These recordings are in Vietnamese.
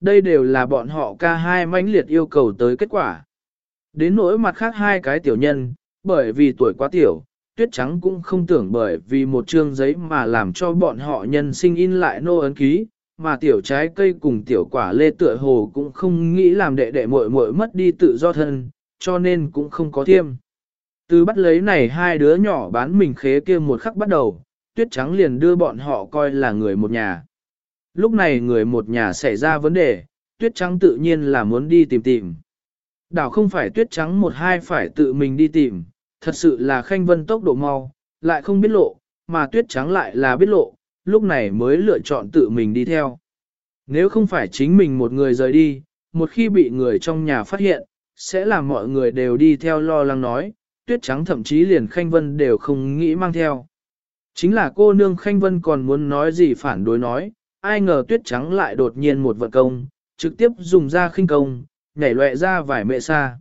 đây đều là bọn họ ca hai mãnh liệt yêu cầu tới kết quả. Đến nỗi mặt khác hai cái tiểu nhân, bởi vì tuổi quá tiểu, tuyết trắng cũng không tưởng bởi vì một chương giấy mà làm cho bọn họ nhân sinh in lại nô ấn ký, mà tiểu trái cây cùng tiểu quả lê tựa hồ cũng không nghĩ làm đệ đệ muội muội mất đi tự do thân, cho nên cũng không có tiêm Từ bắt lấy này hai đứa nhỏ bán mình khế kia một khắc bắt đầu, tuyết trắng liền đưa bọn họ coi là người một nhà. Lúc này người một nhà xảy ra vấn đề, tuyết trắng tự nhiên là muốn đi tìm tìm. Đảo không phải tuyết trắng một hai phải tự mình đi tìm, thật sự là khanh vân tốc độ mau, lại không biết lộ, mà tuyết trắng lại là biết lộ, lúc này mới lựa chọn tự mình đi theo. Nếu không phải chính mình một người rời đi, một khi bị người trong nhà phát hiện, sẽ làm mọi người đều đi theo lo lắng nói, tuyết trắng thậm chí liền khanh vân đều không nghĩ mang theo. Chính là cô nương khanh vân còn muốn nói gì phản đối nói, ai ngờ tuyết trắng lại đột nhiên một vận công, trực tiếp dùng ra khinh công, nhảy loẹ ra vài mẹ xa.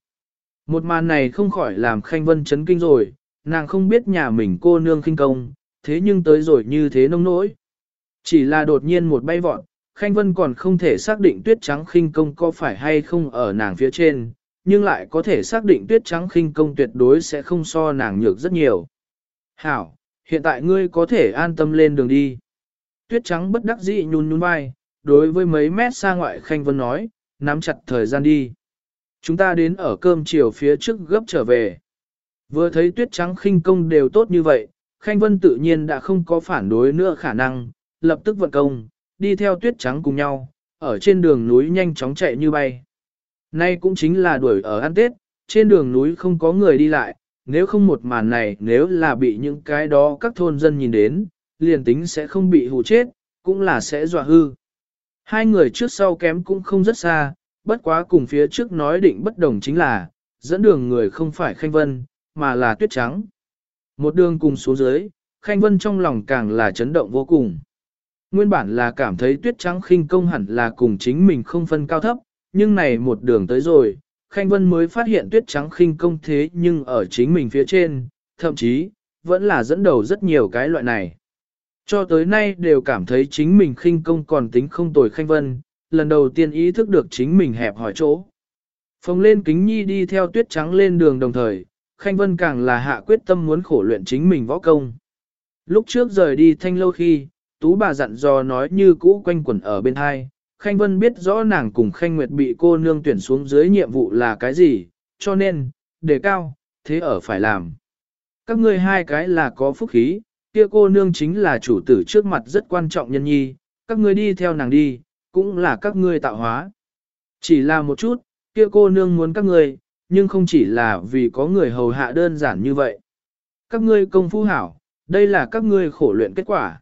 Một màn này không khỏi làm khanh vân chấn kinh rồi, nàng không biết nhà mình cô nương khinh công, thế nhưng tới rồi như thế nông nỗi. Chỉ là đột nhiên một bay vọt, khanh vân còn không thể xác định tuyết trắng khinh công có phải hay không ở nàng phía trên, nhưng lại có thể xác định tuyết trắng khinh công tuyệt đối sẽ không so nàng nhược rất nhiều. Hảo, hiện tại ngươi có thể an tâm lên đường đi. Tuyết trắng bất đắc dĩ nhún nhún vai, đối với mấy mét xa ngoại khanh vân nói, nắm chặt thời gian đi. Chúng ta đến ở cơm chiều phía trước gấp trở về. Vừa thấy tuyết trắng khinh công đều tốt như vậy, khanh vân tự nhiên đã không có phản đối nữa khả năng, lập tức vận công, đi theo tuyết trắng cùng nhau, ở trên đường núi nhanh chóng chạy như bay. Nay cũng chính là đuổi ở ăn Tết, trên đường núi không có người đi lại, nếu không một màn này nếu là bị những cái đó các thôn dân nhìn đến, liền tính sẽ không bị hù chết, cũng là sẽ dọa hư. Hai người trước sau kém cũng không rất xa, bất quá cùng phía trước nói định bất đồng chính là, dẫn đường người không phải Khanh Vân, mà là Tuyết Trắng. Một đường cùng xuống dưới, Khanh Vân trong lòng càng là chấn động vô cùng. Nguyên bản là cảm thấy Tuyết Trắng khinh công hẳn là cùng chính mình không phân cao thấp, nhưng này một đường tới rồi, Khanh Vân mới phát hiện Tuyết Trắng khinh công thế nhưng ở chính mình phía trên, thậm chí, vẫn là dẫn đầu rất nhiều cái loại này. Cho tới nay đều cảm thấy chính mình khinh công còn tính không tồi Khanh Vân, lần đầu tiên ý thức được chính mình hẹp hỏi chỗ. Phồng lên kính nhi đi theo tuyết trắng lên đường đồng thời, Khanh Vân càng là hạ quyết tâm muốn khổ luyện chính mình võ công. Lúc trước rời đi thanh lâu khi, tú bà dặn dò nói như cũ quanh quẩn ở bên hai, Khanh Vân biết rõ nàng cùng Khanh Nguyệt bị cô nương tuyển xuống dưới nhiệm vụ là cái gì, cho nên, đề cao, thế ở phải làm. Các ngươi hai cái là có phúc khí, kia cô nương chính là chủ tử trước mặt rất quan trọng nhân nhi, các ngươi đi theo nàng đi, cũng là các ngươi tạo hóa. Chỉ là một chút, kia cô nương muốn các ngươi, nhưng không chỉ là vì có người hầu hạ đơn giản như vậy. Các ngươi công phu hảo, đây là các ngươi khổ luyện kết quả.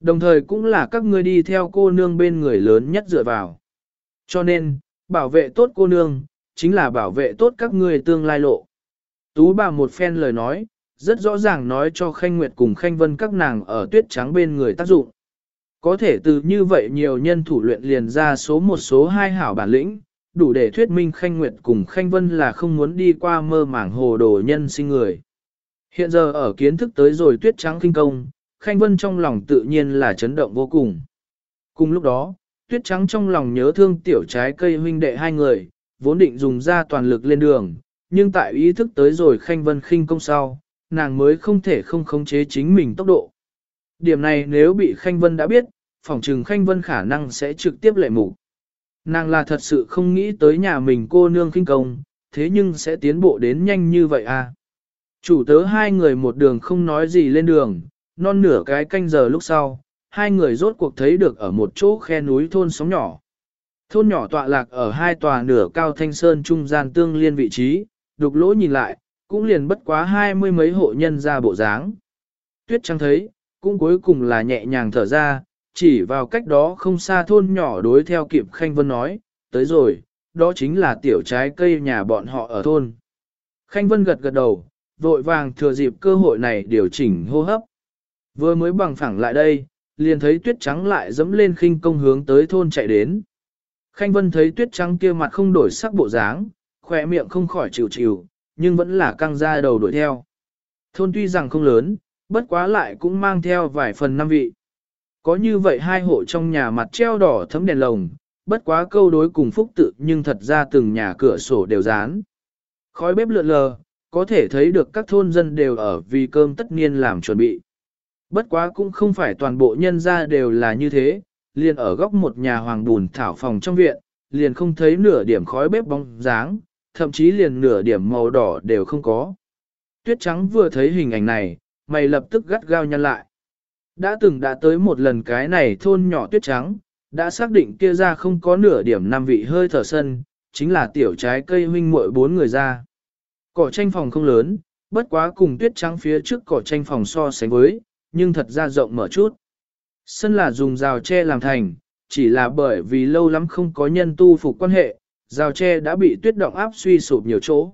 Đồng thời cũng là các ngươi đi theo cô nương bên người lớn nhất dựa vào. Cho nên, bảo vệ tốt cô nương, chính là bảo vệ tốt các ngươi tương lai lộ. Tú bà một phen lời nói, rất rõ ràng nói cho Khanh Nguyệt cùng Khanh Vân các nàng ở tuyết trắng bên người tác dụng. Có thể từ như vậy nhiều nhân thủ luyện liền ra số một số hai hảo bản lĩnh, đủ để thuyết minh Khanh Nguyệt cùng Khanh Vân là không muốn đi qua mơ màng hồ đồ nhân sinh người. Hiện giờ ở kiến thức tới rồi tuyết trắng kinh công, Khanh Vân trong lòng tự nhiên là chấn động vô cùng. Cùng lúc đó, tuyết trắng trong lòng nhớ thương tiểu trái cây huynh đệ hai người, vốn định dùng ra toàn lực lên đường, nhưng tại ý thức tới rồi Khanh Vân khinh công sau, nàng mới không thể không khống chế chính mình tốc độ. Điểm này nếu bị Khanh Vân đã biết, phỏng trừng Khanh Vân khả năng sẽ trực tiếp lệ mục. Nàng là thật sự không nghĩ tới nhà mình cô nương kinh công, thế nhưng sẽ tiến bộ đến nhanh như vậy à. Chủ tớ hai người một đường không nói gì lên đường, non nửa cái canh giờ lúc sau, hai người rốt cuộc thấy được ở một chỗ khe núi thôn sóng nhỏ. Thôn nhỏ tọa lạc ở hai tòa nửa cao thanh sơn trung gian tương liên vị trí, đục lỗ nhìn lại, cũng liền bất quá hai mươi mấy hộ nhân ra bộ dáng. Tuyết trăng thấy, cũng cuối cùng là nhẹ nhàng thở ra, chỉ vào cách đó không xa thôn nhỏ đối theo kịp Khanh Vân nói, tới rồi, đó chính là tiểu trái cây nhà bọn họ ở thôn. Khanh Vân gật gật đầu, vội vàng thừa dịp cơ hội này điều chỉnh hô hấp. Vừa mới bằng phẳng lại đây, liền thấy tuyết trắng lại dẫm lên khinh công hướng tới thôn chạy đến. Khanh Vân thấy tuyết trắng kia mặt không đổi sắc bộ dáng, khỏe miệng không khỏi chịu chịu, nhưng vẫn là căng ra đầu đuổi theo. Thôn tuy rằng không lớn, bất quá lại cũng mang theo vài phần năm vị. Có như vậy hai hộ trong nhà mặt treo đỏ thấm đèn lồng, bất quá câu đối cùng phúc tự nhưng thật ra từng nhà cửa sổ đều dán. Khói bếp lượn lờ, có thể thấy được các thôn dân đều ở vì cơm tất niên làm chuẩn bị. Bất quá cũng không phải toàn bộ nhân gia đều là như thế, liền ở góc một nhà hoàng bùn thảo phòng trong viện, liền không thấy nửa điểm khói bếp bóng dáng, thậm chí liền nửa điểm màu đỏ đều không có. Tuyết trắng vừa thấy hình ảnh này, mày lập tức gắt gao nhăn lại. Đã từng đã tới một lần cái này thôn nhỏ tuyết trắng, đã xác định kia ra không có nửa điểm năm vị hơi thở sân, chính là tiểu trái cây huynh muội bốn người ra. Cỏ tranh phòng không lớn, bất quá cùng tuyết trắng phía trước cỏ tranh phòng so sánh với, nhưng thật ra rộng mở chút. Sân là dùng rào tre làm thành, chỉ là bởi vì lâu lắm không có nhân tu phục quan hệ, rào tre đã bị tuyết động áp suy sụp nhiều chỗ.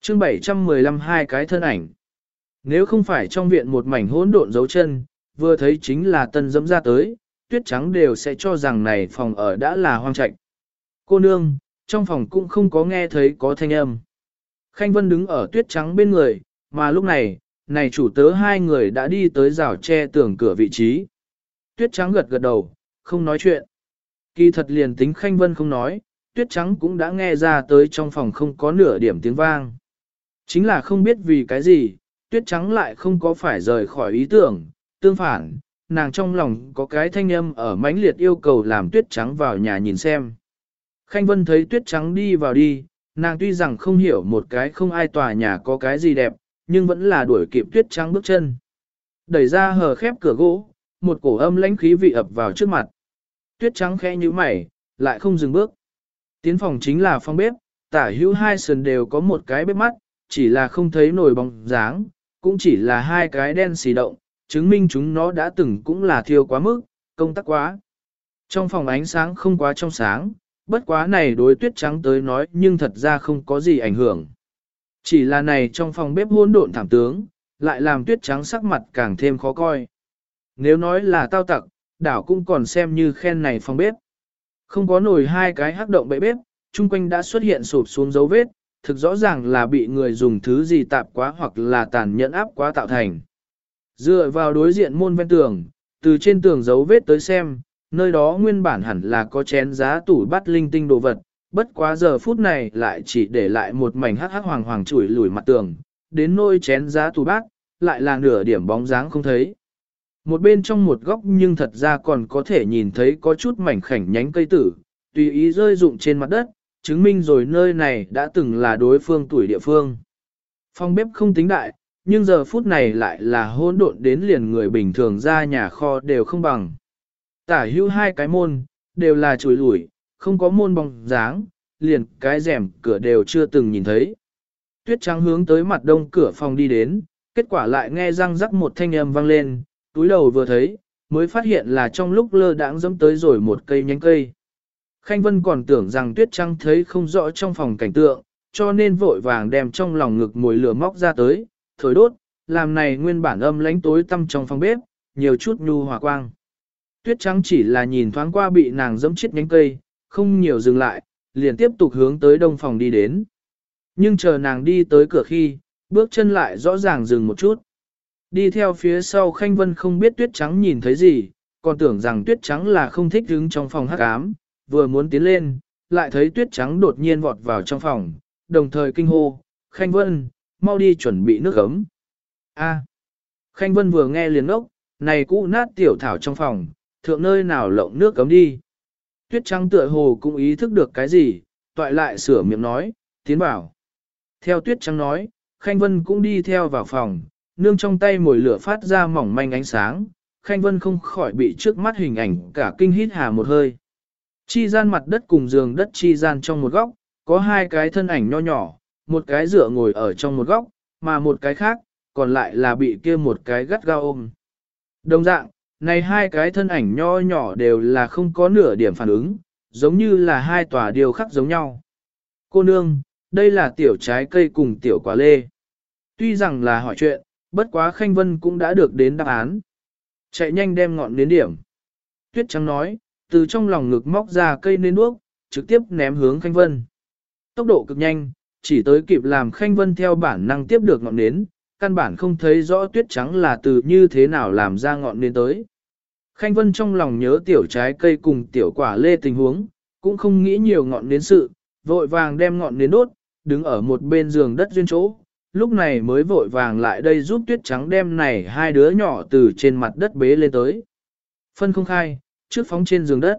chương 715 hai cái thân ảnh. Nếu không phải trong viện một mảnh hỗn độn dấu chân, vừa thấy chính là tân dẫm ra tới, tuyết trắng đều sẽ cho rằng này phòng ở đã là hoang trạch. Cô nương, trong phòng cũng không có nghe thấy có thanh âm. Khanh Vân đứng ở tuyết trắng bên người, mà lúc này, này chủ tớ hai người đã đi tới rào tre tường cửa vị trí. Tuyết trắng gật gật đầu, không nói chuyện. Kỳ thật liền tính Khanh Vân không nói, tuyết trắng cũng đã nghe ra tới trong phòng không có nửa điểm tiếng vang. Chính là không biết vì cái gì, tuyết trắng lại không có phải rời khỏi ý tưởng, tương phản, nàng trong lòng có cái thanh âm ở mãnh liệt yêu cầu làm tuyết trắng vào nhà nhìn xem. Khanh Vân thấy tuyết trắng đi vào đi, nàng tuy rằng không hiểu một cái không ai tòa nhà có cái gì đẹp, nhưng vẫn là đuổi kịp tuyết trắng bước chân. Đẩy ra hờ khép cửa gỗ, một cổ âm lãnh khí vị ập vào trước mặt. Tuyết trắng khẽ như mày, lại không dừng bước. Tiến phòng chính là phòng bếp, tả hữu hai sườn đều có một cái bếp mắt, chỉ là không thấy nổi bóng dáng, cũng chỉ là hai cái đen xì động, chứng minh chúng nó đã từng cũng là thiêu quá mức, công tắc quá. Trong phòng ánh sáng không quá trong sáng, bất quá này đối tuyết trắng tới nói nhưng thật ra không có gì ảnh hưởng. Chỉ là này trong phòng bếp hỗn độn thảm tướng, lại làm tuyết trắng sắc mặt càng thêm khó coi. Nếu nói là tao tặc, đảo cũng còn xem như khen này phòng bếp. Không có nổi hai cái hắc động bậy bếp, chung quanh đã xuất hiện sụp xuống dấu vết, thực rõ ràng là bị người dùng thứ gì tạp quá hoặc là tàn nhẫn áp quá tạo thành. Dựa vào đối diện môn ven tường, từ trên tường dấu vết tới xem, nơi đó nguyên bản hẳn là có chén giá tủ bắt linh tinh đồ vật, bất quá giờ phút này lại chỉ để lại một mảnh hắc hắc hoàng hoàng chủi lùi mặt tường, đến nôi chén giá tủ bát, lại là nửa điểm bóng dáng không thấy. Một bên trong một góc nhưng thật ra còn có thể nhìn thấy có chút mảnh khảnh nhánh cây tử, tùy ý rơi rụng trên mặt đất, chứng minh rồi nơi này đã từng là đối phương tuổi địa phương. Phòng bếp không tính đại, nhưng giờ phút này lại là hỗn độn đến liền người bình thường ra nhà kho đều không bằng. Tả hữu hai cái môn, đều là chùi lủi, không có môn bóng dáng, liền cái rèm cửa đều chưa từng nhìn thấy. Tuyết trắng hướng tới mặt đông cửa phòng đi đến, kết quả lại nghe răng rắc một thanh âm vang lên, túi đầu vừa thấy, mới phát hiện là trong lúc lơ đãng dẫm tới rồi một cây nhánh cây. Khanh Vân còn tưởng rằng Tuyết Trăng thấy không rõ trong phòng cảnh tượng, cho nên vội vàng đem trong lòng ngực mùi lửa móc ra tới, thổi đốt, làm này nguyên bản âm lánh tối tăm trong phòng bếp, nhiều chút nhu hòa quang. Tuyết Trăng chỉ là nhìn thoáng qua bị nàng dẫm chết nhánh cây, không nhiều dừng lại, liền tiếp tục hướng tới đông phòng đi đến. Nhưng chờ nàng đi tới cửa khi, bước chân lại rõ ràng dừng một chút. Đi theo phía sau Khanh Vân không biết tuyết trắng nhìn thấy gì, còn tưởng rằng tuyết trắng là không thích đứng trong phòng hắc ám, vừa muốn tiến lên, lại thấy tuyết trắng đột nhiên vọt vào trong phòng, đồng thời kinh hô, Khanh Vân, mau đi chuẩn bị nước ấm. A. Khanh Vân vừa nghe liền ốc, này cũ nát tiểu thảo trong phòng, thượng nơi nào lộng nước cấm đi. Tuyết trắng tựa hồ cũng ý thức được cái gì, toại lại sửa miệng nói, tiến bảo, Theo tuyết trắng nói, Khanh Vân cũng đi theo vào phòng, nương trong tay mồi lửa phát ra mỏng manh ánh sáng, Khanh Vân không khỏi bị trước mắt hình ảnh cả kinh hít hà một hơi. Chi gian mặt đất cùng giường đất chi gian trong một góc, có hai cái thân ảnh nho nhỏ, một cái dựa ngồi ở trong một góc, mà một cái khác, còn lại là bị kia một cái gắt gao ôm. Đồng dạng, này hai cái thân ảnh nho nhỏ đều là không có nửa điểm phản ứng, giống như là hai tòa điều khắc giống nhau. Cô nương, đây là tiểu trái cây cùng tiểu quả lê. Tuy rằng là hỏi chuyện, bất quá Khanh Vân cũng đã được đến đáp án. Chạy nhanh đem ngọn đến điểm. Tuyết trắng nói, từ trong lòng ngực móc ra cây nến đuốc, trực tiếp ném hướng Khanh Vân. Tốc độ cực nhanh, chỉ tới kịp làm Khanh Vân theo bản năng tiếp được ngọn nến, căn bản không thấy rõ tuyết trắng là từ như thế nào làm ra ngọn nến tới. Khanh Vân trong lòng nhớ tiểu trái cây cùng tiểu quả lê tình huống, cũng không nghĩ nhiều ngọn nến sự, vội vàng đem ngọn nến đốt, đứng ở một bên giường đất duyên chỗ, lúc này mới vội vàng lại đây giúp tuyết trắng đem này hai đứa nhỏ từ trên mặt đất bế lên tới. Phân không khai, trước phóng trên giường đất.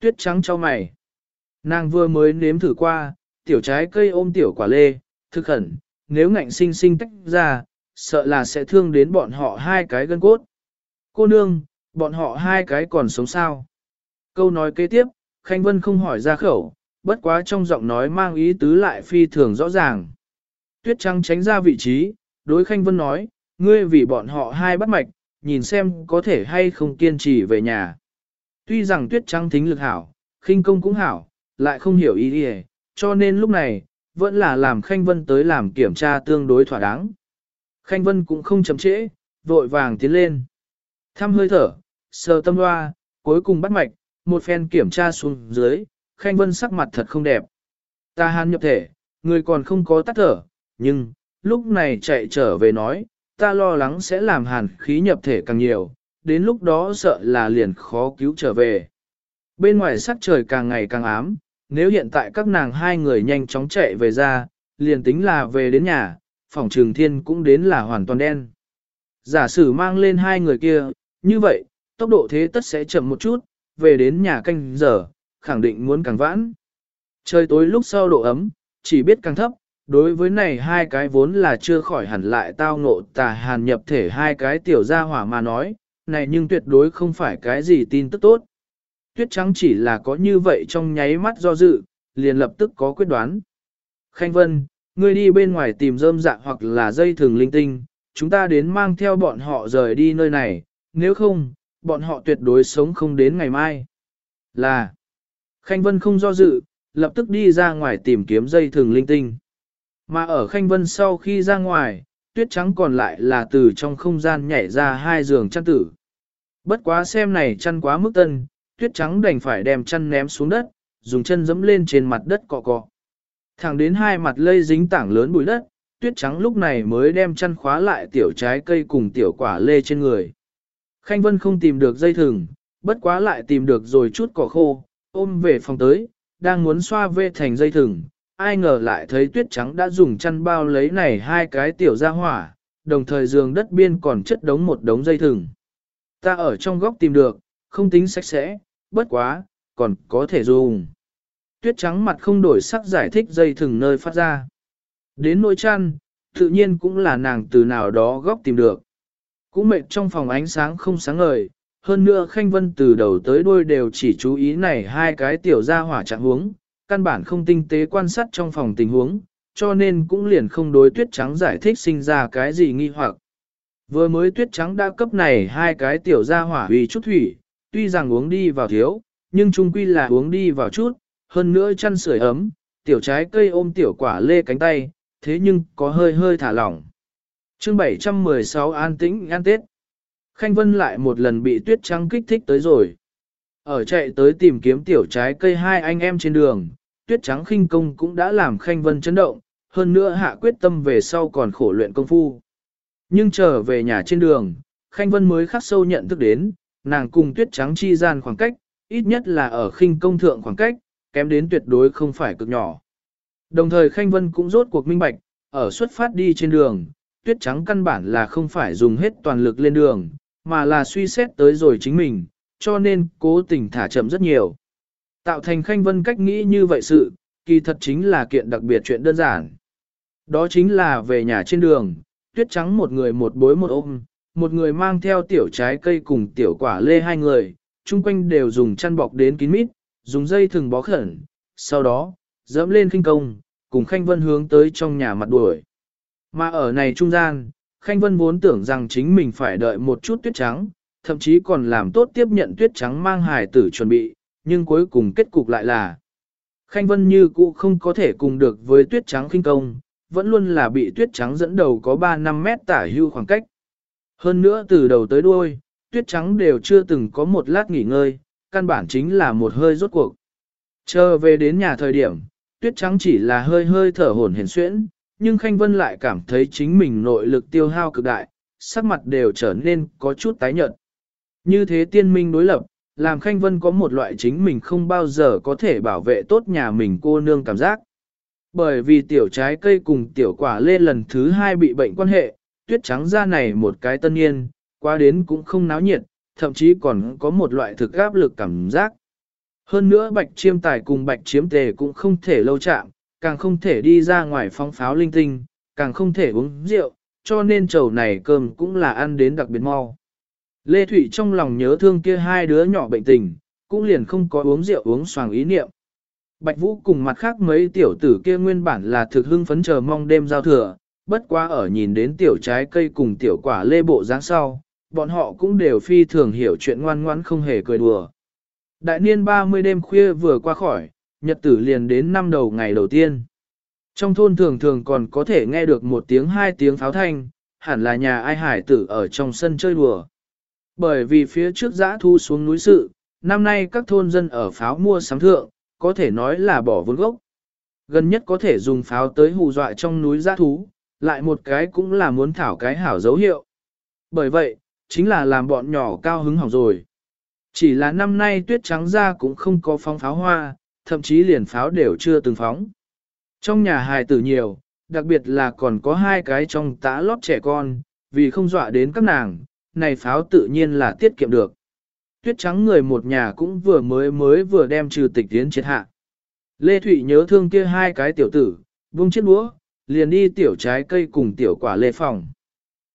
Tuyết trắng cho mày. Nàng vừa mới nếm thử qua, tiểu trái cây ôm tiểu quả lê, thực khẩn, nếu ngạnh sinh sinh tách ra, sợ là sẽ thương đến bọn họ hai cái gân cốt. Cô nương, bọn họ hai cái còn sống sao? Câu nói kế tiếp, Khanh Vân không hỏi ra khẩu, bất quá trong giọng nói mang ý tứ lại phi thường rõ ràng. Tuyết Trăng tránh ra vị trí, đối Khanh Vân nói, ngươi vì bọn họ hai bắt mạch, nhìn xem có thể hay không kiên trì về nhà. Tuy rằng Tuyết Trăng thính lực hảo, khinh công cũng hảo, lại không hiểu ý gì, cho nên lúc này, vẫn là làm Khanh Vân tới làm kiểm tra tương đối thỏa đáng. Khanh Vân cũng không chậm trễ, vội vàng tiến lên. Thăm hơi thở, sờ tâm hoa, cuối cùng bắt mạch, một phen kiểm tra xuống dưới, Khanh Vân sắc mặt thật không đẹp. Ta hàn nhập thể, người còn không có tắt thở, nhưng, lúc này chạy trở về nói, ta lo lắng sẽ làm hàn khí nhập thể càng nhiều, đến lúc đó sợ là liền khó cứu trở về. Bên ngoài sắc trời càng ngày càng ám, nếu hiện tại các nàng hai người nhanh chóng chạy về ra, liền tính là về đến nhà, phòng trường thiên cũng đến là hoàn toàn đen. Giả sử mang lên hai người kia, như vậy, tốc độ thế tất sẽ chậm một chút, về đến nhà canh giờ, khẳng định muốn càng vãn. Trời tối lúc sau độ ấm, chỉ biết càng thấp, đối với này hai cái vốn là chưa khỏi hẳn lại tao ngộ tà hàn nhập thể hai cái tiểu gia hỏa mà nói, này nhưng tuyệt đối không phải cái gì tin tức tốt. Tuyết trắng chỉ là có như vậy trong nháy mắt do dự, liền lập tức có quyết đoán. Khanh Vân, ngươi đi bên ngoài tìm rơm dạ hoặc là dây thường linh tinh, chúng ta đến mang theo bọn họ rời đi nơi này, nếu không, bọn họ tuyệt đối sống không đến ngày mai. Là, Khanh Vân không do dự, lập tức đi ra ngoài tìm kiếm dây thường linh tinh. Mà ở Khanh Vân sau khi ra ngoài, tuyết trắng còn lại là từ trong không gian nhảy ra hai giường chăn tử. Bất quá xem này chăn quá mức tân, tuyết trắng đành phải đem chăn ném xuống đất, dùng chân dẫm lên trên mặt đất cọ cọ. Thẳng đến hai mặt lây dính tảng lớn bụi đất, tuyết trắng lúc này mới đem chăn khóa lại tiểu trái cây cùng tiểu quả lê trên người. Khanh Vân không tìm được dây thừng, bất quá lại tìm được rồi chút cỏ khô, ôm về phòng tới, đang muốn xoa vê thành dây thừng, ai ngờ lại thấy tuyết trắng đã dùng chăn bao lấy này hai cái tiểu ra hỏa, đồng thời giường đất biên còn chất đống một đống dây thừng. Ta ở trong góc tìm được, không tính sạch sẽ, bất quá, còn có thể dùng. Tuyết trắng mặt không đổi sắc giải thích dây thừng nơi phát ra. Đến nỗi chăn, tự nhiên cũng là nàng từ nào đó góc tìm được. Cũng mệt trong phòng ánh sáng không sáng ngời, hơn nữa Khanh Vân từ đầu tới đuôi đều chỉ chú ý này hai cái tiểu gia hỏa trạng huống, căn bản không tinh tế quan sát trong phòng tình huống, cho nên cũng liền không đối tuyết trắng giải thích sinh ra cái gì nghi hoặc. Vừa mới tuyết trắng đã cấp này hai cái tiểu gia hỏa vì chút thủy, tuy rằng uống đi vào thiếu, nhưng chung quy là uống đi vào chút, hơn nữa chăn sưởi ấm, tiểu trái cây ôm tiểu quả lê cánh tay, thế nhưng có hơi hơi thả lỏng. chương 716 an tĩnh an tết. Khanh Vân lại một lần bị tuyết trắng kích thích tới rồi. Ở chạy tới tìm kiếm tiểu trái cây hai anh em trên đường, tuyết trắng khinh công cũng đã làm Khanh Vân chấn động, hơn nữa hạ quyết tâm về sau còn khổ luyện công phu. Nhưng trở về nhà trên đường, Khanh Vân mới khắc sâu nhận thức đến, nàng cùng tuyết trắng chi gian khoảng cách, ít nhất là ở khinh công thượng khoảng cách, kém đến tuyệt đối không phải cực nhỏ. Đồng thời Khanh Vân cũng rốt cuộc minh bạch, ở xuất phát đi trên đường, tuyết trắng căn bản là không phải dùng hết toàn lực lên đường, mà là suy xét tới rồi chính mình, cho nên cố tình thả chậm rất nhiều. Tạo thành Khanh Vân cách nghĩ như vậy sự, kỳ thật chính là kiện đặc biệt chuyện đơn giản. Đó chính là về nhà trên đường, tuyết trắng một người một bối một ôm, một người mang theo tiểu trái cây cùng tiểu quả lê hai người, chung quanh đều dùng chăn bọc đến kín mít, dùng dây thừng bó khẩn, sau đó, dẫm lên khinh công, cùng Khanh Vân hướng tới trong nhà mặt đuổi. Mà ở này trung gian, Khanh Vân vốn tưởng rằng chính mình phải đợi một chút tuyết trắng, thậm chí còn làm tốt tiếp nhận tuyết trắng mang hài tử chuẩn bị, nhưng cuối cùng kết cục lại là Khanh Vân như cũ không có thể cùng được với tuyết trắng khinh công, vẫn luôn là bị tuyết trắng dẫn đầu có 3-5 mét tả hưu khoảng cách. Hơn nữa từ đầu tới đuôi, tuyết trắng đều chưa từng có một lát nghỉ ngơi, căn bản chính là một hơi rốt cuộc. Chờ về đến nhà thời điểm, tuyết trắng chỉ là hơi hơi thở hổn hển xuyễn, nhưng Khanh Vân lại cảm thấy chính mình nội lực tiêu hao cực đại, sắc mặt đều trở nên có chút tái nhợt. Như thế tiên minh đối lập, làm Khanh Vân có một loại chính mình không bao giờ có thể bảo vệ tốt nhà mình cô nương cảm giác. Bởi vì tiểu trái cây cùng tiểu quả lê lần thứ hai bị bệnh quan hệ, tuyết trắng ra này một cái tân niên, qua đến cũng không náo nhiệt, thậm chí còn có một loại thực áp lực cảm giác. Hơn nữa bạch chiêm tài cùng bạch chiếm tề cũng không thể lâu chạm, càng không thể đi ra ngoài phóng pháo linh tinh, càng không thể uống rượu, cho nên chầu này cơm cũng là ăn đến đặc biệt mau. Lê Thụy trong lòng nhớ thương kia hai đứa nhỏ bệnh tình, cũng liền không có uống rượu uống xoàng ý niệm. Bạch Vũ cùng mặt khác mấy tiểu tử kia nguyên bản là thực hưng phấn chờ mong đêm giao thừa, bất quá ở nhìn đến tiểu trái cây cùng tiểu quả lê bộ dáng sau, bọn họ cũng đều phi thường hiểu chuyện ngoan ngoãn không hề cười đùa. Đại niên 30 đêm khuya vừa qua khỏi, nhật tử liền đến năm đầu ngày đầu tiên. Trong thôn thường thường còn có thể nghe được một tiếng hai tiếng pháo thanh, hẳn là nhà ai hải tử ở trong sân chơi đùa. Bởi vì phía trước giã thu xuống núi sự, năm nay các thôn dân ở pháo mua sắm thượng, có thể nói là bỏ vốn gốc. Gần nhất có thể dùng pháo tới hù dọa trong núi giã thú, lại một cái cũng là muốn thảo cái hảo dấu hiệu. Bởi vậy, chính là làm bọn nhỏ cao hứng hỏng rồi. Chỉ là năm nay tuyết trắng ra cũng không có phóng pháo hoa, thậm chí liền pháo đều chưa từng phóng. Trong nhà hài tử nhiều, đặc biệt là còn có hai cái trong tã lót trẻ con, vì không dọa đến các nàng, này pháo tự nhiên là tiết kiệm được. Tuyết trắng người một nhà cũng vừa mới mới vừa đem trừ tịch tiến triệt hạ. Lê Thụy nhớ thương kia hai cái tiểu tử, vung chiếc đũa, liền đi tiểu trái cây cùng tiểu quả lê phòng.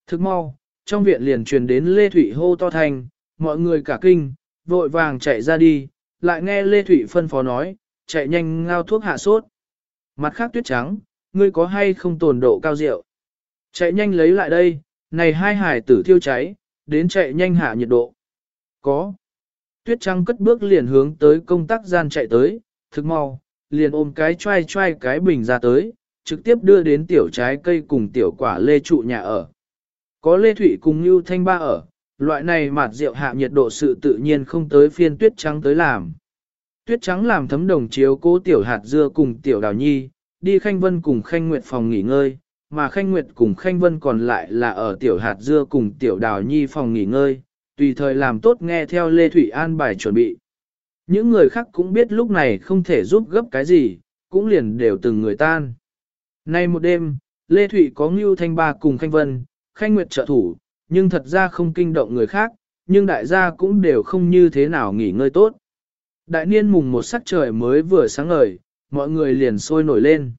Thức mau, trong viện liền truyền đến Lê Thụy hô to thành, mọi người cả kinh, vội vàng chạy ra đi, lại nghe Lê Thụy phân phó nói, chạy nhanh ngao thuốc hạ sốt. Mặt khác tuyết trắng, ngươi có hay không tồn độ cao rượu? Chạy nhanh lấy lại đây, này hai hải tử thiêu cháy, đến chạy nhanh hạ nhiệt độ. Có. Tuyết trắng cất bước liền hướng tới công tác gian chạy tới, thực mau, liền ôm cái choai choai cái bình ra tới, trực tiếp đưa đến tiểu trái cây cùng tiểu quả lê trụ nhà ở. Có lê thủy cùng như thanh ba ở, loại này mạt rượu hạ nhiệt độ sự tự nhiên không tới phiên tuyết trắng tới làm. Tuyết trắng làm thấm đồng chiếu cố tiểu hạt dưa cùng tiểu đào nhi, đi khanh vân cùng khanh nguyệt phòng nghỉ ngơi, mà khanh nguyệt cùng khanh vân còn lại là ở tiểu hạt dưa cùng tiểu đào nhi phòng nghỉ ngơi, tùy thời làm tốt nghe theo Lê Thủy An bài chuẩn bị. Những người khác cũng biết lúc này không thể giúp gấp cái gì, cũng liền đều từng người tan. Nay một đêm, Lê Thụy có Ngưu Thanh Ba cùng Khanh Vân, Khanh Nguyệt trợ thủ, nhưng thật ra không kinh động người khác, nhưng đại gia cũng đều không như thế nào nghỉ ngơi tốt. Đại niên mùng một sắc trời mới vừa sáng ngời, mọi người liền sôi nổi lên.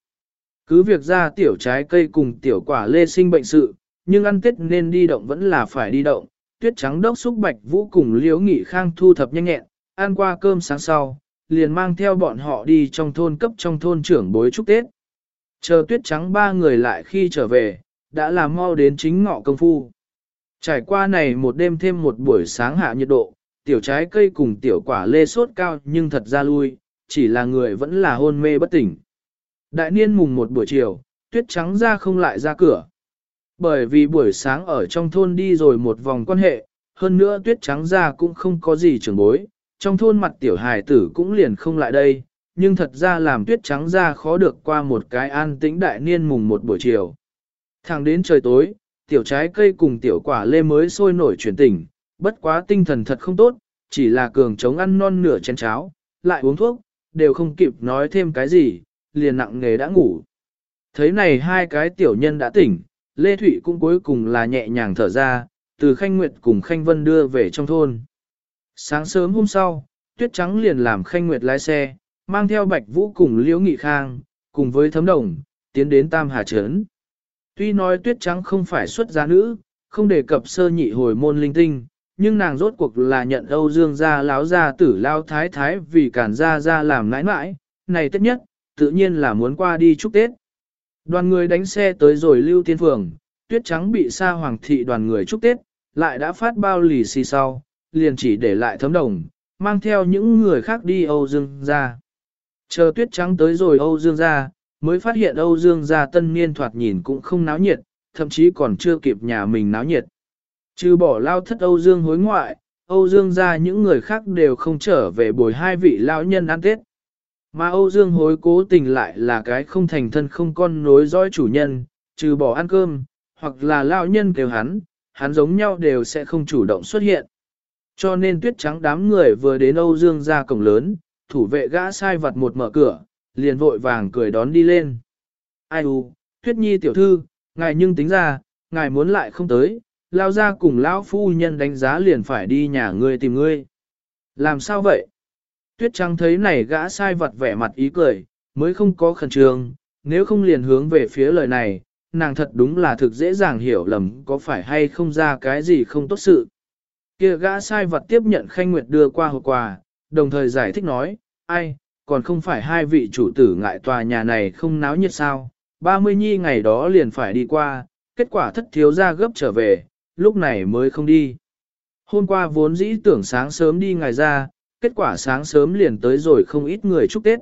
Cứ việc ra tiểu trái cây cùng tiểu quả lê sinh bệnh sự, nhưng ăn tết nên đi động vẫn là phải đi động. Tuyết trắng đốc xúc bạch vũ cùng liễu nghị khang thu thập nhanh nhẹn, ăn qua cơm sáng sau, liền mang theo bọn họ đi trong thôn cấp trong thôn trưởng bối chúc Tết. Chờ tuyết trắng ba người lại khi trở về, đã làm mau đến chính ngọ công phu. Trải qua này một đêm thêm một buổi sáng hạ nhiệt độ, tiểu trái cây cùng tiểu quả lê sốt cao nhưng thật ra lui, chỉ là người vẫn là hôn mê bất tỉnh. Đại niên mùng một buổi chiều, tuyết trắng ra không lại ra cửa. Bởi vì buổi sáng ở trong thôn đi rồi một vòng quan hệ, hơn nữa tuyết trắng ra cũng không có gì trưởng bối, trong thôn mặt tiểu hài tử cũng liền không lại đây, nhưng thật ra làm tuyết trắng ra khó được qua một cái an tĩnh đại niên mùng một buổi chiều. Thẳng đến trời tối, tiểu trái cây cùng tiểu quả lê mới sôi nổi chuyển tỉnh, bất quá tinh thần thật không tốt, chỉ là cường chống ăn non nửa chén cháo, lại uống thuốc, đều không kịp nói thêm cái gì, liền nặng nghề đã ngủ. Thấy này hai cái tiểu nhân đã tỉnh, Lê Thụy cũng cuối cùng là nhẹ nhàng thở ra, từ Khanh Nguyệt cùng Khanh Vân đưa về trong thôn. Sáng sớm hôm sau, Tuyết Trắng liền làm Khanh Nguyệt lái xe, mang theo Bạch Vũ cùng Liễu Nghị Khang, cùng với Thấm Đồng, tiến đến Tam Hà Trấn. Tuy nói Tuyết Trắng không phải xuất gia nữ, không đề cập sơ nhị hồi môn linh tinh, nhưng nàng rốt cuộc là nhận Âu Dương gia láo gia tử lao thái thái vì cản gia gia làm nãi nãi, này tất nhất, tự nhiên là muốn qua đi chúc Tết. Đoàn người đánh xe tới rồi lưu tiên phường, tuyết trắng bị sa hoàng thị đoàn người chúc Tết, lại đã phát bao lì xì sau, liền chỉ để lại thấm đồng, mang theo những người khác đi Âu Dương gia. Chờ tuyết trắng tới rồi Âu Dương gia, mới phát hiện Âu Dương gia tân niên thoạt nhìn cũng không náo nhiệt, thậm chí còn chưa kịp nhà mình náo nhiệt. Trừ bỏ lao thất Âu Dương hối ngoại, Âu Dương gia những người khác đều không trở về bồi hai vị lão nhân ăn Tết. Mà Âu Dương hối cố tình lại là cái không thành thân không con nối dõi chủ nhân, trừ bỏ ăn cơm, hoặc là lão nhân kêu hắn, hắn giống nhau đều sẽ không chủ động xuất hiện. Cho nên tuyết trắng đám người vừa đến Âu Dương ra cổng lớn, thủ vệ gã sai vật một mở cửa, liền vội vàng cười đón đi lên. Ai u, tuyết nhi tiểu thư, ngài nhưng tính ra, ngài muốn lại không tới, lao ra cùng lão phu nhân đánh giá liền phải đi nhà ngươi tìm ngươi. Làm sao vậy? Tuyết trắng thấy này gã sai vật vẻ mặt ý cười, mới không có khẩn trương, nếu không liền hướng về phía lời này, nàng thật đúng là thực dễ dàng hiểu lầm có phải hay không ra cái gì không tốt sự. Kia gã sai vật tiếp nhận khanh nguyệt đưa qua hộp quà, đồng thời giải thích nói, ai, còn không phải hai vị chủ tử ngại tòa nhà này không náo nhiệt sao, 30 nhi ngày đó liền phải đi qua, kết quả thất thiếu ra gấp trở về, lúc này mới không đi. Hôm qua vốn dĩ tưởng sáng sớm đi ngày ra, kết quả sáng sớm liền tới rồi không ít người chúc Tết.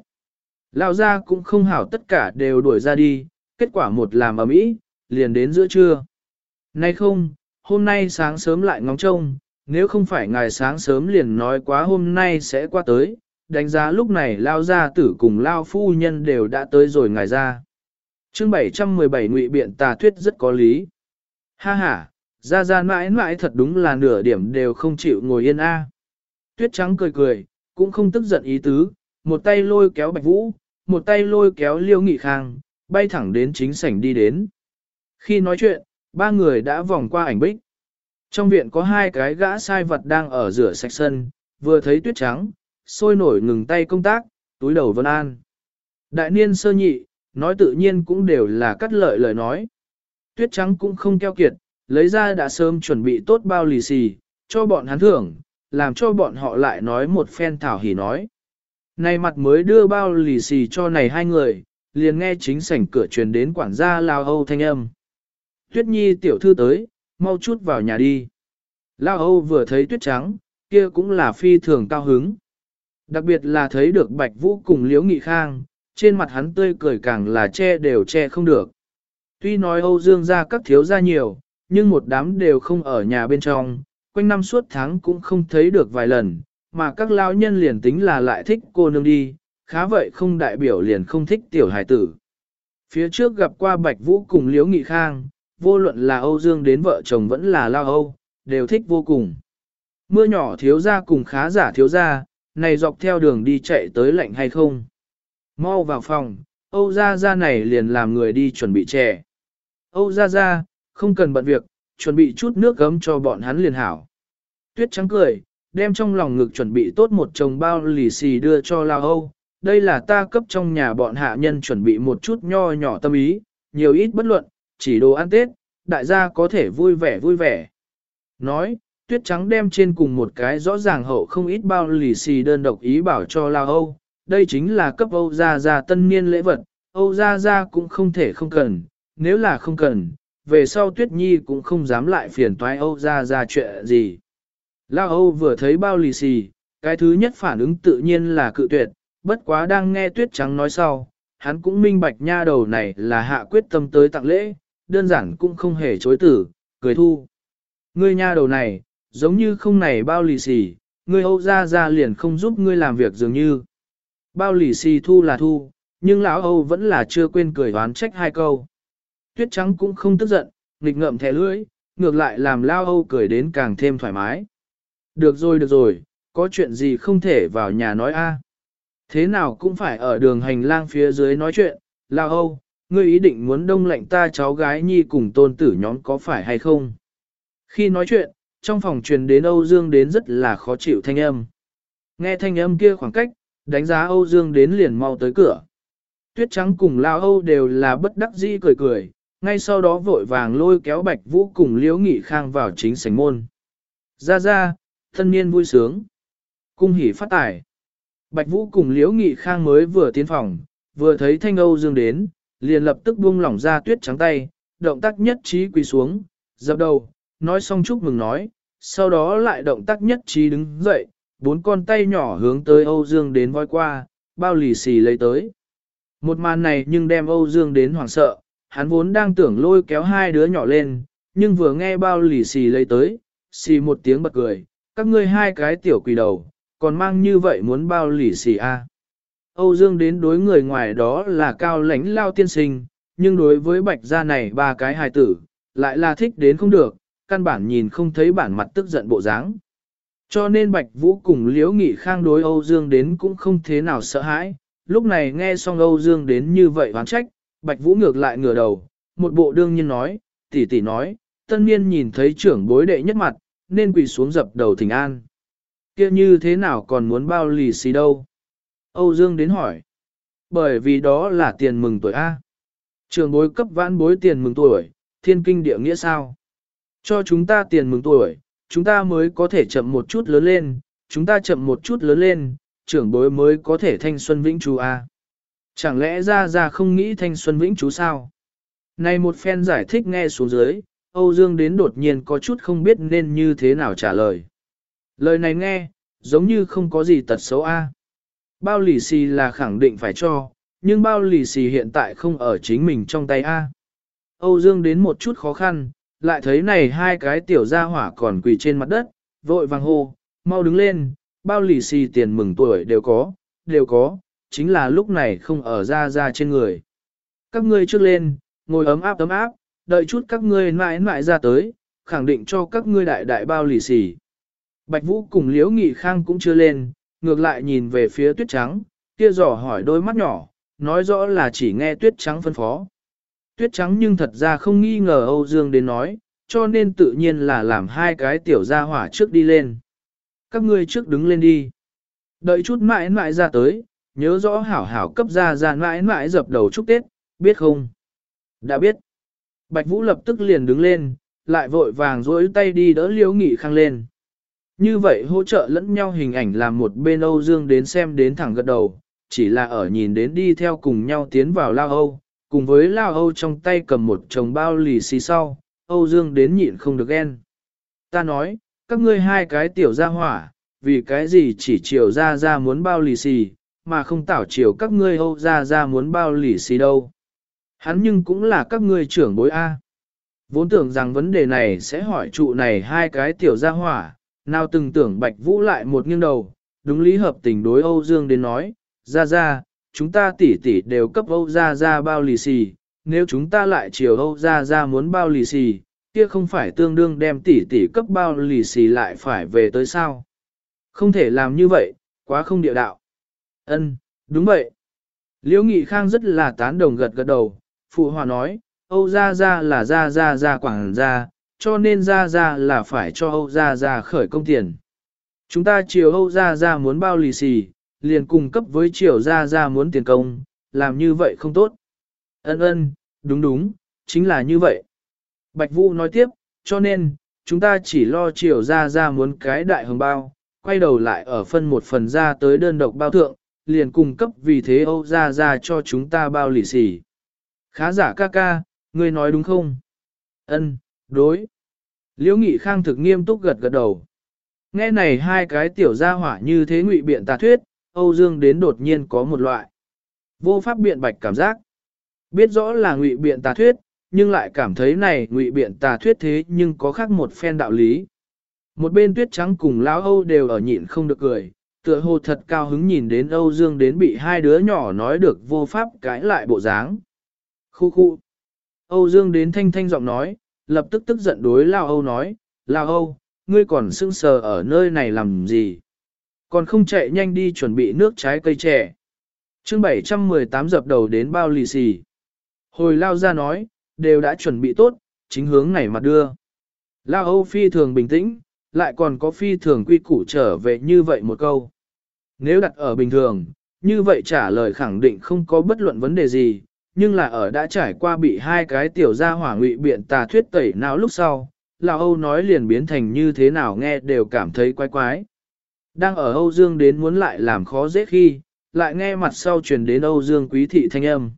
Lao ra cũng không hảo tất cả đều đuổi ra đi, kết quả một làm ở mỹ, liền đến giữa trưa. Nay không, hôm nay sáng sớm lại ngóng trông, nếu không phải ngài sáng sớm liền nói quá hôm nay sẽ qua tới, đánh giá lúc này Lao gia tử cùng Lao phu nhân đều đã tới rồi ngài ra. chương 717 ngụy biện tà thuyết rất có lý. Ha ha, ra ra mãi mãi thật đúng là nửa điểm đều không chịu ngồi yên a. Tuyết trắng cười cười, cũng không tức giận ý tứ, một tay lôi kéo bạch vũ, một tay lôi kéo liêu nghị khang, bay thẳng đến chính sảnh đi đến. Khi nói chuyện, ba người đã vòng qua ảnh bích. Trong viện có hai cái gã sai vật đang ở rửa sạch sân, vừa thấy tuyết trắng, sôi nổi ngừng tay công tác, túi đầu vân an. Đại niên sơ nhị, nói tự nhiên cũng đều là cắt lợi lời nói. Tuyết trắng cũng không keo kiệt, lấy ra đã sớm chuẩn bị tốt bao lì xì, cho bọn hắn thưởng, làm cho bọn họ lại nói một phen thảo hỉ nói. Này mặt mới đưa bao lì xì cho này hai người, liền nghe chính sảnh cửa truyền đến quản gia Lao Âu thanh âm. Tuyết Nhi tiểu thư tới, mau chút vào nhà đi. Lao Âu vừa thấy tuyết trắng, kia cũng là phi thường cao hứng. Đặc biệt là thấy được Bạch Vũ cùng Liễu Nghị Khang, trên mặt hắn tươi cười càng là che đều che không được. Tuy nói Âu Dương gia các thiếu gia nhiều, nhưng một đám đều không ở nhà bên trong, quanh năm suốt tháng cũng không thấy được vài lần, mà các lao nhân liền tính là lại thích cô nương đi, khá vậy không đại biểu liền không thích tiểu hải tử. Phía trước gặp qua Bạch Vũ cùng Liễu Nghị Khang, vô luận là Âu Dương đến vợ chồng vẫn là Lao Âu, đều thích vô cùng. Mưa nhỏ thiếu ra cùng khá giả thiếu ra, này dọc theo đường đi chạy tới lạnh hay không? Mau vào phòng, Âu Gia Gia này liền làm người đi chuẩn bị chè. Âu Gia Gia, không cần bận việc, chuẩn bị chút nước gấm cho bọn hắn liền hảo. Tuyết trắng cười, đem trong lòng ngực chuẩn bị tốt một chồng bao lì xì đưa cho La Âu. Đây là ta cấp trong nhà bọn hạ nhân chuẩn bị một chút nho nhỏ tâm ý, nhiều ít bất luận, chỉ đồ ăn Tết, đại gia có thể vui vẻ vui vẻ. Nói, tuyết trắng đem trên cùng một cái rõ ràng hậu không ít bao lì xì đơn độc ý bảo cho La Âu, đây chính là cấp Âu Gia Gia tân niên lễ vật, Âu Gia Gia cũng không thể không cần, nếu là không cần, về sau Tuyết Nhi cũng không dám lại phiền toái Âu Gia Gia chuyện gì. Lao Âu vừa thấy bao lì xì, cái thứ nhất phản ứng tự nhiên là cự tuyệt, bất quá đang nghe Tuyết Trắng nói sau, hắn cũng minh bạch nha đầu này là hạ quyết tâm tới tặng lễ, đơn giản cũng không hề chối tử, cười thu. Ngươi nha đầu này, giống như không này bao lì xì, ngươi Âu Gia Gia liền không giúp ngươi làm việc dường như. Bao lì xì thu là thu, nhưng lão Âu vẫn là chưa quên cười oán trách hai câu. Tuyết trắng cũng không tức giận, nghịch ngợm thẻ lưỡi, ngược lại làm lao Âu cười đến càng thêm thoải mái. Được rồi được rồi, có chuyện gì không thể vào nhà nói a? Thế nào cũng phải ở đường hành lang phía dưới nói chuyện, lao Âu, ngươi ý định muốn đông lạnh ta cháu gái nhi cùng tôn tử nhóm có phải hay không? Khi nói chuyện, trong phòng truyền đến Âu Dương đến rất là khó chịu thanh âm. Nghe thanh âm kia khoảng cách, đánh giá Âu Dương đến liền mau tới cửa. Tuyết trắng cùng Lao Âu đều là bất đắc dĩ cười cười, ngay sau đó vội vàng lôi kéo Bạch Vũ cùng Liễu Nghị Khang vào chính sảnh môn. Ra ra, thân niên vui sướng. Cung hỉ phát tải. Bạch Vũ cùng Liễu Nghị Khang mới vừa tiến phòng, vừa thấy Thanh Âu Dương đến, liền lập tức buông lỏng ra tuyết trắng tay, động tác nhất trí quỳ xuống, dập đầu, nói xong chúc mừng nói, sau đó lại động tác nhất trí đứng dậy, bốn con tay nhỏ hướng tới Âu Dương đến voi qua, bao lì xì lấy tới. Một màn này nhưng đem Âu Dương đến hoảng sợ, hắn vốn đang tưởng lôi kéo hai đứa nhỏ lên, nhưng vừa nghe bao lì xì lấy tới, xì một tiếng bật cười, các ngươi hai cái tiểu quỷ đầu, còn mang như vậy muốn bao lì xì a. À. Âu Dương đến đối người ngoài đó là cao lãnh lao tiên sinh, nhưng đối với bạch gia này ba cái hài tử, lại là thích đến không được, căn bản nhìn không thấy bản mặt tức giận bộ dáng. Cho nên Bạch Vũ cùng Liễu Nghị Khang đối Âu Dương đến cũng không thế nào sợ hãi, lúc này nghe xong Âu Dương đến như vậy oán trách, Bạch Vũ ngược lại ngửa đầu, một bộ đương nhiên nói, tỷ tỷ nói, tân niên nhìn thấy trưởng bối đệ nhất mặt, nên quỳ xuống dập đầu thỉnh an. kia như thế nào còn muốn bao lì xì đâu? Âu Dương đến hỏi. Bởi vì đó là tiền mừng tuổi A. Trường bối cấp vãn bối tiền mừng tuổi, thiên kinh địa nghĩa sao? Cho chúng ta tiền mừng tuổi, chúng ta mới có thể chậm một chút lớn lên, chúng ta chậm một chút lớn lên, trưởng bối mới có thể thanh xuân vĩnh chú A. Chẳng lẽ ra ra không nghĩ thanh xuân vĩnh chú sao? Này một phen giải thích nghe xuống dưới, Âu Dương đến đột nhiên có chút không biết nên như thế nào trả lời. Lời này nghe, giống như không có gì tật xấu A. Bao lì xì là khẳng định phải cho, nhưng bao lì xì hiện tại không ở chính mình trong tay A. Âu Dương đến một chút khó khăn, lại thấy này hai cái tiểu gia hỏa còn quỳ trên mặt đất, vội vàng hô, mau đứng lên, bao lì xì tiền mừng tuổi đều có, đều có, chính là lúc này không ở ra ra trên người. Các ngươi trước lên, ngồi ấm áp ấm áp, đợi chút các ngươi mãi mãi ra tới, khẳng định cho các ngươi đại đại bao lì xì. Bạch Vũ cùng Liễu Nghị Khang cũng chưa lên, ngược lại nhìn về phía tuyết trắng, kia dò hỏi đôi mắt nhỏ, nói rõ là chỉ nghe tuyết trắng phân phó. Tuyết trắng nhưng thật ra không nghi ngờ Âu Dương đến nói, cho nên tự nhiên là làm hai cái tiểu gia hỏa trước đi lên. Các ngươi trước đứng lên đi. Đợi chút mãi mãi ra tới, nhớ rõ hảo hảo cấp ra ra mãi mãi dập đầu chúc Tết, biết không? Đã biết. Bạch Vũ lập tức liền đứng lên, lại vội vàng dối tay đi đỡ liễu nghị khang lên. Như vậy hỗ trợ lẫn nhau hình ảnh làm một bên Âu Dương đến xem đến thẳng gật đầu, chỉ là ở nhìn đến đi theo cùng nhau tiến vào Lao Âu, cùng với Lao Âu trong tay cầm một chồng bao lì xì sau, Âu Dương đến nhịn không được ghen. Ta nói, các ngươi hai cái tiểu gia hỏa, vì cái gì chỉ chiều ra ra muốn bao lì xì, mà không tảo chiều các ngươi Âu ra ra muốn bao lì xì đâu. Hắn nhưng cũng là các ngươi trưởng bối A. Vốn tưởng rằng vấn đề này sẽ hỏi trụ này hai cái tiểu gia hỏa, nào từng tưởng Bạch Vũ lại một nghiêng đầu, đúng lý hợp tình đối Âu Dương đến nói, ra ra, chúng ta tỷ tỷ đều cấp Âu ra ra bao lì xì, nếu chúng ta lại chiều Âu ra ra muốn bao lì xì, kia không phải tương đương đem tỷ tỷ cấp bao lì xì lại phải về tới sao. Không thể làm như vậy, quá không địa đạo. Ân, đúng vậy. Liễu Nghị Khang rất là tán đồng gật gật đầu, phụ hòa nói, Âu Gia Gia là Gia Gia Gia quảng gia, cho nên Gia Gia là phải cho Âu Gia Gia khởi công tiền. Chúng ta chiều Âu Gia Gia muốn bao lì xì, liền cung cấp với chiều Gia Gia muốn tiền công, làm như vậy không tốt. Ân ân, đúng đúng, chính là như vậy. Bạch Vũ nói tiếp, cho nên, chúng ta chỉ lo chiều Gia Gia muốn cái đại hồng bao, quay đầu lại ở phân một phần ra tới đơn độc bao thượng, liền cung cấp vì thế Âu Gia Gia cho chúng ta bao lì xì. Khá giả ca ca, ngươi nói đúng không? Ân, đối. Liễu Nghị Khang thực nghiêm túc gật gật đầu. Nghe này hai cái tiểu gia hỏa như thế ngụy biện tà thuyết, Âu Dương đến đột nhiên có một loại vô pháp biện bạch cảm giác. Biết rõ là ngụy biện tà thuyết, nhưng lại cảm thấy này ngụy biện tà thuyết thế nhưng có khác một phen đạo lý. Một bên tuyết trắng cùng lão Âu đều ở nhịn không được cười, tựa hồ thật cao hứng nhìn đến Âu Dương đến bị hai đứa nhỏ nói được vô pháp cãi lại bộ dáng. Khu khu. Âu Dương đến thanh thanh giọng nói, lập tức tức giận đối Lao Âu nói, Lao Âu, ngươi còn sưng sờ ở nơi này làm gì? Còn không chạy nhanh đi chuẩn bị nước trái cây trẻ. chương 718 dập đầu đến bao lì xì. Hồi Lao ra nói, đều đã chuẩn bị tốt, chính hướng này mà đưa. Lao Âu phi thường bình tĩnh, lại còn có phi thường quy củ trở về như vậy một câu. Nếu đặt ở bình thường, như vậy trả lời khẳng định không có bất luận vấn đề gì, nhưng là ở đã trải qua bị hai cái tiểu gia hỏa ngụy biện tà thuyết tẩy não lúc sau, là Âu nói liền biến thành như thế nào nghe đều cảm thấy quái quái. Đang ở Âu Dương đến muốn lại làm khó dễ khi, lại nghe mặt sau truyền đến Âu Dương quý thị thanh âm.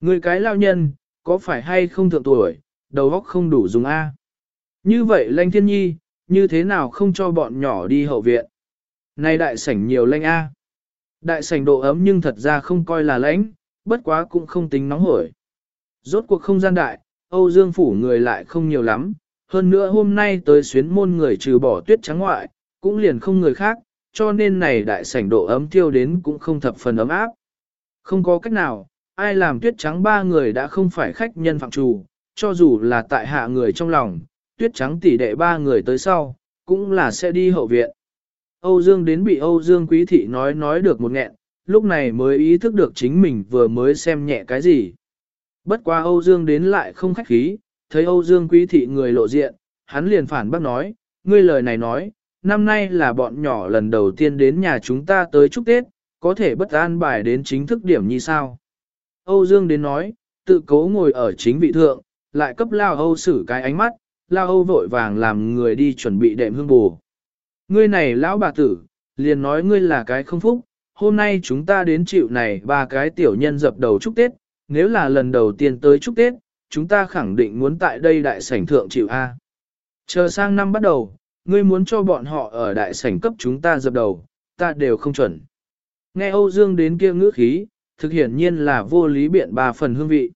Người cái lao nhân, có phải hay không thượng tuổi, đầu óc không đủ dùng A. Như vậy lanh thiên nhi, như thế nào không cho bọn nhỏ đi hậu viện. Này đại sảnh nhiều lanh A. Đại sảnh độ ấm nhưng thật ra không coi là lãnh, bất quá cũng không tính nóng hổi. Rốt cuộc không gian đại, Âu Dương phủ người lại không nhiều lắm, hơn nữa hôm nay tới xuyến môn người trừ bỏ tuyết trắng ngoại, cũng liền không người khác, cho nên này đại sảnh độ ấm tiêu đến cũng không thập phần ấm áp. Không có cách nào, ai làm tuyết trắng ba người đã không phải khách nhân phạm trù, cho dù là tại hạ người trong lòng, tuyết trắng tỷ đệ ba người tới sau, cũng là sẽ đi hậu viện. Âu Dương đến bị Âu Dương Quý Thị nói nói được một nghẹn, lúc này mới ý thức được chính mình vừa mới xem nhẹ cái gì. Bất quá Âu Dương đến lại không khách khí, thấy Âu Dương Quý Thị người lộ diện, hắn liền phản bác nói, ngươi lời này nói, năm nay là bọn nhỏ lần đầu tiên đến nhà chúng ta tới chúc Tết, có thể bất an bài đến chính thức điểm như sao. Âu Dương đến nói, tự cố ngồi ở chính vị thượng, lại cấp Lao Âu xử cái ánh mắt, Lao Âu vội vàng làm người đi chuẩn bị đệm hương bù. Ngươi này lão bà tử, liền nói ngươi là cái không phúc, hôm nay chúng ta đến chịu này ba cái tiểu nhân dập đầu chúc Tết, nếu là lần đầu tiên tới chúc Tết, chúng ta khẳng định muốn tại đây đại sảnh thượng chịu A. Chờ sang năm bắt đầu, ngươi muốn cho bọn họ ở đại sảnh cấp chúng ta dập đầu, ta đều không chuẩn. Nghe Âu Dương đến kia ngữ khí, thực hiển nhiên là vô lý biện ba phần hương vị.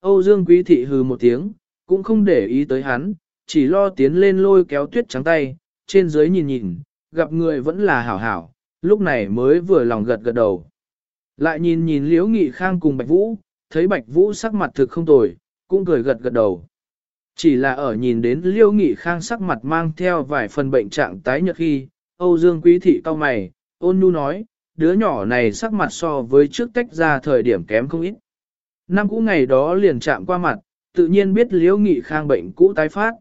Âu Dương quý thị hừ một tiếng, cũng không để ý tới hắn, chỉ lo tiến lên lôi kéo tuyết trắng tay, trên dưới nhìn nhìn, gặp người vẫn là hảo hảo, lúc này mới vừa lòng gật gật đầu. Lại nhìn nhìn Liễu Nghị Khang cùng Bạch Vũ, thấy Bạch Vũ sắc mặt thực không tồi, cũng cười gật gật đầu. Chỉ là ở nhìn đến Liễu Nghị Khang sắc mặt mang theo vài phần bệnh trạng tái nhợt khi, Âu Dương Quý Thị cao mày, ôn nhu nói, đứa nhỏ này sắc mặt so với trước tách ra thời điểm kém không ít. Năm cũ ngày đó liền chạm qua mặt, tự nhiên biết Liễu Nghị Khang bệnh cũ tái phát.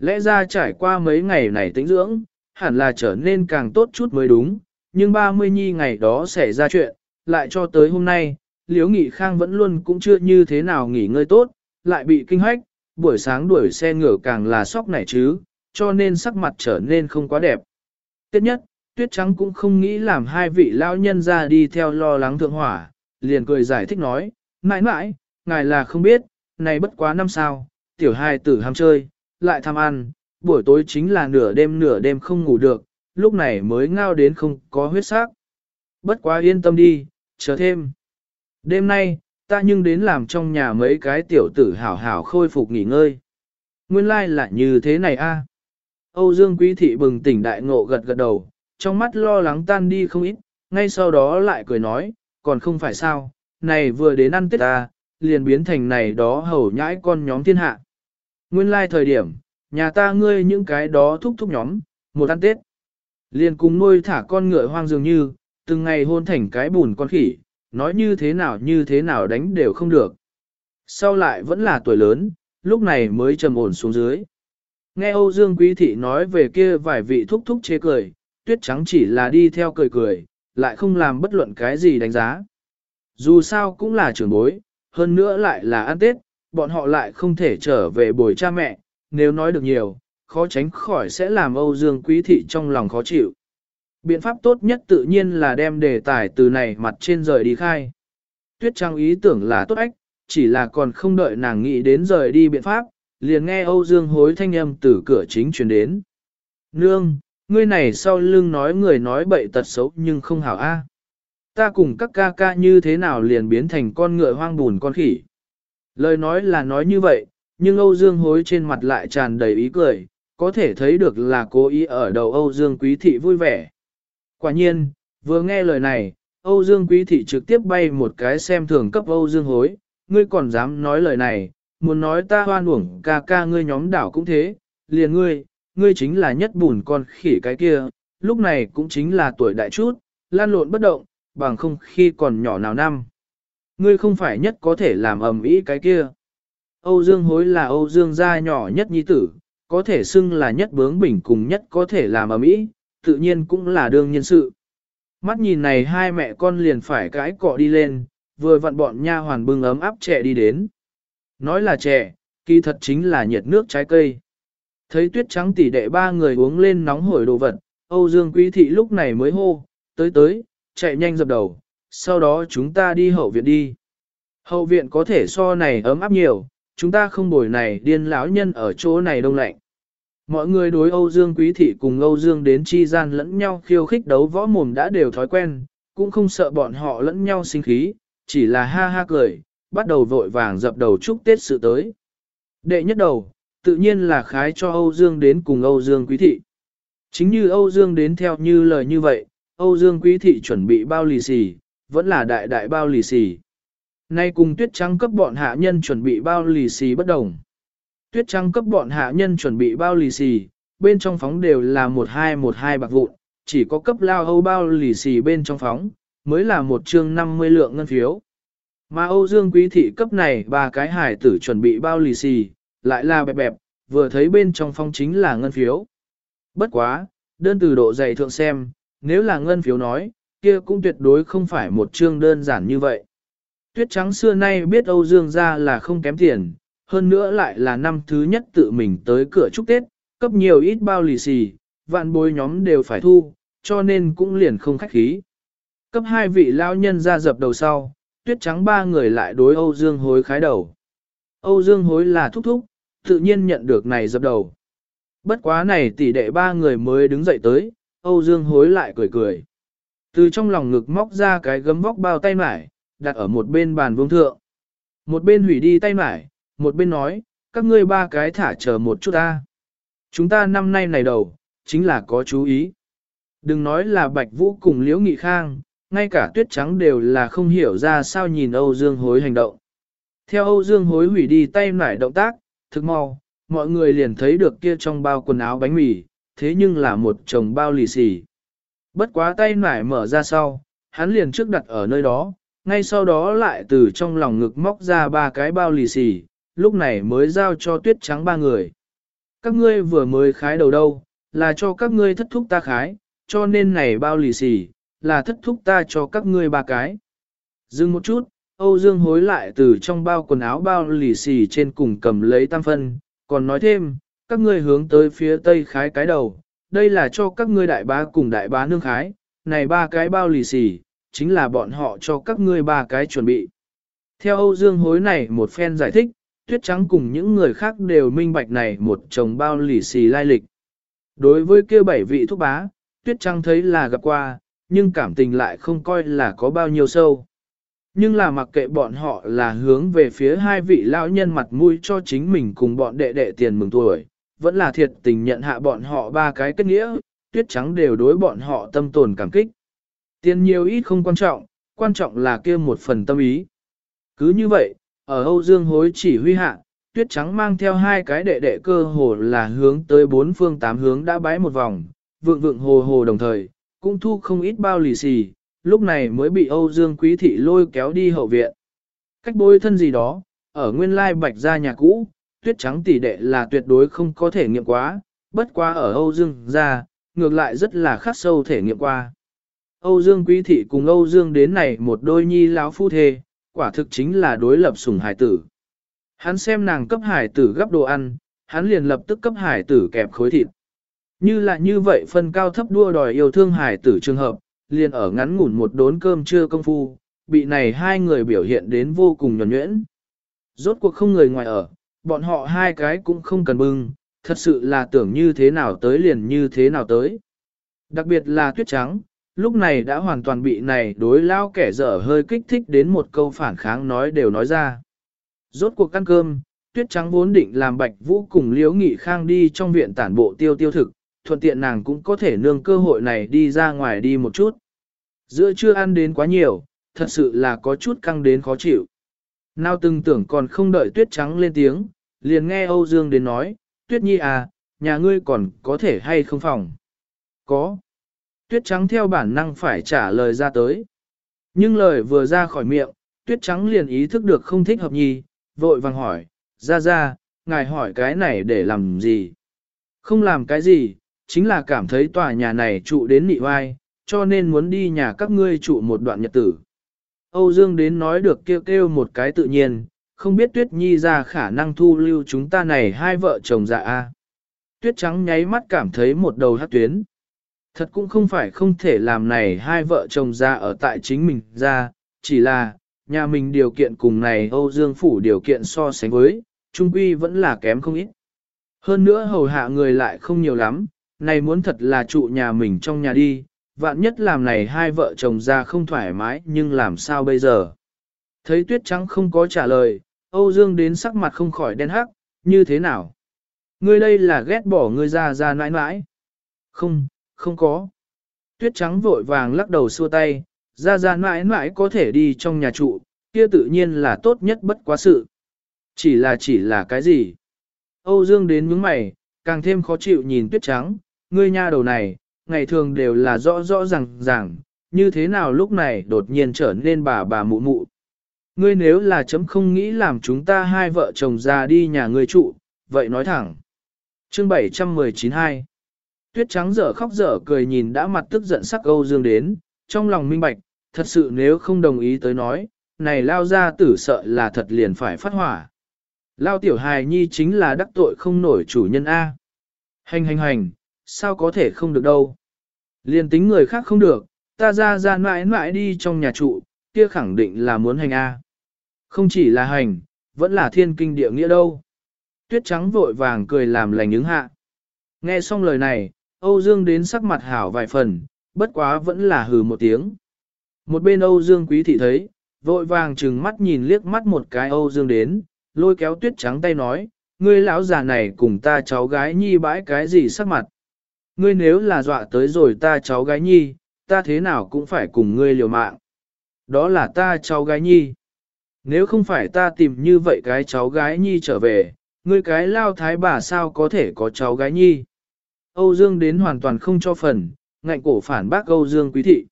Lẽ ra trải qua mấy ngày này tĩnh dưỡng, hẳn là trở nên càng tốt chút mới đúng, nhưng 30 nhi ngày đó xảy ra chuyện, lại cho tới hôm nay, Liễu Nghị Khang vẫn luôn cũng chưa như thế nào nghỉ ngơi tốt, lại bị kinh hoách, buổi sáng đuổi xe ngựa càng là sóc nảy chứ, cho nên sắc mặt trở nên không quá đẹp. Tiếp nhất, Tuyết Trắng cũng không nghĩ làm hai vị lão nhân ra đi theo lo lắng thượng hỏa, liền cười giải thích nói, mãi mãi, ngài là không biết, này bất quá năm sao, tiểu hai tử ham chơi, lại tham ăn, buổi tối chính là nửa đêm nửa đêm không ngủ được, lúc này mới ngao đến không có huyết sắc. Bất quá yên tâm đi, chờ thêm. Đêm nay, ta nhưng đến làm trong nhà mấy cái tiểu tử hảo hảo khôi phục nghỉ ngơi. Nguyên lai like là như thế này a. Âu Dương Quý Thị bừng tỉnh đại ngộ gật gật đầu, trong mắt lo lắng tan đi không ít, ngay sau đó lại cười nói, còn không phải sao, này vừa đến ăn tết ta, liền biến thành này đó hầu nhãi con nhóm thiên hạ. Nguyên lai like thời điểm, nhà ta ngươi những cái đó thúc thúc nhóm, một ăn tết. Liền cùng nuôi thả con ngựa hoang dường như, từng ngày hôn thành cái bùn con khỉ, nói như thế nào như thế nào đánh đều không được. Sau lại vẫn là tuổi lớn, lúc này mới trầm ổn xuống dưới. Nghe Âu Dương Quý Thị nói về kia vài vị thúc thúc chế cười, tuyết trắng chỉ là đi theo cười cười, lại không làm bất luận cái gì đánh giá. Dù sao cũng là trưởng bối, hơn nữa lại là ăn Tết, bọn họ lại không thể trở về bồi cha mẹ, nếu nói được nhiều, khó tránh khỏi sẽ làm Âu Dương Quý Thị trong lòng khó chịu. Biện pháp tốt nhất tự nhiên là đem đề tài từ này mặt trên rời đi khai. Tuyết Trang ý tưởng là tốt ách, chỉ là còn không đợi nàng nghĩ đến rời đi biện pháp, liền nghe Âu Dương hối thanh âm từ cửa chính truyền đến. Nương, ngươi này sau lưng nói người nói bậy tật xấu nhưng không hảo a. Ta cùng các ca ca như thế nào liền biến thành con ngựa hoang bùn con khỉ. Lời nói là nói như vậy, nhưng Âu Dương hối trên mặt lại tràn đầy ý cười, có thể thấy được là cố ý ở đầu Âu Dương quý thị vui vẻ. Quả nhiên, vừa nghe lời này, Âu Dương quý thị trực tiếp bay một cái xem thường cấp Âu Dương hối, ngươi còn dám nói lời này, muốn nói ta hoan uổng ca ca ngươi nhóm đảo cũng thế, liền ngươi, ngươi chính là nhất bùn con khỉ cái kia, lúc này cũng chính là tuổi đại chút, lan lộn bất động, bằng không khi còn nhỏ nào năm. Ngươi không phải nhất có thể làm ầm ĩ cái kia. Âu Dương hối là Âu Dương gia nhỏ nhất nhi tử, có thể xưng là nhất bướng bỉnh cùng nhất có thể làm ầm ĩ, tự nhiên cũng là đương nhân sự. Mắt nhìn này hai mẹ con liền phải cãi cọ đi lên, vừa vặn bọn nha hoàn bưng ấm áp trẻ đi đến. Nói là trẻ, kỳ thật chính là nhiệt nước trái cây. Thấy tuyết trắng tỷ đệ ba người uống lên nóng hổi đồ vật, Âu Dương Quý Thị lúc này mới hô, tới tới, chạy nhanh dập đầu, sau đó chúng ta đi hậu viện đi. Hậu viện có thể so này ấm áp nhiều, chúng ta không bồi này điên lão nhân ở chỗ này đông lạnh. Mọi người đối Âu Dương Quý Thị cùng Âu Dương đến chi gian lẫn nhau khiêu khích đấu võ mồm đã đều thói quen, cũng không sợ bọn họ lẫn nhau sinh khí, chỉ là ha ha cười, bắt đầu vội vàng dập đầu chúc Tết sự tới. Đệ nhất đầu, tự nhiên là khái cho Âu Dương đến cùng Âu Dương Quý Thị. Chính như Âu Dương đến theo như lời như vậy, Âu Dương Quý Thị chuẩn bị bao lì xì, vẫn là đại đại bao lì xì. Nay cùng tuyết trắng cấp bọn hạ nhân chuẩn bị bao lì xì bất đồng. Tuyết trắng cấp bọn hạ nhân chuẩn bị bao lì xì, bên trong phóng đều là một hai một hai bạc vụn, chỉ có cấp lao Âu bao lì xì bên trong phóng, mới là một chương 50 lượng ngân phiếu. Mà Âu Dương Quý Thị cấp này ba cái hải tử chuẩn bị bao lì xì, lại là bẹp bẹp, vừa thấy bên trong phong chính là ngân phiếu. Bất quá, đơn từ độ dày thượng xem, nếu là ngân phiếu nói, kia cũng tuyệt đối không phải một chương đơn giản như vậy. Tuyết trắng xưa nay biết Âu Dương ra là không kém tiền, hơn nữa lại là năm thứ nhất tự mình tới cửa chúc Tết, cấp nhiều ít bao lì xì, vạn bối nhóm đều phải thu, cho nên cũng liền không khách khí. Cấp hai vị lao nhân ra dập đầu sau, tuyết trắng ba người lại đối Âu Dương hối khái đầu. Âu Dương hối là thúc thúc, tự nhiên nhận được này dập đầu. Bất quá này tỷ đệ ba người mới đứng dậy tới, Âu Dương hối lại cười cười. Từ trong lòng ngực móc ra cái gấm vóc bao tay mải, đặt ở một bên bàn vương thượng. Một bên hủy đi tay mải, một bên nói, các ngươi ba cái thả chờ một chút ta. Chúng ta năm nay này đầu, chính là có chú ý. Đừng nói là Bạch Vũ cùng Liễu Nghị Khang, ngay cả tuyết trắng đều là không hiểu ra sao nhìn Âu Dương hối hành động. Theo Âu Dương hối hủy đi tay nải động tác, thực mau, mọi người liền thấy được kia trong bao quần áo bánh mì, thế nhưng là một chồng bao lì xì. Bất quá tay nải mở ra sau, hắn liền trước đặt ở nơi đó, ngay sau đó lại từ trong lòng ngực móc ra ba cái bao lì xì, lúc này mới giao cho tuyết trắng ba người. Các ngươi vừa mới khái đầu đâu, là cho các ngươi thất thúc ta khái, cho nên này bao lì xì, là thất thúc ta cho các ngươi ba cái. Dừng một chút, Âu Dương hối lại từ trong bao quần áo bao lì xì trên cùng cầm lấy tam phân, còn nói thêm, các ngươi hướng tới phía tây khái cái đầu, đây là cho các ngươi đại bá cùng đại bá nương khái, này ba cái bao lì xì, chính là bọn họ cho các ngươi ba cái chuẩn bị. Theo Âu Dương hối này một phen giải thích, tuyết trắng cùng những người khác đều minh bạch này một chồng bao lì xì lai lịch. Đối với kia bảy vị thúc bá, tuyết trắng thấy là gặp qua, nhưng cảm tình lại không coi là có bao nhiêu sâu. Nhưng là mặc kệ bọn họ là hướng về phía hai vị lão nhân mặt mũi cho chính mình cùng bọn đệ đệ tiền mừng tuổi, vẫn là thiệt tình nhận hạ bọn họ ba cái kết nghĩa, tuyết trắng đều đối bọn họ tâm tồn cảm kích. Tiền nhiều ít không quan trọng, quan trọng là kia một phần tâm ý. Cứ như vậy, ở Âu Dương hối chỉ huy hạ, tuyết trắng mang theo hai cái đệ đệ cơ hồ là hướng tới bốn phương tám hướng đã bái một vòng, vượng vượng hồ hồ đồng thời, cũng thu không ít bao lì xì, lúc này mới bị Âu Dương Quý Thị lôi kéo đi hậu viện. Cách bôi thân gì đó, ở nguyên lai bạch gia nhà cũ, tuyết trắng tỷ đệ là tuyệt đối không có thể nghiệm quá, bất quá ở Âu Dương gia, ngược lại rất là khắc sâu thể nghiệm qua. Âu Dương Quý Thị cùng Âu Dương đến này một đôi nhi lão phu thê, quả thực chính là đối lập sủng hải tử. Hắn xem nàng cấp hải tử gấp đồ ăn, hắn liền lập tức cấp hải tử kẹp khối thịt. Như là như vậy phân cao thấp đua đòi yêu thương hải tử trường hợp, liền ở ngắn ngủn một đốn cơm trưa công phu, bị này hai người biểu hiện đến vô cùng nhuẩn nhuyễn. Rốt cuộc không người ngoài ở, bọn họ hai cái cũng không cần bưng, thật sự là tưởng như thế nào tới liền như thế nào tới. Đặc biệt là tuyết trắng, lúc này đã hoàn toàn bị này đối lao kẻ dở hơi kích thích đến một câu phản kháng nói đều nói ra. Rốt cuộc ăn cơm, tuyết trắng vốn định làm bạch vũ cùng liễu nghị khang đi trong viện tản bộ tiêu tiêu thực, thuận tiện nàng cũng có thể nương cơ hội này đi ra ngoài đi một chút. Giữa chưa ăn đến quá nhiều, thật sự là có chút căng đến khó chịu. Nào từng tưởng còn không đợi tuyết trắng lên tiếng, liền nghe Âu Dương đến nói, tuyết nhi à, nhà ngươi còn có thể hay không phòng? Có. Tuyết trắng theo bản năng phải trả lời ra tới. Nhưng lời vừa ra khỏi miệng, tuyết trắng liền ý thức được không thích hợp nhi, vội vàng hỏi, ra ra, ngài hỏi cái này để làm gì? Không làm cái gì, chính là cảm thấy tòa nhà này trụ đến nị oai, cho nên muốn đi nhà các ngươi trụ một đoạn nhật tử. Âu Dương đến nói được kêu kêu một cái tự nhiên, không biết Tuyết Nhi ra khả năng thu lưu chúng ta này hai vợ chồng dạ a. Tuyết trắng nháy mắt cảm thấy một đầu hát tuyến. Thật cũng không phải không thể làm này hai vợ chồng ra ở tại chính mình ra, chỉ là, nhà mình điều kiện cùng này Âu Dương Phủ điều kiện so sánh với, trung quy vẫn là kém không ít. Hơn nữa hầu hạ người lại không nhiều lắm, này muốn thật là trụ nhà mình trong nhà đi, vạn nhất làm này hai vợ chồng ra không thoải mái nhưng làm sao bây giờ. Thấy tuyết trắng không có trả lời, Âu Dương đến sắc mặt không khỏi đen hắc, như thế nào? Ngươi đây là ghét bỏ ngươi ra ra nãi nãi. Không, không có. Tuyết trắng vội vàng lắc đầu xua tay, ra ra nãi nãi có thể đi trong nhà trụ, kia tự nhiên là tốt nhất bất quá sự. Chỉ là chỉ là cái gì? Âu Dương đến nhướng mày, càng thêm khó chịu nhìn tuyết trắng, ngươi nha đầu này, ngày thường đều là rõ rõ ràng ràng, như thế nào lúc này đột nhiên trở nên bà bà mụ mụ. Ngươi nếu là chấm không nghĩ làm chúng ta hai vợ chồng già đi nhà ngươi trụ, vậy nói thẳng. Chương 7192 Tuyết trắng dở khóc dở cười nhìn đã mặt tức giận sắc Âu Dương đến, trong lòng minh bạch, thật sự nếu không đồng ý tới nói, này lao ra tử sợ là thật liền phải phát hỏa. Lao tiểu hài nhi chính là đắc tội không nổi chủ nhân A. Hành hành hành, sao có thể không được đâu liên tính người khác không được, ta ra ra mãi mãi đi trong nhà trụ, kia khẳng định là muốn hành A. Không chỉ là hành, vẫn là thiên kinh địa nghĩa đâu. Tuyết trắng vội vàng cười làm lành ứng hạ. Nghe xong lời này, Âu Dương đến sắc mặt hảo vài phần, bất quá vẫn là hừ một tiếng. Một bên Âu Dương quý thị thấy, vội vàng trừng mắt nhìn liếc mắt một cái Âu Dương đến, lôi kéo tuyết trắng tay nói, ngươi lão già này cùng ta cháu gái nhi bãi cái gì sắc mặt. Ngươi nếu là dọa tới rồi ta cháu gái nhi, ta thế nào cũng phải cùng ngươi liều mạng. Đó là ta cháu gái nhi. Nếu không phải ta tìm như vậy cái cháu gái nhi trở về, ngươi cái lao thái bà sao có thể có cháu gái nhi. Âu Dương đến hoàn toàn không cho phần, ngạnh cổ phản bác Âu Dương quý thị.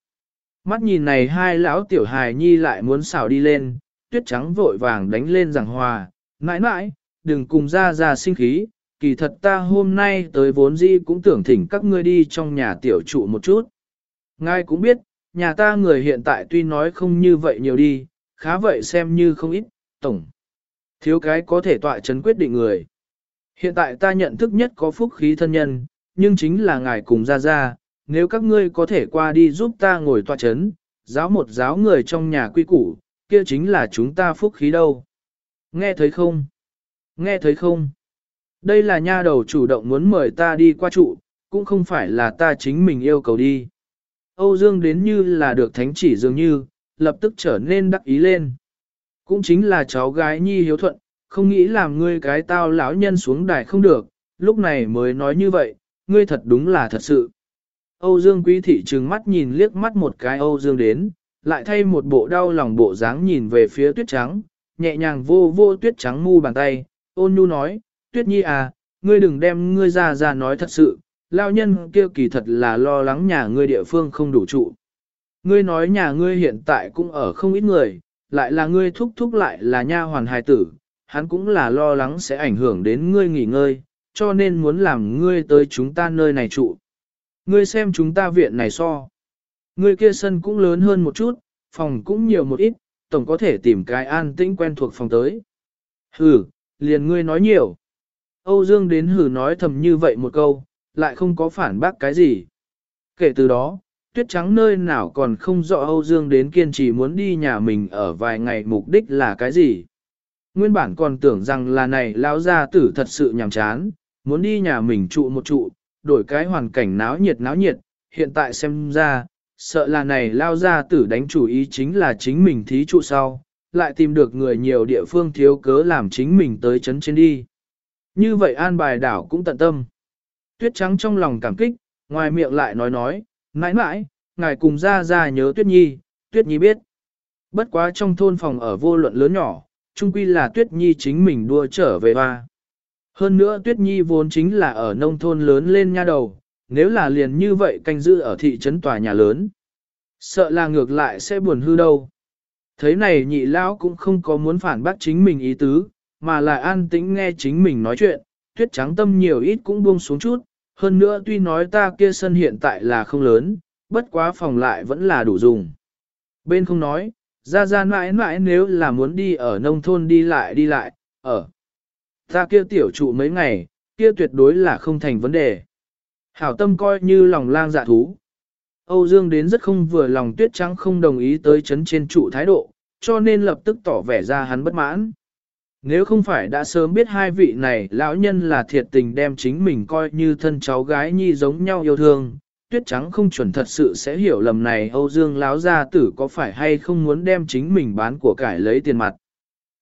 Mắt nhìn này hai lão tiểu hài nhi lại muốn xào đi lên, tuyết trắng vội vàng đánh lên giảng hòa, Nãi nãi, đừng cùng ra ra sinh khí, kỳ thật ta hôm nay tới vốn dĩ cũng tưởng thỉnh các ngươi đi trong nhà tiểu trụ một chút. Ngài cũng biết, nhà ta người hiện tại tuy nói không như vậy nhiều đi, khá vậy xem như không ít, tổng. Thiếu cái có thể tọa chấn quyết định người. Hiện tại ta nhận thức nhất có phúc khí thân nhân, nhưng chính là ngài cùng ra ra, nếu các ngươi có thể qua đi giúp ta ngồi tọa chấn, giáo một giáo người trong nhà quy củ, kia chính là chúng ta phúc khí đâu. Nghe thấy không? Nghe thấy không? Đây là nha đầu chủ động muốn mời ta đi qua trụ, cũng không phải là ta chính mình yêu cầu đi. Âu Dương đến như là được thánh chỉ dường như, lập tức trở nên đắc ý lên. Cũng chính là cháu gái nhi hiếu thuận, không nghĩ làm ngươi cái tao lão nhân xuống đài không được, lúc này mới nói như vậy, ngươi thật đúng là thật sự. Âu Dương quý thị trừng mắt nhìn liếc mắt một cái Âu Dương đến, lại thay một bộ đau lòng bộ dáng nhìn về phía tuyết trắng, nhẹ nhàng vô vô tuyết trắng mu bàn tay, ôn nhu nói, tuyết nhi à, ngươi đừng đem ngươi ra ra nói thật sự, lao nhân kia kỳ thật là lo lắng nhà ngươi địa phương không đủ trụ. Ngươi nói nhà ngươi hiện tại cũng ở không ít người, lại là ngươi thúc thúc lại là nha hoàn hài tử, hắn cũng là lo lắng sẽ ảnh hưởng đến ngươi nghỉ ngơi, cho nên muốn làm ngươi tới chúng ta nơi này trụ. Ngươi xem chúng ta viện này so. Ngươi kia sân cũng lớn hơn một chút, phòng cũng nhiều một ít, tổng có thể tìm cái an tĩnh quen thuộc phòng tới. Hừ, liền ngươi nói nhiều. Âu Dương đến hừ nói thầm như vậy một câu, lại không có phản bác cái gì. Kể từ đó, tuyết trắng nơi nào còn không rõ Âu Dương đến kiên trì muốn đi nhà mình ở vài ngày mục đích là cái gì. Nguyên bản còn tưởng rằng là này lão gia tử thật sự nhàm chán, muốn đi nhà mình trụ một trụ, đổi cái hoàn cảnh náo nhiệt náo nhiệt, hiện tại xem ra, sợ là này lao gia tử đánh chủ ý chính là chính mình thí trụ sau, lại tìm được người nhiều địa phương thiếu cớ làm chính mình tới chấn trên đi. Như vậy an bài đảo cũng tận tâm. Tuyết trắng trong lòng cảm kích, ngoài miệng lại nói nói, mãi mãi, ngài cùng ra ra nhớ Tuyết Nhi, Tuyết Nhi biết. Bất quá trong thôn phòng ở vô luận lớn nhỏ, chung quy là Tuyết Nhi chính mình đua trở về hoa. Hơn nữa Tuyết Nhi vốn chính là ở nông thôn lớn lên nha đầu, nếu là liền như vậy canh giữ ở thị trấn tòa nhà lớn. Sợ là ngược lại sẽ buồn hư đâu. Thấy này nhị lão cũng không có muốn phản bác chính mình ý tứ, mà là an tĩnh nghe chính mình nói chuyện, tuyết trắng tâm nhiều ít cũng buông xuống chút, hơn nữa tuy nói ta kia sân hiện tại là không lớn, bất quá phòng lại vẫn là đủ dùng. Bên không nói, ra ra mãi mãi nếu là muốn đi ở nông thôn đi lại đi lại, ở. Ta kia tiểu trụ mấy ngày, kia tuyệt đối là không thành vấn đề. Hảo tâm coi như lòng lang dạ thú. Âu Dương đến rất không vừa lòng tuyết trắng không đồng ý tới chấn trên trụ thái độ, cho nên lập tức tỏ vẻ ra hắn bất mãn. Nếu không phải đã sớm biết hai vị này lão nhân là thiệt tình đem chính mình coi như thân cháu gái nhi giống nhau yêu thương, tuyết trắng không chuẩn thật sự sẽ hiểu lầm này Âu Dương lão gia tử có phải hay không muốn đem chính mình bán của cải lấy tiền mặt.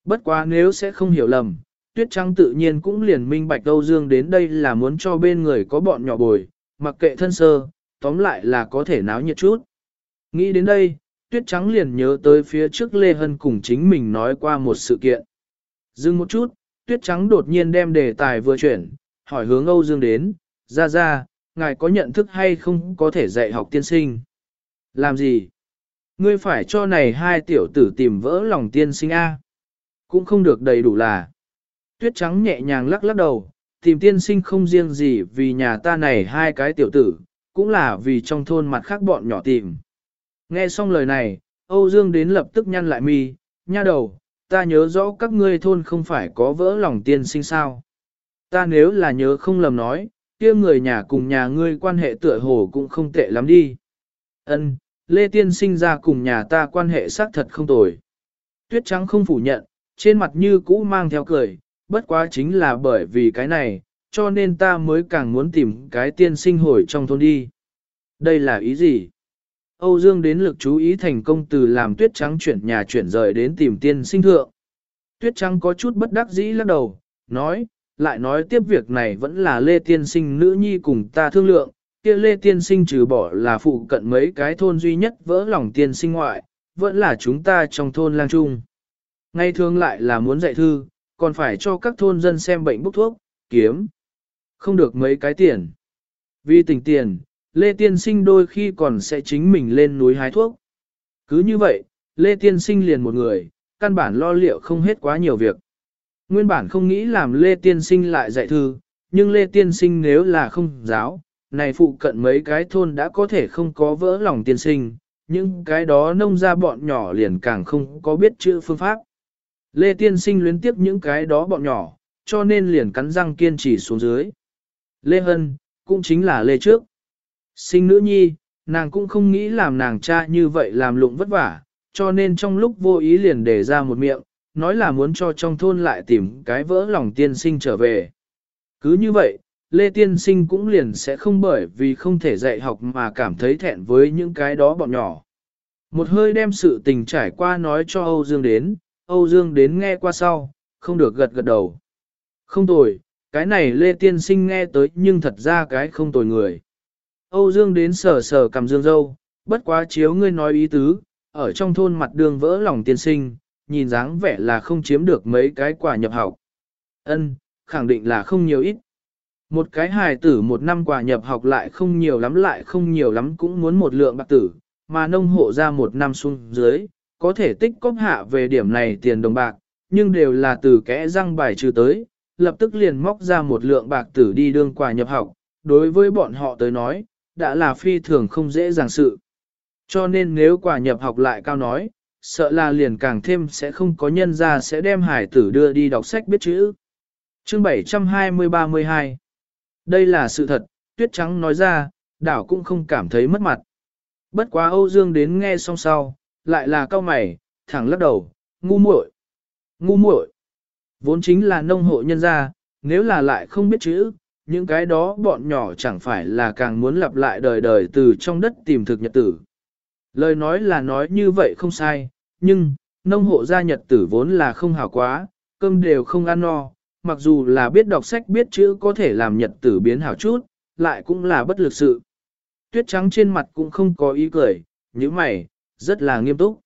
Bất quá nếu sẽ không hiểu lầm, tuyết trắng tự nhiên cũng liền minh bạch Âu Dương đến đây là muốn cho bên người có bọn nhỏ bồi, mặc kệ thân sơ, tóm lại là có thể náo nhiệt chút. Nghĩ đến đây, tuyết trắng liền nhớ tới phía trước Lê Hân cùng chính mình nói qua một sự kiện. Dừng một chút, tuyết trắng đột nhiên đem đề tài vừa chuyển, hỏi hướng Âu Dương đến, ra ra, ngài có nhận thức hay không có thể dạy học tiên sinh? Làm gì? Ngươi phải cho này hai tiểu tử tìm vỡ lòng tiên sinh A. Cũng không được đầy đủ là. Tuyết trắng nhẹ nhàng lắc lắc đầu, tìm tiên sinh không riêng gì vì nhà ta này hai cái tiểu tử, cũng là vì trong thôn mặt khác bọn nhỏ tìm. Nghe xong lời này, Âu Dương đến lập tức nhăn lại mi, nha đầu, ta nhớ rõ các ngươi thôn không phải có vỡ lòng tiên sinh sao. Ta nếu là nhớ không lầm nói, kia người nhà cùng nhà ngươi quan hệ tựa hồ cũng không tệ lắm đi. Ân, Lê Tiên sinh ra cùng nhà ta quan hệ xác thật không tồi. Tuyết trắng không phủ nhận, trên mặt như cũ mang theo cười, bất quá chính là bởi vì cái này, cho nên ta mới càng muốn tìm cái tiên sinh hồi trong thôn đi. Đây là ý gì? Âu Dương đến lực chú ý thành công từ làm tuyết trắng chuyển nhà chuyển rời đến tìm tiên sinh thượng. Tuyết trắng có chút bất đắc dĩ lắc đầu, nói, lại nói tiếp việc này vẫn là Lê Tiên sinh nữ nhi cùng ta thương lượng, kia Lê Tiên sinh trừ bỏ là phụ cận mấy cái thôn duy nhất vỡ lòng tiên sinh ngoại, vẫn là chúng ta trong thôn lang trung. Ngay thường lại là muốn dạy thư, còn phải cho các thôn dân xem bệnh bốc thuốc, kiếm. Không được mấy cái tiền. Vì tình tiền, Lê Tiên Sinh đôi khi còn sẽ chính mình lên núi hái thuốc. Cứ như vậy, Lê Tiên Sinh liền một người, căn bản lo liệu không hết quá nhiều việc. Nguyên bản không nghĩ làm Lê Tiên Sinh lại dạy thư, nhưng Lê Tiên Sinh nếu là không giáo, này phụ cận mấy cái thôn đã có thể không có vỡ lòng tiên sinh, nhưng cái đó nông ra bọn nhỏ liền càng không có biết chữ phương pháp. Lê Tiên Sinh luyến tiếp những cái đó bọn nhỏ, cho nên liền cắn răng kiên trì xuống dưới. Lê Hân, cũng chính là Lê Trước. Sinh nữ nhi, nàng cũng không nghĩ làm nàng cha như vậy làm lụng vất vả, cho nên trong lúc vô ý liền để ra một miệng, nói là muốn cho trong thôn lại tìm cái vỡ lòng tiên sinh trở về. Cứ như vậy, Lê Tiên Sinh cũng liền sẽ không bởi vì không thể dạy học mà cảm thấy thẹn với những cái đó bọn nhỏ. Một hơi đem sự tình trải qua nói cho Âu Dương đến, Âu Dương đến nghe qua sau, không được gật gật đầu. Không tồi, cái này Lê Tiên Sinh nghe tới nhưng thật ra cái không tồi người. Âu Dương đến sờ sờ cầm dương dâu, bất quá chiếu ngươi nói ý tứ, ở trong thôn mặt đường vỡ lòng tiên sinh, nhìn dáng vẻ là không chiếm được mấy cái quả nhập học. Ân, khẳng định là không nhiều ít. Một cái hài tử một năm quả nhập học lại không nhiều lắm lại không nhiều lắm cũng muốn một lượng bạc tử, mà nông hộ ra một năm xuống dưới, có thể tích cóp hạ về điểm này tiền đồng bạc, nhưng đều là từ kẽ răng bài trừ tới, lập tức liền móc ra một lượng bạc tử đi đương quà nhập học, đối với bọn họ tới nói, đã là phi thường không dễ dàng sự. Cho nên nếu quả nhập học lại cao nói, sợ là liền càng thêm sẽ không có nhân ra sẽ đem hải tử đưa đi đọc sách biết chữ. Chương 720-32 Đây là sự thật, tuyết trắng nói ra, đảo cũng không cảm thấy mất mặt. Bất quá Âu Dương đến nghe xong sau, lại là cao mày, thẳng lắc đầu, ngu muội, ngu muội. Vốn chính là nông hộ nhân gia, nếu là lại không biết chữ, những cái đó bọn nhỏ chẳng phải là càng muốn lặp lại đời đời từ trong đất tìm thực nhật tử. Lời nói là nói như vậy không sai, nhưng, nông hộ gia nhật tử vốn là không hảo quá, cơm đều không ăn no, mặc dù là biết đọc sách biết chữ có thể làm nhật tử biến hảo chút, lại cũng là bất lực sự. Tuyết trắng trên mặt cũng không có ý cười, như mày, rất là nghiêm túc.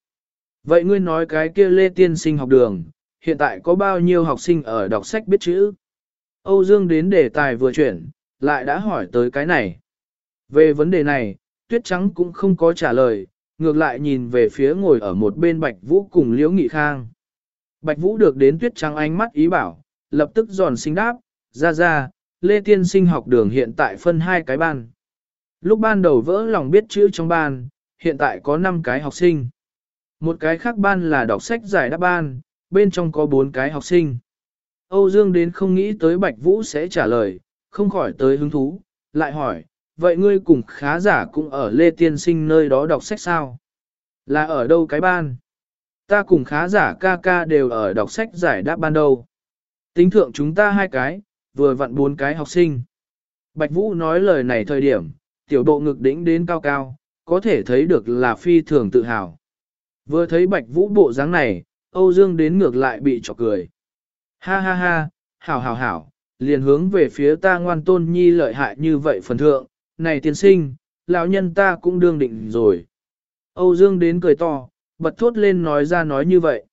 Vậy ngươi nói cái kia lê tiên sinh học đường, hiện tại có bao nhiêu học sinh ở đọc sách biết chữ? Âu Dương đến đề tài vừa chuyển, lại đã hỏi tới cái này. Về vấn đề này, Tuyết Trắng cũng không có trả lời, ngược lại nhìn về phía ngồi ở một bên Bạch Vũ cùng Liễu Nghị Khang. Bạch Vũ được đến Tuyết Trắng ánh mắt ý bảo, lập tức giòn sinh đáp, ra ra, Lê Tiên sinh học đường hiện tại phân hai cái ban. Lúc ban đầu vỡ lòng biết chữ trong ban, hiện tại có 5 cái học sinh. Một cái khác ban là đọc sách giải đáp ban, bên trong có 4 cái học sinh. Âu Dương đến không nghĩ tới Bạch Vũ sẽ trả lời, không khỏi tới hứng thú, lại hỏi, vậy ngươi cùng khá giả cũng ở Lê Tiên Sinh nơi đó đọc sách sao? Là ở đâu cái ban? Ta cùng khá giả ca ca đều ở đọc sách giải đáp ban đầu. Tính thượng chúng ta hai cái, vừa vặn bốn cái học sinh. Bạch Vũ nói lời này thời điểm, tiểu độ ngực đỉnh đến cao cao, có thể thấy được là phi thường tự hào. Vừa thấy Bạch Vũ bộ dáng này, Âu Dương đến ngược lại bị chọc cười. Ha ha ha, hảo hảo hảo, liền hướng về phía ta ngoan tôn nhi lợi hại như vậy phần thượng, này tiên sinh, lão nhân ta cũng đương định rồi. Âu Dương đến cười to, bật thốt lên nói ra nói như vậy.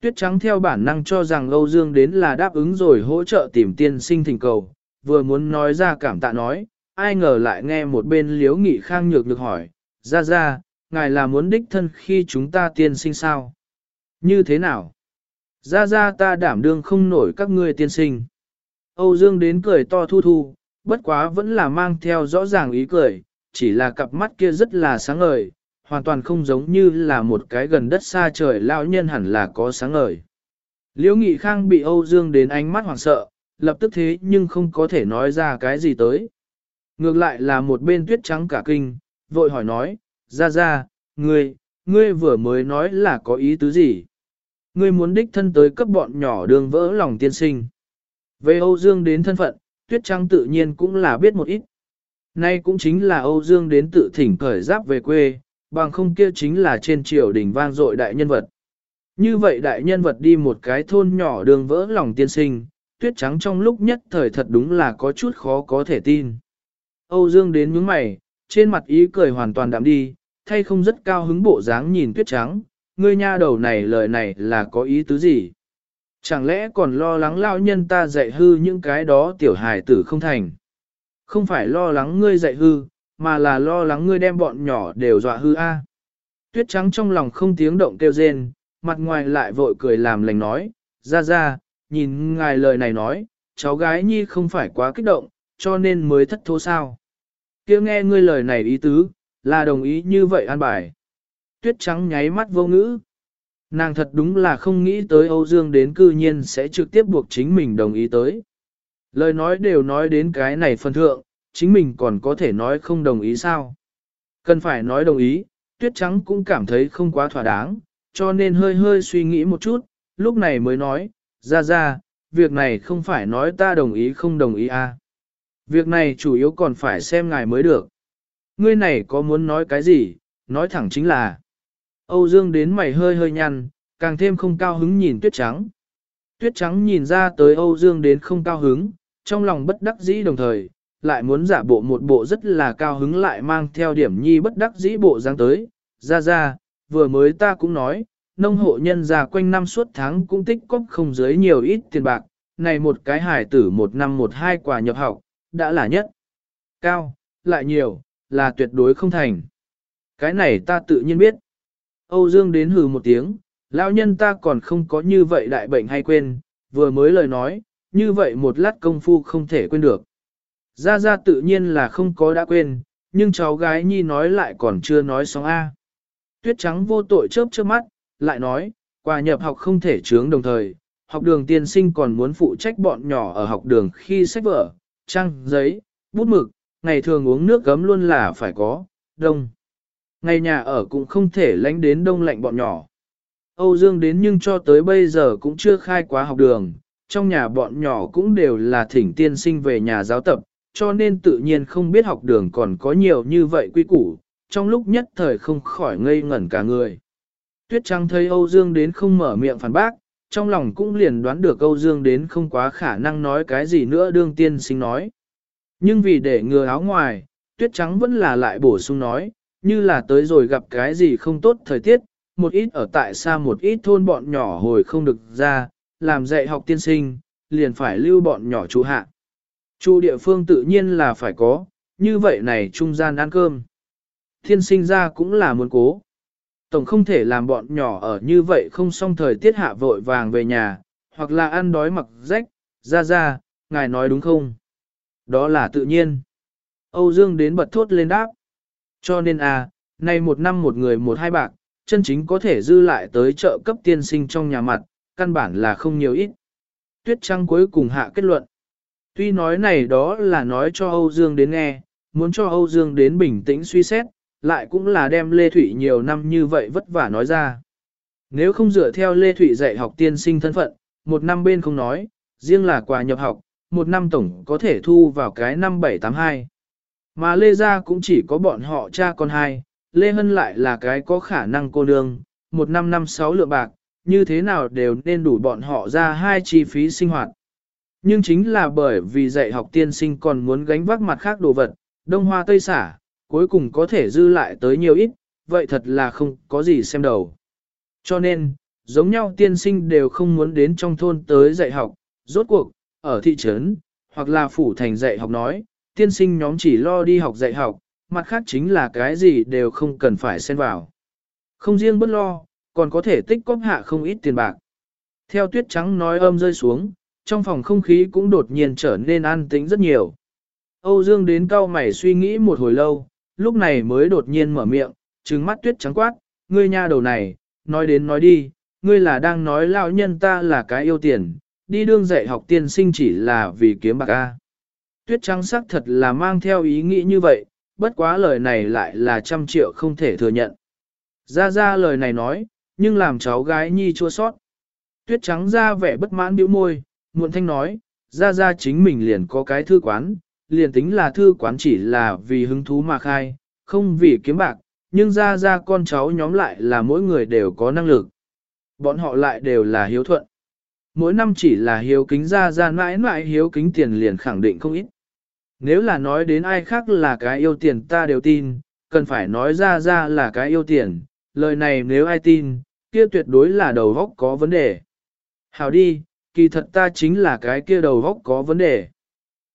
Tuyết trắng theo bản năng cho rằng Âu Dương đến là đáp ứng rồi hỗ trợ tìm tiên sinh thỉnh cầu, vừa muốn nói ra cảm tạ nói, ai ngờ lại nghe một bên liếu nghị khang nhược được hỏi, ra ra, ngài là muốn đích thân khi chúng ta tiên sinh sao? Như thế nào? Ra ra ta đảm đương không nổi các ngươi tiên sinh. Âu Dương đến cười to thu thu, bất quá vẫn là mang theo rõ ràng ý cười, chỉ là cặp mắt kia rất là sáng ngời, hoàn toàn không giống như là một cái gần đất xa trời lão nhân hẳn là có sáng ngời. Liễu Nghị Khang bị Âu Dương đến ánh mắt hoảng sợ, lập tức thế nhưng không có thể nói ra cái gì tới. Ngược lại là một bên tuyết trắng cả kinh, vội hỏi nói, ra ra, ngươi, ngươi vừa mới nói là có ý tứ gì? Ngươi muốn đích thân tới cấp bọn nhỏ đường vỡ lòng tiên sinh. Về Âu Dương đến thân phận, tuyết Trăng tự nhiên cũng là biết một ít. Nay cũng chính là Âu Dương đến tự thỉnh cởi giáp về quê, bằng không kia chính là trên triều đình vang dội đại nhân vật. Như vậy đại nhân vật đi một cái thôn nhỏ đường vỡ lòng tiên sinh, tuyết trắng trong lúc nhất thời thật đúng là có chút khó có thể tin. Âu Dương đến nhướng mày, trên mặt ý cười hoàn toàn đạm đi, thay không rất cao hứng bộ dáng nhìn tuyết trắng, ngươi nha đầu này lời này là có ý tứ gì? Chẳng lẽ còn lo lắng lao nhân ta dạy hư những cái đó tiểu hài tử không thành? Không phải lo lắng ngươi dạy hư, mà là lo lắng ngươi đem bọn nhỏ đều dọa hư a. Tuyết trắng trong lòng không tiếng động kêu rên, mặt ngoài lại vội cười làm lành nói, ra ra, nhìn ngài lời này nói, cháu gái nhi không phải quá kích động, cho nên mới thất thố sao. kia nghe ngươi lời này ý tứ, là đồng ý như vậy an bài. Tuyết trắng nháy mắt vô ngữ. Nàng thật đúng là không nghĩ tới Âu Dương đến cư nhiên sẽ trực tiếp buộc chính mình đồng ý tới. Lời nói đều nói đến cái này phân thượng, chính mình còn có thể nói không đồng ý sao. Cần phải nói đồng ý, tuyết trắng cũng cảm thấy không quá thỏa đáng, cho nên hơi hơi suy nghĩ một chút, lúc này mới nói, ra ra, việc này không phải nói ta đồng ý không đồng ý à. Việc này chủ yếu còn phải xem ngài mới được. Ngươi này có muốn nói cái gì, nói thẳng chính là. Âu Dương đến mày hơi hơi nhăn, càng thêm không cao hứng nhìn tuyết trắng. Tuyết trắng nhìn ra tới Âu Dương đến không cao hứng, trong lòng bất đắc dĩ đồng thời, lại muốn giả bộ một bộ rất là cao hứng lại mang theo điểm nhi bất đắc dĩ bộ dáng tới. Ra ra, vừa mới ta cũng nói, nông hộ nhân già quanh năm suốt tháng cũng tích cóp không dưới nhiều ít tiền bạc, này một cái hải tử một năm một hai quả nhập học, đã là nhất. Cao, lại nhiều, là tuyệt đối không thành. Cái này ta tự nhiên biết. Âu Dương đến hừ một tiếng, lão nhân ta còn không có như vậy đại bệnh hay quên, vừa mới lời nói, như vậy một lát công phu không thể quên được. Gia Gia tự nhiên là không có đã quên, nhưng cháu gái nhi nói lại còn chưa nói xong A. Tuyết trắng vô tội chớp chớp mắt, lại nói, quà nhập học không thể chướng đồng thời, học đường tiên sinh còn muốn phụ trách bọn nhỏ ở học đường khi sách vở, trang, giấy, bút mực, ngày thường uống nước gấm luôn là phải có, đông. Ngày nhà ở cũng không thể lánh đến đông lạnh bọn nhỏ. Âu Dương đến nhưng cho tới bây giờ cũng chưa khai quá học đường, trong nhà bọn nhỏ cũng đều là thỉnh tiên sinh về nhà giáo tập, cho nên tự nhiên không biết học đường còn có nhiều như vậy quy củ, trong lúc nhất thời không khỏi ngây ngẩn cả người. Tuyết Trăng thấy Âu Dương đến không mở miệng phản bác, trong lòng cũng liền đoán được Âu Dương đến không quá khả năng nói cái gì nữa đương tiên sinh nói. Nhưng vì để ngừa áo ngoài, Tuyết Trắng vẫn là lại bổ sung nói, như là tới rồi gặp cái gì không tốt thời tiết, một ít ở tại xa một ít thôn bọn nhỏ hồi không được ra, làm dạy học tiên sinh, liền phải lưu bọn nhỏ chú hạ. Chu địa phương tự nhiên là phải có, như vậy này trung gian ăn cơm. Thiên sinh ra cũng là muốn cố. Tổng không thể làm bọn nhỏ ở như vậy không xong thời tiết hạ vội vàng về nhà, hoặc là ăn đói mặc rách, ra ra, ngài nói đúng không? Đó là tự nhiên. Âu Dương đến bật thốt lên đáp. Cho nên à, nay một năm một người một hai bạc, chân chính có thể dư lại tới chợ cấp tiên sinh trong nhà mặt, căn bản là không nhiều ít. Tuyết Trăng cuối cùng hạ kết luận. Tuy nói này đó là nói cho Âu Dương đến nghe, muốn cho Âu Dương đến bình tĩnh suy xét, lại cũng là đem Lê Thụy nhiều năm như vậy vất vả nói ra. Nếu không dựa theo Lê Thụy dạy học tiên sinh thân phận, một năm bên không nói, riêng là quà nhập học, một năm tổng có thể thu vào cái năm 782. Mà Lê Gia cũng chỉ có bọn họ cha con hai, Lê Hân lại là cái có khả năng cô nương, một năm năm sáu lượng bạc, như thế nào đều nên đủ bọn họ ra hai chi phí sinh hoạt. Nhưng chính là bởi vì dạy học tiên sinh còn muốn gánh vác mặt khác đồ vật, đông hoa tây xả, cuối cùng có thể dư lại tới nhiều ít, vậy thật là không có gì xem đầu. Cho nên, giống nhau tiên sinh đều không muốn đến trong thôn tới dạy học, rốt cuộc, ở thị trấn, hoặc là phủ thành dạy học nói, tiên sinh nhóm chỉ lo đi học dạy học, mặt khác chính là cái gì đều không cần phải xen vào. Không riêng bất lo, còn có thể tích cóp hạ không ít tiền bạc. Theo tuyết trắng nói âm rơi xuống, trong phòng không khí cũng đột nhiên trở nên an tĩnh rất nhiều. Âu Dương đến cao mày suy nghĩ một hồi lâu, lúc này mới đột nhiên mở miệng, trừng mắt tuyết trắng quát, ngươi nha đầu này, nói đến nói đi, ngươi là đang nói lão nhân ta là cái yêu tiền, đi đương dạy học tiên sinh chỉ là vì kiếm bạc A. Tuyết trắng sắc thật là mang theo ý nghĩ như vậy, bất quá lời này lại là trăm triệu không thể thừa nhận. Ra ra lời này nói, nhưng làm cháu gái nhi chua sót. Tuyết trắng ra vẻ bất mãn biểu môi, muộn thanh nói, ra ra chính mình liền có cái thư quán, liền tính là thư quán chỉ là vì hứng thú mà khai, không vì kiếm bạc, nhưng ra ra con cháu nhóm lại là mỗi người đều có năng lực. Bọn họ lại đều là hiếu thuận. Mỗi năm chỉ là hiếu kính ra ra mãi mãi hiếu kính tiền liền khẳng định không ít. Nếu là nói đến ai khác là cái yêu tiền ta đều tin, cần phải nói ra ra là cái yêu tiền, lời này nếu ai tin, kia tuyệt đối là đầu góc có vấn đề. Hảo đi, kỳ thật ta chính là cái kia đầu góc có vấn đề.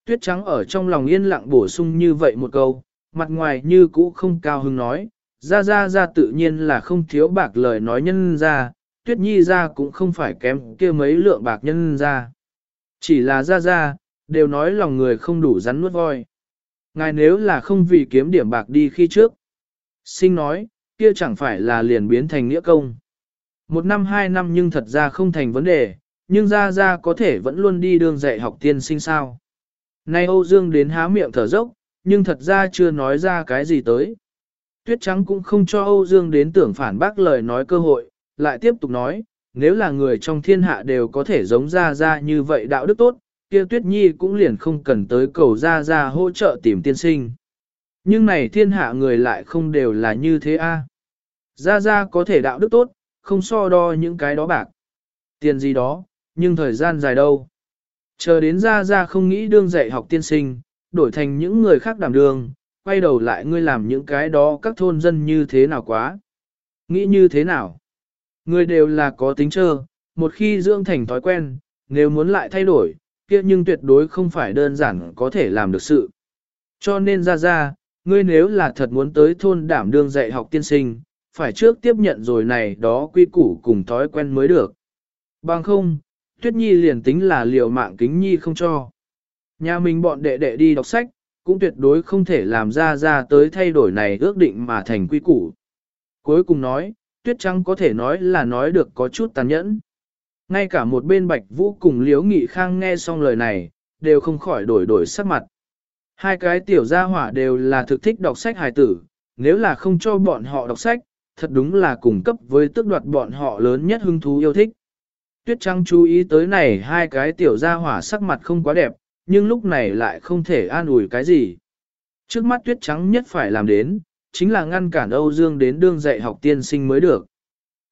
Tuyết trắng ở trong lòng yên lặng bổ sung như vậy một câu, mặt ngoài như cũ không cao hứng nói, ra ra ra tự nhiên là không thiếu bạc lời nói nhân ra, tuyết nhi ra cũng không phải kém kia mấy lượng bạc nhân ra. Chỉ là ra ra, đều nói lòng người không đủ rắn nuốt voi. Ngài nếu là không vì kiếm điểm bạc đi khi trước. Sinh nói, kia chẳng phải là liền biến thành nghĩa công. Một năm hai năm nhưng thật ra không thành vấn đề, nhưng ra ra có thể vẫn luôn đi đường dạy học tiên sinh sao. Nay Âu Dương đến há miệng thở dốc, nhưng thật ra chưa nói ra cái gì tới. Tuyết Trắng cũng không cho Âu Dương đến tưởng phản bác lời nói cơ hội, lại tiếp tục nói, nếu là người trong thiên hạ đều có thể giống ra ra như vậy đạo đức tốt, kia Tuyết Nhi cũng liền không cần tới cầu ra ra hỗ trợ tìm tiên sinh. Nhưng này thiên hạ người lại không đều là như thế a. Ra ra có thể đạo đức tốt, không so đo những cái đó bạc. Tiền gì đó, nhưng thời gian dài đâu. Chờ đến ra ra không nghĩ đương dạy học tiên sinh, đổi thành những người khác đảm đường, quay đầu lại ngươi làm những cái đó các thôn dân như thế nào quá. Nghĩ như thế nào? Người đều là có tính trơ, một khi dưỡng thành thói quen, nếu muốn lại thay đổi, kia nhưng tuyệt đối không phải đơn giản có thể làm được sự. Cho nên ra ra, ngươi nếu là thật muốn tới thôn đảm đương dạy học tiên sinh, phải trước tiếp nhận rồi này đó quy củ cùng thói quen mới được. Bằng không, Tuyết Nhi liền tính là liều mạng kính Nhi không cho. Nhà mình bọn đệ đệ đi đọc sách, cũng tuyệt đối không thể làm ra ra tới thay đổi này ước định mà thành quy củ. Cuối cùng nói, Tuyết Trăng có thể nói là nói được có chút tàn nhẫn. Ngay cả một bên Bạch Vũ cùng liếu Nghị Khang nghe xong lời này, đều không khỏi đổi đổi sắc mặt. Hai cái tiểu gia hỏa đều là thực thích đọc sách hài tử, nếu là không cho bọn họ đọc sách, thật đúng là cung cấp với tước đoạt bọn họ lớn nhất hứng thú yêu thích. Tuyết Trăng chú ý tới này hai cái tiểu gia hỏa sắc mặt không quá đẹp, nhưng lúc này lại không thể an ủi cái gì. Trước mắt Tuyết Trắng nhất phải làm đến, chính là ngăn cản Âu Dương đến đương dạy học tiên sinh mới được.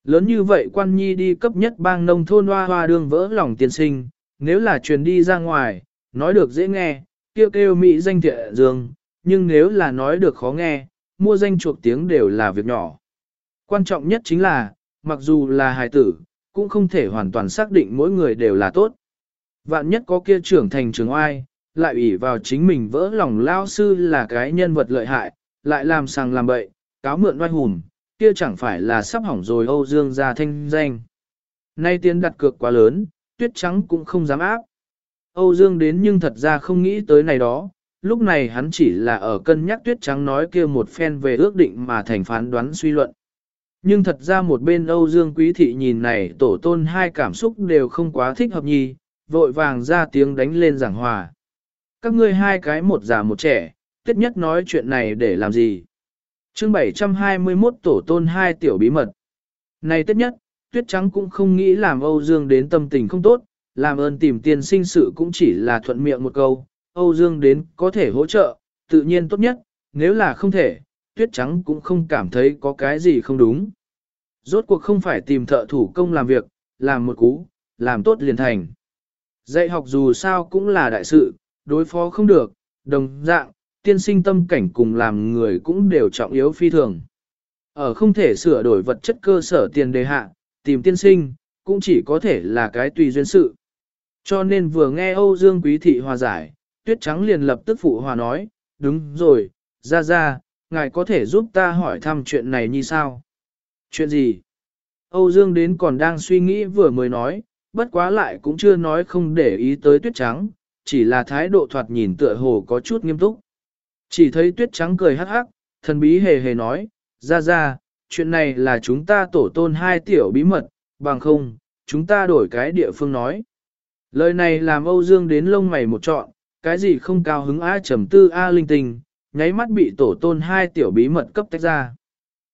Lớn như vậy quan nhi đi cấp nhất bang nông thôn hoa hoa đương vỡ lòng tiên sinh, nếu là truyền đi ra ngoài, nói được dễ nghe, kêu kêu mỹ danh thiện dương, nhưng nếu là nói được khó nghe, mua danh chuộc tiếng đều là việc nhỏ. Quan trọng nhất chính là, mặc dù là hài tử, cũng không thể hoàn toàn xác định mỗi người đều là tốt. Vạn nhất có kia trưởng thành trường oai, lại ủy vào chính mình vỡ lòng lao sư là cái nhân vật lợi hại, lại làm sàng làm bậy, cáo mượn oai hùm, kia chẳng phải là sắp hỏng rồi Âu Dương ra thanh danh. Nay tiến đặt cược quá lớn, tuyết trắng cũng không dám áp. Âu Dương đến nhưng thật ra không nghĩ tới này đó, lúc này hắn chỉ là ở cân nhắc tuyết trắng nói kia một phen về ước định mà thành phán đoán suy luận. Nhưng thật ra một bên Âu Dương Quý Thị nhìn này tổ tôn hai cảm xúc đều không quá thích hợp nhì, vội vàng ra tiếng đánh lên giảng hòa. Các ngươi hai cái một già một trẻ, tiết nhất nói chuyện này để làm gì? Chương 721 tổ tôn hai tiểu bí mật. Này tất nhất, tuyết trắng cũng không nghĩ làm Âu Dương đến tâm tình không tốt, làm ơn tìm tiền sinh sự cũng chỉ là thuận miệng một câu, Âu Dương đến có thể hỗ trợ, tự nhiên tốt nhất, nếu là không thể, tuyết trắng cũng không cảm thấy có cái gì không đúng. Rốt cuộc không phải tìm thợ thủ công làm việc, làm một cú, làm tốt liền thành. Dạy học dù sao cũng là đại sự, đối phó không được, đồng dạng, tiên sinh tâm cảnh cùng làm người cũng đều trọng yếu phi thường. Ở không thể sửa đổi vật chất cơ sở tiền đề hạ, tìm tiên sinh, cũng chỉ có thể là cái tùy duyên sự. Cho nên vừa nghe Âu Dương Quý Thị hòa giải, tuyết trắng liền lập tức phụ hòa nói, đúng rồi, ra ra, ngài có thể giúp ta hỏi thăm chuyện này như sao? Chuyện gì? Âu Dương đến còn đang suy nghĩ vừa mới nói, bất quá lại cũng chưa nói không để ý tới tuyết trắng, chỉ là thái độ thoạt nhìn tựa hồ có chút nghiêm túc. Chỉ thấy tuyết trắng cười hắc hắc, thần bí hề hề nói, ra ra, chuyện này là chúng ta tổ tôn hai tiểu bí mật, bằng không, chúng ta đổi cái địa phương nói. Lời này làm Âu Dương đến lông mày một trọn, cái gì không cao hứng A trầm tư A linh tinh, nháy mắt bị tổ tôn hai tiểu bí mật cấp tách ra.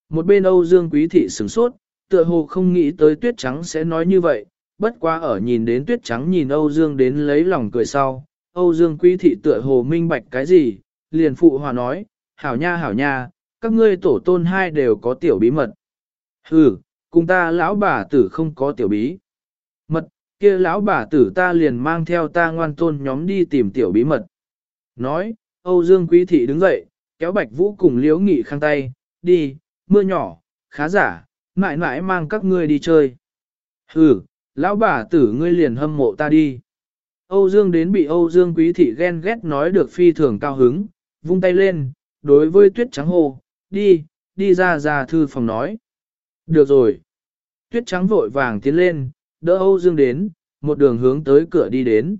Một bên Âu Dương quý thị sửng sốt, tựa hồ không nghĩ tới tuyết trắng sẽ nói như vậy, bất quá ở nhìn đến tuyết trắng nhìn Âu Dương đến lấy lòng cười sau, Âu Dương quý thị tựa hồ minh bạch cái gì, liền phụ hòa nói, hảo nha hảo nha, các ngươi tổ tôn hai đều có tiểu bí mật. Ừ, cùng ta lão bà tử không có tiểu bí. Mật, kia lão bà tử ta liền mang theo ta ngoan tôn nhóm đi tìm tiểu bí mật. Nói, Âu Dương Quý Thị đứng dậy, kéo Bạch Vũ cùng Liễu Nghị khang tay, đi, mưa nhỏ, khá giả, mãi mãi mang các ngươi đi chơi. Ừ, lão bà tử ngươi liền hâm mộ ta đi. Âu Dương đến bị Âu Dương Quý Thị ghen ghét nói được phi thường cao hứng, vung tay lên, đối với tuyết trắng hô đi, đi ra ra thư phòng nói. Được rồi. Tuyết trắng vội vàng tiến lên, đỡ Âu Dương đến, một đường hướng tới cửa đi đến.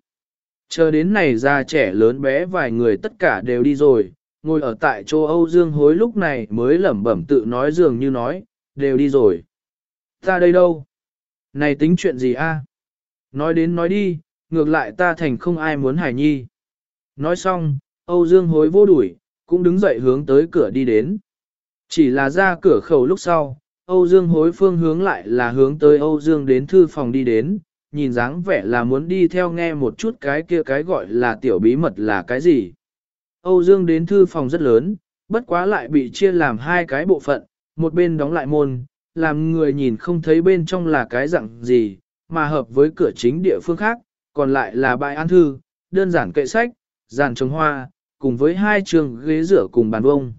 Chờ đến này ra trẻ lớn bé vài người tất cả đều đi rồi, ngồi ở tại chỗ Âu Dương hối lúc này mới lẩm bẩm tự nói dường như nói, đều đi rồi. Ta đây đâu? Này tính chuyện gì a? Nói đến nói đi, ngược lại ta thành không ai muốn hải nhi. Nói xong, Âu Dương hối vô đuổi, cũng đứng dậy hướng tới cửa đi đến. Chỉ là ra cửa khẩu lúc sau, Âu Dương hối phương hướng lại là hướng tới Âu Dương đến thư phòng đi đến, nhìn dáng vẻ là muốn đi theo nghe một chút cái kia cái gọi là tiểu bí mật là cái gì. Âu Dương đến thư phòng rất lớn, bất quá lại bị chia làm hai cái bộ phận, một bên đóng lại môn, làm người nhìn không thấy bên trong là cái dạng gì, mà hợp với cửa chính địa phương khác, còn lại là bài an thư, đơn giản kệ sách, giàn trồng hoa, cùng với hai trường ghế rửa cùng bàn vông.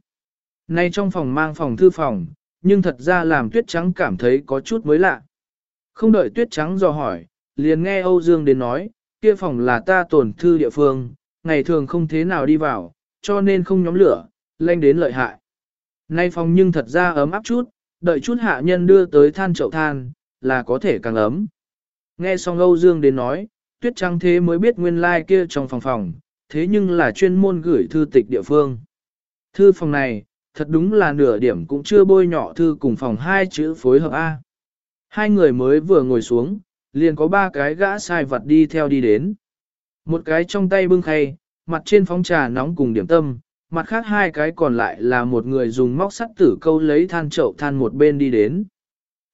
Nay trong phòng mang phòng thư phòng, nhưng thật ra làm tuyết trắng cảm thấy có chút mới lạ. Không đợi tuyết trắng dò hỏi, liền nghe Âu Dương đến nói, kia phòng là ta tổn thư địa phương, ngày thường không thế nào đi vào, cho nên không nhóm lửa, lanh đến lợi hại. Nay phòng nhưng thật ra ấm áp chút, đợi chút hạ nhân đưa tới than chậu than, là có thể càng ấm. Nghe xong Âu Dương đến nói, tuyết trắng thế mới biết nguyên lai like kia trong phòng phòng, thế nhưng là chuyên môn gửi thư tịch địa phương. Thư phòng này, thật đúng là nửa điểm cũng chưa bôi nhọ thư cùng phòng hai chữ phối hợp A. Hai người mới vừa ngồi xuống, liền có ba cái gã sai vật đi theo đi đến. Một cái trong tay bưng khay, mặt trên phóng trà nóng cùng điểm tâm, mặt khác hai cái còn lại là một người dùng móc sắt tử câu lấy than chậu than một bên đi đến.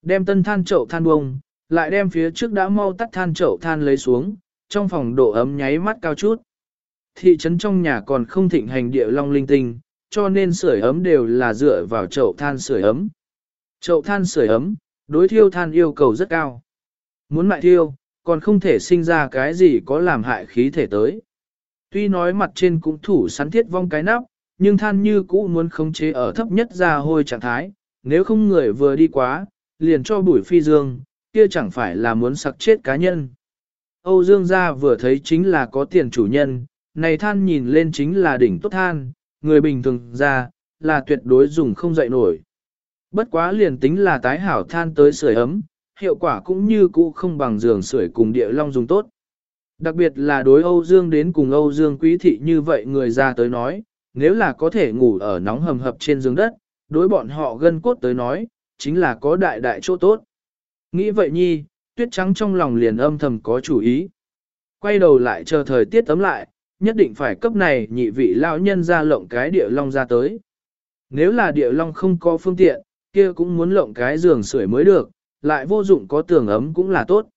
Đem tân than chậu than bông, lại đem phía trước đã mau tắt than chậu than lấy xuống, trong phòng độ ấm nháy mắt cao chút. Thị trấn trong nhà còn không thịnh hành địa long linh tinh, cho nên sưởi ấm đều là dựa vào chậu than sưởi ấm. Chậu than sưởi ấm, đối thiêu than yêu cầu rất cao. Muốn mại thiêu, còn không thể sinh ra cái gì có làm hại khí thể tới. Tuy nói mặt trên cũng thủ sắn thiết vong cái nắp, nhưng than như cũ muốn khống chế ở thấp nhất ra hôi trạng thái, nếu không người vừa đi quá, liền cho bụi phi dương, kia chẳng phải là muốn sặc chết cá nhân. Âu Dương gia vừa thấy chính là có tiền chủ nhân, này than nhìn lên chính là đỉnh tốt than, người bình thường ra, là tuyệt đối dùng không dậy nổi. Bất quá liền tính là tái hảo than tới sưởi ấm, hiệu quả cũng như cũ không bằng giường sưởi cùng địa long dùng tốt. Đặc biệt là đối Âu Dương đến cùng Âu Dương quý thị như vậy người ra tới nói, nếu là có thể ngủ ở nóng hầm hập trên giường đất, đối bọn họ gân cốt tới nói, chính là có đại đại chỗ tốt. Nghĩ vậy nhi, tuyết trắng trong lòng liền âm thầm có chủ ý. Quay đầu lại chờ thời tiết tấm lại, nhất định phải cấp này nhị vị lão nhân ra lộng cái địa long ra tới. Nếu là địa long không có phương tiện, kia cũng muốn lộng cái giường sưởi mới được, lại vô dụng có tường ấm cũng là tốt.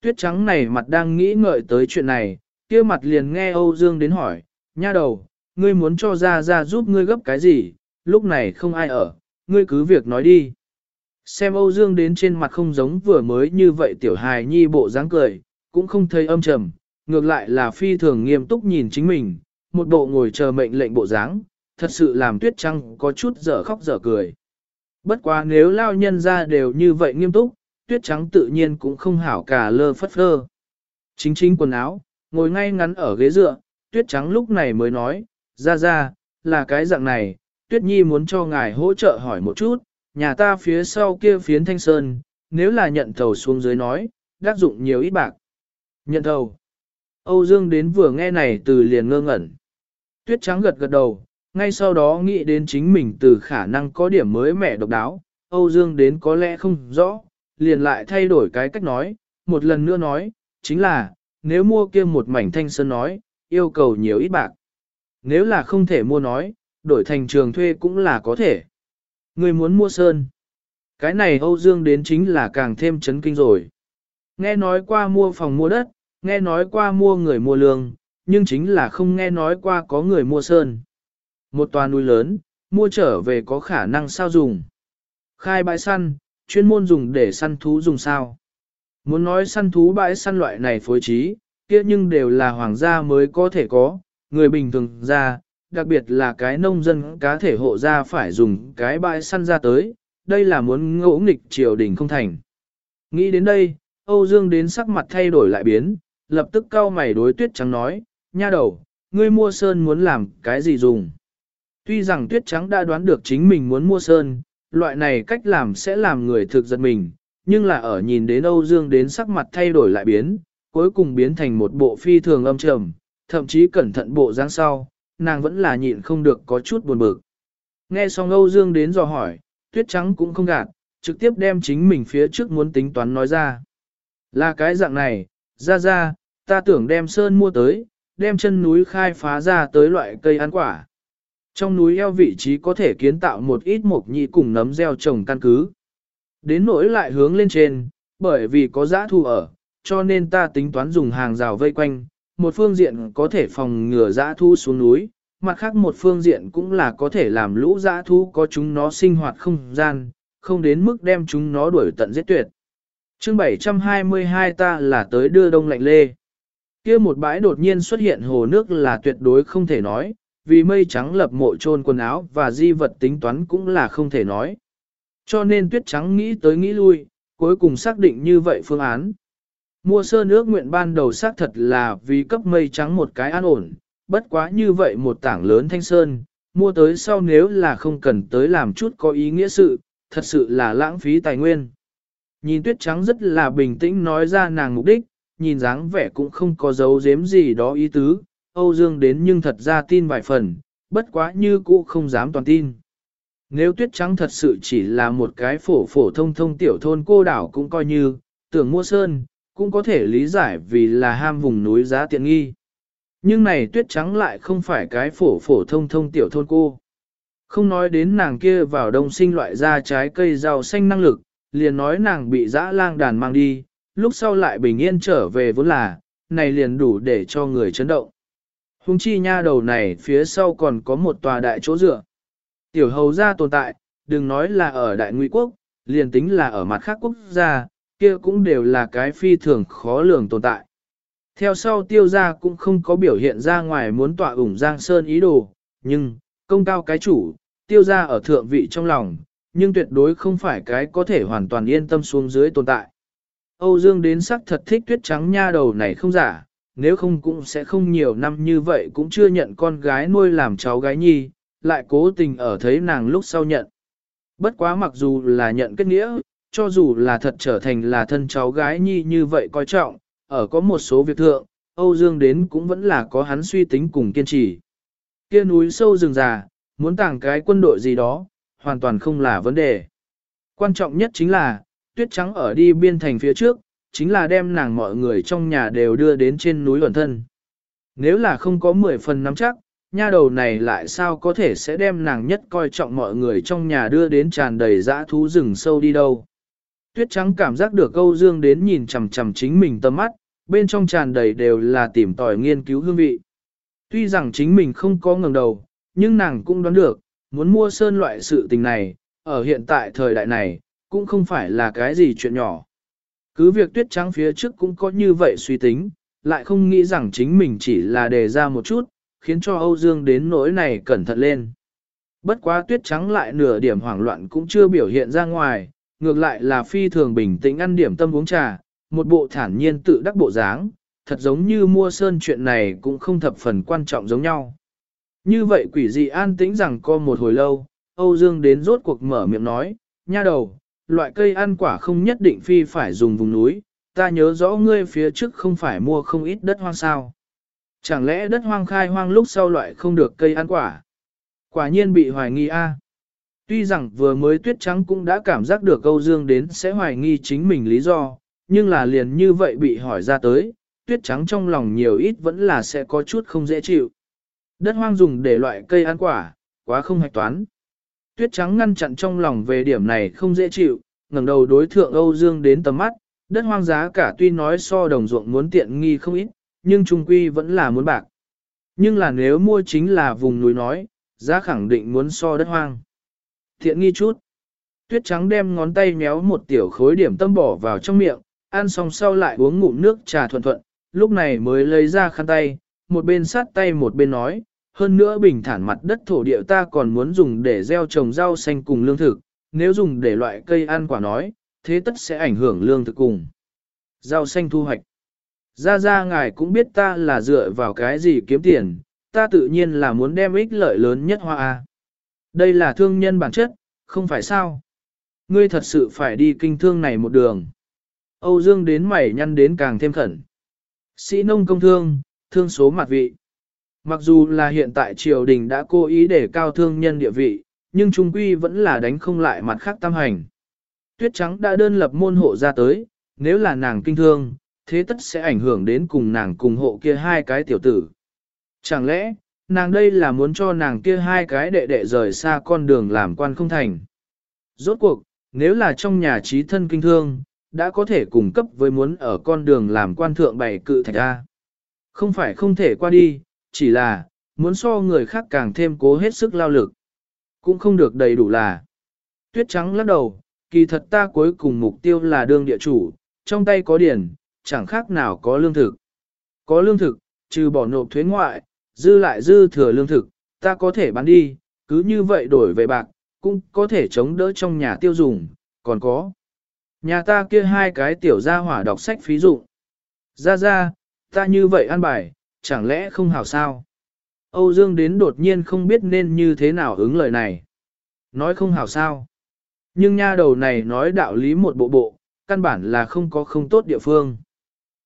Tuyết trắng này mặt đang nghĩ ngợi tới chuyện này, kia mặt liền nghe Âu Dương đến hỏi, nha đầu, ngươi muốn cho ra ra giúp ngươi gấp cái gì, lúc này không ai ở, ngươi cứ việc nói đi. Xem Âu Dương đến trên mặt không giống vừa mới như vậy tiểu hài nhi bộ dáng cười, cũng không thấy âm trầm, ngược lại là phi thường nghiêm túc nhìn chính mình, một bộ ngồi chờ mệnh lệnh bộ dáng, thật sự làm tuyết trăng có chút dở khóc dở cười. Bất quá nếu lao nhân ra đều như vậy nghiêm túc, tuyết trắng tự nhiên cũng không hảo cả lơ phất phơ. Chính chính quần áo, ngồi ngay ngắn ở ghế dựa, tuyết trắng lúc này mới nói, ra ra, là cái dạng này, tuyết nhi muốn cho ngài hỗ trợ hỏi một chút, nhà ta phía sau kia phiến thanh sơn, nếu là nhận thầu xuống dưới nói, đắc dụng nhiều ít bạc. Nhận thầu. Âu Dương đến vừa nghe này từ liền ngơ ngẩn. Tuyết trắng gật gật đầu, ngay sau đó nghĩ đến chính mình từ khả năng có điểm mới mẻ độc đáo, Âu Dương đến có lẽ không rõ, liền lại thay đổi cái cách nói, một lần nữa nói, chính là, nếu mua kia một mảnh thanh sơn nói, yêu cầu nhiều ít bạc. Nếu là không thể mua nói, đổi thành trường thuê cũng là có thể. Người muốn mua sơn. Cái này Âu Dương đến chính là càng thêm chấn kinh rồi. Nghe nói qua mua phòng mua đất, nghe nói qua mua người mua lương, nhưng chính là không nghe nói qua có người mua sơn. Một tòa núi lớn, mua trở về có khả năng sao dùng. Khai bãi săn, chuyên môn dùng để săn thú dùng sao. Muốn nói săn thú bãi săn loại này phối trí, kia nhưng đều là hoàng gia mới có thể có, người bình thường ra, đặc biệt là cái nông dân cá thể hộ gia phải dùng cái bãi săn ra tới, đây là muốn ngỗ nghịch triều đình không thành. Nghĩ đến đây, Âu Dương đến sắc mặt thay đổi lại biến, lập tức cau mày đối tuyết trắng nói, nha đầu, ngươi mua sơn muốn làm cái gì dùng. Tuy rằng tuyết trắng đã đoán được chính mình muốn mua sơn, loại này cách làm sẽ làm người thực giật mình, nhưng là ở nhìn đến Âu Dương đến sắc mặt thay đổi lại biến, cuối cùng biến thành một bộ phi thường âm trầm, thậm chí cẩn thận bộ dáng sau, nàng vẫn là nhịn không được có chút buồn bực. Nghe xong Âu Dương đến dò hỏi, tuyết trắng cũng không gạt, trực tiếp đem chính mình phía trước muốn tính toán nói ra. Là cái dạng này, ra ra, ta tưởng đem sơn mua tới, đem chân núi khai phá ra tới loại cây ăn quả. Trong núi eo vị trí có thể kiến tạo một ít mộc nhị cùng nấm gieo trồng căn cứ. Đến nỗi lại hướng lên trên, bởi vì có giã thu ở, cho nên ta tính toán dùng hàng rào vây quanh, một phương diện có thể phòng ngừa giã thu xuống núi, mặt khác một phương diện cũng là có thể làm lũ giã thu có chúng nó sinh hoạt không gian, không đến mức đem chúng nó đuổi tận giết tuyệt chương 722 ta là tới đưa đông lạnh lê. kia một bãi đột nhiên xuất hiện hồ nước là tuyệt đối không thể nói, vì mây trắng lập mộ trôn quần áo và di vật tính toán cũng là không thể nói. Cho nên tuyết trắng nghĩ tới nghĩ lui, cuối cùng xác định như vậy phương án. Mua sơ nước nguyện ban đầu xác thật là vì cấp mây trắng một cái an ổn, bất quá như vậy một tảng lớn thanh sơn, mua tới sau nếu là không cần tới làm chút có ý nghĩa sự, thật sự là lãng phí tài nguyên. Nhìn tuyết trắng rất là bình tĩnh nói ra nàng mục đích, nhìn dáng vẻ cũng không có dấu giếm gì đó ý tứ, Âu Dương đến nhưng thật ra tin vài phần, bất quá như cũ không dám toàn tin. Nếu tuyết trắng thật sự chỉ là một cái phổ phổ thông thông tiểu thôn cô đảo cũng coi như, tưởng mua sơn, cũng có thể lý giải vì là ham vùng núi giá tiện nghi. Nhưng này tuyết trắng lại không phải cái phổ phổ thông thông tiểu thôn cô. Không nói đến nàng kia vào đông sinh loại ra trái cây rau xanh năng lực, liền nói nàng bị dã lang đàn mang đi, lúc sau lại bình yên trở về vốn là, này liền đủ để cho người chấn động. Hùng chi nha đầu này phía sau còn có một tòa đại chỗ dựa. Tiểu hầu gia tồn tại, đừng nói là ở đại nguy quốc, liền tính là ở mặt khác quốc gia, kia cũng đều là cái phi thường khó lường tồn tại. Theo sau tiêu gia cũng không có biểu hiện ra ngoài muốn tọa ủng Giang Sơn ý đồ, nhưng, công cao cái chủ, tiêu gia ở thượng vị trong lòng, nhưng tuyệt đối không phải cái có thể hoàn toàn yên tâm xuống dưới tồn tại. Âu Dương đến sắc thật thích tuyết trắng nha đầu này không giả, nếu không cũng sẽ không nhiều năm như vậy cũng chưa nhận con gái nuôi làm cháu gái nhi, lại cố tình ở thấy nàng lúc sau nhận. Bất quá mặc dù là nhận kết nghĩa, cho dù là thật trở thành là thân cháu gái nhi như vậy coi trọng, ở có một số việc thượng, Âu Dương đến cũng vẫn là có hắn suy tính cùng kiên trì. Kia núi sâu rừng già, muốn tàng cái quân đội gì đó, hoàn toàn không là vấn đề. Quan trọng nhất chính là, tuyết trắng ở đi biên thành phía trước, chính là đem nàng mọi người trong nhà đều đưa đến trên núi ẩn thân. Nếu là không có 10 phần nắm chắc, nha đầu này lại sao có thể sẽ đem nàng nhất coi trọng mọi người trong nhà đưa đến tràn đầy dã thú rừng sâu đi đâu. Tuyết trắng cảm giác được câu dương đến nhìn chằm chằm chính mình tâm mắt, bên trong tràn đầy đều là tìm tòi nghiên cứu hương vị. Tuy rằng chính mình không có ngẩng đầu, nhưng nàng cũng đoán được, muốn mua sơn loại sự tình này, ở hiện tại thời đại này, cũng không phải là cái gì chuyện nhỏ. Cứ việc tuyết trắng phía trước cũng có như vậy suy tính, lại không nghĩ rằng chính mình chỉ là đề ra một chút, khiến cho Âu Dương đến nỗi này cẩn thận lên. Bất quá tuyết trắng lại nửa điểm hoảng loạn cũng chưa biểu hiện ra ngoài, ngược lại là phi thường bình tĩnh ăn điểm tâm uống trà, một bộ thản nhiên tự đắc bộ dáng, thật giống như mua sơn chuyện này cũng không thập phần quan trọng giống nhau. Như vậy quỷ dị an tĩnh rằng co một hồi lâu, Âu Dương đến rốt cuộc mở miệng nói, nha đầu, loại cây ăn quả không nhất định phi phải dùng vùng núi, ta nhớ rõ ngươi phía trước không phải mua không ít đất hoang sao. Chẳng lẽ đất hoang khai hoang lúc sau loại không được cây ăn quả? Quả nhiên bị hoài nghi a. Tuy rằng vừa mới tuyết trắng cũng đã cảm giác được Âu Dương đến sẽ hoài nghi chính mình lý do, nhưng là liền như vậy bị hỏi ra tới, tuyết trắng trong lòng nhiều ít vẫn là sẽ có chút không dễ chịu. Đất hoang dùng để loại cây ăn quả, quá không hạch toán. Tuyết trắng ngăn chặn trong lòng về điểm này không dễ chịu, ngẩng đầu đối thượng Âu Dương đến tầm mắt, đất hoang giá cả tuy nói so đồng ruộng muốn tiện nghi không ít, nhưng trung quy vẫn là muốn bạc. Nhưng là nếu mua chính là vùng núi nói, giá khẳng định muốn so đất hoang. Thiện nghi chút. Tuyết trắng đem ngón tay méo một tiểu khối điểm tâm bỏ vào trong miệng, ăn xong sau lại uống ngụm nước trà thuận thuận, lúc này mới lấy ra khăn tay, một bên sát tay một bên nói, hơn nữa bình thản mặt đất thổ địa ta còn muốn dùng để gieo trồng rau xanh cùng lương thực, nếu dùng để loại cây ăn quả nói, thế tất sẽ ảnh hưởng lương thực cùng. Rau xanh thu hoạch. Ra ra ngài cũng biết ta là dựa vào cái gì kiếm tiền, ta tự nhiên là muốn đem ích lợi lớn nhất hoa A. Đây là thương nhân bản chất, không phải sao. Ngươi thật sự phải đi kinh thương này một đường. Âu Dương đến mảy nhăn đến càng thêm khẩn. Sĩ nông công thương, thương số mặt vị. Mặc dù là hiện tại triều đình đã cố ý để cao thương nhân địa vị, nhưng trung quy vẫn là đánh không lại mặt khác tam hành. Tuyết trắng đã đơn lập môn hộ ra tới, nếu là nàng kinh thương, thế tất sẽ ảnh hưởng đến cùng nàng cùng hộ kia hai cái tiểu tử. Chẳng lẽ, nàng đây là muốn cho nàng kia hai cái đệ đệ rời xa con đường làm quan không thành. Rốt cuộc, nếu là trong nhà trí thân kinh thương, đã có thể cùng cấp với muốn ở con đường làm quan thượng bày cự thạch A. Không phải không thể qua đi, chỉ là, muốn so người khác càng thêm cố hết sức lao lực. Cũng không được đầy đủ là. Tuyết trắng lắc đầu, kỳ thật ta cuối cùng mục tiêu là đương địa chủ, trong tay có điển, chẳng khác nào có lương thực. Có lương thực, trừ bỏ nộp thuế ngoại, dư lại dư thừa lương thực, ta có thể bán đi, cứ như vậy đổi về bạc, cũng có thể chống đỡ trong nhà tiêu dùng, còn có. Nhà ta kia hai cái tiểu gia hỏa đọc sách phí dụ. Ra ra, ta như vậy ăn bài, chẳng lẽ không hảo sao? Âu Dương đến đột nhiên không biết nên như thế nào ứng lời này. Nói không hảo sao? Nhưng nha đầu này nói đạo lý một bộ bộ, căn bản là không có không tốt địa phương.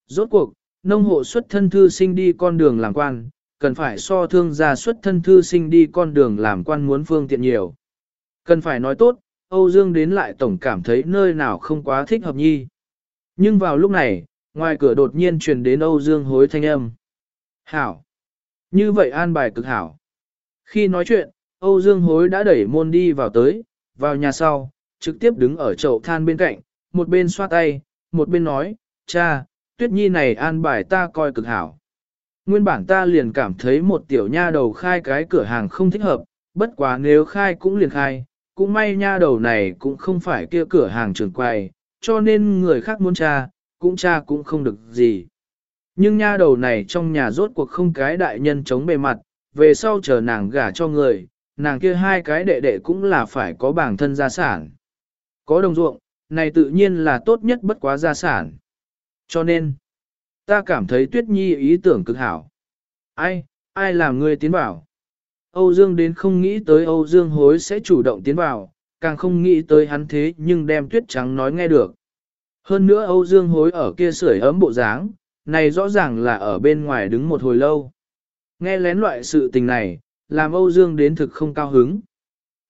Rốt cuộc, nông hộ xuất thân thư sinh đi con đường làm quan, cần phải so thương gia xuất thân thư sinh đi con đường làm quan muốn phương tiện nhiều. Cần phải nói tốt, Âu Dương đến lại tổng cảm thấy nơi nào không quá thích hợp nhi. Nhưng vào lúc này, ngoài cửa đột nhiên truyền đến Âu Dương hối thanh âm. Hảo! Như vậy an bài cực hảo. Khi nói chuyện, Âu Dương hối đã đẩy môn đi vào tới, vào nhà sau, trực tiếp đứng ở chậu than bên cạnh, một bên xoa tay, một bên nói, cha, tuyết nhi này an bài ta coi cực hảo. Nguyên bản ta liền cảm thấy một tiểu nha đầu khai cái cửa hàng không thích hợp, bất quá nếu khai cũng liền khai, cũng may nha đầu này cũng không phải kia cửa hàng trường quầy, cho nên người khác muốn cha, cũng cha cũng không được gì. Nhưng nha đầu này trong nhà rốt cuộc không cái đại nhân chống bề mặt, về sau chờ nàng gả cho người, nàng kia hai cái đệ đệ cũng là phải có bảng thân gia sản. Có đồng ruộng, này tự nhiên là tốt nhất bất quá gia sản. Cho nên, ta cảm thấy tuyết nhi ý tưởng cực hảo. Ai, ai làm ngươi tiến vào? Âu Dương đến không nghĩ tới Âu Dương hối sẽ chủ động tiến vào, càng không nghĩ tới hắn thế nhưng đem tuyết trắng nói nghe được. Hơn nữa Âu Dương hối ở kia sưởi ấm bộ dáng, này rõ ràng là ở bên ngoài đứng một hồi lâu. Nghe lén loại sự tình này, làm Âu Dương đến thực không cao hứng.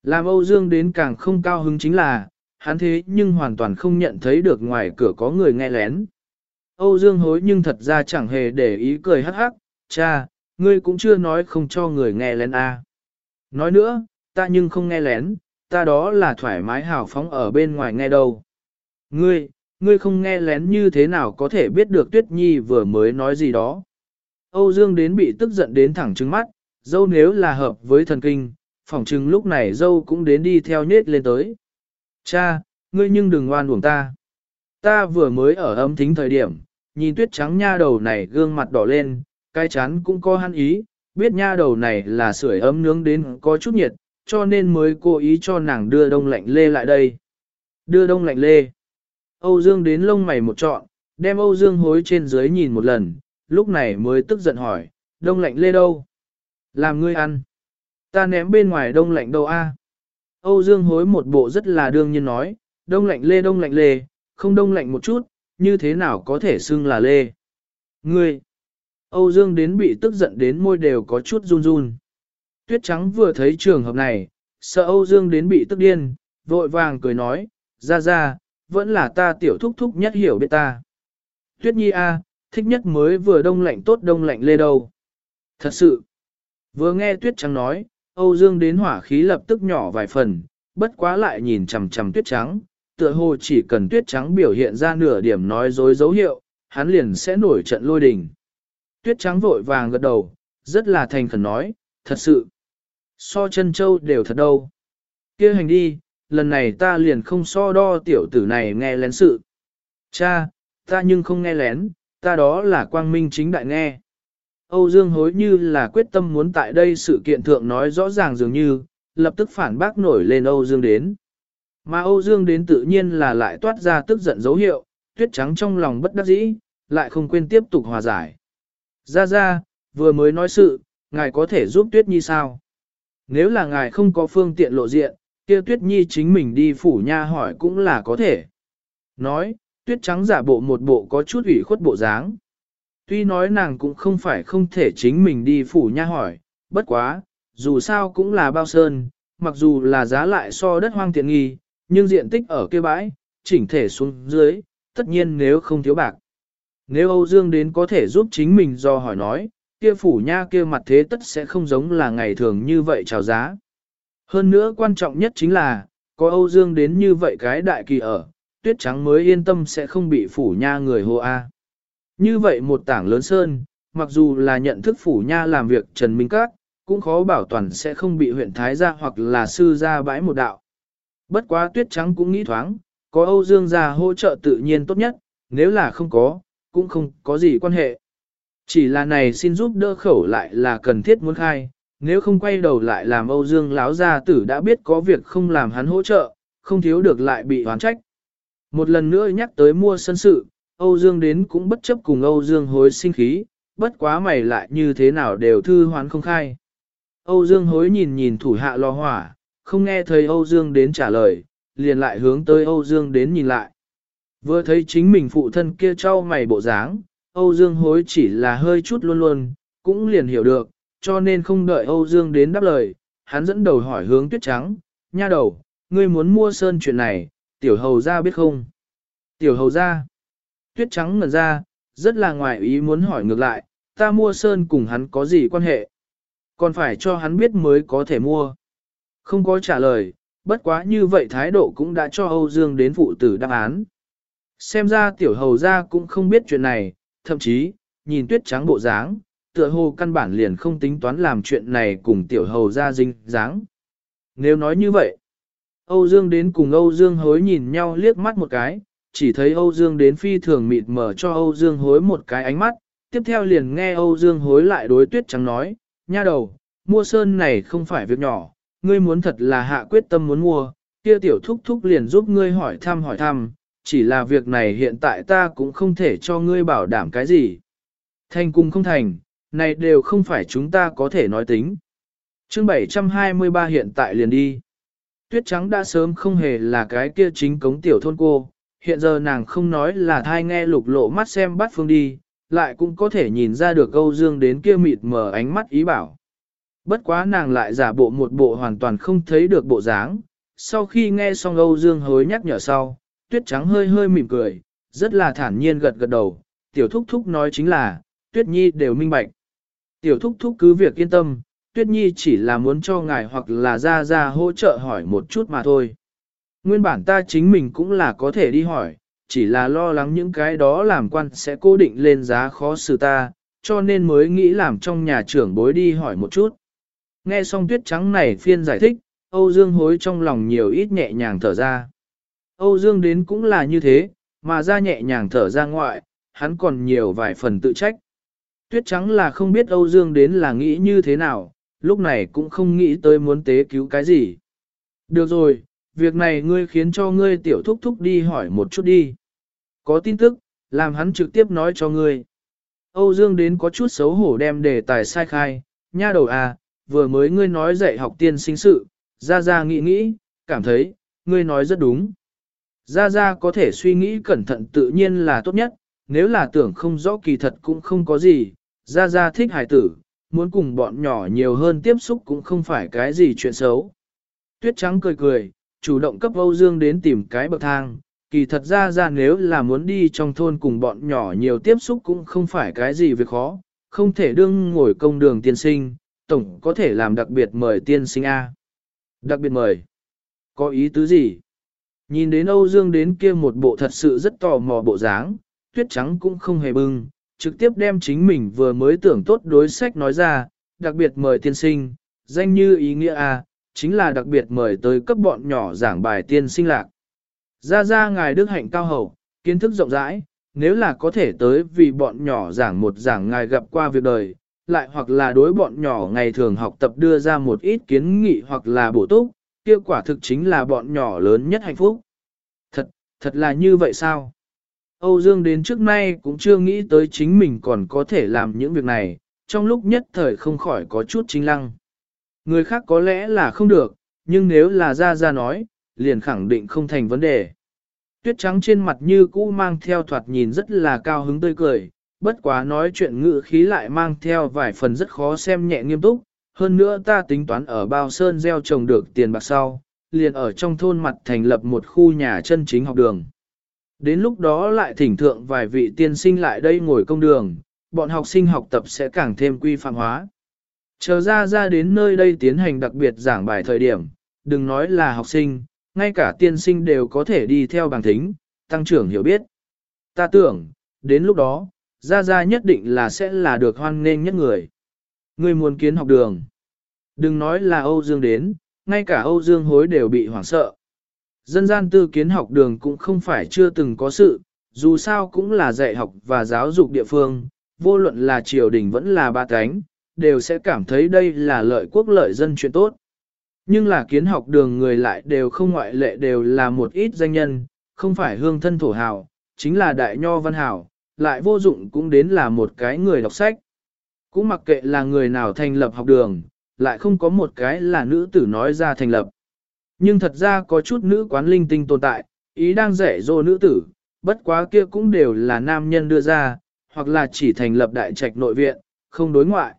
Làm Âu Dương đến càng không cao hứng chính là, hắn thế nhưng hoàn toàn không nhận thấy được ngoài cửa có người nghe lén. Âu Dương hối nhưng thật ra chẳng hề để ý cười hắc hắc, cha, ngươi cũng chưa nói không cho người nghe lén a. À. Nói nữa, ta nhưng không nghe lén, ta đó là thoải mái hào phóng ở bên ngoài nghe đâu. Ngươi, ngươi không nghe lén như thế nào có thể biết được Tuyết Nhi vừa mới nói gì đó. Âu Dương đến bị tức giận đến thẳng trứng mắt, dâu nếu là hợp với thần kinh, phỏng chừng lúc này dâu cũng đến đi theo nhết lên tới. Cha, ngươi nhưng đừng oan uổng ta. Ta vừa mới ở âm thính thời điểm, nhìn tuyết trắng nha đầu này gương mặt đỏ lên, cái chán cũng có hắn ý, biết nha đầu này là sưởi ấm nướng đến có chút nhiệt, cho nên mới cố ý cho nàng đưa đông lạnh lê lại đây. Đưa đông lạnh lê. Âu Dương đến lông mày một trọn, đem Âu Dương hối trên dưới nhìn một lần, lúc này mới tức giận hỏi, đông lạnh lê đâu? Làm ngươi ăn. Ta ném bên ngoài đông lạnh đâu a? Âu Dương hối một bộ rất là đương nhiên nói, đông lạnh lê đông lạnh lê, không đông lạnh một chút, như thế nào có thể xưng là lê? Ngươi! Âu Dương đến bị tức giận đến môi đều có chút run run. Tuyết trắng vừa thấy trường hợp này, sợ Âu Dương đến bị tức điên, vội vàng cười nói, ra ra, vẫn là ta tiểu thúc thúc nhất hiểu biết ta. Tuyết nhi a, thích nhất mới vừa đông lạnh tốt đông lạnh lê đâu. Thật sự, vừa nghe tuyết trắng nói, Âu Dương đến hỏa khí lập tức nhỏ vài phần, bất quá lại nhìn chằm chằm tuyết trắng, tựa hồ chỉ cần tuyết trắng biểu hiện ra nửa điểm nói dối dấu hiệu, hắn liền sẽ nổi trận lôi đình. Tuyết trắng vội vàng gật đầu, rất là thành khẩn nói, thật sự. So chân châu đều thật đâu. kia hành đi, lần này ta liền không so đo tiểu tử này nghe lén sự. Cha, ta nhưng không nghe lén, ta đó là quang minh chính đại nghe. Âu Dương hối như là quyết tâm muốn tại đây sự kiện thượng nói rõ ràng dường như, lập tức phản bác nổi lên Âu Dương đến. Mà Âu Dương đến tự nhiên là lại toát ra tức giận dấu hiệu, tuyết trắng trong lòng bất đắc dĩ, lại không quên tiếp tục hòa giải. Ra ra, vừa mới nói sự, ngài có thể giúp tuyết nhi sao? Nếu là ngài không có phương tiện lộ diện, kia tuyết nhi chính mình đi phủ nha hỏi cũng là có thể. Nói, tuyết trắng giả bộ một bộ có chút ủy khuất bộ dáng. Tuy nói nàng cũng không phải không thể chính mình đi phủ nha hỏi, bất quá, dù sao cũng là bao sơn, mặc dù là giá lại so đất hoang tiện nghi, nhưng diện tích ở kia bãi, chỉnh thể xuống dưới, tất nhiên nếu không thiếu bạc. Nếu Âu Dương đến có thể giúp chính mình do hỏi nói, kia phủ nha kia mặt thế tất sẽ không giống là ngày thường như vậy chào giá. Hơn nữa quan trọng nhất chính là, có Âu Dương đến như vậy cái đại kỳ ở, tuyết trắng mới yên tâm sẽ không bị phủ nha người hô A. Như vậy một tảng lớn sơn, mặc dù là nhận thức phủ nha làm việc Trần Minh Các, cũng khó bảo toàn sẽ không bị huyện Thái gia hoặc là sư gia bãi một đạo. Bất quá tuyết trắng cũng nghĩ thoáng, có Âu Dương gia hỗ trợ tự nhiên tốt nhất, nếu là không có, cũng không có gì quan hệ. Chỉ là này xin giúp đỡ khẩu lại là cần thiết muốn khai, nếu không quay đầu lại làm Âu Dương láo gia tử đã biết có việc không làm hắn hỗ trợ, không thiếu được lại bị hoán trách. Một lần nữa nhắc tới mua sân sự, Âu Dương đến cũng bất chấp cùng Âu Dương hối sinh khí, bất quá mày lại như thế nào đều thư hoán không khai. Âu Dương hối nhìn nhìn thủ hạ lo hỏa, không nghe thấy Âu Dương đến trả lời, liền lại hướng tới Âu Dương đến nhìn lại. Vừa thấy chính mình phụ thân kia trao mày bộ dáng, Âu Dương hối chỉ là hơi chút luôn luôn, cũng liền hiểu được, cho nên không đợi Âu Dương đến đáp lời, hắn dẫn đầu hỏi hướng tuyết trắng, nha đầu, ngươi muốn mua sơn chuyện này, tiểu hầu ra biết không? Tiểu hầu ra, tuyết trắng ngần ra, rất là ngoài ý muốn hỏi ngược lại, ta mua sơn cùng hắn có gì quan hệ? Còn phải cho hắn biết mới có thể mua. Không có trả lời, bất quá như vậy thái độ cũng đã cho Âu Dương đến phụ tử đáp án. Xem ra tiểu hầu ra cũng không biết chuyện này, thậm chí, nhìn tuyết trắng bộ dáng, tựa hồ căn bản liền không tính toán làm chuyện này cùng tiểu hầu ra dinh dáng. Nếu nói như vậy, Âu Dương đến cùng Âu Dương hối nhìn nhau liếc mắt một cái, chỉ thấy Âu Dương đến phi thường mịt mở cho Âu Dương hối một cái ánh mắt, tiếp theo liền nghe Âu Dương hối lại đối tuyết trắng nói, nha đầu, mua sơn này không phải việc nhỏ, ngươi muốn thật là hạ quyết tâm muốn mua, kia tiểu thúc thúc liền giúp ngươi hỏi thăm hỏi thăm, chỉ là việc này hiện tại ta cũng không thể cho ngươi bảo đảm cái gì. Thành cùng không thành, này đều không phải chúng ta có thể nói tính. chương 723 hiện tại liền đi. Tuyết trắng đã sớm không hề là cái kia chính cống tiểu thôn cô, hiện giờ nàng không nói là thai nghe lục lộ mắt xem bắt phương đi, lại cũng có thể nhìn ra được Âu Dương đến kia mịt mờ ánh mắt ý bảo. Bất quá nàng lại giả bộ một bộ hoàn toàn không thấy được bộ dáng, sau khi nghe xong Âu Dương hối nhắc nhở sau, tuyết trắng hơi hơi mỉm cười, rất là thản nhiên gật gật đầu, tiểu thúc thúc nói chính là, tuyết nhi đều minh bạch. Tiểu thúc thúc cứ việc yên tâm, tuyết nhi chỉ là muốn cho ngài hoặc là ra ra hỗ trợ hỏi một chút mà thôi. Nguyên bản ta chính mình cũng là có thể đi hỏi, chỉ là lo lắng những cái đó làm quan sẽ cố định lên giá khó xử ta, cho nên mới nghĩ làm trong nhà trưởng bối đi hỏi một chút. Nghe xong tuyết trắng này phiên giải thích, Âu Dương hối trong lòng nhiều ít nhẹ nhàng thở ra. Âu Dương đến cũng là như thế, mà ra nhẹ nhàng thở ra ngoại, hắn còn nhiều vài phần tự trách. Tuyết trắng là không biết Âu Dương đến là nghĩ như thế nào, lúc này cũng không nghĩ tới muốn tế cứu cái gì. Được rồi, việc này ngươi khiến cho ngươi tiểu thúc thúc đi hỏi một chút đi. Có tin tức, làm hắn trực tiếp nói cho ngươi. Âu Dương đến có chút xấu hổ đem đề tài sai khai, nha đầu à, vừa mới ngươi nói dạy học tiên sinh sự, ra ra nghĩ nghĩ, cảm thấy, ngươi nói rất đúng. Ra ra có thể suy nghĩ cẩn thận tự nhiên là tốt nhất, nếu là tưởng không rõ kỳ thật cũng không có gì, Gia gia thích hải tử, muốn cùng bọn nhỏ nhiều hơn tiếp xúc cũng không phải cái gì chuyện xấu. Tuyết trắng cười cười, chủ động cấp Âu Dương đến tìm cái bậc thang, kỳ thật ra ra nếu là muốn đi trong thôn cùng bọn nhỏ nhiều tiếp xúc cũng không phải cái gì việc khó, không thể đương ngồi công đường tiên sinh, tổng có thể làm đặc biệt mời tiên sinh A. Đặc biệt mời. Có ý tứ gì? Nhìn đến Âu Dương đến kia một bộ thật sự rất tò mò bộ dáng, tuyết trắng cũng không hề bưng, trực tiếp đem chính mình vừa mới tưởng tốt đối sách nói ra, đặc biệt mời tiên sinh, danh như ý nghĩa A, chính là đặc biệt mời tới cấp bọn nhỏ giảng bài tiên sinh lạc. Ra ra ngài đức hạnh cao hậu, kiến thức rộng rãi, nếu là có thể tới vì bọn nhỏ giảng một giảng ngài gặp qua việc đời, lại hoặc là đối bọn nhỏ ngày thường học tập đưa ra một ít kiến nghị hoặc là bổ túc, kết quả thực chính là bọn nhỏ lớn nhất hạnh phúc. Thật, thật là như vậy sao? Âu Dương đến trước nay cũng chưa nghĩ tới chính mình còn có thể làm những việc này, trong lúc nhất thời không khỏi có chút chính lăng. Người khác có lẽ là không được, nhưng nếu là ra ra nói, liền khẳng định không thành vấn đề. Tuyết trắng trên mặt như cũ mang theo thoạt nhìn rất là cao hứng tươi cười, bất quá nói chuyện ngữ khí lại mang theo vài phần rất khó xem nhẹ nghiêm túc. Hơn nữa ta tính toán ở bao sơn gieo trồng được tiền bạc sau, liền ở trong thôn mặt thành lập một khu nhà chân chính học đường. Đến lúc đó lại thỉnh thượng vài vị tiên sinh lại đây ngồi công đường, bọn học sinh học tập sẽ càng thêm quy phạm hóa. Chờ ra ra đến nơi đây tiến hành đặc biệt giảng bài thời điểm, đừng nói là học sinh, ngay cả tiên sinh đều có thể đi theo bằng thính, tăng trưởng hiểu biết. Ta tưởng, đến lúc đó, ra ra nhất định là sẽ là được hoan nghênh nhất người. Người muốn kiến học đường. Đừng nói là Âu Dương đến, ngay cả Âu Dương hối đều bị hoảng sợ. Dân gian tư kiến học đường cũng không phải chưa từng có sự, dù sao cũng là dạy học và giáo dục địa phương, vô luận là triều đình vẫn là ba cánh, đều sẽ cảm thấy đây là lợi quốc lợi dân chuyện tốt. Nhưng là kiến học đường người lại đều không ngoại lệ đều là một ít danh nhân, không phải hương thân thổ hào, chính là đại nho văn hào, lại vô dụng cũng đến là một cái người đọc sách. Cũng mặc kệ là người nào thành lập học đường, lại không có một cái là nữ tử nói ra thành lập. Nhưng thật ra có chút nữ quán linh tinh tồn tại, ý đang dạy dỗ nữ tử, bất quá kia cũng đều là nam nhân đưa ra, hoặc là chỉ thành lập đại trạch nội viện, không đối ngoại.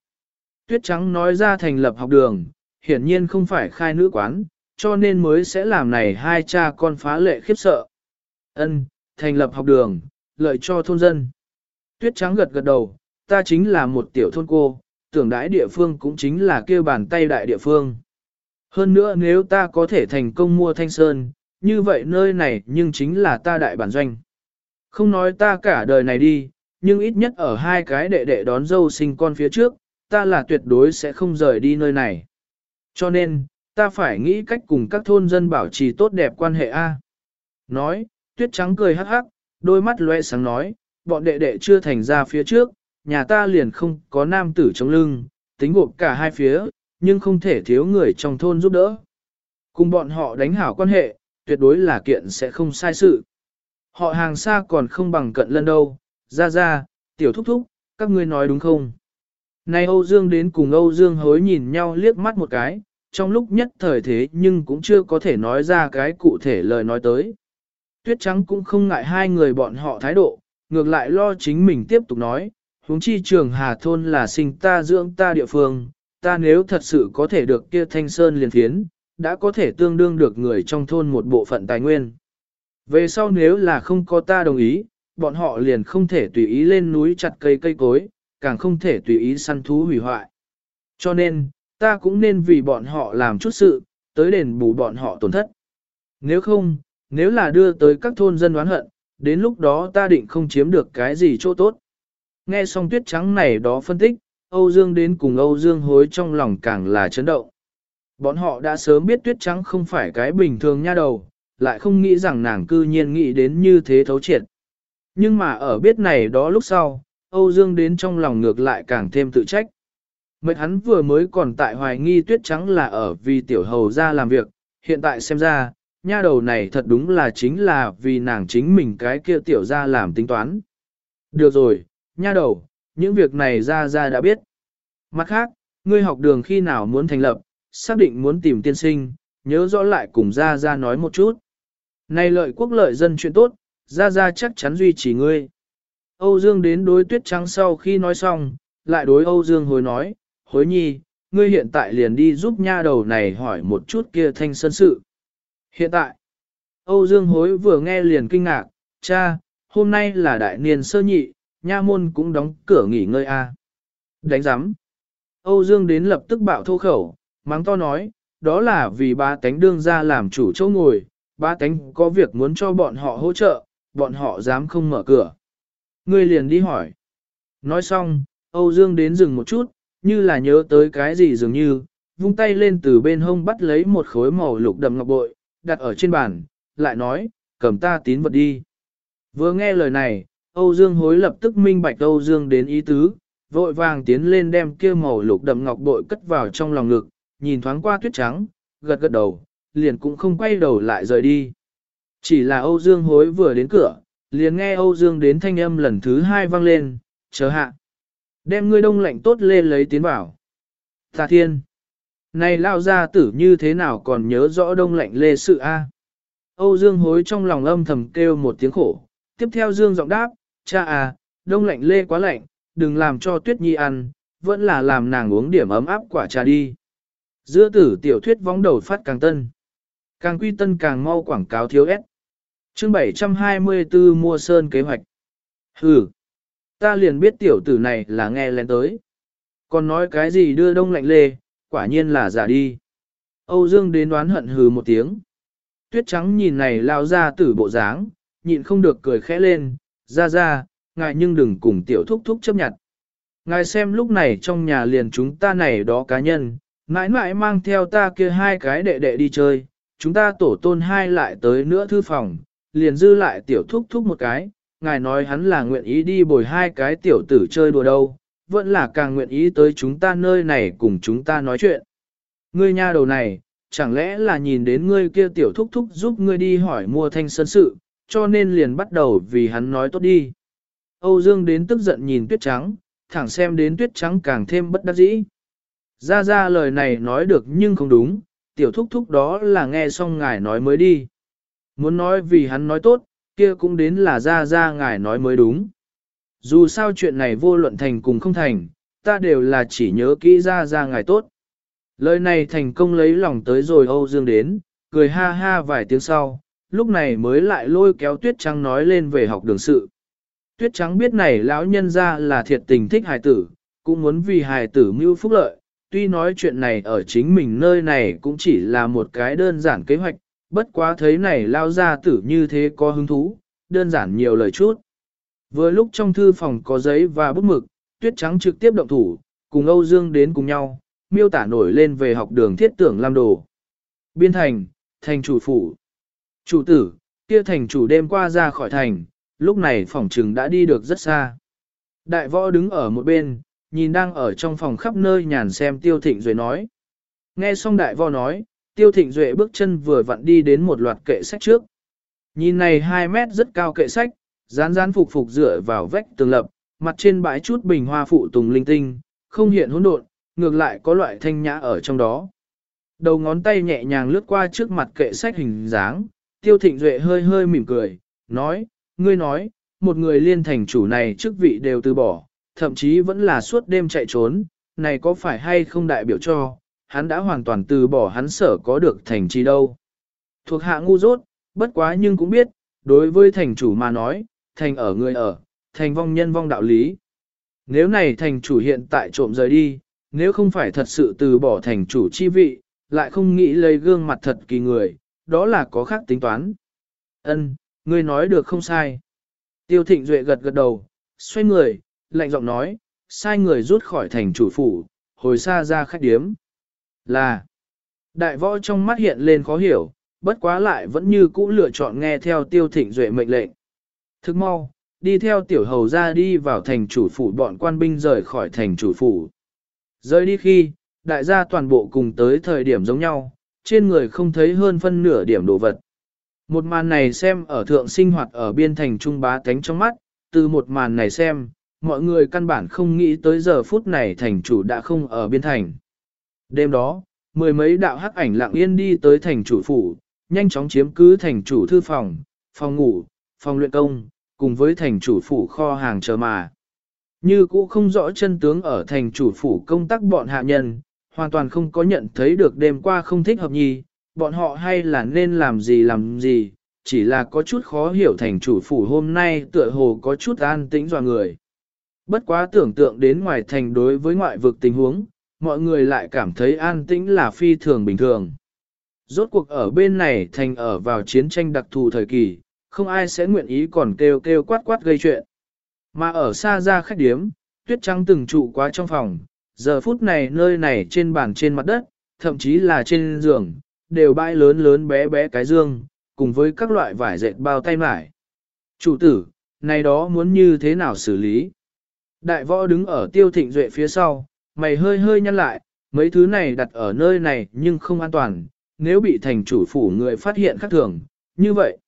Tuyết Trắng nói ra thành lập học đường, hiển nhiên không phải khai nữ quán, cho nên mới sẽ làm này hai cha con phá lệ khiếp sợ. Ân, thành lập học đường, lợi cho thôn dân. Tuyết Trắng gật gật đầu, ta chính là một tiểu thôn cô, tưởng đãi địa phương cũng chính là kêu bàn tay đại địa phương. Hơn nữa nếu ta có thể thành công mua thanh sơn, như vậy nơi này nhưng chính là ta đại bản doanh. Không nói ta cả đời này đi, nhưng ít nhất ở hai cái đệ đệ đón dâu sinh con phía trước, ta là tuyệt đối sẽ không rời đi nơi này. Cho nên, ta phải nghĩ cách cùng các thôn dân bảo trì tốt đẹp quan hệ A. Nói, tuyết trắng cười hắc hắc, đôi mắt loe sáng nói, bọn đệ đệ chưa thành ra phía trước, nhà ta liền không có nam tử chống lưng, tính gộp cả hai phía, nhưng không thể thiếu người trong thôn giúp đỡ. Cùng bọn họ đánh hảo quan hệ, tuyệt đối là kiện sẽ không sai sự. Họ hàng xa còn không bằng cận lân đâu, ra ra, tiểu thúc thúc, các ngươi nói đúng không? Nay Âu Dương đến cùng Âu Dương hối nhìn nhau liếc mắt một cái, trong lúc nhất thời thế nhưng cũng chưa có thể nói ra cái cụ thể lời nói tới. Tuyết trắng cũng không ngại hai người bọn họ thái độ, ngược lại lo chính mình tiếp tục nói, huống chi trường Hà Thôn là sinh ta dưỡng ta địa phương, ta nếu thật sự có thể được kia thanh sơn liền thiến, đã có thể tương đương được người trong thôn một bộ phận tài nguyên. Về sau nếu là không có ta đồng ý, bọn họ liền không thể tùy ý lên núi chặt cây cây cối, càng không thể tùy ý săn thú hủy hoại. Cho nên, ta cũng nên vì bọn họ làm chút sự, tới đền bù bọn họ tổn thất. Nếu không, nếu là đưa tới các thôn dân đoán hận, đến lúc đó ta định không chiếm được cái gì chỗ tốt. Nghe xong tuyết trắng này đó phân tích, Âu Dương đến cùng Âu Dương hối trong lòng càng là chấn động. Bọn họ đã sớm biết tuyết trắng không phải cái bình thường nha đầu, lại không nghĩ rằng nàng cư nhiên nghĩ đến như thế thấu triệt. Nhưng mà ở biết này đó lúc sau, Âu Dương đến trong lòng ngược lại càng thêm tự trách. Mệnh hắn vừa mới còn tại hoài nghi tuyết trắng là ở vì tiểu hầu ra làm việc, hiện tại xem ra, nha đầu này thật đúng là chính là vì nàng chính mình cái kia tiểu ra làm tính toán. Được rồi, nha đầu, những việc này ra ra đã biết. Mặt khác, ngươi học đường khi nào muốn thành lập, xác định muốn tìm tiên sinh, nhớ rõ lại cùng ra ra nói một chút. Này lợi quốc lợi dân chuyện tốt, ra ra chắc chắn duy trì ngươi. Âu Dương đến đối tuyết trắng sau khi nói xong, lại đối Âu Dương hối nói, hối nhi, ngươi hiện tại liền đi giúp nha đầu này hỏi một chút kia thanh sân sự. Hiện tại, Âu Dương hối vừa nghe liền kinh ngạc, cha, hôm nay là đại niên sơ nhị, nha môn cũng đóng cửa nghỉ ngơi a. À. Đánh giám. Âu Dương đến lập tức bạo thô khẩu, mắng to nói, đó là vì ba tánh đương ra làm chủ chỗ ngồi, ba tánh có việc muốn cho bọn họ hỗ trợ, bọn họ dám không mở cửa. Ngươi liền đi hỏi. Nói xong, Âu Dương đến dừng một chút, như là nhớ tới cái gì dường như, vung tay lên từ bên hông bắt lấy một khối màu lục đậm ngọc bội, đặt ở trên bàn, lại nói, cầm ta tín vật đi. Vừa nghe lời này, Âu Dương hối lập tức minh bạch Âu Dương đến ý tứ, vội vàng tiến lên đem kia màu lục đậm ngọc bội cất vào trong lòng ngực, nhìn thoáng qua tuyết trắng, gật gật đầu, liền cũng không quay đầu lại rời đi. Chỉ là Âu Dương hối vừa đến cửa, liền nghe Âu Dương đến thanh âm lần thứ hai vang lên, chờ hạ. Đem ngươi đông lạnh tốt lên lấy tiến vào. Tà thiên. Này lao ra tử như thế nào còn nhớ rõ đông lạnh lê sự a? Âu Dương hối trong lòng âm thầm kêu một tiếng khổ. Tiếp theo Dương giọng đáp, cha à, đông lạnh lê quá lạnh, đừng làm cho tuyết nhi ăn, vẫn là làm nàng uống điểm ấm áp quả trà đi. Giữa tử tiểu thuyết vóng đầu phát càng tân. Càng quy tân càng mau quảng cáo thiếu ép. Chương 724 mua sơn kế hoạch. Hừ, ta liền biết tiểu tử này là nghe lên tới. Còn nói cái gì đưa đông lạnh lê, quả nhiên là giả đi. Âu Dương đến đoán hận hừ một tiếng. Tuyết trắng nhìn này lao ra tử bộ dáng, nhịn không được cười khẽ lên, ra ra, ngài nhưng đừng cùng tiểu thúc thúc chấp nhận. Ngài xem lúc này trong nhà liền chúng ta này đó cá nhân, mãi mãi mang theo ta kia hai cái đệ đệ đi chơi, chúng ta tổ tôn hai lại tới nữa thư phòng, liền dư lại tiểu thúc thúc một cái, ngài nói hắn là nguyện ý đi bồi hai cái tiểu tử chơi đùa đâu, vẫn là càng nguyện ý tới chúng ta nơi này cùng chúng ta nói chuyện. Ngươi nha đầu này, chẳng lẽ là nhìn đến ngươi kia tiểu thúc thúc giúp ngươi đi hỏi mua thanh sơn sự, cho nên liền bắt đầu vì hắn nói tốt đi. Âu Dương đến tức giận nhìn tuyết trắng, thẳng xem đến tuyết trắng càng thêm bất đắc dĩ. Ra ra lời này nói được nhưng không đúng, tiểu thúc thúc đó là nghe xong ngài nói mới đi. Muốn nói vì hắn nói tốt, kia cũng đến là ra ra ngài nói mới đúng. Dù sao chuyện này vô luận thành cùng không thành, ta đều là chỉ nhớ kỹ ra ra ngài tốt. Lời này thành công lấy lòng tới rồi Âu Dương đến, cười ha ha vài tiếng sau, lúc này mới lại lôi kéo Tuyết Trắng nói lên về học đường sự. Tuyết Trắng biết này lão nhân ra là thiệt tình thích hài tử, cũng muốn vì hài tử mưu phúc lợi, tuy nói chuyện này ở chính mình nơi này cũng chỉ là một cái đơn giản kế hoạch, bất quá thấy này lao ra tử như thế có hứng thú, đơn giản nhiều lời chút. Vừa lúc trong thư phòng có giấy và bút mực, tuyết trắng trực tiếp động thủ, cùng Âu Dương đến cùng nhau, miêu tả nổi lên về học đường thiết tưởng làm đồ. Biên thành, thành chủ phủ. Chủ tử, kia thành chủ đêm qua ra khỏi thành, lúc này phòng trừng đã đi được rất xa. Đại võ đứng ở một bên, nhìn đang ở trong phòng khắp nơi nhàn xem tiêu thịnh duệ nói. Nghe xong đại võ nói, tiêu thịnh duệ bước chân vừa vặn đi đến một loạt kệ sách trước. Nhìn này 2 mét rất cao kệ sách, rán rán phục phục dựa vào vách tường lập, mặt trên bãi chút bình hoa phụ tùng linh tinh, không hiện hỗn độn, ngược lại có loại thanh nhã ở trong đó. Đầu ngón tay nhẹ nhàng lướt qua trước mặt kệ sách hình dáng, tiêu thịnh duệ hơi hơi mỉm cười, nói, ngươi nói, một người liên thành chủ này chức vị đều từ bỏ, thậm chí vẫn là suốt đêm chạy trốn, này có phải hay không đại biểu cho, hắn đã hoàn toàn từ bỏ hắn sở có được thành trì đâu. Thuộc hạ ngu dốt, bất quá nhưng cũng biết, đối với thành chủ mà nói, thành ở người ở, thành vong nhân vong đạo lý. Nếu này thành chủ hiện tại trộm rời đi, nếu không phải thật sự từ bỏ thành chủ chi vị, lại không nghĩ lấy gương mặt thật kỳ người, đó là có khác tính toán. Ân, ngươi nói được không sai. Tiêu thịnh duệ gật gật đầu, xoay người, lạnh giọng nói, sai người rút khỏi thành chủ phủ, hồi xa ra khách điếm. Là, đại võ trong mắt hiện lên khó hiểu, bất quá lại vẫn như cũ lựa chọn nghe theo tiêu thịnh duệ mệnh lệnh. Thức mau, đi theo tiểu hầu ra đi vào thành chủ phủ bọn quan binh rời khỏi thành chủ phủ. Rời đi khi, đại gia toàn bộ cùng tới thời điểm giống nhau, trên người không thấy hơn phân nửa điểm đồ vật. Một màn này xem ở thượng sinh hoạt ở biên thành trung bá cánh trong mắt, từ một màn này xem, mọi người căn bản không nghĩ tới giờ phút này thành chủ đã không ở biên thành. Đêm đó, mười mấy đạo hắc ảnh lặng yên đi tới thành chủ phủ, nhanh chóng chiếm cứ thành chủ thư phòng, phòng ngủ, phòng luyện công, cùng với thành chủ phủ kho hàng chờ mà. Như cũ không rõ chân tướng ở thành chủ phủ công tác bọn hạ nhân, hoàn toàn không có nhận thấy được đêm qua không thích hợp nhì, bọn họ hay là nên làm gì làm gì, chỉ là có chút khó hiểu thành chủ phủ hôm nay tựa hồ có chút an tĩnh dò người. Bất quá tưởng tượng đến ngoài thành đối với ngoại vực tình huống, mọi người lại cảm thấy an tĩnh là phi thường bình thường. Rốt cuộc ở bên này thành ở vào chiến tranh đặc thù thời kỳ, không ai sẽ nguyện ý còn kêu kêu quát quát gây chuyện. Mà ở xa ra khách điếm, tuyết trắng từng trụ quá trong phòng, giờ phút này nơi này trên bàn trên mặt đất, thậm chí là trên giường, đều bãi lớn lớn bé bé cái dương, cùng với các loại vải dệt bao tay mải. Chủ tử, này đó muốn như thế nào xử lý? Đại võ đứng ở tiêu thịnh duệ phía sau, mày hơi hơi nhăn lại, mấy thứ này đặt ở nơi này nhưng không an toàn, nếu bị thành chủ phủ người phát hiện khác thường, như vậy.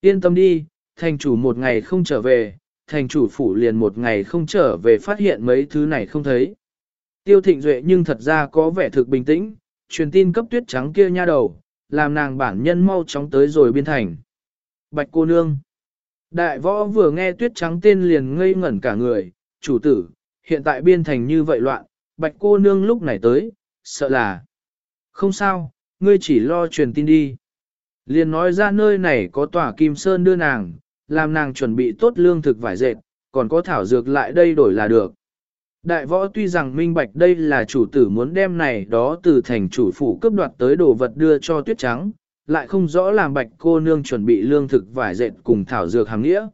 Yên tâm đi, thành chủ một ngày không trở về, thành chủ phủ liền một ngày không trở về phát hiện mấy thứ này không thấy. Tiêu thịnh duệ nhưng thật ra có vẻ thực bình tĩnh, truyền tin cấp tuyết trắng kia nha đầu, làm nàng bản nhân mau chóng tới rồi biên thành. Bạch cô nương. Đại võ vừa nghe tuyết trắng tên liền ngây ngẩn cả người, chủ tử, hiện tại biên thành như vậy loạn, bạch cô nương lúc này tới, sợ là. Không sao, ngươi chỉ lo truyền tin đi. Liền nói ra nơi này có tòa kim sơn đưa nàng, làm nàng chuẩn bị tốt lương thực vải dệt, còn có thảo dược lại đây đổi là được. Đại võ tuy rằng minh bạch đây là chủ tử muốn đem này đó từ thành chủ phủ cướp đoạt tới đồ vật đưa cho tuyết trắng, lại không rõ làm bạch cô nương chuẩn bị lương thực vải dệt cùng thảo dược hàng nghĩa.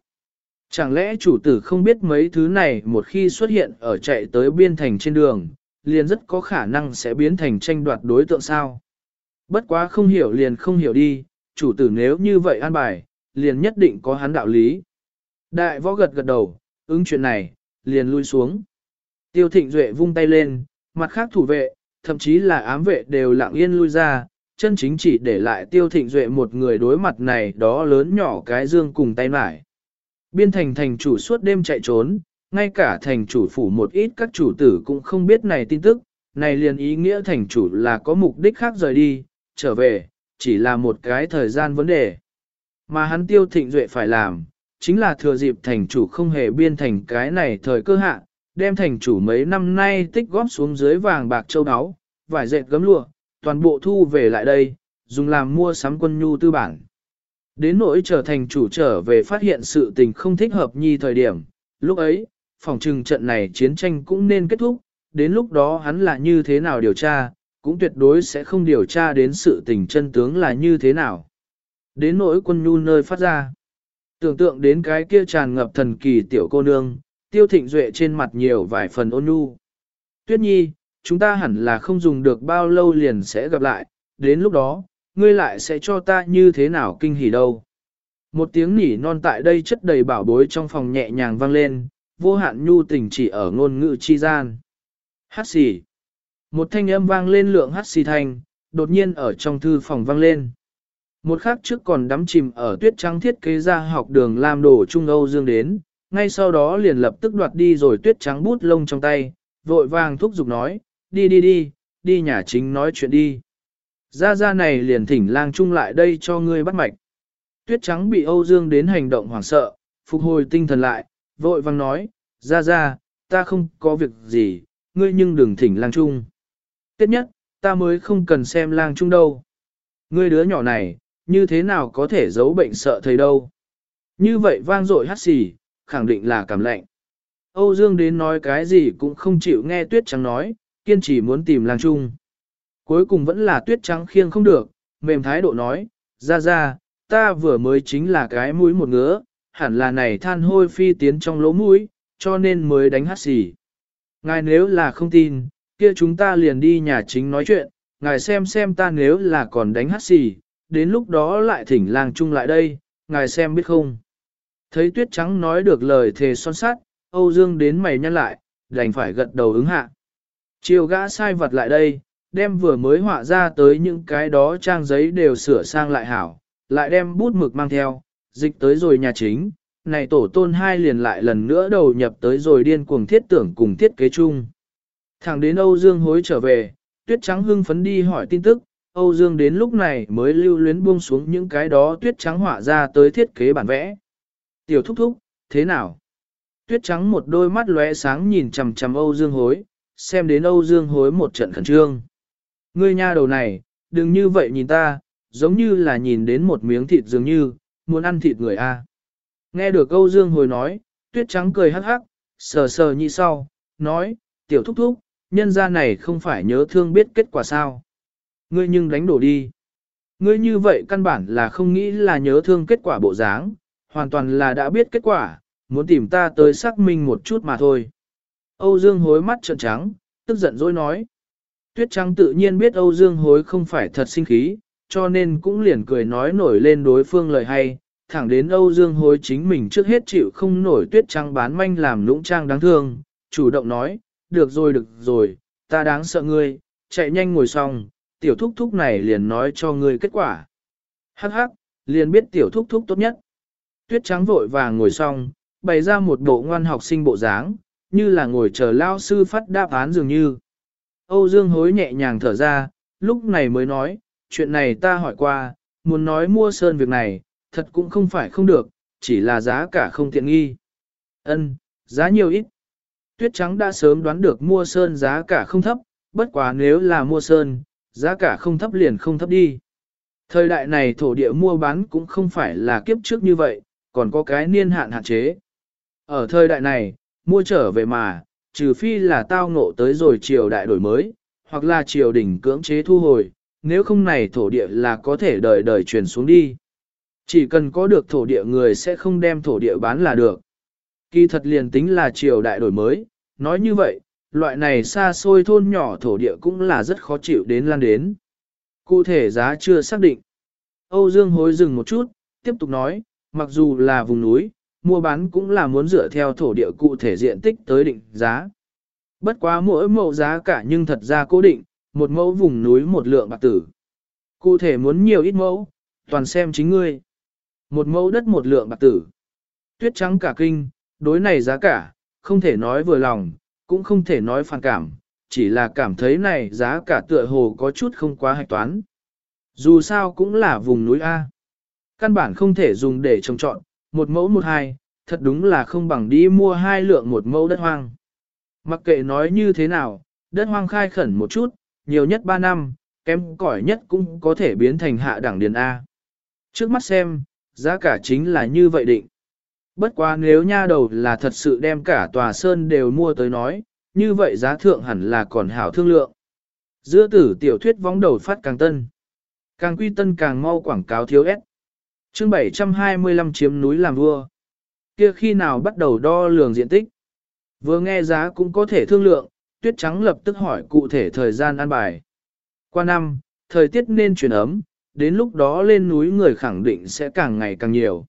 Chẳng lẽ chủ tử không biết mấy thứ này một khi xuất hiện ở chạy tới biên thành trên đường, liền rất có khả năng sẽ biến thành tranh đoạt đối tượng sao? Bất quá không hiểu liền không hiểu đi, chủ tử nếu như vậy an bài, liền nhất định có hắn đạo lý. Đại võ gật gật đầu, ứng chuyện này, liền lui xuống. Tiêu thịnh duệ vung tay lên, mặt khác thủ vệ, thậm chí là ám vệ đều lặng yên lui ra, chân chính chỉ để lại tiêu thịnh duệ một người đối mặt này đó lớn nhỏ cái dương cùng tay mải. Biên thành thành chủ suốt đêm chạy trốn, ngay cả thành chủ phủ một ít các chủ tử cũng không biết này tin tức, này liền ý nghĩa thành chủ là có mục đích khác rời đi, trở về, chỉ là một cái thời gian vấn đề. Mà hắn tiêu thịnh duệ phải làm, chính là thừa dịp thành chủ không hề biên thành cái này thời cơ hạng đem thành chủ mấy năm nay tích góp xuống dưới vàng bạc châu áo, vải dệt gấm lụa, toàn bộ thu về lại đây, dùng làm mua sắm quân nhu tư bản. Đến nỗi trở thành chủ trở về phát hiện sự tình không thích hợp nhi thời điểm, lúc ấy, phòng trừng trận này chiến tranh cũng nên kết thúc, đến lúc đó hắn là như thế nào điều tra, cũng tuyệt đối sẽ không điều tra đến sự tình chân tướng là như thế nào. Đến nỗi quân nhu nơi phát ra. Tưởng tượng đến cái kia tràn ngập thần kỳ tiểu cô nương, tiêu thịnh duệ trên mặt nhiều vài phần ôn nhu. Tuyết nhi, chúng ta hẳn là không dùng được bao lâu liền sẽ gặp lại, đến lúc đó, ngươi lại sẽ cho ta như thế nào kinh hỉ đâu. Một tiếng nỉ non tại đây chất đầy bảo bối trong phòng nhẹ nhàng vang lên, vô hạn nhu tình chỉ ở ngôn ngữ chi gian. Hát xì. Một thanh âm vang lên lượng hát xì thanh, đột nhiên ở trong thư phòng vang lên. Một khắc trước còn đắm chìm ở tuyết trắng thiết kế ra học đường làm đồ Trung Âu Dương đến, ngay sau đó liền lập tức đoạt đi rồi tuyết trắng bút lông trong tay, vội vàng thúc giục nói, đi đi đi, đi nhà chính nói chuyện đi. gia gia này liền thỉnh lang trung lại đây cho ngươi bắt mạch. Tuyết trắng bị Âu Dương đến hành động hoảng sợ, phục hồi tinh thần lại, vội vàng nói, gia gia ta không có việc gì, ngươi nhưng đừng thỉnh lang trung. Tiếp nhất, ta mới không cần xem lang trung đâu. Ngươi đứa nhỏ này, như thế nào có thể giấu bệnh sợ thầy đâu. Như vậy vang dội hát xì, khẳng định là cảm lạnh. Âu Dương đến nói cái gì cũng không chịu nghe tuyết trắng nói, kiên trì muốn tìm lang trung. Cuối cùng vẫn là tuyết trắng khiêng không được, mềm thái độ nói, ra ra, ta vừa mới chính là cái mũi một ngứa, hẳn là này than hôi phi tiến trong lỗ mũi, cho nên mới đánh hát xỉ. Ngài nếu là không tin, kia chúng ta liền đi nhà chính nói chuyện, ngài xem xem ta nếu là còn đánh hát xỉ, đến lúc đó lại thỉnh lang chung lại đây, ngài xem biết không. Thấy tuyết trắng nói được lời thề son sát, Âu Dương đến mày nhăn lại, đành phải gật đầu ứng hạ. Chiều gã sai vật lại đây, đem vừa mới họa ra tới những cái đó trang giấy đều sửa sang lại hảo, lại đem bút mực mang theo, dịch tới rồi nhà chính, này tổ tôn hai liền lại lần nữa đầu nhập tới rồi điên cuồng thiết tưởng cùng thiết kế chung. Thẳng đến Âu Dương hối trở về, tuyết trắng hưng phấn đi hỏi tin tức, Âu Dương đến lúc này mới lưu luyến buông xuống những cái đó tuyết trắng họa ra tới thiết kế bản vẽ. Tiểu thúc thúc, thế nào? Tuyết trắng một đôi mắt lóe sáng nhìn chằm chằm Âu Dương hối, xem đến Âu Dương hối một trận khẩn trương. Ngươi nha đầu này, đừng như vậy nhìn ta, giống như là nhìn đến một miếng thịt dường như, muốn ăn thịt người a. Nghe được Âu Dương Hối nói, tuyết trắng cười hắc hắc, sờ sờ như sau, nói, tiểu thúc thúc, nhân gia này không phải nhớ thương biết kết quả sao. Ngươi nhưng đánh đổ đi. Ngươi như vậy căn bản là không nghĩ là nhớ thương kết quả bộ dáng, hoàn toàn là đã biết kết quả, muốn tìm ta tới xác minh một chút mà thôi. Âu Dương hối mắt trợn trắng, tức giận dỗi nói. Tuyết trắng tự nhiên biết Âu Dương hối không phải thật sinh khí, cho nên cũng liền cười nói nổi lên đối phương lời hay, thẳng đến Âu Dương hối chính mình trước hết chịu không nổi tuyết trắng bán manh làm lũng trang đáng thương, chủ động nói, được rồi được rồi, ta đáng sợ ngươi, chạy nhanh ngồi xong, tiểu thúc thúc này liền nói cho ngươi kết quả. Hắc hắc, liền biết tiểu thúc thúc tốt nhất. Tuyết trắng vội vàng ngồi xong, bày ra một bộ ngoan học sinh bộ dáng, như là ngồi chờ lao sư phát đáp án dường như. Âu Dương hối nhẹ nhàng thở ra, lúc này mới nói, chuyện này ta hỏi qua, muốn nói mua sơn việc này, thật cũng không phải không được, chỉ là giá cả không tiện nghi. Ân, giá nhiều ít. Tuyết trắng đã sớm đoán được mua sơn giá cả không thấp, bất quá nếu là mua sơn, giá cả không thấp liền không thấp đi. Thời đại này thổ địa mua bán cũng không phải là kiếp trước như vậy, còn có cái niên hạn hạn chế. Ở thời đại này, mua trở về mà, trừ phi là tao ngộ tới rồi triều đại đổi mới, hoặc là triều đình cưỡng chế thu hồi, nếu không này thổ địa là có thể đời đời truyền xuống đi. Chỉ cần có được thổ địa người sẽ không đem thổ địa bán là được. Kỳ thật liền tính là triều đại đổi mới, nói như vậy, loại này xa xôi thôn nhỏ thổ địa cũng là rất khó chịu đến lan đến. Cụ thể giá chưa xác định. Âu Dương hối dừng một chút, tiếp tục nói, mặc dù là vùng núi, mua bán cũng là muốn dựa theo thổ địa cụ thể diện tích tới định giá. Bất quá mỗi mẫu giá cả nhưng thật ra cố định, một mẫu vùng núi một lượng bạc tử. Cụ thể muốn nhiều ít mẫu, toàn xem chính ngươi. Một mẫu đất một lượng bạc tử. Tuyết trắng cả kinh, đối này giá cả, không thể nói vừa lòng, cũng không thể nói phản cảm, chỉ là cảm thấy này giá cả tựa hồ có chút không quá hạch toán. Dù sao cũng là vùng núi A. Căn bản không thể dùng để trồng trọn, một mẫu một hai, thật đúng là không bằng đi mua hai lượng một mẫu đất hoang. Mặc kệ nói như thế nào, đất hoang khai khẩn một chút, nhiều nhất 3 năm, kém cỏi nhất cũng có thể biến thành hạ đẳng điền A. Trước mắt xem, giá cả chính là như vậy định. Bất quá nếu nha đầu là thật sự đem cả tòa sơn đều mua tới nói, như vậy giá thượng hẳn là còn hảo thương lượng. Giữa tử tiểu thuyết vóng đầu phát càng tân. Càng quy tân càng mau quảng cáo thiếu ép chương 725 chiếm núi làm vua. Kia khi nào bắt đầu đo lường diện tích. Vừa nghe giá cũng có thể thương lượng, tuyết trắng lập tức hỏi cụ thể thời gian ăn bài. Qua năm, thời tiết nên chuyển ấm, đến lúc đó lên núi người khẳng định sẽ càng ngày càng nhiều.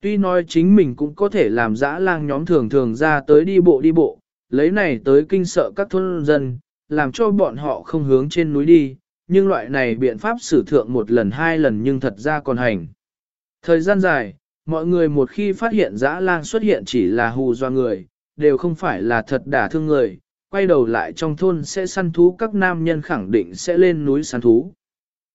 Tuy nói chính mình cũng có thể làm dã lang nhóm thường thường ra tới đi bộ đi bộ, lấy này tới kinh sợ các thôn dân, làm cho bọn họ không hướng trên núi đi, nhưng loại này biện pháp sử thượng một lần hai lần nhưng thật ra còn hành. Thời gian dài, mọi người một khi phát hiện dã lang xuất hiện chỉ là hù do người, đều không phải là thật đả thương người, quay đầu lại trong thôn sẽ săn thú các nam nhân khẳng định sẽ lên núi săn thú.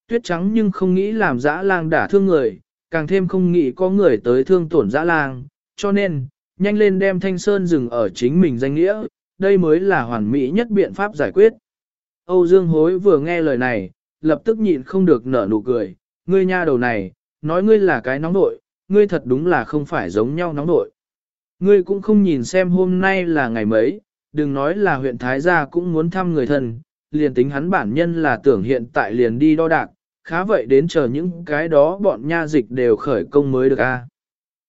Tuyết trắng nhưng không nghĩ làm dã lang đả thương người, càng thêm không nghĩ có người tới thương tổn dã lang, cho nên, nhanh lên đem thanh sơn dừng ở chính mình danh nghĩa, đây mới là hoàn mỹ nhất biện pháp giải quyết. Âu Dương Hối vừa nghe lời này, lập tức nhịn không được nở nụ cười, ngươi nha đầu này, nói ngươi là cái nóng nội, ngươi thật đúng là không phải giống nhau nóng nội. Ngươi cũng không nhìn xem hôm nay là ngày mấy, đừng nói là huyện Thái Gia cũng muốn thăm người thân, liền tính hắn bản nhân là tưởng hiện tại liền đi đo đạc, khá vậy đến chờ những cái đó bọn nha dịch đều khởi công mới được a.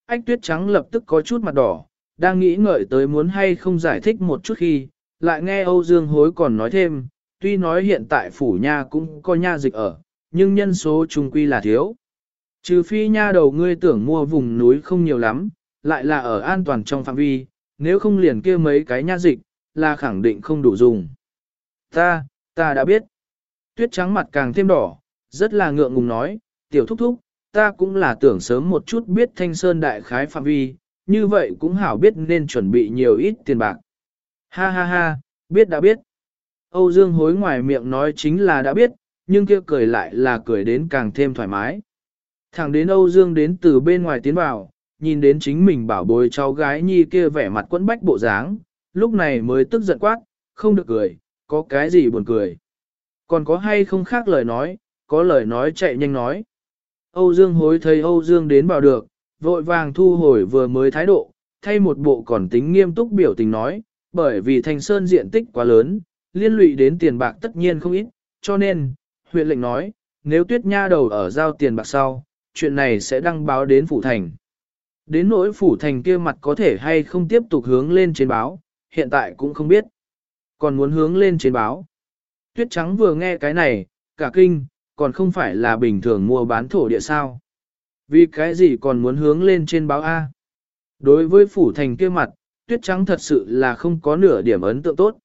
Ách tuyết trắng lập tức có chút mặt đỏ, đang nghĩ ngợi tới muốn hay không giải thích một chút khi, lại nghe Âu Dương hối còn nói thêm, tuy nói hiện tại phủ nha cũng có nha dịch ở, nhưng nhân số trung quy là thiếu. Trừ phi nha đầu ngươi tưởng mua vùng núi không nhiều lắm, lại là ở an toàn trong phạm vi, nếu không liền kia mấy cái nha dịch, là khẳng định không đủ dùng. Ta, ta đã biết. Tuyết trắng mặt càng thêm đỏ, rất là ngượng ngùng nói, tiểu thúc thúc, ta cũng là tưởng sớm một chút biết thanh sơn đại khái phạm vi, như vậy cũng hảo biết nên chuẩn bị nhiều ít tiền bạc. Ha ha ha, biết đã biết. Âu Dương hối ngoài miệng nói chính là đã biết, nhưng kia cười lại là cười đến càng thêm thoải mái. Thẳng đến Âu Dương đến từ bên ngoài tiến vào, nhìn đến chính mình bảo bối cháu gái nhi kia vẻ mặt quẫn bách bộ dáng, lúc này mới tức giận quát, không được cười, có cái gì buồn cười. Còn có hay không khác lời nói, có lời nói chạy nhanh nói. Âu Dương hối thấy Âu Dương đến vào được, vội vàng thu hồi vừa mới thái độ, thay một bộ còn tính nghiêm túc biểu tình nói, bởi vì thành sơn diện tích quá lớn, liên lụy đến tiền bạc tất nhiên không ít, cho nên, huyện lệnh nói, nếu tuyết nha đầu ở giao tiền bạc sau, chuyện này sẽ đăng báo đến phủ thành. Đến nỗi phủ thành kia mặt có thể hay không tiếp tục hướng lên trên báo, hiện tại cũng không biết. Còn muốn hướng lên trên báo. Tuyết trắng vừa nghe cái này, cả kinh, còn không phải là bình thường mua bán thổ địa sao. Vì cái gì còn muốn hướng lên trên báo A. Đối với phủ thành kia mặt, tuyết trắng thật sự là không có nửa điểm ấn tượng tốt.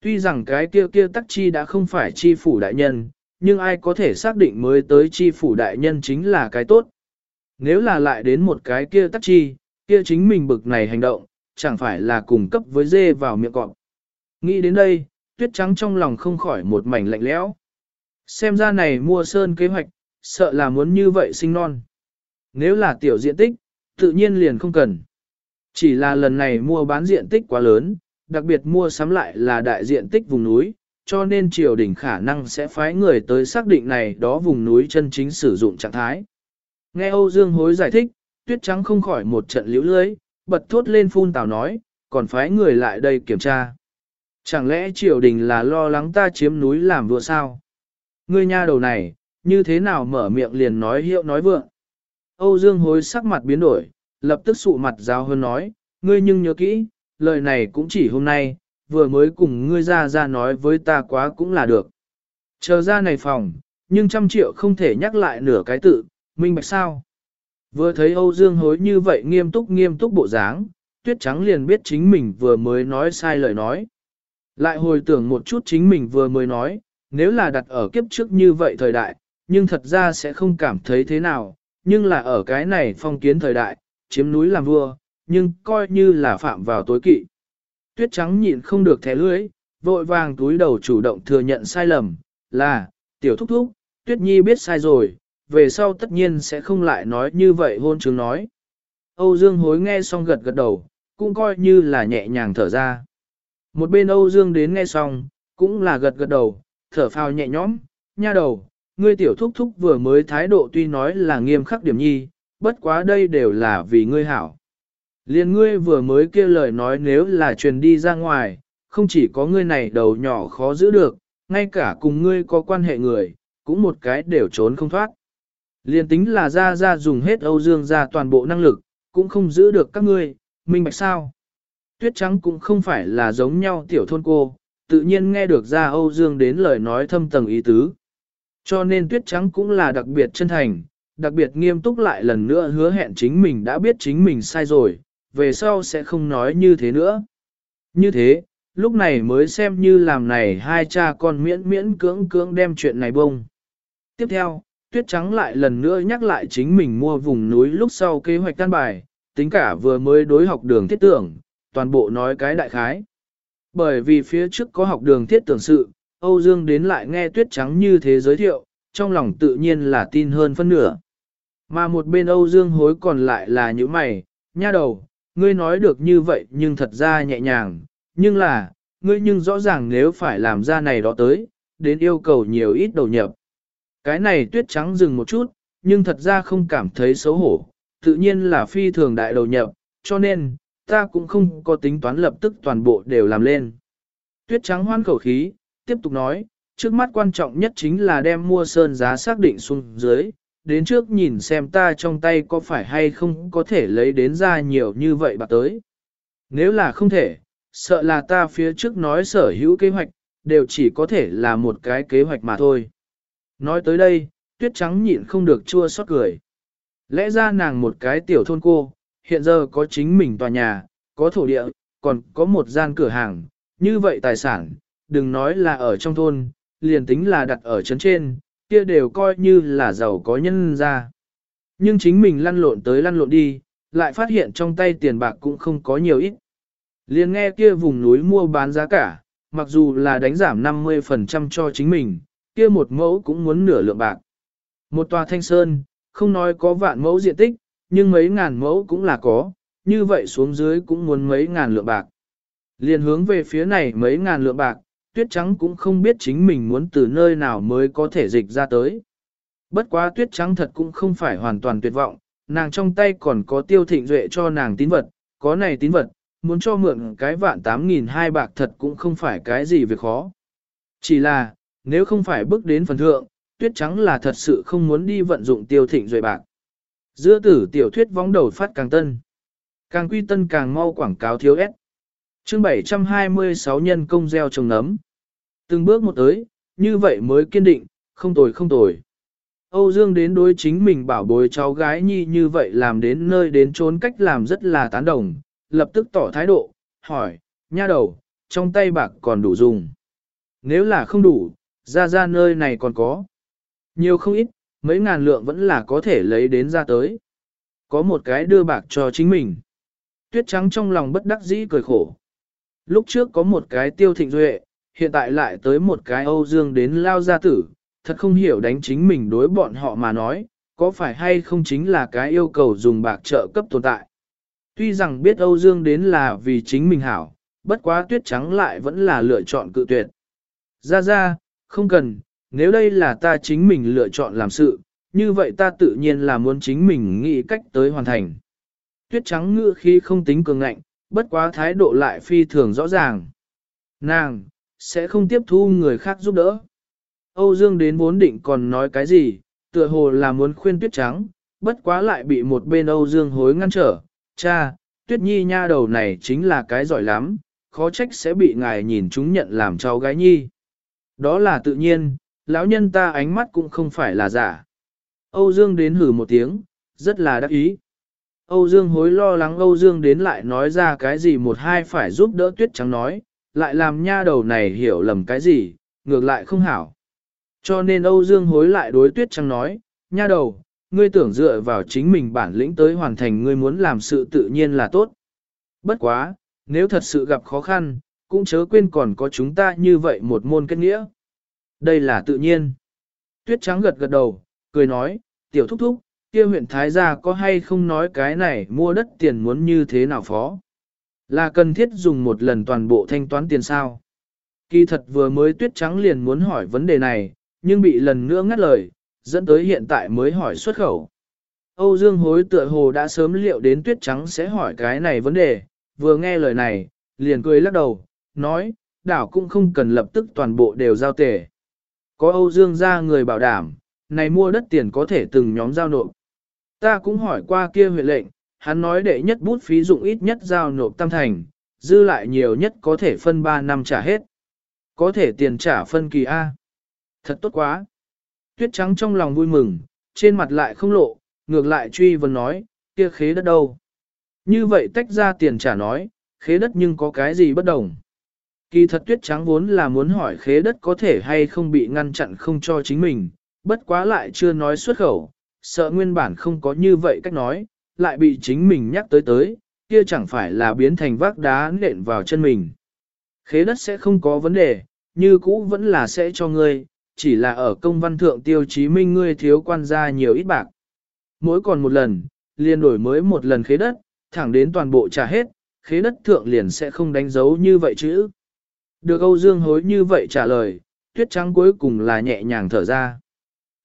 Tuy rằng cái kia kia tắc chi đã không phải chi phủ đại nhân, nhưng ai có thể xác định mới tới chi phủ đại nhân chính là cái tốt. Nếu là lại đến một cái kia tắc chi, kia chính mình bực này hành động, chẳng phải là cùng cấp với dê vào miệng cọp. Nghĩ đến đây, tuyết trắng trong lòng không khỏi một mảnh lạnh lẽo. Xem ra này mua sơn kế hoạch, sợ là muốn như vậy sinh non. Nếu là tiểu diện tích, tự nhiên liền không cần. Chỉ là lần này mua bán diện tích quá lớn, đặc biệt mua sắm lại là đại diện tích vùng núi, cho nên triều đình khả năng sẽ phái người tới xác định này đó vùng núi chân chính sử dụng trạng thái. Nghe Âu Dương Hối giải thích, tuyết trắng không khỏi một trận liễu lưới, bật thốt lên phun tào nói, còn phái người lại đây kiểm tra. Chẳng lẽ triều đình là lo lắng ta chiếm núi làm vua sao? Ngươi nha đầu này, như thế nào mở miệng liền nói hiệu nói vượng? Âu Dương Hối sắc mặt biến đổi, lập tức sụ mặt giáo hơn nói, ngươi nhưng nhớ kỹ, lời này cũng chỉ hôm nay, vừa mới cùng ngươi ra ra nói với ta quá cũng là được. Chờ ra này phòng, nhưng trăm triệu không thể nhắc lại nửa cái tự, minh bạch sao. Vừa thấy Âu Dương hối như vậy nghiêm túc nghiêm túc bộ dáng, tuyết trắng liền biết chính mình vừa mới nói sai lời nói. Lại hồi tưởng một chút chính mình vừa mới nói, nếu là đặt ở kiếp trước như vậy thời đại, nhưng thật ra sẽ không cảm thấy thế nào, nhưng là ở cái này phong kiến thời đại, chiếm núi làm vua, nhưng coi như là phạm vào tối kỵ. Tuyết trắng nhịn không được thẻ lưới, vội vàng túi đầu chủ động thừa nhận sai lầm, là, tiểu thúc thúc, Tuyết Nhi biết sai rồi, về sau tất nhiên sẽ không lại nói như vậy hôn chứng nói. Âu Dương hối nghe xong gật gật đầu, cũng coi như là nhẹ nhàng thở ra. Một bên Âu Dương đến nghe xong, cũng là gật gật đầu, thở phào nhẹ nhõm, nha đầu, ngươi tiểu thúc thúc vừa mới thái độ tuy nói là nghiêm khắc điểm nhi, bất quá đây đều là vì ngươi hảo. Liên ngươi vừa mới kêu lời nói nếu là truyền đi ra ngoài, không chỉ có ngươi này đầu nhỏ khó giữ được, ngay cả cùng ngươi có quan hệ người, cũng một cái đều trốn không thoát. Liên tính là ra ra dùng hết Âu Dương ra toàn bộ năng lực, cũng không giữ được các ngươi, minh bạch sao. Tuyết trắng cũng không phải là giống nhau tiểu thôn cô, tự nhiên nghe được ra Âu Dương đến lời nói thâm tầng ý tứ. Cho nên tuyết trắng cũng là đặc biệt chân thành, đặc biệt nghiêm túc lại lần nữa hứa hẹn chính mình đã biết chính mình sai rồi, về sau sẽ không nói như thế nữa. Như thế, lúc này mới xem như làm này hai cha con miễn miễn cưỡng cưỡng đem chuyện này bông. Tiếp theo, Tuyết Trắng lại lần nữa nhắc lại chính mình mua vùng núi lúc sau kế hoạch tan bài, tính cả vừa mới đối học đường thiết tưởng, toàn bộ nói cái đại khái. Bởi vì phía trước có học đường thiết tưởng sự, Âu Dương đến lại nghe Tuyết Trắng như thế giới thiệu, trong lòng tự nhiên là tin hơn phân nửa. Mà một bên Âu Dương hối còn lại là những mày, nha đầu, ngươi nói được như vậy nhưng thật ra nhẹ nhàng, nhưng là, ngươi nhưng rõ ràng nếu phải làm ra này đó tới, đến yêu cầu nhiều ít đầu nhập. Cái này tuyết trắng dừng một chút, nhưng thật ra không cảm thấy xấu hổ, tự nhiên là phi thường đại đầu nhập, cho nên, ta cũng không có tính toán lập tức toàn bộ đều làm lên. Tuyết trắng hoan khẩu khí, tiếp tục nói, trước mắt quan trọng nhất chính là đem mua sơn giá xác định xuống dưới, đến trước nhìn xem ta trong tay có phải hay không có thể lấy đến ra nhiều như vậy bạc tới. Nếu là không thể, sợ là ta phía trước nói sở hữu kế hoạch, đều chỉ có thể là một cái kế hoạch mà thôi. Nói tới đây, tuyết trắng nhịn không được chua xót cười. Lẽ ra nàng một cái tiểu thôn cô, hiện giờ có chính mình tòa nhà, có thổ địa, còn có một gian cửa hàng, như vậy tài sản, đừng nói là ở trong thôn, liền tính là đặt ở chấn trên, kia đều coi như là giàu có nhân ra. Nhưng chính mình lăn lộn tới lăn lộn đi, lại phát hiện trong tay tiền bạc cũng không có nhiều ít. Liên nghe kia vùng núi mua bán giá cả, mặc dù là đánh giảm 50% cho chính mình, kia một mẫu cũng muốn nửa lượng bạc. Một tòa thanh sơn, không nói có vạn mẫu diện tích, nhưng mấy ngàn mẫu cũng là có, như vậy xuống dưới cũng muốn mấy ngàn lượng bạc. Liên hướng về phía này mấy ngàn lượng bạc, tuyết trắng cũng không biết chính mình muốn từ nơi nào mới có thể dịch ra tới. Bất quá tuyết trắng thật cũng không phải hoàn toàn tuyệt vọng, nàng trong tay còn có tiêu thịnh duệ cho nàng tín vật, có này tín vật, muốn cho mượn cái vạn tám nghìn hai bạc thật cũng không phải cái gì việc khó. Chỉ là, nếu không phải bước đến phần thượng, tuyết trắng là thật sự không muốn đi vận dụng tiêu thịnh duệ bạc. Giữa tử tiểu thuyết vóng đầu phát càng tân. Càng quy tân càng mau quảng cáo thiếu ép. Chương 726 nhân công gieo trồng nấm. Từng bước một tới, như vậy mới kiên định, không tồi không tồi. Âu Dương đến đối chính mình bảo bối cháu gái nhi như vậy làm đến nơi đến trốn cách làm rất là tán đồng, lập tức tỏ thái độ, hỏi, nha đầu, trong tay bạc còn đủ dùng. Nếu là không đủ, ra ra nơi này còn có. Nhiều không ít, mấy ngàn lượng vẫn là có thể lấy đến ra tới. Có một cái đưa bạc cho chính mình. Tuyết trắng trong lòng bất đắc dĩ cười khổ. Lúc trước có một cái tiêu thịnh duệ, hiện tại lại tới một cái Âu Dương đến lao gia tử, thật không hiểu đánh chính mình đối bọn họ mà nói, có phải hay không chính là cái yêu cầu dùng bạc trợ cấp tồn tại. Tuy rằng biết Âu Dương đến là vì chính mình hảo, bất quá tuyết trắng lại vẫn là lựa chọn cự tuyệt. Ra ra, không cần, nếu đây là ta chính mình lựa chọn làm sự, như vậy ta tự nhiên là muốn chính mình nghĩ cách tới hoàn thành. Tuyết trắng ngựa khi không tính cường ngạnh, bất quá thái độ lại phi thường rõ ràng. Nàng, sẽ không tiếp thu người khác giúp đỡ. Âu Dương đến vốn định còn nói cái gì, tựa hồ là muốn khuyên tuyết trắng, bất quá lại bị một bên Âu Dương hối ngăn trở. Cha, tuyết nhi nha đầu này chính là cái giỏi lắm, khó trách sẽ bị ngài nhìn chúng nhận làm cháu gái nhi. Đó là tự nhiên, lão nhân ta ánh mắt cũng không phải là giả. Âu Dương đến hử một tiếng, rất là đắc ý. Âu Dương hối lo lắng Âu Dương đến lại nói ra cái gì một hai phải giúp đỡ tuyết trắng nói, lại làm nha đầu này hiểu lầm cái gì, ngược lại không hảo. Cho nên Âu Dương hối lại đối tuyết trắng nói, nha đầu, ngươi tưởng dựa vào chính mình bản lĩnh tới hoàn thành ngươi muốn làm sự tự nhiên là tốt. Bất quá, nếu thật sự gặp khó khăn, cũng chớ quên còn có chúng ta như vậy một môn kết nghĩa. Đây là tự nhiên. Tuyết trắng gật gật đầu, cười nói, tiểu thúc thúc, kia huyện Thái Gia có hay không nói cái này mua đất tiền muốn như thế nào phó. Là cần thiết dùng một lần toàn bộ thanh toán tiền sao. Kỳ thật vừa mới tuyết trắng liền muốn hỏi vấn đề này, nhưng bị lần nữa ngắt lời, dẫn tới hiện tại mới hỏi xuất khẩu. Âu Dương hối tựa hồ đã sớm liệu đến tuyết trắng sẽ hỏi cái này vấn đề, vừa nghe lời này, liền cười lắc đầu, nói, đảo cũng không cần lập tức toàn bộ đều giao tề. Có Âu Dương ra người bảo đảm, này mua đất tiền có thể từng nhóm giao nộp. Ta cũng hỏi qua kia huyện lệnh, hắn nói đệ nhất bút phí dụng ít nhất giao nộp tam thành, dư lại nhiều nhất có thể phân 3 năm trả hết. Có thể tiền trả phân kỳ A. Thật tốt quá. Tuyết trắng trong lòng vui mừng, trên mặt lại không lộ, ngược lại truy vấn nói, kia khế đất đâu. Như vậy tách ra tiền trả nói, khế đất nhưng có cái gì bất đồng. Kỳ thật tuyết trắng vốn là muốn hỏi khế đất có thể hay không bị ngăn chặn không cho chính mình, bất quá lại chưa nói xuất khẩu, sợ nguyên bản không có như vậy cách nói, lại bị chính mình nhắc tới tới, kia chẳng phải là biến thành vác đá nện vào chân mình. Khế đất sẽ không có vấn đề, như cũ vẫn là sẽ cho ngươi, chỉ là ở công văn thượng tiêu chí minh ngươi thiếu quan gia nhiều ít bạc. Mỗi còn một lần, liền đổi mới một lần khế đất, thẳng đến toàn bộ trả hết, khế đất thượng liền sẽ không đánh dấu như vậy chứ. Được Âu Dương hối như vậy trả lời, tuyết trắng cuối cùng là nhẹ nhàng thở ra.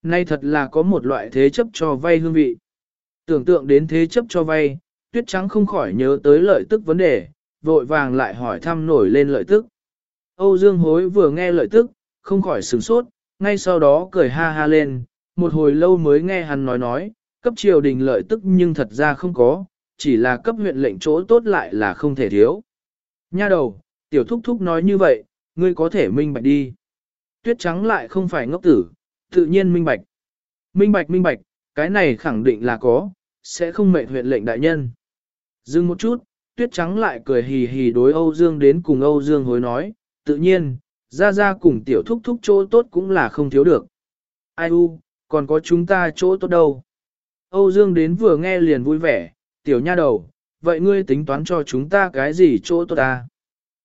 Nay thật là có một loại thế chấp cho vay hương vị. Tưởng tượng đến thế chấp cho vay, tuyết trắng không khỏi nhớ tới lợi tức vấn đề, vội vàng lại hỏi thăm nổi lên lợi tức. Âu Dương hối vừa nghe lợi tức, không khỏi sửng sốt, ngay sau đó cười ha ha lên, một hồi lâu mới nghe hắn nói nói, cấp triều đình lợi tức nhưng thật ra không có, chỉ là cấp huyện lệnh chỗ tốt lại là không thể thiếu. Nha đầu, tiểu thúc thúc nói như vậy, ngươi có thể minh bạch đi. Tuyết trắng lại không phải ngốc tử, tự nhiên minh bạch. Minh bạch minh bạch, cái này khẳng định là có, sẽ không mệt huyện lệnh đại nhân. Dừng một chút, tuyết trắng lại cười hì hì đối Âu Dương đến cùng Âu Dương hối nói, tự nhiên, ra ra cùng tiểu thúc thúc chỗ tốt cũng là không thiếu được. Ai u, còn có chúng ta chỗ tốt đâu. Âu Dương đến vừa nghe liền vui vẻ, tiểu nha đầu, vậy ngươi tính toán cho chúng ta cái gì chỗ tốt ta?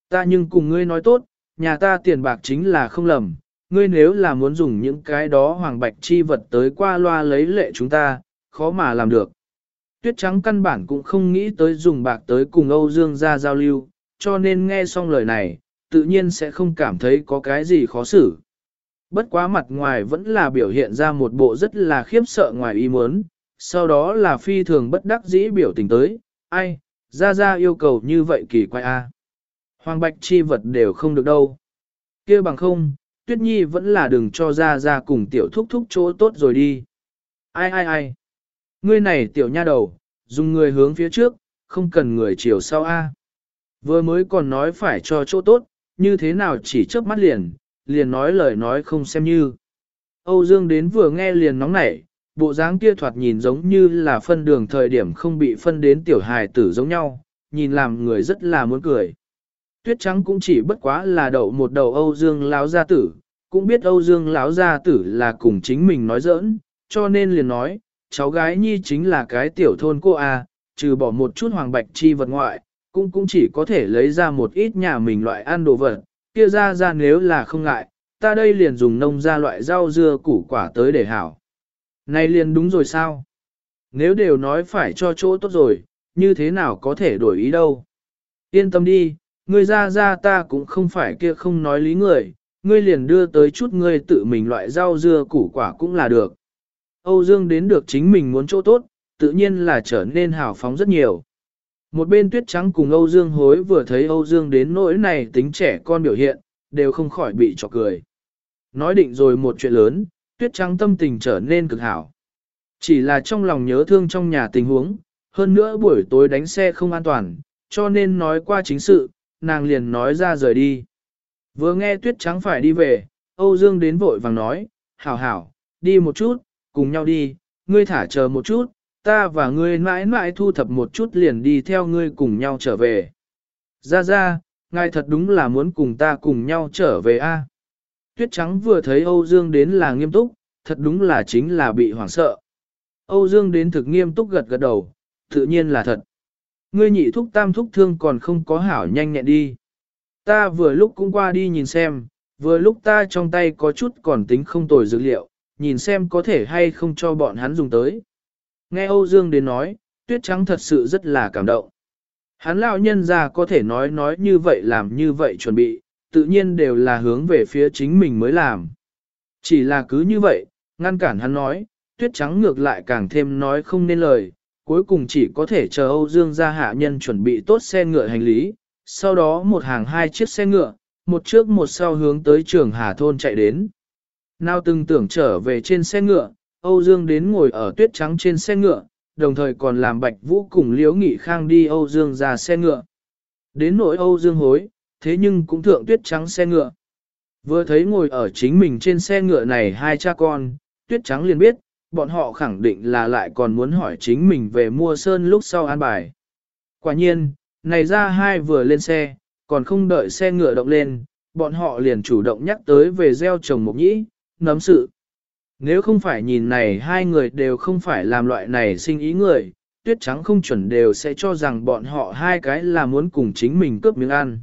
Ta nhưng cùng ngươi nói tốt, nhà ta tiền bạc chính là không lầm, ngươi nếu là muốn dùng những cái đó hoàng bạch chi vật tới qua loa lấy lệ chúng ta, khó mà làm được. Tuyết trắng căn bản cũng không nghĩ tới dùng bạc tới cùng Âu Dương ra giao lưu, cho nên nghe xong lời này, tự nhiên sẽ không cảm thấy có cái gì khó xử. Bất quá mặt ngoài vẫn là biểu hiện ra một bộ rất là khiếp sợ ngoài ý muốn, sau đó là phi thường bất đắc dĩ biểu tình tới, ai, ra ra yêu cầu như vậy kỳ quái a. Hoàng bạch chi vật đều không được đâu. kia bằng không, tuyết nhi vẫn là đừng cho ra ra cùng tiểu thúc thúc chỗ tốt rồi đi. Ai ai ai. Ngươi này tiểu nha đầu, dùng người hướng phía trước, không cần người chiều sau a. Vừa mới còn nói phải cho chỗ tốt, như thế nào chỉ chớp mắt liền, liền nói lời nói không xem như. Âu Dương đến vừa nghe liền nóng nảy, bộ dáng kia thoạt nhìn giống như là phân đường thời điểm không bị phân đến tiểu hài tử giống nhau, nhìn làm người rất là muốn cười. Tuyết trắng cũng chỉ bất quá là đậu một đầu Âu Dương lão gia tử, cũng biết Âu Dương lão gia tử là cùng chính mình nói giỡn, cho nên liền nói, cháu gái nhi chính là cái tiểu thôn cô A, trừ bỏ một chút hoàng bạch chi vật ngoại, cũng cũng chỉ có thể lấy ra một ít nhà mình loại ăn đồ vật, kia ra ra nếu là không ngại, ta đây liền dùng nông ra loại rau dưa củ quả tới để hảo. Này liền đúng rồi sao? Nếu đều nói phải cho chỗ tốt rồi, như thế nào có thể đổi ý đâu? Yên tâm đi, ngươi ra ra ta cũng không phải kia không nói lý người, ngươi liền đưa tới chút ngươi tự mình loại rau dưa củ quả cũng là được. Âu Dương đến được chính mình muốn chỗ tốt, tự nhiên là trở nên hào phóng rất nhiều. Một bên tuyết trắng cùng Âu Dương hối vừa thấy Âu Dương đến nỗi này tính trẻ con biểu hiện, đều không khỏi bị chọc cười. Nói định rồi một chuyện lớn, tuyết trắng tâm tình trở nên cực hảo. Chỉ là trong lòng nhớ thương trong nhà tình huống, hơn nữa buổi tối đánh xe không an toàn, cho nên nói qua chính sự, nàng liền nói ra rời đi. Vừa nghe tuyết trắng phải đi về, Âu Dương đến vội vàng nói, hảo hảo, đi một chút, cùng nhau đi, ngươi thả chờ một chút, ta và ngươi mãi mãi thu thập một chút liền đi theo ngươi cùng nhau trở về. Ra ra, ngài thật đúng là muốn cùng ta cùng nhau trở về a. Tuyết trắng vừa thấy Âu Dương đến là nghiêm túc, thật đúng là chính là bị hoảng sợ. Âu Dương đến thực nghiêm túc gật gật đầu, tự nhiên là thật. Ngươi nhị thúc tam thúc thương còn không có hảo nhanh nhẹn đi. Ta vừa lúc cũng qua đi nhìn xem, vừa lúc ta trong tay có chút còn tính không tồi dữ liệu, nhìn xem có thể hay không cho bọn hắn dùng tới. Nghe Âu Dương đến nói, tuyết trắng thật sự rất là cảm động. Hắn lão nhân ra có thể nói nói như vậy làm như vậy chuẩn bị, tự nhiên đều là hướng về phía chính mình mới làm. Chỉ là cứ như vậy, ngăn cản hắn nói, tuyết trắng ngược lại càng thêm nói không nên lời, cuối cùng chỉ có thể chờ Âu Dương ra hạ nhân chuẩn bị tốt xe ngựa hành lý, sau đó một hàng hai chiếc xe ngựa, một trước một sau hướng tới trường Hà Thôn chạy đến. Nào từng tưởng trở về trên xe ngựa, Âu Dương đến ngồi ở tuyết trắng trên xe ngựa, đồng thời còn làm Bạch Vũ cùng Liễu Nghị Khang đi Âu Dương ra xe ngựa. Đến nỗi Âu Dương hối, thế nhưng cũng thượng tuyết trắng xe ngựa. Vừa thấy ngồi ở chính mình trên xe ngựa này hai cha con, tuyết trắng liền biết, bọn họ khẳng định là lại còn muốn hỏi chính mình về mua sơn lúc sau an bài. Quả nhiên, này ra hai vừa lên xe, còn không đợi xe ngựa động lên, bọn họ liền chủ động nhắc tới về gieo trồng mộc nhĩ, nấm sự. Nếu không phải nhìn này hai người đều không phải làm loại này sinh ý người, tuyết trắng không chuẩn đều sẽ cho rằng bọn họ hai cái là muốn cùng chính mình cướp miếng ăn.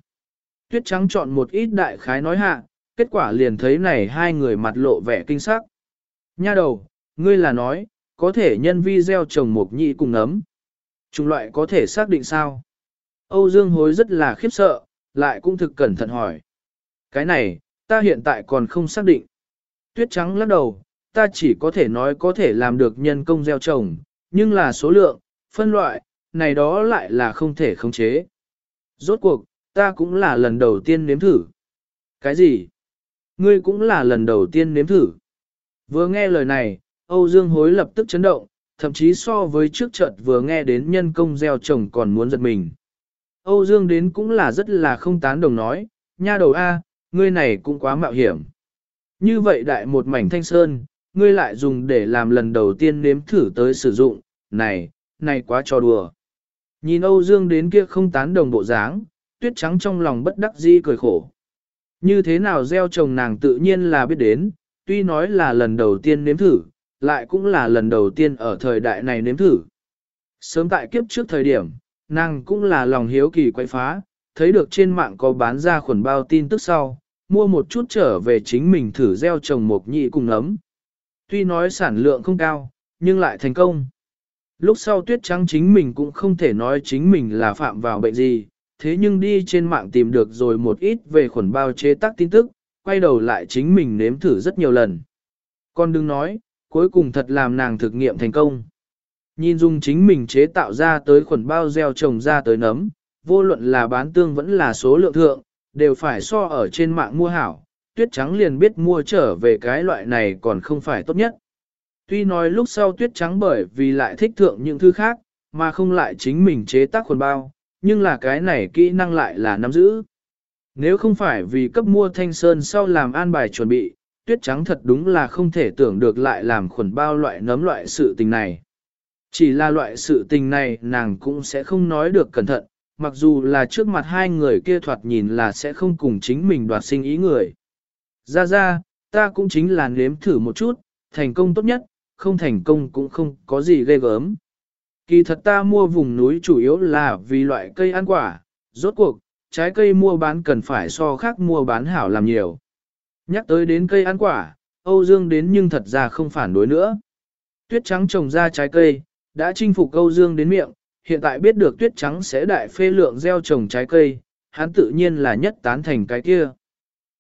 Tuyết trắng chọn một ít đại khái nói hạ, kết quả liền thấy này hai người mặt lộ vẻ kinh sắc. Nha đầu, ngươi là nói, có thể nhân vi gieo trồng một nhị cùng nấm. chúng loại có thể xác định sao? Âu Dương hối rất là khiếp sợ, lại cũng thực cẩn thận hỏi. Cái này, ta hiện tại còn không xác định. Tuyết trắng lắc đầu, ta chỉ có thể nói có thể làm được nhân công gieo trồng, nhưng là số lượng, phân loại, này đó lại là không thể khống chế. Rốt cuộc, ta cũng là lần đầu tiên nếm thử. Cái gì? Ngươi cũng là lần đầu tiên nếm thử. Vừa nghe lời này, Âu Dương hối lập tức chấn động, thậm chí so với trước trận vừa nghe đến nhân công gieo trồng còn muốn giật mình. Âu Dương đến cũng là rất là không tán đồng nói, nha đầu A, ngươi này cũng quá mạo hiểm. Như vậy đại một mảnh thanh sơn, ngươi lại dùng để làm lần đầu tiên nếm thử tới sử dụng, này, này quá trò đùa. Nhìn Âu Dương đến kia không tán đồng bộ dáng, tuyết trắng trong lòng bất đắc dĩ cười khổ. Như thế nào gieo trồng nàng tự nhiên là biết đến, tuy nói là lần đầu tiên nếm thử, lại cũng là lần đầu tiên ở thời đại này nếm thử. Sớm tại kiếp trước thời điểm, nàng cũng là lòng hiếu kỳ quay phá, thấy được trên mạng có bán ra khuẩn bao tin tức sau, mua một chút trở về chính mình thử gieo trồng một nhị cùng nấm. Tuy nói sản lượng không cao, nhưng lại thành công. Lúc sau tuyết trắng chính mình cũng không thể nói chính mình là phạm vào bệnh gì, thế nhưng đi trên mạng tìm được rồi một ít về khuẩn bao chế tác tin tức, quay đầu lại chính mình nếm thử rất nhiều lần. Con đừng nói, cuối cùng thật làm nàng thực nghiệm thành công. Nhìn dùng chính mình chế tạo ra tới khuẩn bao gieo trồng ra tới nấm, vô luận là bán tương vẫn là số lượng thượng, đều phải so ở trên mạng mua hảo, tuyết trắng liền biết mua trở về cái loại này còn không phải tốt nhất. Tuy nói lúc sau tuyết trắng bởi vì lại thích thượng những thứ khác, mà không lại chính mình chế tác khuẩn bao, nhưng là cái này kỹ năng lại là nắm giữ. Nếu không phải vì cấp mua thanh sơn sau làm an bài chuẩn bị, tuyết trắng thật đúng là không thể tưởng được lại làm khuẩn bao loại nấm loại sự tình này. Chỉ là loại sự tình này nàng cũng sẽ không nói được cẩn thận, mặc dù là trước mặt hai người kia thoạt nhìn là sẽ không cùng chính mình đoạt sinh ý người. Ra ra, ta cũng chính là nếm thử một chút, thành công tốt nhất, không thành công cũng không có gì ghê gớm. Kỳ thật ta mua vùng núi chủ yếu là vì loại cây ăn quả, rốt cuộc, trái cây mua bán cần phải so khác mua bán hảo làm nhiều. Nhắc tới đến cây ăn quả, Âu Dương đến nhưng thật ra không phản đối nữa. Tuyết trắng trồng ra trái cây, đã chinh phục Âu Dương đến miệng, hiện tại biết được tuyết trắng sẽ đại phê lượng gieo trồng trái cây, hắn tự nhiên là nhất tán thành cái kia.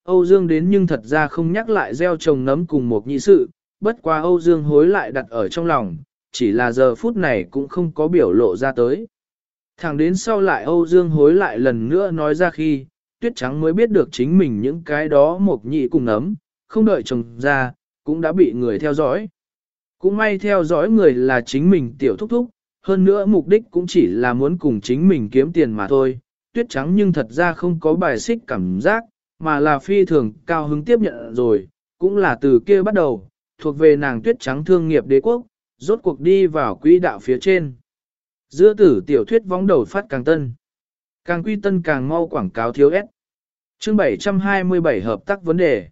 Âu Dương đến nhưng thật ra không nhắc lại gieo trồng nấm cùng một nhị sự, bất quá Âu Dương hối lại đặt ở trong lòng, chỉ là giờ phút này cũng không có biểu lộ ra tới. Thẳng đến sau lại Âu Dương hối lại lần nữa nói ra khi, tuyết trắng mới biết được chính mình những cái đó một nhị cùng nấm, không đợi chồng ra, cũng đã bị người theo dõi. Cũng may theo dõi người là chính mình tiểu thúc thúc, hơn nữa mục đích cũng chỉ là muốn cùng chính mình kiếm tiền mà thôi. Tuyết trắng nhưng thật ra không có bài xích cảm giác, mà là phi thường cao hứng tiếp nhận rồi, cũng là từ kia bắt đầu, thuộc về nàng tuyết trắng thương nghiệp đế quốc, rốt cuộc đi vào quỹ đạo phía trên. Giữa tử tiểu thuyết vóng đầu phát càng tân. Càng quy tân càng mau quảng cáo thiếu ép. Chương 727 hợp tác vấn đề.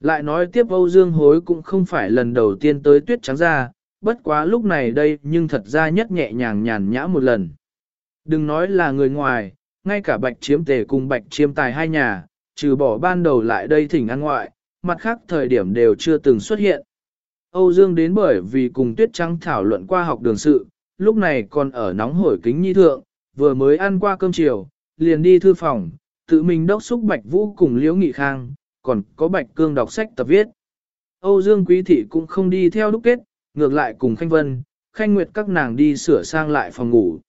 Lại nói tiếp Âu Dương Hối cũng không phải lần đầu tiên tới tuyết trắng ra, bất quá lúc này đây nhưng thật ra nhất nhẹ nhàng nhàn nhã một lần. Đừng nói là người ngoài, ngay cả bạch chiếm tề cùng bạch chiêm tài hai nhà, trừ bỏ ban đầu lại đây thỉnh ăn ngoại, mặt khác thời điểm đều chưa từng xuất hiện. Âu Dương đến bởi vì cùng tuyết trắng thảo luận qua học đường sự, lúc này còn ở nóng hổi kính nhi thượng, vừa mới ăn qua cơm chiều, liền đi thư phòng, tự mình đốc xúc Bạch Vũ cùng Liễu Nghị Khang, còn có Bạch Cương đọc sách tập viết. Âu Dương Quý Thị cũng không đi theo đúc kết, ngược lại cùng Khanh Vân, Khanh Nguyệt các nàng đi sửa sang lại phòng ngủ.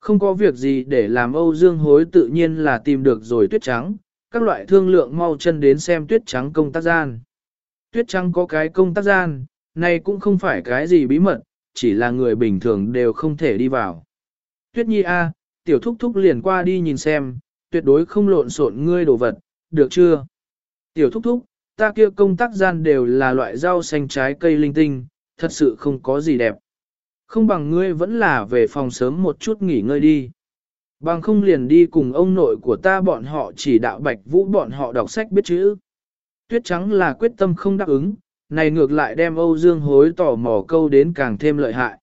Không có việc gì để làm Âu Dương hối tự nhiên là tìm được rồi tuyết trắng, các loại thương lượng mau chân đến xem tuyết trắng công tác gian. Tuyết trắng có cái công tác gian, này cũng không phải cái gì bí mật, chỉ là người bình thường đều không thể đi vào. Tuyết nhi a, tiểu thúc thúc liền qua đi nhìn xem, tuyệt đối không lộn xộn ngươi đồ vật, được chưa? Tiểu thúc thúc, ta kia công tác gian đều là loại rau xanh trái cây linh tinh, thật sự không có gì đẹp. Không bằng ngươi vẫn là về phòng sớm một chút nghỉ ngơi đi. Bằng không liền đi cùng ông nội của ta bọn họ chỉ đạo bạch vũ bọn họ đọc sách biết chữ. Tuyết trắng là quyết tâm không đáp ứng, này ngược lại đem Âu Dương hối tỏ mò câu đến càng thêm lợi hại.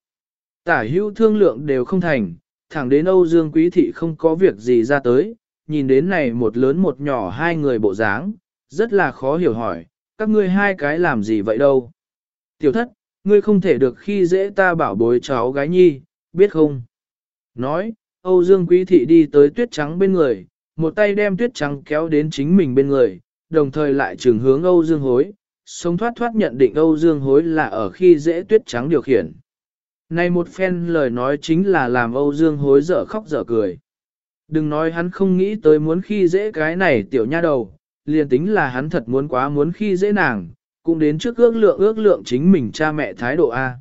Tả hữu thương lượng đều không thành, thẳng đến Âu Dương quý thị không có việc gì ra tới, nhìn đến này một lớn một nhỏ hai người bộ dáng, rất là khó hiểu hỏi, các ngươi hai cái làm gì vậy đâu. Tiểu thất, ngươi không thể được khi dễ ta bảo bối cháu gái nhi, biết không? Nói, Âu Dương Quý Thị đi tới tuyết trắng bên người, một tay đem tuyết trắng kéo đến chính mình bên người, đồng thời lại trường hướng Âu Dương Hối, sống thoát thoát nhận định Âu Dương Hối là ở khi dễ tuyết trắng điều khiển. Này một phen lời nói chính là làm Âu Dương Hối dở khóc dở cười. Đừng nói hắn không nghĩ tới muốn khi dễ cái này tiểu nha đầu, liền tính là hắn thật muốn quá muốn khi dễ nàng, cũng đến trước ước lượng ước lượng chính mình cha mẹ thái độ A.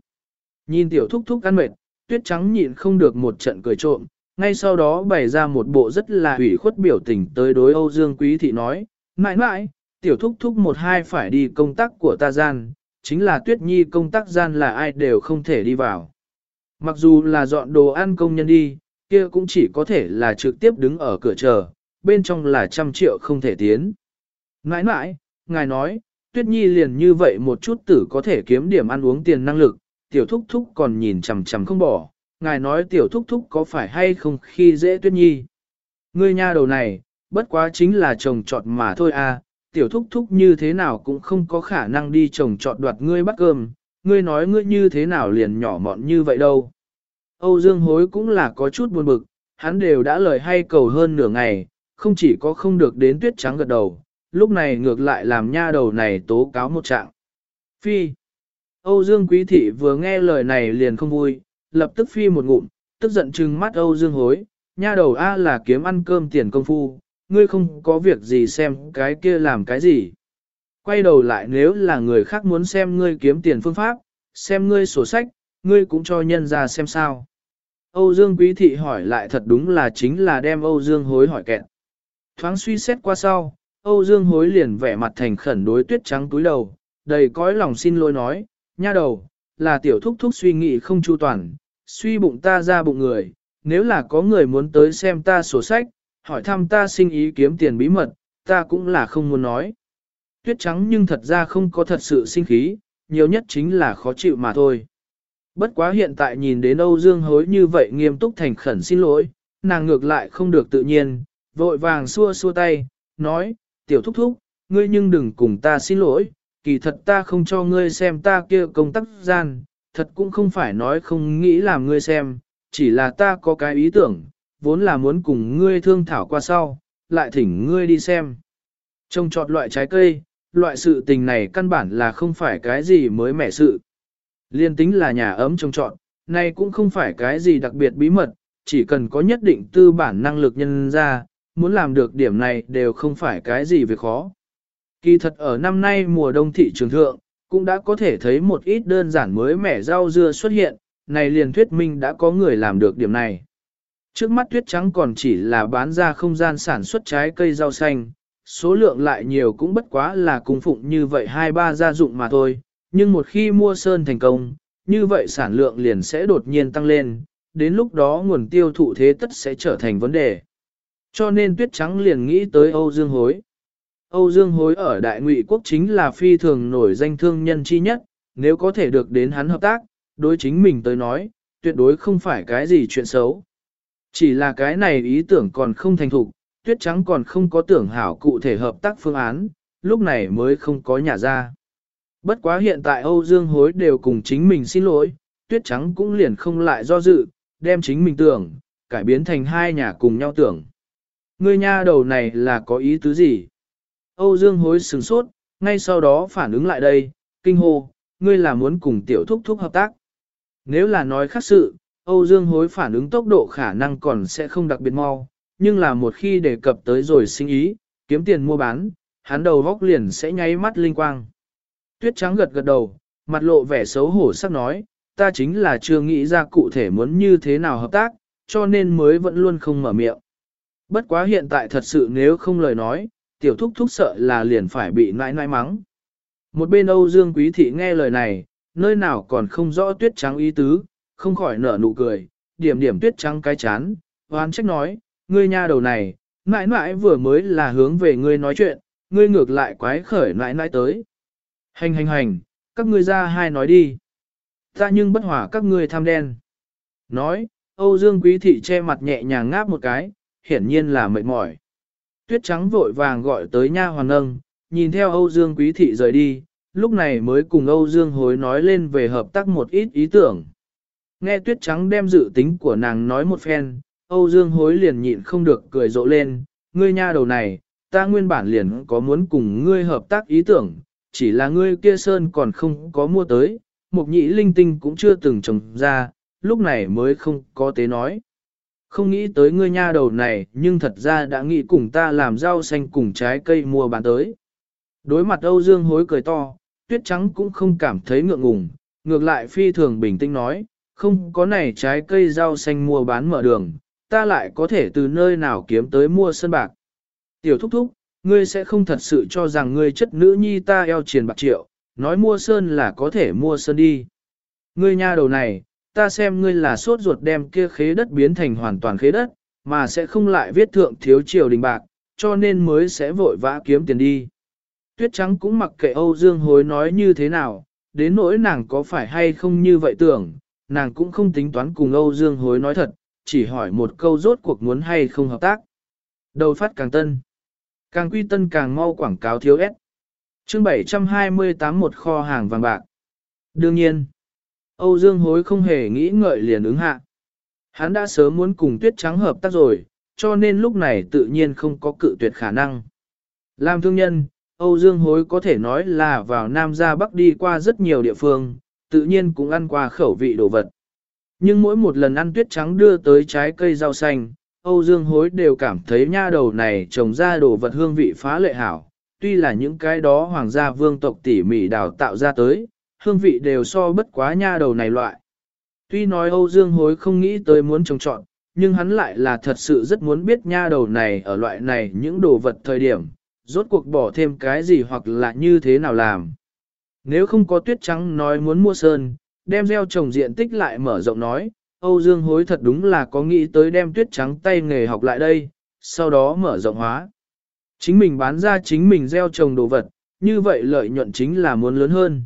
Nhìn tiểu thúc thúc ăn mệt, tuyết trắng nhịn không được một trận cười trộm, ngay sau đó bày ra một bộ rất là hủy khuất biểu tình tới đối Âu Dương Quý Thị nói, mãi mãi, tiểu thúc thúc một hai phải đi công tác của ta gian, chính là tuyết nhi công tác gian là ai đều không thể đi vào. Mặc dù là dọn đồ ăn công nhân đi, kia cũng chỉ có thể là trực tiếp đứng ở cửa chờ, bên trong là trăm triệu không thể tiến. Mãi mãi, ngài nói, tuyết nhi liền như vậy một chút tử có thể kiếm điểm ăn uống tiền năng lực, tiểu thúc thúc còn nhìn chằm chằm không bỏ, ngài nói tiểu thúc thúc có phải hay không khi dễ tuyết nhi. Ngươi nha đầu này, bất quá chính là chồng trọt mà thôi à, tiểu thúc thúc như thế nào cũng không có khả năng đi chồng trọt đoạt ngươi bắt cơm, ngươi nói ngươi như thế nào liền nhỏ mọn như vậy đâu. Âu Dương hối cũng là có chút buồn bực, hắn đều đã lời hay cầu hơn nửa ngày, không chỉ có không được đến tuyết trắng gật đầu, lúc này ngược lại làm nha đầu này tố cáo một trạng. Phi. Âu Dương Quý Thị vừa nghe lời này liền không vui, lập tức phi một ngụm, tức giận trừng mắt Âu Dương hối, nha đầu A là kiếm ăn cơm tiền công phu, ngươi không có việc gì xem cái kia làm cái gì. Quay đầu lại nếu là người khác muốn xem ngươi kiếm tiền phương pháp, xem ngươi sổ sách, ngươi cũng cho nhân ra xem sao. Âu Dương Quý Thị hỏi lại thật đúng là chính là đem Âu Dương hối hỏi kẹt. Thoáng suy xét qua sau, Âu Dương hối liền vẻ mặt thành khẩn đối tuyết trắng túi đầu, đầy cõi lòng xin lỗi nói, nha đầu, là tiểu thúc thúc suy nghĩ không chu toàn, suy bụng ta ra bụng người, nếu là có người muốn tới xem ta sổ sách, hỏi thăm ta sinh ý kiếm tiền bí mật, ta cũng là không muốn nói. Tuyết trắng nhưng thật ra không có thật sự sinh khí, nhiều nhất chính là khó chịu mà thôi. Bất quá hiện tại nhìn đến Âu Dương hối như vậy nghiêm túc thành khẩn xin lỗi, nàng ngược lại không được tự nhiên, vội vàng xua xua tay, nói, tiểu thúc thúc, ngươi nhưng đừng cùng ta xin lỗi, kỳ thật ta không cho ngươi xem ta kia công tác gian, thật cũng không phải nói không nghĩ làm ngươi xem, chỉ là ta có cái ý tưởng, vốn là muốn cùng ngươi thương thảo qua sau, lại thỉnh ngươi đi xem. Trông trọt loại trái cây, loại sự tình này căn bản là không phải cái gì mới mẻ sự. Liên tính là nhà ấm trông trọn, này cũng không phải cái gì đặc biệt bí mật, chỉ cần có nhất định tư bản năng lực nhân ra, muốn làm được điểm này đều không phải cái gì việc khó. Kỳ thật ở năm nay mùa đông thị trường thượng, cũng đã có thể thấy một ít đơn giản mới mẻ rau dưa xuất hiện, này liền thuyết minh đã có người làm được điểm này. Trước mắt tuyết trắng còn chỉ là bán ra không gian sản xuất trái cây rau xanh, số lượng lại nhiều cũng bất quá là cung phụng như vậy hai ba gia dụng mà thôi, nhưng một khi mua sơn thành công, như vậy sản lượng liền sẽ đột nhiên tăng lên, đến lúc đó nguồn tiêu thụ thế tất sẽ trở thành vấn đề. Cho nên tuyết trắng liền nghĩ tới Âu Dương Hối. Âu Dương Hối ở Đại Ngụy Quốc chính là phi thường nổi danh thương nhân chi nhất, nếu có thể được đến hắn hợp tác, đối chính mình tới nói, tuyệt đối không phải cái gì chuyện xấu. Chỉ là cái này ý tưởng còn không thành thục, tuyết trắng còn không có tưởng hảo cụ thể hợp tác phương án, lúc này mới không có nhà ra. Bất quá hiện tại Âu Dương Hối đều cùng chính mình xin lỗi, tuyết trắng cũng liền không lại do dự, đem chính mình tưởng, cải biến thành hai nhà cùng nhau tưởng. Ngươi nha đầu này là có ý tứ gì? Âu Dương hối sừng sốt, ngay sau đó phản ứng lại đây, kinh hô, ngươi là muốn cùng tiểu thúc thúc hợp tác. Nếu là nói khác sự, Âu Dương hối phản ứng tốc độ khả năng còn sẽ không đặc biệt mau, nhưng là một khi đề cập tới rồi sinh ý, kiếm tiền mua bán, hắn đầu vóc liền sẽ nháy mắt linh quang. Tuyết trắng gật gật đầu, mặt lộ vẻ xấu hổ sắc nói, ta chính là chưa nghĩ ra cụ thể muốn như thế nào hợp tác, cho nên mới vẫn luôn không mở miệng. Bất quá hiện tại thật sự nếu không lời nói, tiểu thúc thúc sợ là liền phải bị nãi nãi mắng. Một bên Âu Dương Quý Thị nghe lời này, nơi nào còn không rõ tuyết trắng ý tứ, không khỏi nở nụ cười, điểm điểm tuyết trắng cái chán, hoán trách nói, ngươi nha đầu này, nãi nãi vừa mới là hướng về ngươi nói chuyện, ngươi ngược lại quái khởi nãi nãi tới. Hành hành hành, các ngươi ra hai nói đi. Ta nhưng bất hỏa các ngươi tham đen. Nói, Âu Dương Quý Thị che mặt nhẹ nhàng ngáp một cái, hiển nhiên là mệt mỏi. Tuyết trắng vội vàng gọi tới nha hoàn nâng, nhìn theo Âu Dương Quý Thị rời đi, lúc này mới cùng Âu Dương hối nói lên về hợp tác một ít ý tưởng. Nghe Tuyết trắng đem dự tính của nàng nói một phen, Âu Dương hối liền nhịn không được cười rộ lên, ngươi nha đầu này, ta nguyên bản liền có muốn cùng ngươi hợp tác ý tưởng, chỉ là ngươi kia sơn còn không có mua tới, mục nhị linh tinh cũng chưa từng trồng ra, lúc này mới không có tế nói không nghĩ tới ngươi nha đầu này nhưng thật ra đã nghĩ cùng ta làm rau xanh cùng trái cây mua bán tới. Đối mặt Âu Dương hối cười to, tuyết trắng cũng không cảm thấy ngượng ngùng, ngược lại phi thường bình tĩnh nói, không có này trái cây rau xanh mua bán mở đường, ta lại có thể từ nơi nào kiếm tới mua sân bạc. Tiểu thúc thúc, ngươi sẽ không thật sự cho rằng ngươi chất nữ nhi ta eo triền bạc triệu, nói mua sơn là có thể mua sơn đi. Ngươi nha đầu này, ta xem ngươi là sốt ruột đem kia khế đất biến thành hoàn toàn khế đất, mà sẽ không lại viết thượng thiếu triều đình bạc, cho nên mới sẽ vội vã kiếm tiền đi. Tuyết trắng cũng mặc kệ Âu Dương hối nói như thế nào, đến nỗi nàng có phải hay không như vậy tưởng, nàng cũng không tính toán cùng Âu Dương hối nói thật, chỉ hỏi một câu rốt cuộc muốn hay không hợp tác. Đầu phát càng tân. Càng quy tân càng mau quảng cáo thiếu ép. chương 728 một kho hàng vàng bạc. Đương nhiên, Âu Dương hối không hề nghĩ ngợi liền ứng hạ. Hắn đã sớm muốn cùng tuyết trắng hợp tác rồi, cho nên lúc này tự nhiên không có cự tuyệt khả năng. Làm thương nhân, Âu Dương hối có thể nói là vào Nam ra Bắc đi qua rất nhiều địa phương, tự nhiên cũng ăn qua khẩu vị đồ vật. Nhưng mỗi một lần ăn tuyết trắng đưa tới trái cây rau xanh, Âu Dương hối đều cảm thấy nha đầu này trồng ra đồ vật hương vị phá lệ hảo. Tuy là những cái đó hoàng gia vương tộc tỉ mỉ đào tạo ra tới, hương vị đều so bất quá nha đầu này loại. Tuy nói Âu Dương hối không nghĩ tới muốn trồng trọn, nhưng hắn lại là thật sự rất muốn biết nha đầu này ở loại này những đồ vật thời điểm, rốt cuộc bỏ thêm cái gì hoặc là như thế nào làm. Nếu không có tuyết trắng nói muốn mua sơn, đem gieo trồng diện tích lại mở rộng nói, Âu Dương hối thật đúng là có nghĩ tới đem tuyết trắng tay nghề học lại đây, sau đó mở rộng hóa. Chính mình bán ra chính mình gieo trồng đồ vật, như vậy lợi nhuận chính là muốn lớn hơn.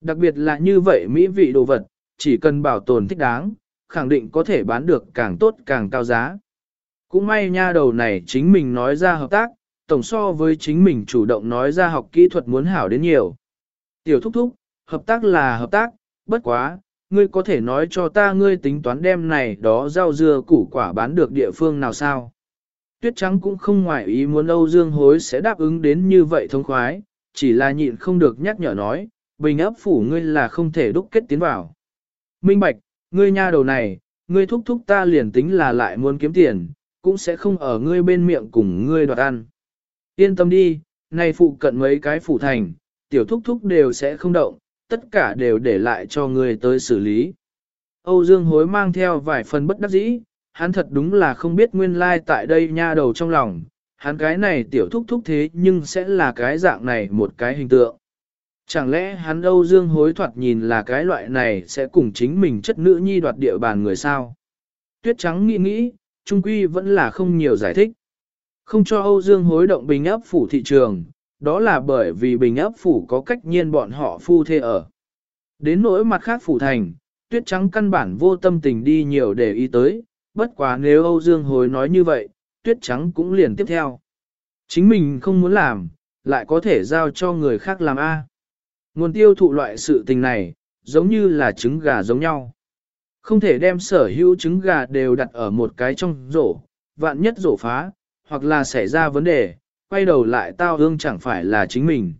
Đặc biệt là như vậy mỹ vị đồ vật, chỉ cần bảo tồn thích đáng, khẳng định có thể bán được càng tốt càng cao giá. Cũng may nha đầu này chính mình nói ra hợp tác, tổng so với chính mình chủ động nói ra học kỹ thuật muốn hảo đến nhiều. Tiểu thúc thúc, hợp tác là hợp tác, bất quá, ngươi có thể nói cho ta ngươi tính toán đem này đó rau dưa củ quả bán được địa phương nào sao? Tuyết trắng cũng không ngoại ý muốn Âu Dương hối sẽ đáp ứng đến như vậy thông khoái, chỉ là nhịn không được nhắc nhở nói, bình ấp phủ ngươi là không thể đúc kết tiến vào. Minh Bạch, ngươi nha đầu này, ngươi thúc thúc ta liền tính là lại muốn kiếm tiền, cũng sẽ không ở ngươi bên miệng cùng ngươi đoạt ăn. Yên tâm đi, này phụ cận mấy cái phủ thành, tiểu thúc thúc đều sẽ không động, tất cả đều để lại cho ngươi tới xử lý. Âu Dương hối mang theo vài phần bất đắc dĩ, hắn thật đúng là không biết nguyên lai like tại đây nha đầu trong lòng, hắn cái này tiểu thúc thúc thế nhưng sẽ là cái dạng này một cái hình tượng. Chẳng lẽ hắn Âu Dương hối thoạt nhìn là cái loại này sẽ cùng chính mình chất nữ nhi đoạt địa bàn người sao? Tuyết trắng nghĩ nghĩ, trung quy vẫn là không nhiều giải thích. Không cho Âu Dương hối động bình áp phủ thị trường, đó là bởi vì bình ấp phủ có cách nhiên bọn họ phu thê ở. Đến nỗi mặt khác phủ thành, tuyết trắng căn bản vô tâm tình đi nhiều để ý tới, bất quá nếu Âu Dương hối nói như vậy, tuyết trắng cũng liền tiếp theo. Chính mình không muốn làm, lại có thể giao cho người khác làm A. Nguồn tiêu thụ loại sự tình này, giống như là trứng gà giống nhau. Không thể đem sở hữu trứng gà đều đặt ở một cái trong rổ, vạn nhất rổ phá, hoặc là xảy ra vấn đề, quay đầu lại tao hương chẳng phải là chính mình.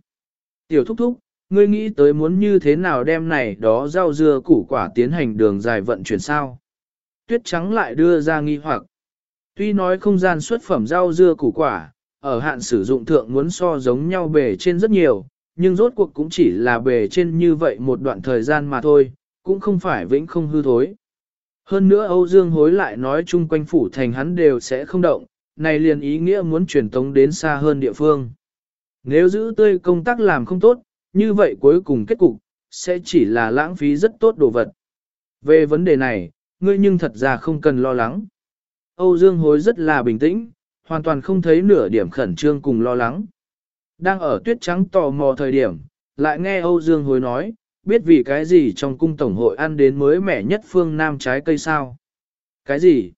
Tiểu thúc thúc, ngươi nghĩ tới muốn như thế nào đem này đó rau dưa củ quả tiến hành đường dài vận chuyển sao? Tuyết trắng lại đưa ra nghi hoặc. Tuy nói không gian xuất phẩm rau dưa củ quả, ở hạn sử dụng thượng muốn so giống nhau bề trên rất nhiều, nhưng rốt cuộc cũng chỉ là bề trên như vậy một đoạn thời gian mà thôi, cũng không phải vĩnh không hư thối. Hơn nữa Âu Dương hối lại nói chung quanh phủ thành hắn đều sẽ không động, này liền ý nghĩa muốn truyền tống đến xa hơn địa phương. Nếu giữ tươi công tác làm không tốt, như vậy cuối cùng kết cục, sẽ chỉ là lãng phí rất tốt đồ vật. Về vấn đề này, ngươi nhưng thật ra không cần lo lắng. Âu Dương hối rất là bình tĩnh, hoàn toàn không thấy nửa điểm khẩn trương cùng lo lắng. Đang ở tuyết trắng tò mò thời điểm, lại nghe Âu Dương hối nói, biết vì cái gì trong cung tổng hội ăn đến mới mẻ nhất phương Nam trái cây sao? Cái gì?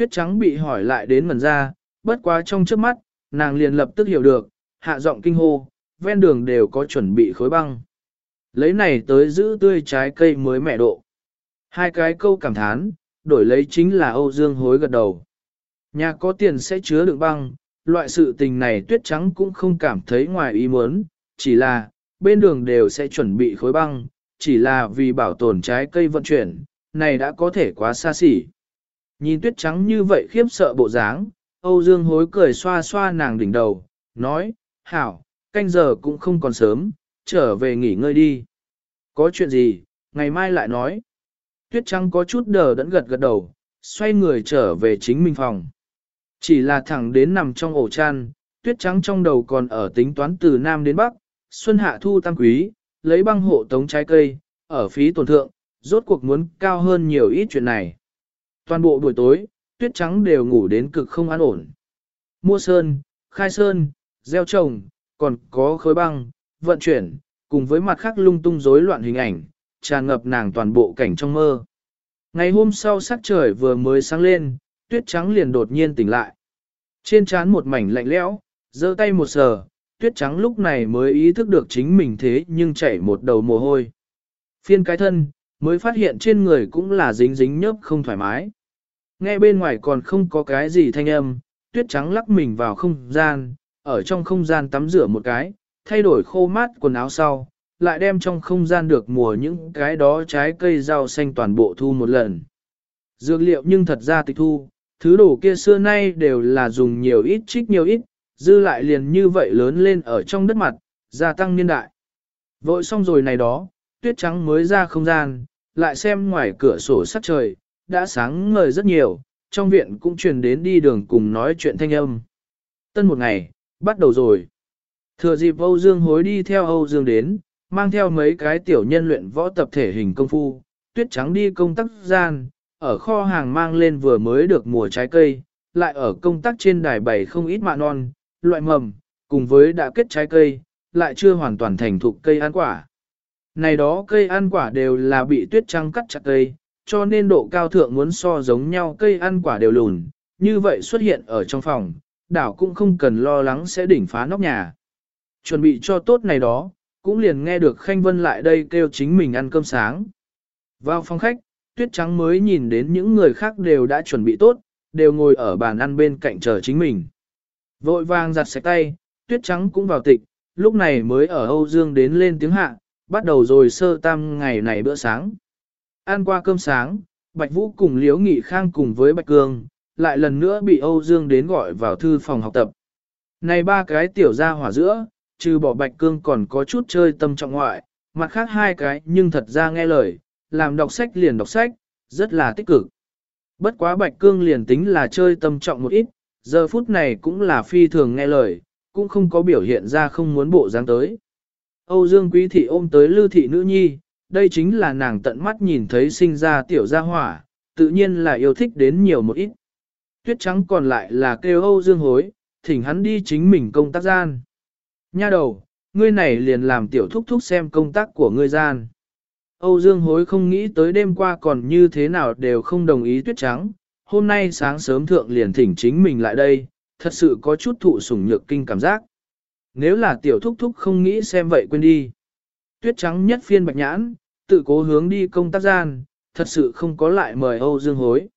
Tuyết trắng bị hỏi lại đến mần ra, bất quá trong trước mắt, nàng liền lập tức hiểu được, hạ giọng kinh hô, ven đường đều có chuẩn bị khối băng. Lấy này tới giữ tươi trái cây mới mẹ độ. Hai cái câu cảm thán, đổi lấy chính là Âu Dương hối gật đầu. Nhà có tiền sẽ chứa đựng băng, loại sự tình này tuyết trắng cũng không cảm thấy ngoài ý muốn, chỉ là, bên đường đều sẽ chuẩn bị khối băng, chỉ là vì bảo tồn trái cây vận chuyển, này đã có thể quá xa xỉ. Nhìn tuyết trắng như vậy khiếp sợ bộ dáng, Âu Dương hối cười xoa xoa nàng đỉnh đầu, nói, hảo, canh giờ cũng không còn sớm, trở về nghỉ ngơi đi. Có chuyện gì, ngày mai lại nói. Tuyết trắng có chút đờ đẫn gật gật đầu, xoay người trở về chính mình phòng. Chỉ là thẳng đến nằm trong ổ chăn, tuyết trắng trong đầu còn ở tính toán từ Nam đến Bắc, Xuân Hạ Thu Tăng Quý, lấy băng hộ tống trái cây, ở phí tổn thượng, rốt cuộc muốn cao hơn nhiều ít chuyện này. Toàn bộ buổi tối, tuyết trắng đều ngủ đến cực không an ổn. Mua sơn, khai sơn, gieo trồng, còn có khối băng, vận chuyển, cùng với mặt khác lung tung rối loạn hình ảnh, tràn ngập nàng toàn bộ cảnh trong mơ. Ngày hôm sau sắc trời vừa mới sáng lên, tuyết trắng liền đột nhiên tỉnh lại. Trên trán một mảnh lạnh lẽo, giơ tay một sờ, tuyết trắng lúc này mới ý thức được chính mình thế nhưng chảy một đầu mồ hôi. Phiên cái thân, mới phát hiện trên người cũng là dính dính nhớp không thoải mái. Nghe bên ngoài còn không có cái gì thanh âm, tuyết trắng lắc mình vào không gian, ở trong không gian tắm rửa một cái, thay đổi khô mát quần áo sau, lại đem trong không gian được mùa những cái đó trái cây rau xanh toàn bộ thu một lần. Dược liệu nhưng thật ra tịch thu, thứ đồ kia xưa nay đều là dùng nhiều ít trích nhiều ít, dư lại liền như vậy lớn lên ở trong đất mặt, gia tăng niên đại. Vội xong rồi này đó, tuyết trắng mới ra không gian, lại xem ngoài cửa sổ sắc trời, đã sáng ngời rất nhiều, trong viện cũng truyền đến đi đường cùng nói chuyện thanh âm. Tân một ngày, bắt đầu rồi. Thừa dịp Âu Dương hối đi theo Âu Dương đến, mang theo mấy cái tiểu nhân luyện võ tập thể hình công phu, tuyết trắng đi công tác gian, ở kho hàng mang lên vừa mới được mùa trái cây, lại ở công tác trên đài bày không ít mạ non, loại mầm, cùng với đã kết trái cây, lại chưa hoàn toàn thành thục cây ăn quả. Này đó cây ăn quả đều là bị tuyết trắng cắt chặt cây, cho nên độ cao thượng muốn so giống nhau cây ăn quả đều lùn, như vậy xuất hiện ở trong phòng, đảo cũng không cần lo lắng sẽ đỉnh phá nóc nhà. Chuẩn bị cho tốt này đó, cũng liền nghe được Khanh Vân lại đây kêu chính mình ăn cơm sáng. Vào phòng khách, tuyết trắng mới nhìn đến những người khác đều đã chuẩn bị tốt, đều ngồi ở bàn ăn bên cạnh chờ chính mình. Vội vàng giặt sạch tay, tuyết trắng cũng vào tịch, lúc này mới ở Âu Dương đến lên tiếng hạ, bắt đầu rồi sơ tam ngày này bữa sáng. Ăn qua cơm sáng, Bạch Vũ cùng Liễu Nghị Khang cùng với Bạch Cương, lại lần nữa bị Âu Dương đến gọi vào thư phòng học tập. Này ba cái tiểu gia hỏa giữa, trừ bỏ Bạch Cương còn có chút chơi tâm trọng ngoại, mặt khác hai cái nhưng thật ra nghe lời, làm đọc sách liền đọc sách, rất là tích cực. Bất quá Bạch Cương liền tính là chơi tâm trọng một ít, giờ phút này cũng là phi thường nghe lời, cũng không có biểu hiện ra không muốn bộ dáng tới. Âu Dương Quý Thị ôm tới Lư Thị Nữ Nhi, đây chính là nàng tận mắt nhìn thấy sinh ra tiểu gia hỏa, tự nhiên là yêu thích đến nhiều một ít. Tuyết trắng còn lại là kêu Âu Dương hối, thỉnh hắn đi chính mình công tác gian. Nha đầu, ngươi này liền làm tiểu thúc thúc xem công tác của ngươi gian. Âu Dương hối không nghĩ tới đêm qua còn như thế nào đều không đồng ý tuyết trắng, hôm nay sáng sớm thượng liền thỉnh chính mình lại đây, thật sự có chút thụ sủng nhược kinh cảm giác. Nếu là tiểu thúc thúc không nghĩ xem vậy quên đi. Tuyết trắng nhất phiên bạch nhãn, tự cố hướng đi công tác gian, thật sự không có lại mời Âu Dương hối.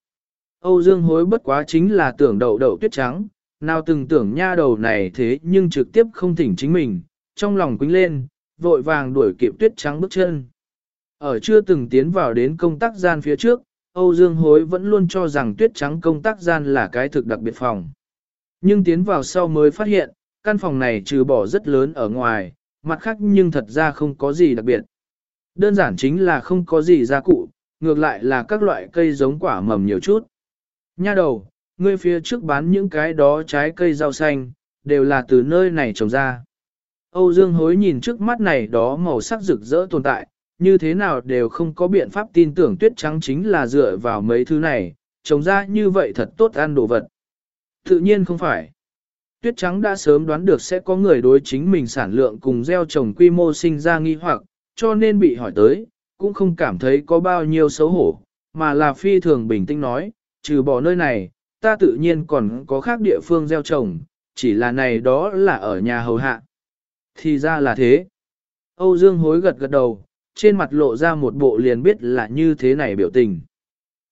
Âu Dương hối bất quá chính là tưởng đậu đậu tuyết trắng, nào từng tưởng nha đầu này thế nhưng trực tiếp không thỉnh chính mình, trong lòng quính lên, vội vàng đuổi kịp tuyết trắng bước chân. Ở chưa từng tiến vào đến công tác gian phía trước, Âu Dương hối vẫn luôn cho rằng tuyết trắng công tác gian là cái thực đặc biệt phòng. Nhưng tiến vào sau mới phát hiện, căn phòng này trừ bỏ rất lớn ở ngoài, mặt khác nhưng thật ra không có gì đặc biệt. Đơn giản chính là không có gì gia cụ, ngược lại là các loại cây giống quả mầm nhiều chút. Nha đầu, ngươi phía trước bán những cái đó trái cây rau xanh, đều là từ nơi này trồng ra. Âu Dương hối nhìn trước mắt này đó màu sắc rực rỡ tồn tại, như thế nào đều không có biện pháp tin tưởng tuyết trắng chính là dựa vào mấy thứ này, trồng ra như vậy thật tốt ăn đồ vật. Tự nhiên không phải. Tuyết trắng đã sớm đoán được sẽ có người đối chính mình sản lượng cùng gieo trồng quy mô sinh ra nghi hoặc, cho nên bị hỏi tới, cũng không cảm thấy có bao nhiêu xấu hổ, mà là phi thường bình tĩnh nói, trừ bỏ nơi này, ta tự nhiên còn có khác địa phương gieo trồng, chỉ là này đó là ở nhà hầu hạ. Thì ra là thế. Âu Dương hối gật gật đầu, trên mặt lộ ra một bộ liền biết là như thế này biểu tình.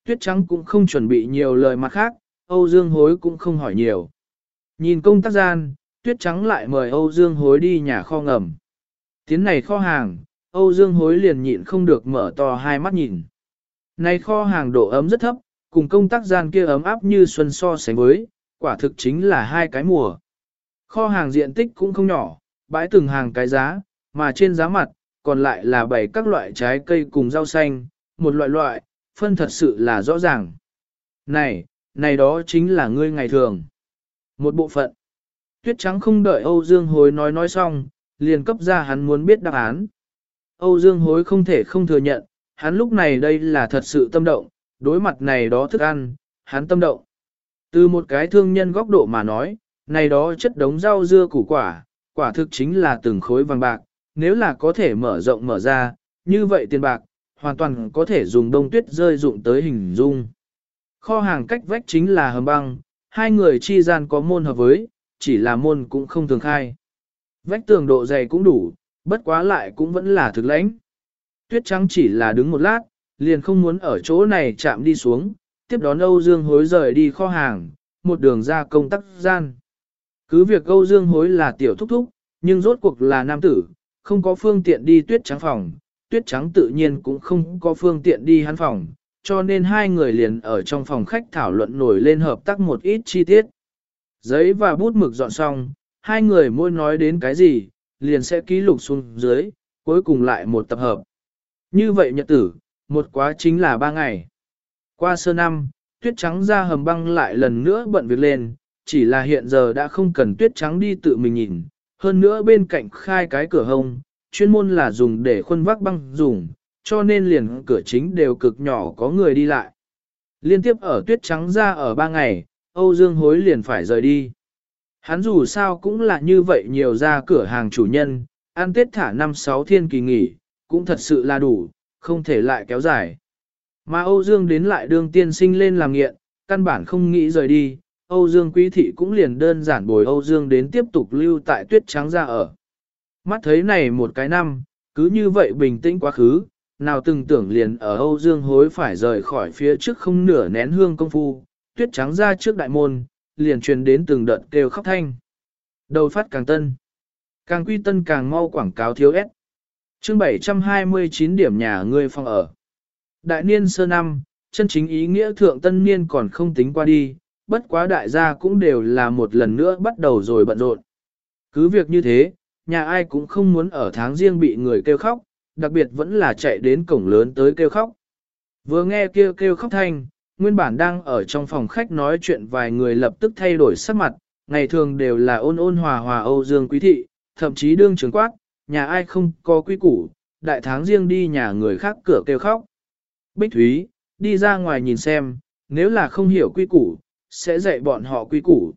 Tuyết trắng cũng không chuẩn bị nhiều lời mặt khác, Âu Dương hối cũng không hỏi nhiều. Nhìn công tác gian, Tuyết trắng lại mời Âu Dương hối đi nhà kho ngầm. Tiến này kho hàng, Âu Dương hối liền nhịn không được mở to hai mắt nhìn. Này kho hàng độ ấm rất thấp, cùng công tác gian kia ấm áp như xuân so sánh với, quả thực chính là hai cái mùa. Kho hàng diện tích cũng không nhỏ, bãi từng hàng cái giá, mà trên giá mặt, còn lại là bảy các loại trái cây cùng rau xanh, một loại loại, phân thật sự là rõ ràng. Này, này đó chính là ngươi ngày thường. Một bộ phận. Tuyết trắng không đợi Âu Dương hối nói nói xong, liền cấp ra hắn muốn biết đáp án. Âu Dương hối không thể không thừa nhận, hắn lúc này đây là thật sự tâm động, đối mặt này đó thức ăn, hắn tâm động. Từ một cái thương nhân góc độ mà nói, này đó chất đống rau dưa củ quả, quả thực chính là từng khối vàng bạc, nếu là có thể mở rộng mở ra, như vậy tiền bạc, hoàn toàn có thể dùng đông tuyết rơi dụng tới hình dung. Kho hàng cách vách chính là hầm băng, hai người chi gian có môn hợp với, chỉ là môn cũng không thường khai. Vách tường độ dày cũng đủ, bất quá lại cũng vẫn là thực lãnh. Tuyết trắng chỉ là đứng một lát, liền không muốn ở chỗ này chạm đi xuống, tiếp đón Âu Dương hối rời đi kho hàng, một đường ra công tác gian. Cứ việc Âu Dương hối là tiểu thúc thúc, nhưng rốt cuộc là nam tử, không có phương tiện đi tuyết trắng phòng, tuyết trắng tự nhiên cũng không có phương tiện đi hắn phòng, cho nên hai người liền ở trong phòng khách thảo luận nổi lên hợp tác một ít chi tiết. Giấy và bút mực dọn xong, hai người mỗi nói đến cái gì, liền sẽ ký lục xuống dưới, cuối cùng lại một tập hợp. Như vậy nhật tử, một quá chính là ba ngày. Qua sơ năm, tuyết trắng ra hầm băng lại lần nữa bận việc lên, chỉ là hiện giờ đã không cần tuyết trắng đi tự mình nhìn, hơn nữa bên cạnh khai cái cửa hông, chuyên môn là dùng để khuân vác băng dùng, cho nên liền cửa chính đều cực nhỏ có người đi lại. Liên tiếp ở tuyết trắng ra ở ba ngày, Âu Dương hối liền phải rời đi. Hắn dù sao cũng là như vậy nhiều ra cửa hàng chủ nhân, ăn tết thả năm sáu thiên kỳ nghỉ, cũng thật sự là đủ, không thể lại kéo dài. Mà Âu Dương đến lại đương tiên sinh lên làm nghiện, căn bản không nghĩ rời đi, Âu Dương quý thị cũng liền đơn giản bồi Âu Dương đến tiếp tục lưu tại tuyết trắng ra ở. Mắt thấy này một cái năm, cứ như vậy bình tĩnh quá khứ, nào từng tưởng liền ở Âu Dương hối phải rời khỏi phía trước không nửa nén hương công phu, tuyết trắng ra trước đại môn, liền truyền đến từng đợt kêu khóc thanh. Đầu phát càng tân, càng quy tân càng mau quảng cáo thiếu ép. Chương 729 điểm nhà ngươi phòng ở. Đại niên sơ năm, chân chính ý nghĩa thượng tân niên còn không tính qua đi, bất quá đại gia cũng đều là một lần nữa bắt đầu rồi bận rộn. Cứ việc như thế, nhà ai cũng không muốn ở tháng riêng bị người kêu khóc, đặc biệt vẫn là chạy đến cổng lớn tới kêu khóc. Vừa nghe kêu kêu khóc thanh, nguyên bản đang ở trong phòng khách nói chuyện vài người lập tức thay đổi sắc mặt, ngày thường đều là ôn ôn hòa hòa Âu Dương Quý Thị, thậm chí đương trường quát, nhà ai không có quý củ, đại tháng riêng đi nhà người khác cửa kêu khóc. Bích Thúy, đi ra ngoài nhìn xem, nếu là không hiểu quy củ, sẽ dạy bọn họ quy củ.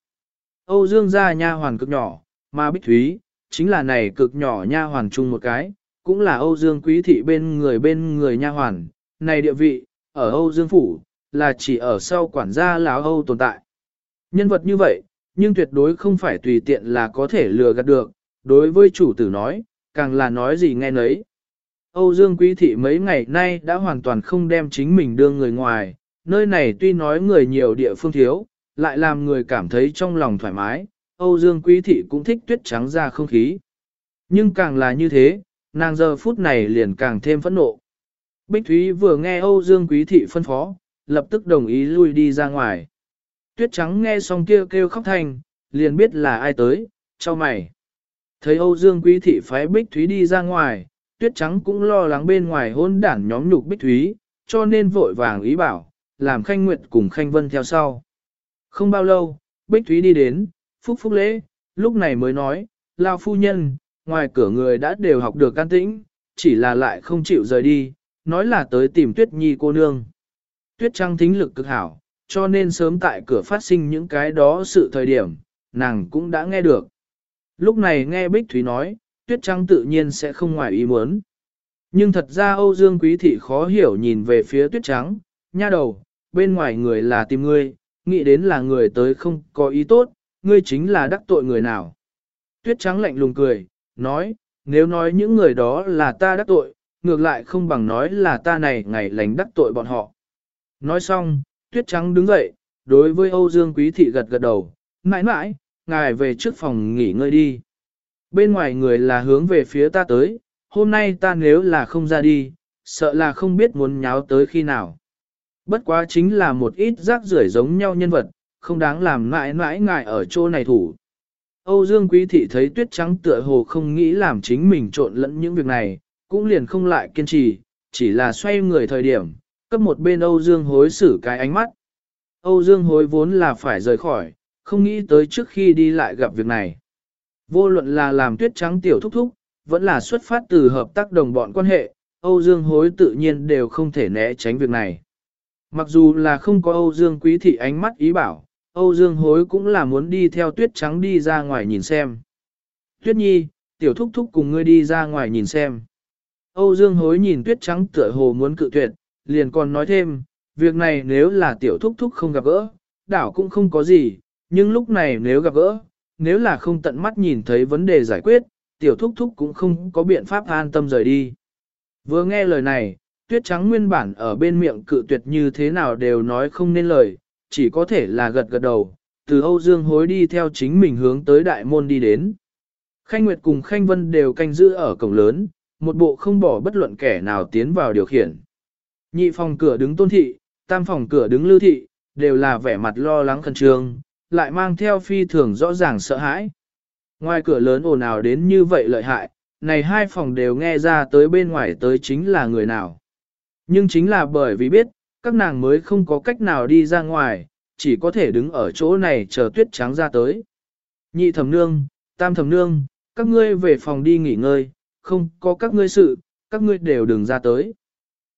Âu Dương gia nha hoàn cực nhỏ, mà Bích Thúy, chính là này cực nhỏ nha hoàn chung một cái, cũng là Âu Dương quý thị bên người bên người nha hoàn, này địa vị, ở Âu Dương phủ, là chỉ ở sau quản gia lão Âu tồn tại. Nhân vật như vậy, nhưng tuyệt đối không phải tùy tiện là có thể lừa gạt được, đối với chủ tử nói, càng là nói gì nghe nấy. Âu Dương Quý Thị mấy ngày nay đã hoàn toàn không đem chính mình đưa người ngoài, nơi này tuy nói người nhiều địa phương thiếu, lại làm người cảm thấy trong lòng thoải mái, Âu Dương Quý Thị cũng thích tuyết trắng ra không khí. Nhưng càng là như thế, nàng giờ phút này liền càng thêm phẫn nộ. Bích Thúy vừa nghe Âu Dương Quý Thị phân phó, lập tức đồng ý lui đi ra ngoài. Tuyết trắng nghe xong kia kêu, kêu khóc thành, liền biết là ai tới, cho mày. Thấy Âu Dương Quý Thị phái Bích Thúy đi ra ngoài, tuyết trắng cũng lo lắng bên ngoài hôn đản nhóm nhục Bích Thúy, cho nên vội vàng ý bảo, làm Khanh Nguyệt cùng Khanh Vân theo sau. Không bao lâu, Bích Thúy đi đến, phúc phúc lễ, lúc này mới nói, lao phu nhân, ngoài cửa người đã đều học được can tĩnh, chỉ là lại không chịu rời đi, nói là tới tìm tuyết nhi cô nương. Tuyết trăng thính lực cực hảo, cho nên sớm tại cửa phát sinh những cái đó sự thời điểm, nàng cũng đã nghe được. Lúc này nghe Bích Thúy nói, tuyết trăng tự nhiên sẽ không ngoài ý muốn. Nhưng thật ra Âu Dương Quý Thị khó hiểu nhìn về phía tuyết trắng, nha đầu, bên ngoài người là tìm ngươi, nghĩ đến là người tới không có ý tốt, ngươi chính là đắc tội người nào. Tuyết trắng lạnh lùng cười, nói, nếu nói những người đó là ta đắc tội, ngược lại không bằng nói là ta này ngày lành đắc tội bọn họ. Nói xong, tuyết trắng đứng dậy, đối với Âu Dương Quý Thị gật gật đầu, mãi mãi, ngài về trước phòng nghỉ ngơi đi. Bên ngoài người là hướng về phía ta tới, hôm nay ta nếu là không ra đi, sợ là không biết muốn nháo tới khi nào. Bất quá chính là một ít rác rưởi giống nhau nhân vật, không đáng làm mãi mãi ngài ở chỗ này thủ. Âu Dương Quý Thị thấy tuyết trắng tựa hồ không nghĩ làm chính mình trộn lẫn những việc này, cũng liền không lại kiên trì, chỉ là xoay người thời điểm, cấp một bên Âu Dương hối xử cái ánh mắt. Âu Dương hối vốn là phải rời khỏi, không nghĩ tới trước khi đi lại gặp việc này. Vô luận là làm tuyết trắng tiểu thúc thúc, vẫn là xuất phát từ hợp tác đồng bọn quan hệ, Âu Dương hối tự nhiên đều không thể né tránh việc này. Mặc dù là không có Âu Dương quý thị ánh mắt ý bảo, Âu Dương hối cũng là muốn đi theo tuyết trắng đi ra ngoài nhìn xem. Tuyết nhi, tiểu thúc thúc cùng ngươi đi ra ngoài nhìn xem. Âu Dương hối nhìn tuyết trắng tựa hồ muốn cự tuyệt, liền còn nói thêm, việc này nếu là tiểu thúc thúc không gặp gỡ, đảo cũng không có gì, nhưng lúc này nếu gặp gỡ, nếu là không tận mắt nhìn thấy vấn đề giải quyết, tiểu thúc thúc cũng không có biện pháp an tâm rời đi. Vừa nghe lời này, tuyết trắng nguyên bản ở bên miệng cự tuyệt như thế nào đều nói không nên lời, chỉ có thể là gật gật đầu, từ Âu Dương hối đi theo chính mình hướng tới đại môn đi đến. Khanh Nguyệt cùng Khanh Vân đều canh giữ ở cổng lớn, một bộ không bỏ bất luận kẻ nào tiến vào điều khiển. Nhị phòng cửa đứng tôn thị, tam phòng cửa đứng lưu thị, đều là vẻ mặt lo lắng khẩn trương, lại mang theo phi thường rõ ràng sợ hãi. Ngoài cửa lớn ồn ào đến như vậy lợi hại, này hai phòng đều nghe ra tới bên ngoài tới chính là người nào. Nhưng chính là bởi vì biết, các nàng mới không có cách nào đi ra ngoài, chỉ có thể đứng ở chỗ này chờ tuyết trắng ra tới. Nhị thẩm nương, tam thẩm nương, các ngươi về phòng đi nghỉ ngơi, không có các ngươi sự, các ngươi đều đừng ra tới.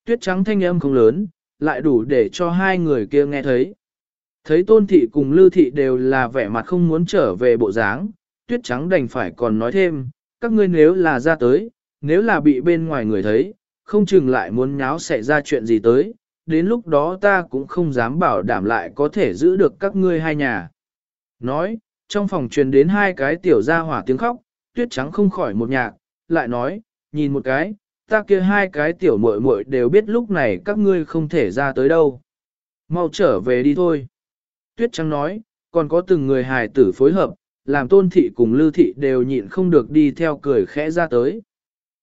Tuyết trắng thanh âm không lớn, lại đủ để cho hai người kia nghe thấy. Thấy tôn thị cùng lưu thị đều là vẻ mặt không muốn trở về bộ dáng, tuyết trắng đành phải còn nói thêm, các ngươi nếu là ra tới, nếu là bị bên ngoài người thấy, không chừng lại muốn nháo xảy ra chuyện gì tới, đến lúc đó ta cũng không dám bảo đảm lại có thể giữ được các ngươi hai nhà. Nói, trong phòng truyền đến hai cái tiểu gia hỏa tiếng khóc, tuyết trắng không khỏi một nhạc, lại nói, nhìn một cái, ta kia hai cái tiểu muội muội đều biết lúc này các ngươi không thể ra tới đâu. Mau trở về đi thôi. Tuyết trắng nói, còn có từng người hài tử phối hợp, làm tôn thị cùng lưu thị đều nhịn không được đi theo cười khẽ ra tới.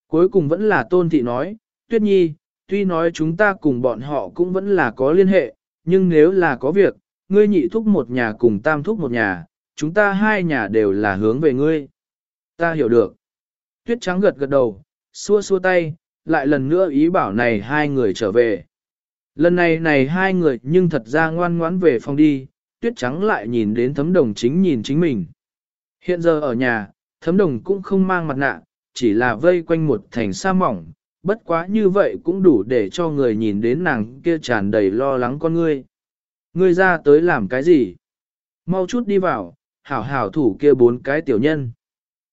Cuối cùng vẫn là tôn thị nói, tuyết nhi, tuy nói chúng ta cùng bọn họ cũng vẫn là có liên hệ, nhưng nếu là có việc, ngươi nhị thúc một nhà cùng tam thúc một nhà, chúng ta hai nhà đều là hướng về ngươi. Ta hiểu được. Tuyết trắng gật gật đầu, xua xua tay, lại lần nữa ý bảo này hai người trở về. Lần này này hai người nhưng thật ra ngoan ngoãn về phòng đi, tuyết trắng lại nhìn đến thấm đồng chính nhìn chính mình. Hiện giờ ở nhà, thấm đồng cũng không mang mặt nạ, chỉ là vây quanh một thành sa mỏng, bất quá như vậy cũng đủ để cho người nhìn đến nàng kia tràn đầy lo lắng con ngươi. Ngươi ra tới làm cái gì? Mau chút đi vào, hảo hảo thủ kia bốn cái tiểu nhân.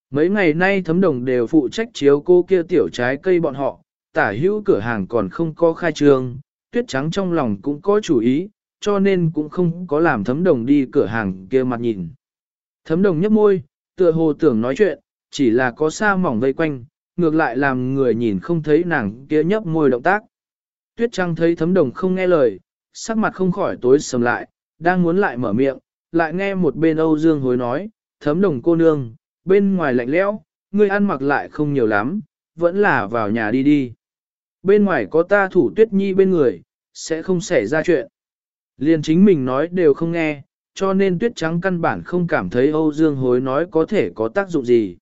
Mấy ngày nay thấm đồng đều phụ trách chiếu cô kia tiểu trái cây bọn họ, tả hữu cửa hàng còn không có khai trương, tuyết trắng trong lòng cũng có chủ ý, cho nên cũng không có làm thấm đồng đi cửa hàng kia mặt nhìn. Thấm đồng nhấp môi, tựa hồ tưởng nói chuyện, chỉ là có sa mỏng vây quanh, ngược lại làm người nhìn không thấy nàng kia nhấp môi động tác. Tuyết Trăng thấy thấm đồng không nghe lời, sắc mặt không khỏi tối sầm lại, đang muốn lại mở miệng, lại nghe một bên Âu Dương hối nói, thấm đồng cô nương, bên ngoài lạnh lẽo, ngươi ăn mặc lại không nhiều lắm, vẫn là vào nhà đi đi. Bên ngoài có ta thủ tuyết nhi bên người, sẽ không xảy ra chuyện. Liền chính mình nói đều không nghe, cho nên tuyết trắng căn bản không cảm thấy Âu Dương hối nói có thể có tác dụng gì.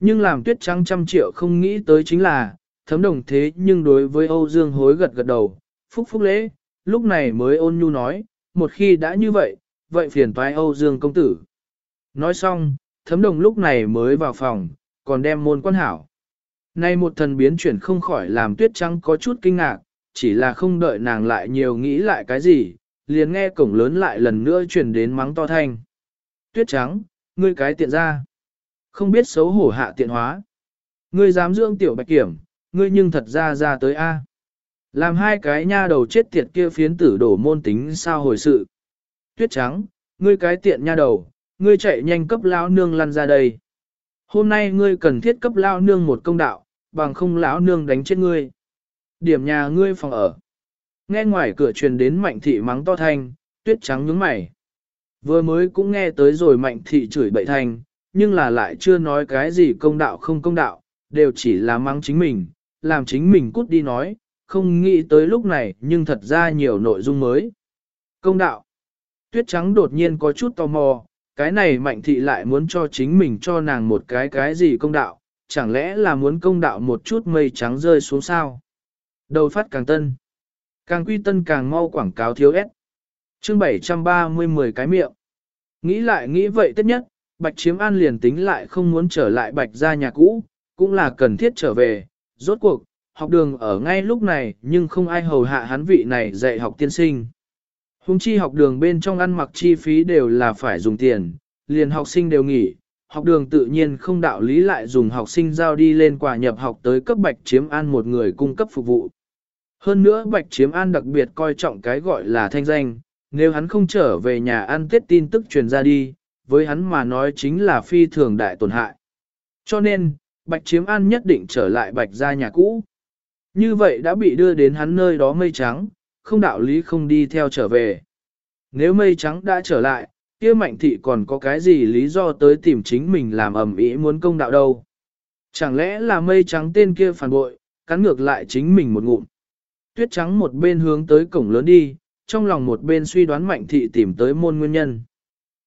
Nhưng làm tuyết trắng trăm triệu không nghĩ tới chính là, thấm đồng thế nhưng đối với Âu Dương hối gật gật đầu, phúc phúc lễ, lúc này mới ôn nhu nói, một khi đã như vậy, vậy phiền toái Âu Dương công tử. Nói xong, thấm đồng lúc này mới vào phòng, còn đem môn quan hảo. Nay một thần biến chuyển không khỏi làm tuyết trắng có chút kinh ngạc, chỉ là không đợi nàng lại nhiều nghĩ lại cái gì, liền nghe cổng lớn lại lần nữa chuyển đến mắng to thanh. Tuyết trắng, ngươi cái tiện ra. Không biết xấu hổ hạ tiện hóa. Ngươi dám dưỡng tiểu bạch kiểm, ngươi nhưng thật ra ra tới A. Làm hai cái nha đầu chết tiệt kia phiến tử đổ môn tính sao hồi sự. Tuyết trắng, ngươi cái tiện nha đầu, ngươi chạy nhanh cấp lão nương lăn ra đây. Hôm nay ngươi cần thiết cấp lão nương một công đạo, bằng không lão nương đánh chết ngươi. Điểm nhà ngươi phòng ở. Nghe ngoài cửa truyền đến mạnh thị mắng to thanh, tuyết trắng nhướng mày. Vừa mới cũng nghe tới rồi mạnh thị chửi bậy thanh, nhưng là lại chưa nói cái gì công đạo không công đạo, đều chỉ là mắng chính mình, làm chính mình cút đi nói, không nghĩ tới lúc này nhưng thật ra nhiều nội dung mới. Công đạo. Tuyết trắng đột nhiên có chút tò mò, cái này mạnh thị lại muốn cho chính mình cho nàng một cái cái gì công đạo, chẳng lẽ là muốn công đạo một chút mây trắng rơi xuống sao? Đầu phát càng tân. Càng quy tân càng mau quảng cáo thiếu ép. Chương 730 10 cái miệng. Nghĩ lại nghĩ vậy tất nhất, Bạch Chiếm An liền tính lại không muốn trở lại Bạch ra nhà cũ, cũng là cần thiết trở về. Rốt cuộc, học đường ở ngay lúc này nhưng không ai hầu hạ hắn vị này dạy học tiên sinh. Hùng chi học đường bên trong ăn mặc chi phí đều là phải dùng tiền, liền học sinh đều nghỉ, học đường tự nhiên không đạo lý lại dùng học sinh giao đi lên quả nhập học tới cấp bạch chiếm an một người cung cấp phục vụ. Hơn nữa bạch chiếm an đặc biệt coi trọng cái gọi là thanh danh, nếu hắn không trở về nhà ăn tết tin tức truyền ra đi, với hắn mà nói chính là phi thường đại tổn hại. Cho nên, bạch chiếm an nhất định trở lại bạch ra nhà cũ. Như vậy đã bị đưa đến hắn nơi đó mây trắng, không đạo lý không đi theo trở về. Nếu mây trắng đã trở lại, kia mạnh thị còn có cái gì lý do tới tìm chính mình làm ẩm ý muốn công đạo đâu. Chẳng lẽ là mây trắng tên kia phản bội, cắn ngược lại chính mình một ngụm. Tuyết trắng một bên hướng tới cổng lớn đi, trong lòng một bên suy đoán mạnh thị tìm tới môn nguyên nhân.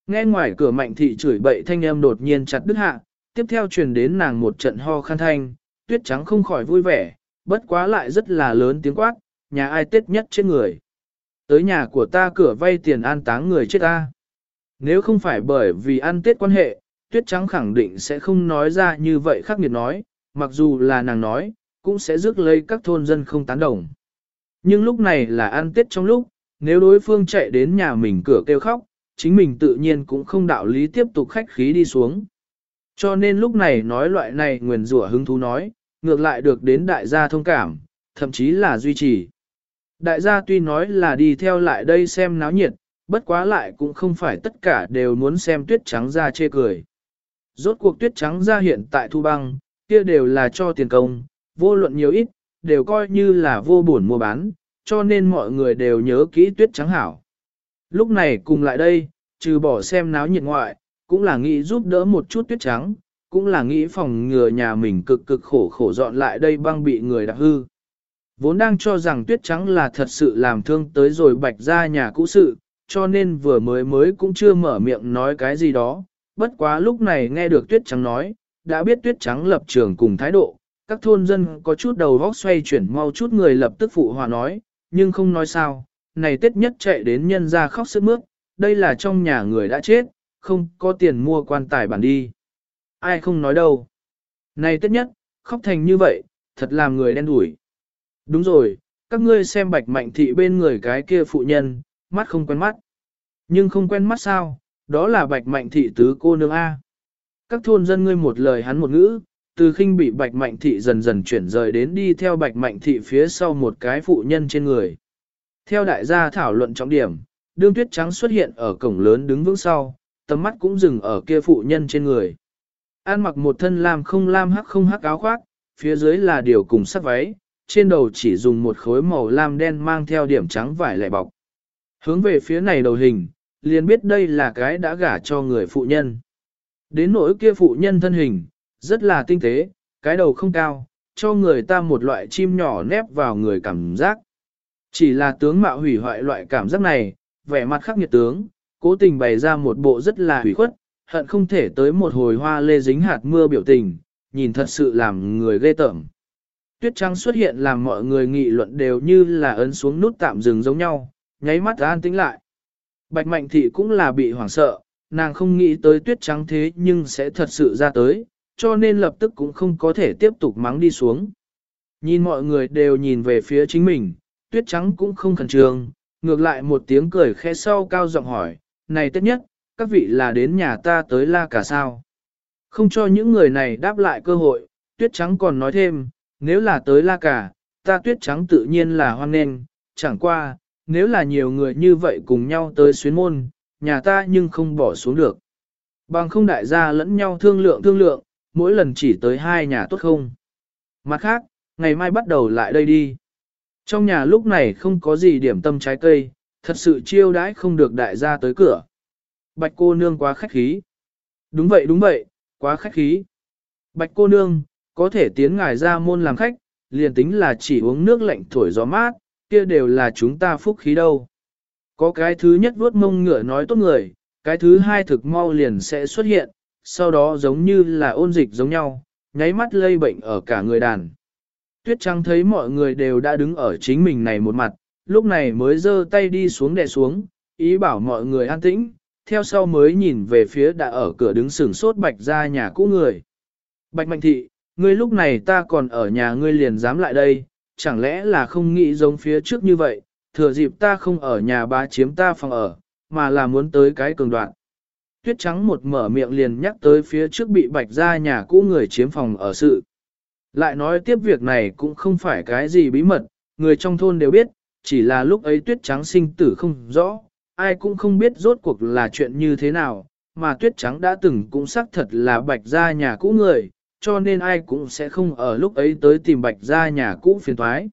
Nghe ngoài cửa mạnh thị chửi bậy thanh âm đột nhiên chặt đứt hạ, tiếp theo truyền đến nàng một trận ho khăn thanh, tuyết trắng không khỏi vui vẻ, bất quá lại rất là lớn tiếng quát, nhà ai tết nhất trên người. Tới nhà của ta cửa vay tiền an táng người chết ta. Nếu không phải bởi vì ăn tết quan hệ, tuyết trắng khẳng định sẽ không nói ra như vậy khắc nghiệt nói, mặc dù là nàng nói, cũng sẽ rước lấy các thôn dân không tán đồng. Nhưng lúc này là ăn tết trong lúc, nếu đối phương chạy đến nhà mình cửa kêu khóc, chính mình tự nhiên cũng không đạo lý tiếp tục khách khí đi xuống. Cho nên lúc này nói loại này nguyền rủa hứng thú nói, ngược lại được đến đại gia thông cảm, thậm chí là duy trì. Đại gia tuy nói là đi theo lại đây xem náo nhiệt, bất quá lại cũng không phải tất cả đều muốn xem tuyết trắng ra chê cười. Rốt cuộc tuyết trắng ra hiện tại thu băng, kia đều là cho tiền công, vô luận nhiều ít, đều coi như là vô buồn mua bán, cho nên mọi người đều nhớ kỹ tuyết trắng hảo. Lúc này cùng lại đây, trừ bỏ xem náo nhiệt ngoại, cũng là nghĩ giúp đỡ một chút tuyết trắng, cũng là nghĩ phòng ngừa nhà mình cực cực khổ khổ dọn lại đây băng bị người đạp hư. Vốn đang cho rằng tuyết trắng là thật sự làm thương tới rồi bạch ra nhà cũ sự, cho nên vừa mới mới cũng chưa mở miệng nói cái gì đó, bất quá lúc này nghe được tuyết trắng nói, đã biết tuyết trắng lập trường cùng thái độ, các thôn dân có chút đầu vóc xoay chuyển mau chút người lập tức phụ hòa nói, nhưng không nói sao, này tết nhất chạy đến nhân ra khóc sức mướt, đây là trong nhà người đã chết, không có tiền mua quan tài bản đi. Ai không nói đâu. Này tết nhất, khóc thành như vậy, thật làm người đen đủi. Đúng rồi, các ngươi xem bạch mạnh thị bên người cái kia phụ nhân, mắt không quen mắt. Nhưng không quen mắt sao, đó là bạch mạnh thị tứ cô nương A. Các thôn dân ngươi một lời hắn một ngữ, từ khinh bị bạch mạnh thị dần dần chuyển rời đến đi theo bạch mạnh thị phía sau một cái phụ nhân trên người. Theo đại gia thảo luận trọng điểm, đương tuyết trắng xuất hiện ở cổng lớn đứng vững sau, tầm mắt cũng dừng ở kia phụ nhân trên người. An mặc một thân lam không lam hắc không hắc áo khoác, phía dưới là điều cùng sắc váy, trên đầu chỉ dùng một khối màu lam đen mang theo điểm trắng vải lẻ bọc. Hướng về phía này đầu hình, liền biết đây là cái đã gả cho người phụ nhân. Đến nỗi kia phụ nhân thân hình, rất là tinh tế, cái đầu không cao, cho người ta một loại chim nhỏ nép vào người cảm giác. Chỉ là tướng mạo hủy hoại loại cảm giác này, vẻ mặt khắc nghiệt tướng, cố tình bày ra một bộ rất là hủy khuất, hận không thể tới một hồi hoa lê dính hạt mưa biểu tình, nhìn thật sự làm người ghê tởm. Tuyết trắng xuất hiện làm mọi người nghị luận đều như là ấn xuống nút tạm dừng giống nhau, nháy mắt an tĩnh lại. Bạch mạnh thị cũng là bị hoảng sợ, nàng không nghĩ tới tuyết trắng thế nhưng sẽ thật sự ra tới, cho nên lập tức cũng không có thể tiếp tục mắng đi xuống. Nhìn mọi người đều nhìn về phía chính mình, tuyết trắng cũng không khẩn trương, ngược lại một tiếng cười khẽ sau cao giọng hỏi, này tất nhất, các vị là đến nhà ta tới la cả sao. Không cho những người này đáp lại cơ hội, tuyết trắng còn nói thêm, nếu là tới la cả, ta tuyết trắng tự nhiên là hoan nghênh, chẳng qua, nếu là nhiều người như vậy cùng nhau tới xuyến môn, nhà ta nhưng không bỏ xuống được. Bằng không đại gia lẫn nhau thương lượng thương lượng, mỗi lần chỉ tới hai nhà tốt không. Mặt khác, ngày mai bắt đầu lại đây đi. Trong nhà lúc này không có gì điểm tâm trái cây, thật sự chiêu đãi không được đại gia tới cửa. Bạch cô nương quá khách khí. Đúng vậy đúng vậy, quá khách khí. Bạch cô nương, có thể tiến ngài ra môn làm khách, liền tính là chỉ uống nước lạnh thổi gió mát, kia đều là chúng ta phúc khí đâu. Có cái thứ nhất vuốt mông ngựa nói tốt người, cái thứ hai thực mau liền sẽ xuất hiện, sau đó giống như là ôn dịch giống nhau, nháy mắt lây bệnh ở cả người đàn. Tuyết Trắng thấy mọi người đều đã đứng ở chính mình này một mặt, lúc này mới giơ tay đi xuống đè xuống, ý bảo mọi người an tĩnh, theo sau mới nhìn về phía đã ở cửa đứng sừng sốt bạch ra nhà cũ người. Bạch Mạnh Thị, ngươi lúc này ta còn ở nhà ngươi liền dám lại đây, chẳng lẽ là không nghĩ giống phía trước như vậy, thừa dịp ta không ở nhà bá chiếm ta phòng ở, mà là muốn tới cái cường đoạn. tuyết trắng một mở miệng liền nhắc tới phía trước bị bạch ra nhà cũ người chiếm phòng ở sự. Lại nói tiếp việc này cũng không phải cái gì bí mật, người trong thôn đều biết, chỉ là lúc ấy tuyết trắng sinh tử không rõ, ai cũng không biết rốt cuộc là chuyện như thế nào, mà tuyết trắng đã từng cũng xác thật là bạch gia nhà cũ người, cho nên ai cũng sẽ không ở lúc ấy tới tìm bạch gia nhà cũ phiền thoái.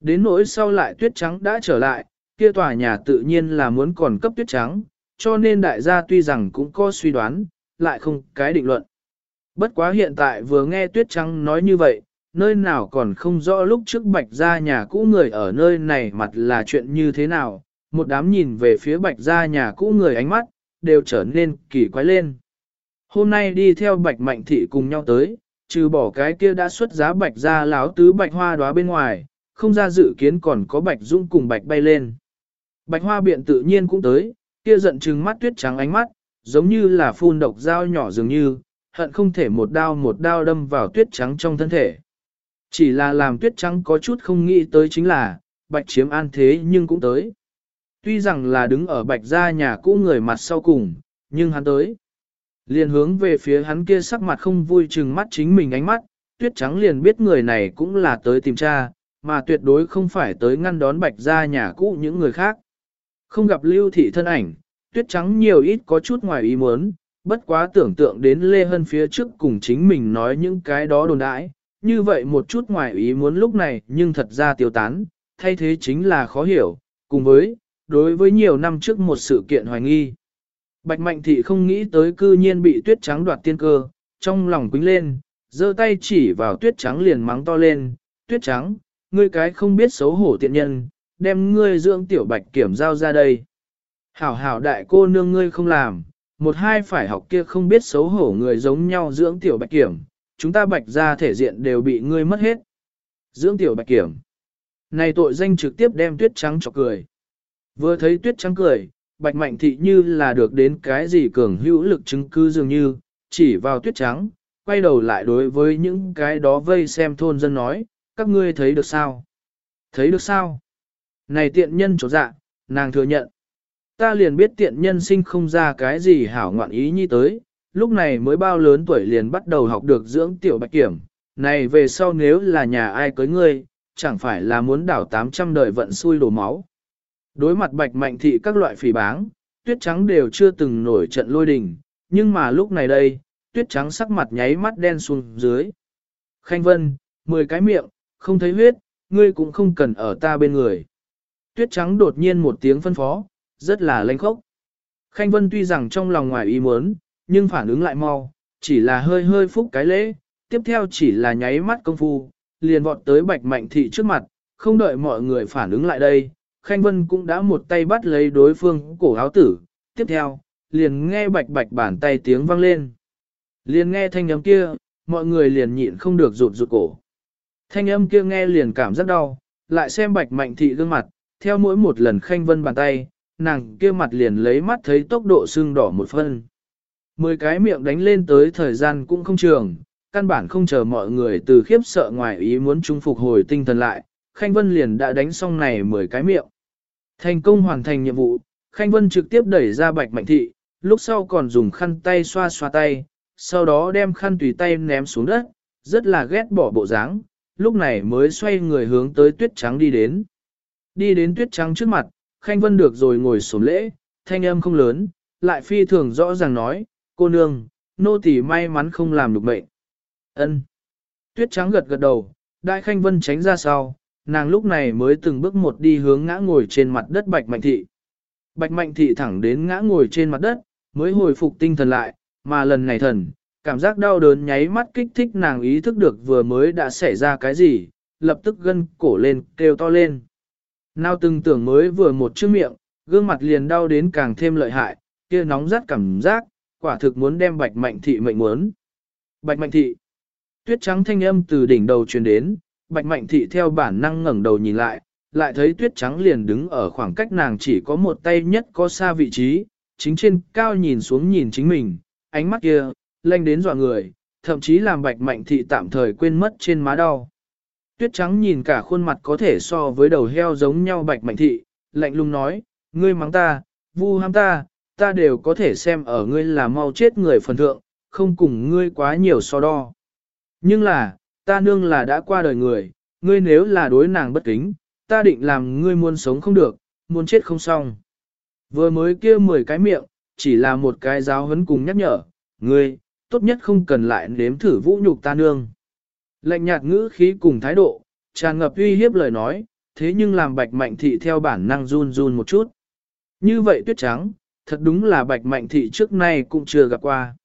Đến nỗi sau lại tuyết trắng đã trở lại, kia tòa nhà tự nhiên là muốn còn cấp tuyết trắng, cho nên đại gia tuy rằng cũng có suy đoán, lại không cái định luận. Bất quá hiện tại vừa nghe tuyết trắng nói như vậy, nơi nào còn không rõ lúc trước bạch gia nhà cũ người ở nơi này mặt là chuyện như thế nào, một đám nhìn về phía bạch gia nhà cũ người ánh mắt, đều trở nên kỳ quái lên. Hôm nay đi theo bạch mạnh thị cùng nhau tới, trừ bỏ cái kia đã xuất giá bạch gia láo tứ bạch hoa đóa bên ngoài, không ra dự kiến còn có bạch dung cùng bạch bay lên. Bạch hoa biện tự nhiên cũng tới, kia giận trừng mắt tuyết trắng ánh mắt, giống như là phun độc dao nhỏ dường như, hận không thể một đao một đao đâm vào tuyết trắng trong thân thể. Chỉ là làm tuyết trắng có chút không nghĩ tới chính là, bạch chiếm an thế nhưng cũng tới. Tuy rằng là đứng ở bạch gia nhà cũ người mặt sau cùng, nhưng hắn tới. Liền hướng về phía hắn kia sắc mặt không vui chừng mắt chính mình ánh mắt, tuyết trắng liền biết người này cũng là tới tìm cha, mà tuyệt đối không phải tới ngăn đón bạch gia nhà cũ những người khác. Không gặp lưu thị thân ảnh, tuyết trắng nhiều ít có chút ngoài ý muốn, bất quá tưởng tượng đến Lê Hân phía trước cùng chính mình nói những cái đó đồn đãi, như vậy một chút ngoài ý muốn lúc này nhưng thật ra tiêu tán, thay thế chính là khó hiểu, cùng với, đối với nhiều năm trước một sự kiện hoài nghi. Bạch Mạnh Thị không nghĩ tới cư nhiên bị tuyết trắng đoạt tiên cơ, trong lòng quính lên, giơ tay chỉ vào tuyết trắng liền mắng to lên, tuyết trắng, ngươi cái không biết xấu hổ tiện nhân, đem ngươi dưỡng tiểu bạch kiểm giao ra đây. Hảo hảo đại cô nương ngươi không làm, một hai phải học kia không biết xấu hổ người giống nhau dưỡng tiểu bạch kiểm, chúng ta bạch ra thể diện đều bị ngươi mất hết. Dưỡng tiểu bạch kiểm. Này tội danh trực tiếp đem tuyết trắng cho cười. Vừa thấy tuyết trắng cười, bạch mạnh thị như là được đến cái gì cường hữu lực chứng cứ dường như, chỉ vào tuyết trắng, quay đầu lại đối với những cái đó vây xem thôn dân nói, các ngươi thấy được sao? Thấy được sao? Này tiện nhân chỗ dạ, nàng thừa nhận. Ta liền biết tiện nhân sinh không ra cái gì hảo ngoạn ý như tới, lúc này mới bao lớn tuổi liền bắt đầu học được dưỡng tiểu bạch kiểm. Này về sau nếu là nhà ai cưới ngươi, chẳng phải là muốn đảo 800 đời vận xui đổ máu. Đối mặt bạch mạnh thị các loại phỉ báng, tuyết trắng đều chưa từng nổi trận lôi đình, nhưng mà lúc này đây, tuyết trắng sắc mặt nháy mắt đen xuống dưới. Khanh Vân, 10 cái miệng, không thấy huyết, ngươi cũng không cần ở ta bên người. Tuyết trắng đột nhiên một tiếng phân phó, rất là lênh khốc. Khanh Vân tuy rằng trong lòng ngoài ý muốn, nhưng phản ứng lại mau, chỉ là hơi hơi phúc cái lễ, tiếp theo chỉ là nháy mắt công phu, liền vọt tới bạch mạnh thị trước mặt, không đợi mọi người phản ứng lại đây, Khanh Vân cũng đã một tay bắt lấy đối phương cổ áo tử, tiếp theo, liền nghe bạch bạch bàn tay tiếng vang lên. Liền nghe thanh âm kia, mọi người liền nhịn không được rụt rụt cổ. Thanh âm kia nghe liền cảm rất đau, lại xem bạch mạnh thị gương mặt, theo mỗi một lần Khanh Vân bàn tay, nàng kia mặt liền lấy mắt thấy tốc độ sưng đỏ một phân. Mười cái miệng đánh lên tới thời gian cũng không trường, căn bản không chờ mọi người từ khiếp sợ ngoài ý muốn chung phục hồi tinh thần lại, Khanh Vân liền đã đánh xong này mười cái miệng. Thành công hoàn thành nhiệm vụ, Khanh Vân trực tiếp đẩy ra bạch mạnh thị, lúc sau còn dùng khăn tay xoa xoa tay, sau đó đem khăn tùy tay ném xuống đất, rất là ghét bỏ bộ dáng, lúc này mới xoay người hướng tới tuyết trắng đi đến. Đi đến tuyết trắng trước mặt, Khanh Vân được rồi ngồi xổm lễ, thanh âm không lớn, lại phi thường rõ ràng nói, cô nương, nô tỳ may mắn không làm được mệnh. Ân. Tuyết trắng gật gật đầu, đại Khanh Vân tránh ra sau, nàng lúc này mới từng bước một đi hướng ngã ngồi trên mặt đất Bạch Mạnh Thị. Bạch Mạnh Thị thẳng đến ngã ngồi trên mặt đất, mới hồi phục tinh thần lại, mà lần này thần, cảm giác đau đớn nháy mắt kích thích nàng ý thức được vừa mới đã xảy ra cái gì, lập tức gân cổ lên, kêu to lên. Nào từng tưởng mới vừa một chữ miệng, gương mặt liền đau đến càng thêm lợi hại, kia nóng rát cảm giác, quả thực muốn đem bạch mạnh thị mệnh muốn. Bạch mạnh thị, tuyết trắng thanh âm từ đỉnh đầu truyền đến, bạch mạnh thị theo bản năng ngẩng đầu nhìn lại, lại thấy tuyết trắng liền đứng ở khoảng cách nàng chỉ có một tay nhất có xa vị trí, chính trên cao nhìn xuống nhìn chính mình, ánh mắt kia, lanh đến dọa người, thậm chí làm bạch mạnh thị tạm thời quên mất trên má đau. Tuyết trắng nhìn cả khuôn mặt có thể so với đầu heo giống nhau bạch mạnh thị, lạnh lùng nói, ngươi mắng ta, vu ham ta, ta đều có thể xem ở ngươi là mau chết người phần thượng, không cùng ngươi quá nhiều so đo. Nhưng là, ta nương là đã qua đời người, ngươi nếu là đối nàng bất kính, ta định làm ngươi muốn sống không được, muốn chết không xong. Vừa mới kia 10 cái miệng, chỉ là một cái giáo huấn cùng nhắc nhở, ngươi, tốt nhất không cần lại nếm thử vũ nhục ta nương lạnh nhạt ngữ khí cùng thái độ, tràn ngập uy hiếp lời nói, thế nhưng làm bạch mạnh thị theo bản năng run run một chút. Như vậy tuyết trắng, thật đúng là bạch mạnh thị trước nay cũng chưa gặp qua.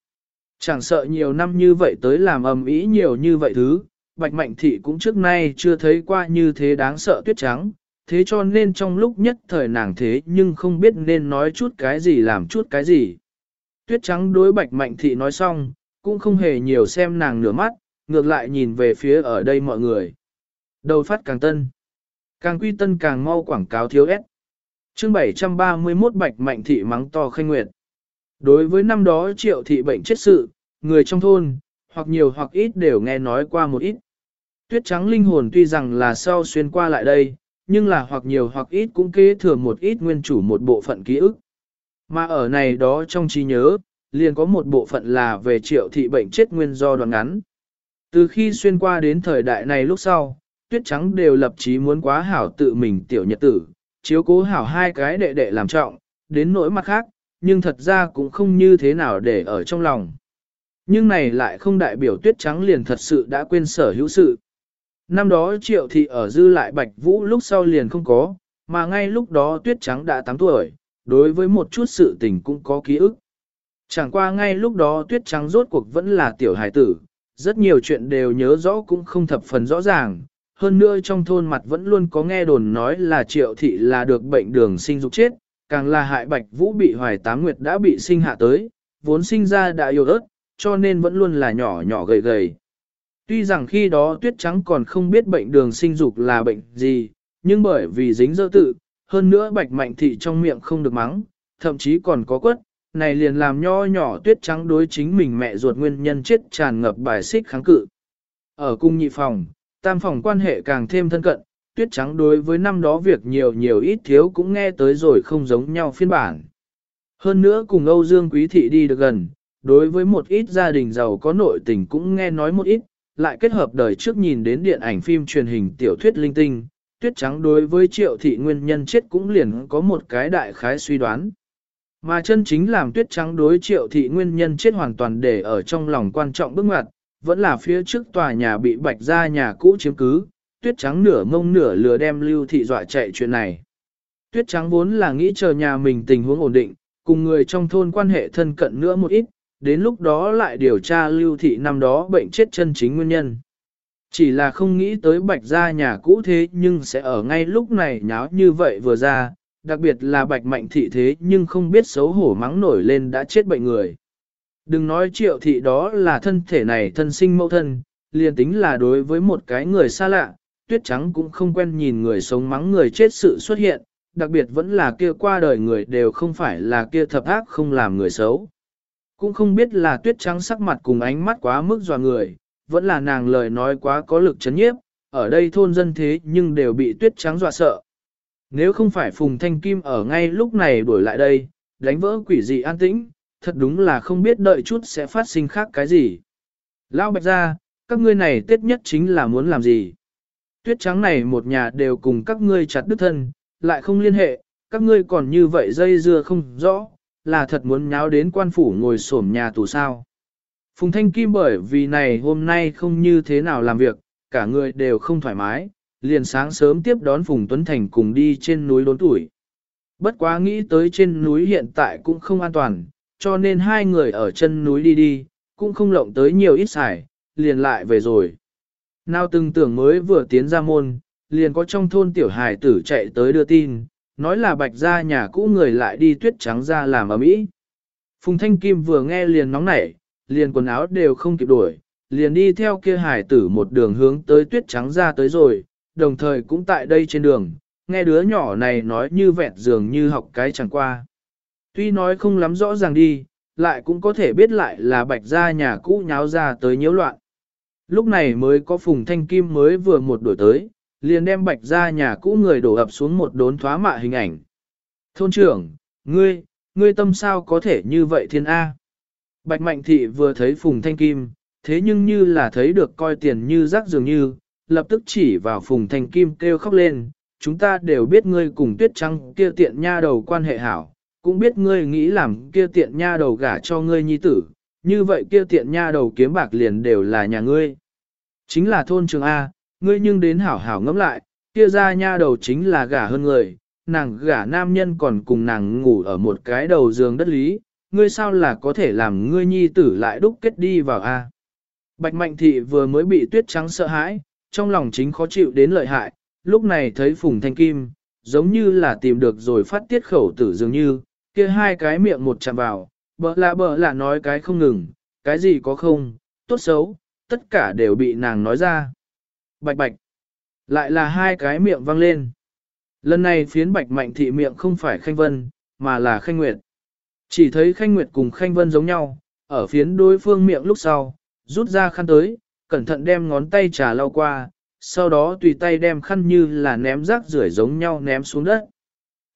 Chẳng sợ nhiều năm như vậy tới làm ầm ĩ nhiều như vậy thứ, bạch mạnh thị cũng trước nay chưa thấy qua như thế đáng sợ tuyết trắng, thế cho nên trong lúc nhất thời nàng thế nhưng không biết nên nói chút cái gì làm chút cái gì. Tuyết trắng đối bạch mạnh thị nói xong, cũng không hề nhiều xem nàng nửa mắt, ngược lại nhìn về phía ở đây mọi người. Đầu phát càng tân, càng quy tân càng mau quảng cáo thiếu ép. Chương 731 Bạch Mạnh Thị mắng to khanh nguyệt. Đối với năm đó triệu thị bệnh chết sự, người trong thôn, hoặc nhiều hoặc ít đều nghe nói qua một ít. Tuyết trắng linh hồn tuy rằng là sau xuyên qua lại đây, nhưng là hoặc nhiều hoặc ít cũng kế thừa một ít nguyên chủ một bộ phận ký ức. Mà ở này đó trong trí nhớ, liền có một bộ phận là về triệu thị bệnh chết nguyên do đoạn ngắn. Từ khi xuyên qua đến thời đại này lúc sau, tuyết trắng đều lập chí muốn quá hảo tự mình tiểu nhật tử, chiếu cố hảo hai cái đệ đệ làm trọng, đến nỗi mặt khác, nhưng thật ra cũng không như thế nào để ở trong lòng. Nhưng này lại không đại biểu tuyết trắng liền thật sự đã quên sở hữu sự. Năm đó triệu thị ở dư lại bạch vũ lúc sau liền không có, mà ngay lúc đó tuyết trắng đã 8 tuổi, đối với một chút sự tình cũng có ký ức. Chẳng qua ngay lúc đó tuyết trắng rốt cuộc vẫn là tiểu hài tử, rất nhiều chuyện đều nhớ rõ cũng không thập phần rõ ràng. Hơn nữa trong thôn mặt vẫn luôn có nghe đồn nói là triệu thị là được bệnh đường sinh dục chết, càng là hại bạch vũ bị hoài tám nguyệt đã bị sinh hạ tới, vốn sinh ra đã yêu ớt, cho nên vẫn luôn là nhỏ nhỏ gầy gầy. Tuy rằng khi đó tuyết trắng còn không biết bệnh đường sinh dục là bệnh gì, nhưng bởi vì dính dơ tự, hơn nữa bạch mạnh thị trong miệng không được mắng, thậm chí còn có quất, này liền làm nho nhỏ tuyết trắng đối chính mình mẹ ruột nguyên nhân chết tràn ngập bài xích kháng cự. Ở cung nhị phòng, tam phòng quan hệ càng thêm thân cận, tuyết trắng đối với năm đó việc nhiều nhiều ít thiếu cũng nghe tới rồi không giống nhau phiên bản. Hơn nữa cùng Âu Dương Quý Thị đi được gần, đối với một ít gia đình giàu có nội tình cũng nghe nói một ít, lại kết hợp đời trước nhìn đến điện ảnh phim truyền hình tiểu thuyết linh tinh, tuyết trắng đối với triệu thị nguyên nhân chết cũng liền có một cái đại khái suy đoán. Mà chân chính làm tuyết trắng đối triệu thị nguyên nhân chết hoàn toàn để ở trong lòng quan trọng bước ngoặt, vẫn là phía trước tòa nhà bị bạch ra nhà cũ chiếm cứ, tuyết trắng nửa mông nửa lừa đem lưu thị dọa chạy chuyện này. Tuyết trắng vốn là nghĩ chờ nhà mình tình huống ổn định, cùng người trong thôn quan hệ thân cận nữa một ít, đến lúc đó lại điều tra lưu thị năm đó bệnh chết chân chính nguyên nhân. Chỉ là không nghĩ tới bạch gia nhà cũ thế nhưng sẽ ở ngay lúc này nháo như vậy vừa ra, đặc biệt là bạch mạnh thị thế nhưng không biết xấu hổ mắng nổi lên đã chết bệnh người. Đừng nói triệu thị đó là thân thể này thân sinh mẫu thân, liền tính là đối với một cái người xa lạ, tuyết trắng cũng không quen nhìn người sống mắng người chết sự xuất hiện, đặc biệt vẫn là kia qua đời người đều không phải là kia thập ác không làm người xấu. Cũng không biết là tuyết trắng sắc mặt cùng ánh mắt quá mức dò người, vẫn là nàng lời nói quá có lực chấn nhiếp, ở đây thôn dân thế nhưng đều bị tuyết trắng dọa sợ. Nếu không phải Phùng Thanh Kim ở ngay lúc này đuổi lại đây, đánh vỡ quỷ dị an tĩnh, thật đúng là không biết đợi chút sẽ phát sinh khác cái gì. Lão bạch ra, các ngươi này tết nhất chính là muốn làm gì? Tuyết trắng này một nhà đều cùng các ngươi chặt đứt thân, lại không liên hệ, các ngươi còn như vậy dây dưa không rõ, là thật muốn nháo đến quan phủ ngồi xổm nhà tù sao. Phùng Thanh Kim bởi vì này hôm nay không như thế nào làm việc, cả người đều không thoải mái, liền sáng sớm tiếp đón Phùng Tuấn Thành cùng đi trên núi đốn tuổi. Bất quá nghĩ tới trên núi hiện tại cũng không an toàn, cho nên hai người ở chân núi đi đi, cũng không lộng tới nhiều ít xài, liền lại về rồi. Nào từng tưởng mới vừa tiến ra môn, liền có trong thôn tiểu hài tử chạy tới đưa tin, nói là bạch ra nhà cũ người lại đi tuyết trắng ra làm ở mỹ. Phùng Thanh Kim vừa nghe liền nóng nảy, liền quần áo đều không kịp đuổi, liền đi theo kia hải tử một đường hướng tới tuyết trắng ra tới rồi, đồng thời cũng tại đây trên đường, nghe đứa nhỏ này nói như vẹn dường như học cái chẳng qua. Tuy nói không lắm rõ ràng đi, lại cũng có thể biết lại là bạch gia nhà cũ nháo ra tới nhiễu loạn. Lúc này mới có Phùng Thanh Kim mới vừa một đổi tới, liền đem bạch gia nhà cũ người đổ ập xuống một đốn thoá mạ hình ảnh. Thôn trưởng, ngươi, ngươi tâm sao có thể như vậy thiên A. Bạch Mạnh Thị vừa thấy Phùng Thanh Kim, thế nhưng như là thấy được coi tiền như rác dường như, lập tức chỉ vào Phùng Thanh Kim kêu khóc lên, chúng ta đều biết ngươi cùng tuyết trăng kia tiện nha đầu quan hệ hảo, cũng biết ngươi nghĩ làm kia tiện nha đầu gả cho ngươi nhi tử, như vậy kia tiện nha đầu kiếm bạc liền đều là nhà ngươi. Chính là thôn trường A, ngươi nhưng đến hảo hảo ngẫm lại, kia ra nha đầu chính là gả hơn người, nàng gả nam nhân còn cùng nàng ngủ ở một cái đầu giường đất lý, ngươi sao là có thể làm ngươi nhi tử lại đúc kết đi vào A. Bạch Mạnh Thị vừa mới bị tuyết trắng sợ hãi, trong lòng chính khó chịu đến lợi hại, lúc này thấy Phùng Thanh Kim, giống như là tìm được rồi phát tiết khẩu tử dường như, kia hai cái miệng một chạm vào, bỡ lạ bỡ lạ nói cái không ngừng, cái gì có không, tốt xấu, tất cả đều bị nàng nói ra. Bạch bạch, lại là hai cái miệng văng lên. Lần này phiến bạch mạnh thị miệng không phải khanh vân, mà là khanh nguyệt. Chỉ thấy khanh nguyệt cùng khanh vân giống nhau, ở phiến đối phương miệng lúc sau, rút ra khăn tới, cẩn thận đem ngón tay trà lau qua, sau đó tùy tay đem khăn như là ném rác rưởi giống nhau ném xuống đất.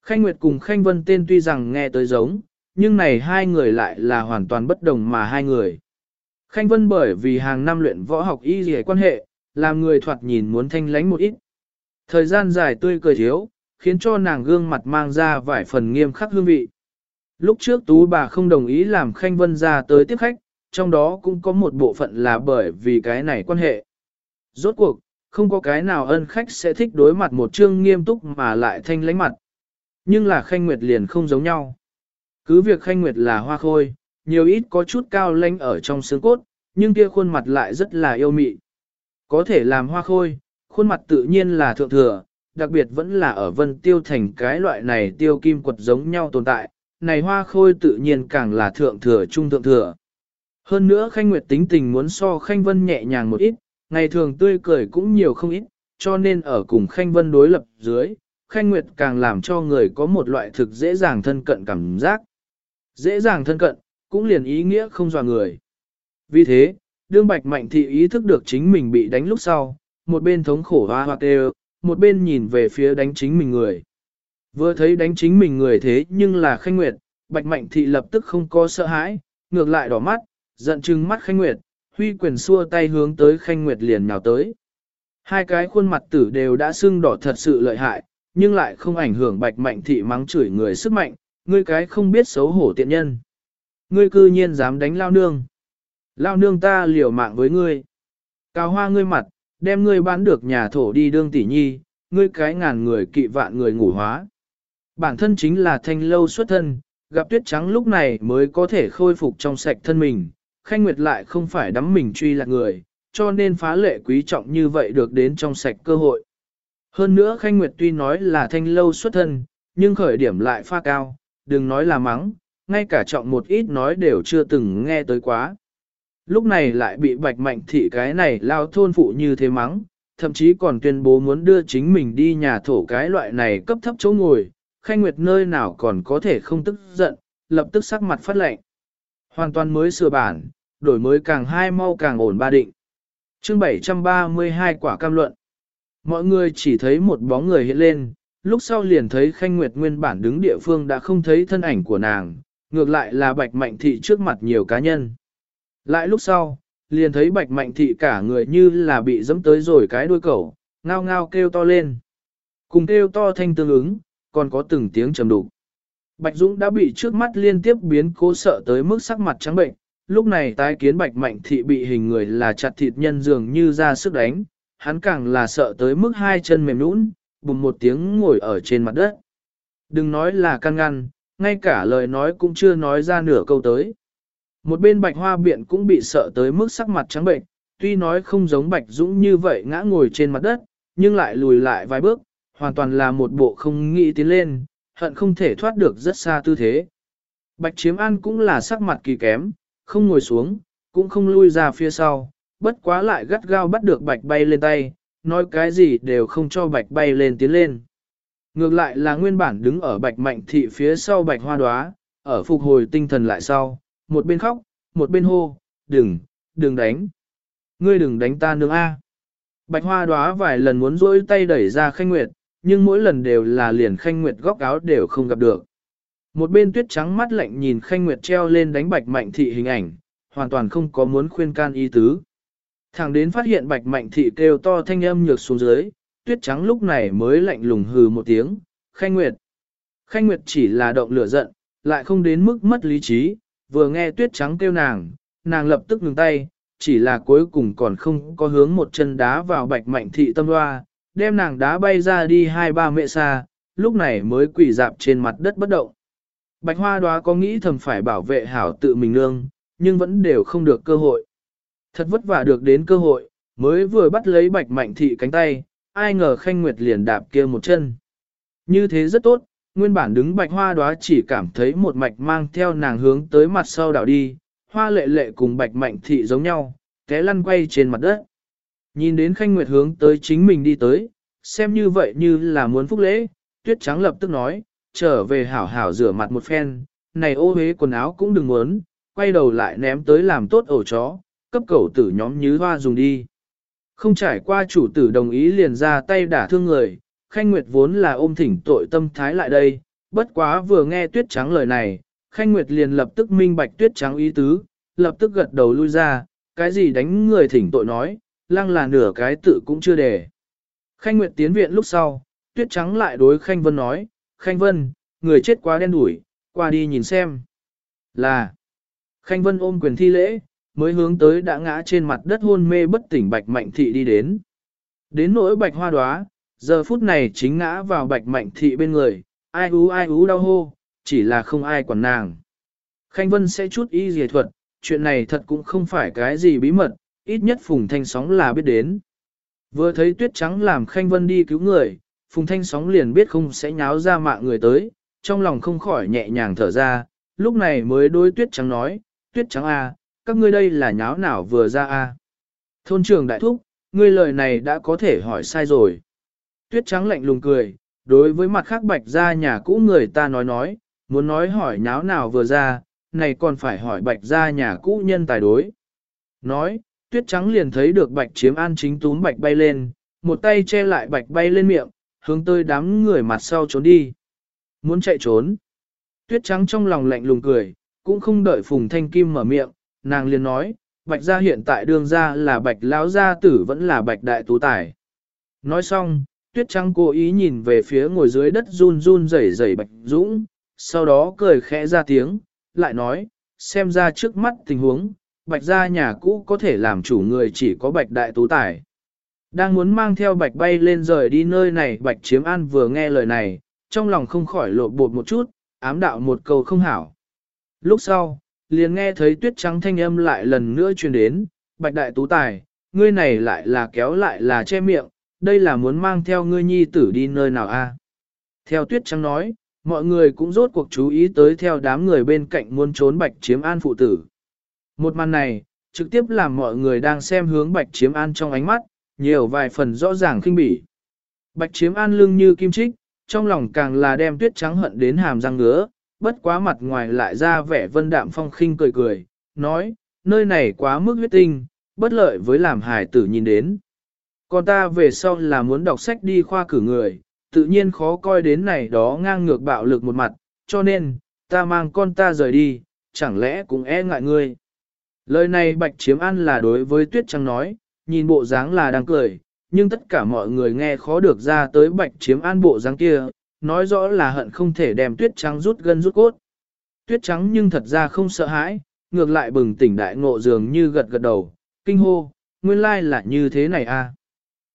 Khanh Nguyệt cùng Khanh Vân tên tuy rằng nghe tới giống, nhưng này hai người lại là hoàn toàn bất đồng mà hai người. Khanh Vân bởi vì hàng năm luyện võ học y dì quan hệ, làm người thoạt nhìn muốn thanh lánh một ít. Thời gian dài tươi cười thiếu, khiến cho nàng gương mặt mang ra vài phần nghiêm khắc hương vị. Lúc trước tú bà không đồng ý làm Khanh Vân ra tới tiếp khách, trong đó cũng có một bộ phận là bởi vì cái này quan hệ. Rốt cuộc, không có cái nào ân khách sẽ thích đối mặt một chương nghiêm túc mà lại thanh lánh mặt. Nhưng là Khanh Nguyệt liền không giống nhau. Cứ việc Khanh Nguyệt là hoa khôi, nhiều ít có chút cao lanh ở trong xương cốt, nhưng kia khuôn mặt lại rất là yêu mị. Có thể làm hoa khôi, khuôn mặt tự nhiên là thượng thừa, đặc biệt vẫn là ở vân tiêu thành cái loại này tiêu kim quật giống nhau tồn tại, này hoa khôi tự nhiên càng là thượng thừa trung thượng thừa. Hơn nữa Khanh Nguyệt tính tình muốn so Khanh Vân nhẹ nhàng một ít, ngày thường tươi cười cũng nhiều không ít, cho nên ở cùng Khanh Vân đối lập dưới, Khanh Nguyệt càng làm cho người có một loại thực dễ dàng thân cận cảm giác. Dễ dàng thân cận, cũng liền ý nghĩa không dò người. Vì thế, đương bạch mạnh thị ý thức được chính mình bị đánh lúc sau, một bên thống khổ hoa hoa kêu, một bên nhìn về phía đánh chính mình người. Vừa thấy đánh chính mình người thế nhưng là Khanh Nguyệt, bạch mạnh thị lập tức không có sợ hãi, ngược lại đỏ mắt, giận chừng mắt Khanh Nguyệt, huy quyền xua tay hướng tới Khanh Nguyệt liền nhào tới. Hai cái khuôn mặt tử đều đã sưng đỏ thật sự lợi hại, nhưng lại không ảnh hưởng bạch mạnh thị mắng chửi người sức mạnh, ngươi cái không biết xấu hổ tiện nhân. Ngươi cư nhiên dám đánh lao nương. Lao nương ta liều mạng với ngươi. Cao hoa ngươi mặt, đem ngươi bán được nhà thổ đi đương tỷ nhi, ngươi cái ngàn người kỵ vạn người ngủ hóa. Bản thân chính là thanh lâu xuất thân, gặp tuyết trắng lúc này mới có thể khôi phục trong sạch thân mình, khanh nguyệt lại không phải đắm mình truy lạc người, cho nên phá lệ quý trọng như vậy được đến trong sạch cơ hội. Hơn nữa Khanh Nguyệt tuy nói là thanh lâu xuất thân, nhưng khởi điểm lại pha cao, đừng nói là mắng, ngay cả trọng một ít nói đều chưa từng nghe tới quá. Lúc này lại bị bạch mạnh thị cái này lao thôn phụ như thế mắng, thậm chí còn tuyên bố muốn đưa chính mình đi nhà thổ cái loại này cấp thấp chỗ ngồi, Khanh Nguyệt nơi nào còn có thể không tức giận, lập tức sắc mặt phát lệnh. Hoàn toàn mới sửa bản, đổi mới càng hai mau càng ổn ba định. chương 732 quả cam luận. Mọi người chỉ thấy một bóng người hiện lên, lúc sau liền thấy Khanh Nguyệt nguyên bản đứng địa phương đã không thấy thân ảnh của nàng, ngược lại là Bạch Mạnh Thị trước mặt nhiều cá nhân. Lại lúc sau, liền thấy Bạch Mạnh Thị cả người như là bị dẫm tới rồi cái đuôi cẩu, ngao ngao kêu to lên. Cùng kêu to thanh tương ứng, còn có từng tiếng trầm đục. Bạch Dũng đã bị trước mắt liên tiếp biến cố sợ tới mức sắc mặt trắng bệnh, lúc này tái kiến Bạch Mạnh Thị bị hình người là chặt thịt nhân dường như ra sức đánh, hắn càng là sợ tới mức hai chân mềm nũng, bùng một tiếng ngồi ở trên mặt đất. Đừng nói là căn ngăn, ngay cả lời nói cũng chưa nói ra nửa câu tới. Một bên bạch hoa biện cũng bị sợ tới mức sắc mặt trắng bệnh, tuy nói không giống bạch dũng như vậy ngã ngồi trên mặt đất, nhưng lại lùi lại vài bước, hoàn toàn là một bộ không nghĩ tiến lên, hận không thể thoát được rất xa tư thế. Bạch chiếm an cũng là sắc mặt kỳ kém, không ngồi xuống, cũng không lui ra phía sau, bất quá lại gắt gao bắt được bạch bay lên tay, nói cái gì đều không cho bạch bay lên tiến lên. Ngược lại là nguyên bản đứng ở bạch mạnh thị phía sau bạch hoa đoá, ở phục hồi tinh thần lại sau, một bên khóc, một bên hô, đừng, đừng đánh. Ngươi đừng đánh ta nương A. Bạch hoa đoá vài lần muốn rỗi tay đẩy ra khanh nguyệt, nhưng mỗi lần đều là liền khanh nguyệt góc áo đều không gặp được. Một bên tuyết trắng mắt lạnh nhìn khanh nguyệt treo lên đánh bạch mạnh thị hình ảnh, hoàn toàn không có muốn khuyên can ý tứ. Thẳng đến phát hiện bạch mạnh thị kêu to thanh âm nhược xuống dưới, tuyết trắng lúc này mới lạnh lùng hừ một tiếng, khanh nguyệt. Khanh nguyệt chỉ là động lửa giận, lại không đến mức mất lý trí, vừa nghe tuyết trắng kêu nàng, nàng lập tức ngừng tay, chỉ là cuối cùng còn không có hướng một chân đá vào bạch mạnh thị tâm loa, đem nàng đá bay ra đi hai ba mẹ xa, lúc này mới quỳ dạp trên mặt đất bất động. Bạch hoa đoá có nghĩ thầm phải bảo vệ hảo tự mình nương, nhưng vẫn đều không được cơ hội. Thật vất vả được đến cơ hội, mới vừa bắt lấy bạch mạnh thị cánh tay, ai ngờ khanh nguyệt liền đạp kia một chân. Như thế rất tốt, nguyên bản đứng bạch hoa đoá chỉ cảm thấy một mạch mang theo nàng hướng tới mặt sau đảo đi, hoa lệ lệ cùng bạch mạnh thị giống nhau, té lăn quay trên mặt đất. Nhìn đến khanh nguyệt hướng tới chính mình đi tới, xem như vậy như là muốn phúc lễ, tuyết trắng lập tức nói, trở về hảo hảo rửa mặt một phen, này ô hế quần áo cũng đừng muốn, quay đầu lại ném tới làm tốt ổ chó, cấp cầu tử nhóm như hoa dùng đi. Không trải qua chủ tử đồng ý liền ra tay đả thương người, Khanh Nguyệt vốn là ôm thỉnh tội tâm thái lại đây, bất quá vừa nghe tuyết trắng lời này, Khanh Nguyệt liền lập tức minh bạch tuyết trắng ý tứ, lập tức gật đầu lui ra, cái gì đánh người thỉnh tội nói, lăng là nửa cái tự cũng chưa để. Khanh Nguyệt tiến viện lúc sau, tuyết trắng lại đối Khanh Vân nói, Khanh Vân, người chết quá đen đủi, qua đi nhìn xem. Là, Khanh Vân ôm quyền thi lễ, mới hướng tới đã ngã trên mặt đất hôn mê bất tỉnh bạch mạnh thị đi đến. Đến nỗi bạch hoa đóa giờ phút này chính ngã vào bạch mạnh thị bên người, ai ú ai ú đau hô, chỉ là không ai quản nàng. Khanh Vân sẽ chút y dề thuật, chuyện này thật cũng không phải cái gì bí mật, ít nhất Phùng Thanh Sóng là biết đến. Vừa thấy tuyết trắng làm Khanh Vân đi cứu người, Phùng Thanh Sóng liền biết không sẽ nháo ra mạng người tới, trong lòng không khỏi nhẹ nhàng thở ra, lúc này mới đối tuyết trắng nói, tuyết trắng a, à, các ngươi đây là nháo nào vừa ra a? À? Thôn trưởng đại thúc, ngươi lời này đã có thể hỏi sai rồi. Tuyết trắng lạnh lùng cười, đối với mặt khác bạch Gia nhà cũ người ta nói nói, muốn nói hỏi nháo nào vừa ra, này còn phải hỏi bạch Gia nhà cũ nhân tài đối. Nói, tuyết trắng liền thấy được bạch chiếm an chính túm bạch bay lên, một tay che lại bạch bay lên miệng, hướng tới đám người mặt sau trốn đi. Muốn chạy trốn. Tuyết trắng trong lòng lạnh lùng cười, cũng không đợi Phùng Thanh Kim mở miệng, nàng liền nói, bạch gia hiện tại đương gia là bạch lão gia tử vẫn là bạch đại tú tài. Nói xong, tuyết trắng cố ý nhìn về phía ngồi dưới đất run run rẩy rẩy bạch dũng, sau đó cười khẽ ra tiếng, lại nói, xem ra trước mắt tình huống, bạch gia nhà cũ có thể làm chủ người chỉ có bạch đại tú tài. Đang muốn mang theo bạch bay lên rời đi nơi này bạch chiếm an vừa nghe lời này, trong lòng không khỏi lộ bột một chút, ám đạo một câu không hảo. Lúc sau, liền nghe thấy tuyết trắng thanh âm lại lần nữa truyền đến, bạch đại tú tài, ngươi này lại là kéo lại là che miệng, đây là muốn mang theo ngươi nhi tử đi nơi nào a? Theo tuyết trắng nói, mọi người cũng rốt cuộc chú ý tới theo đám người bên cạnh muốn trốn bạch chiếm an phụ tử. Một màn này, trực tiếp làm mọi người đang xem hướng bạch chiếm an trong ánh mắt, nhiều vài phần rõ ràng khinh bỉ. Bạch chiếm an lưng như kim trích, trong lòng càng là đem tuyết trắng hận đến hàm răng ngứa, bất quá mặt ngoài lại ra vẻ vân đạm phong khinh cười cười, nói, nơi này quá mức huyết tinh, bất lợi với làm hài tử nhìn đến. Còn ta về sau là muốn đọc sách đi khoa cử người, tự nhiên khó coi đến này đó ngang ngược bạo lực một mặt, cho nên, ta mang con ta rời đi, chẳng lẽ cũng e ngại ngươi. Lời này bạch chiếm ăn là đối với tuyết trắng nói, nhìn bộ dáng là đang cười, nhưng tất cả mọi người nghe khó được ra tới bạch chiếm an bộ dáng kia, nói rõ là hận không thể đem tuyết trắng rút gân rút cốt. Tuyết trắng nhưng thật ra không sợ hãi, ngược lại bừng tỉnh đại ngộ dường như gật gật đầu, kinh hô, nguyên lai là như thế này à.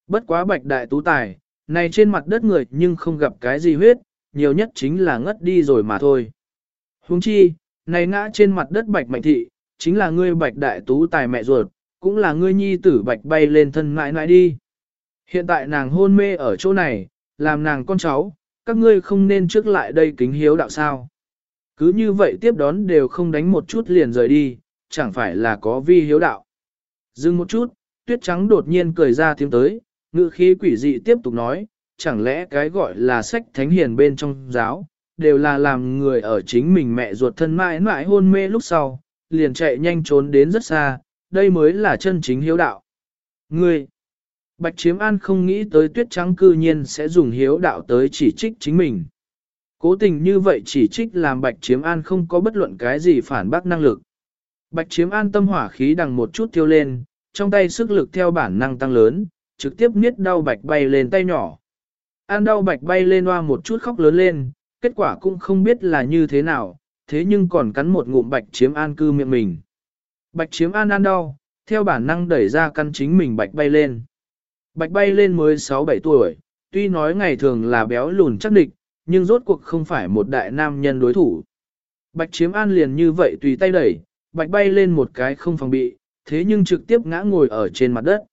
Bất quá bạch đại tú tài, này trên mặt đất người nhưng không gặp cái gì huyết, nhiều nhất chính là ngất đi rồi mà thôi. Huống chi, này ngã trên mặt đất bạch mạnh thị, chính là ngươi bạch đại tú tài mẹ ruột, cũng là ngươi nhi tử bạch bay lên thân mãi mãi đi. Hiện tại nàng hôn mê ở chỗ này, làm nàng con cháu, các ngươi không nên trước lại đây kính hiếu đạo sao. Cứ như vậy tiếp đón đều không đánh một chút liền rời đi, chẳng phải là có vi hiếu đạo. Dừng một chút, tuyết trắng đột nhiên cười ra tiếng tới, ngự khí quỷ dị tiếp tục nói, chẳng lẽ cái gọi là sách thánh hiền bên trong giáo, đều là làm người ở chính mình mẹ ruột thân mãi mãi hôn mê lúc sau, liền chạy nhanh trốn đến rất xa, đây mới là chân chính hiếu đạo. Ngươi, Bạch Chiếm An không nghĩ tới tuyết trắng cư nhiên sẽ dùng hiếu đạo tới chỉ trích chính mình. Cố tình như vậy chỉ trích làm bạch chiếm an không có bất luận cái gì phản bác năng lực. Bạch chiếm an tâm hỏa khí đằng một chút tiêu lên, trong tay sức lực theo bản năng tăng lớn, trực tiếp niết đau bạch bay lên tay nhỏ. An đau bạch bay lên hoa một chút khóc lớn lên, kết quả cũng không biết là như thế nào, thế nhưng còn cắn một ngụm bạch chiếm an cư miệng mình. Bạch chiếm an ăn đau, theo bản năng đẩy ra căn chính mình bạch bay lên. Bạch bay lên mới 6-7 tuổi, tuy nói ngày thường là béo lùn chắc địch, nhưng rốt cuộc không phải một đại nam nhân đối thủ. Bạch chiếm an liền như vậy tùy tay đẩy, bạch bay lên một cái không phòng bị, thế nhưng trực tiếp ngã ngồi ở trên mặt đất.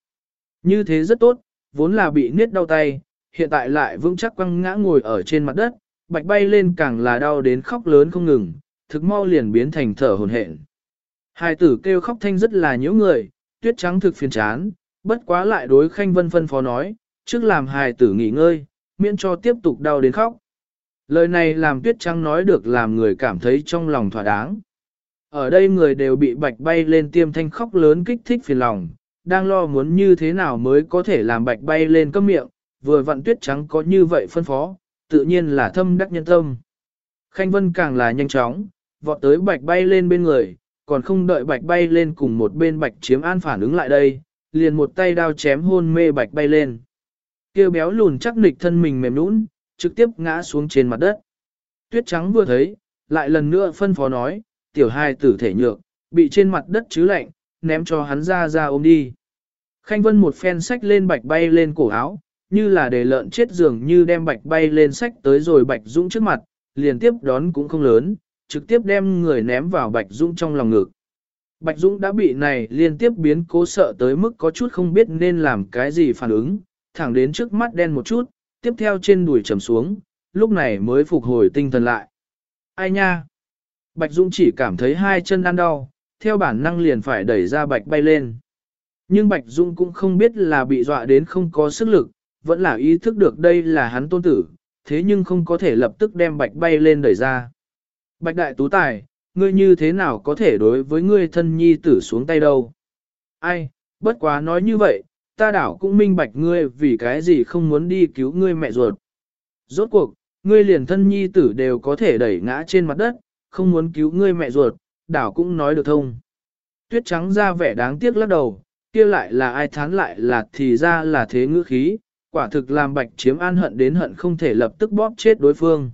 Như thế rất tốt, vốn là bị niết đau tay, hiện tại lại vững chắc quăng ngã ngồi ở trên mặt đất, bạch bay lên càng là đau đến khóc lớn không ngừng, thực mau liền biến thành thở hồn hển. Hai tử kêu khóc thanh rất là nhiễu người, tuyết trắng thực phiền chán, bất quá lại đối khanh vân phân phó nói, trước làm hài tử nghỉ ngơi, miễn cho tiếp tục đau đến khóc. Lời này làm tuyết trắng nói được làm người cảm thấy trong lòng thỏa đáng. Ở đây người đều bị bạch bay lên tiêm thanh khóc lớn kích thích phiền lòng, đang lo muốn như thế nào mới có thể làm bạch bay lên cấp miệng, vừa vặn tuyết trắng có như vậy phân phó, tự nhiên là thâm đắc nhân tâm. Khanh Vân càng là nhanh chóng, vọt tới bạch bay lên bên người, còn không đợi bạch bay lên cùng một bên bạch chiếm an phản ứng lại đây, liền một tay đao chém hôn mê bạch bay lên. Kêu béo lùn chắc nịch thân mình mềm nũng, trực tiếp ngã xuống trên mặt đất. Tuyết trắng vừa thấy, lại lần nữa phân phó nói, tiểu hai tử thể nhược, bị trên mặt đất chứ lạnh, ném cho hắn ra ra ôm đi. Khanh Vân một phen sách lên bạch bay lên cổ áo, như là để lợn chết dường như đem bạch bay lên sách tới rồi bạch dũng trước mặt, liền tiếp đón cũng không lớn, trực tiếp đem người ném vào bạch dũng trong lòng ngực. Bạch Dũng đã bị này liên tiếp biến cố sợ tới mức có chút không biết nên làm cái gì phản ứng, thẳng đến trước mắt đen một chút, tiếp theo trên đùi trầm xuống, lúc này mới phục hồi tinh thần lại. Ai nha? Bạch Dũng chỉ cảm thấy hai chân ăn đau, theo bản năng liền phải đẩy ra Bạch bay lên. Nhưng Bạch Dũng cũng không biết là bị dọa đến không có sức lực, vẫn là ý thức được đây là hắn tôn tử, thế nhưng không có thể lập tức đem Bạch bay lên đẩy ra. Bạch Đại Tú Tài, ngươi như thế nào có thể đối với ngươi thân nhi tử xuống tay đâu? Ai, bất quá nói như vậy, ta đảo cũng minh bạch ngươi vì cái gì không muốn đi cứu ngươi mẹ ruột. Rốt cuộc, ngươi liền thân nhi tử đều có thể đẩy ngã trên mặt đất, không muốn cứu ngươi mẹ ruột, đảo cũng nói được thông. Tuyết trắng ra vẻ đáng tiếc lắc đầu, kia lại là ai thán lại là thì ra là thế ngữ khí, quả thực làm bạch chiếm an hận đến hận không thể lập tức bóp chết đối phương.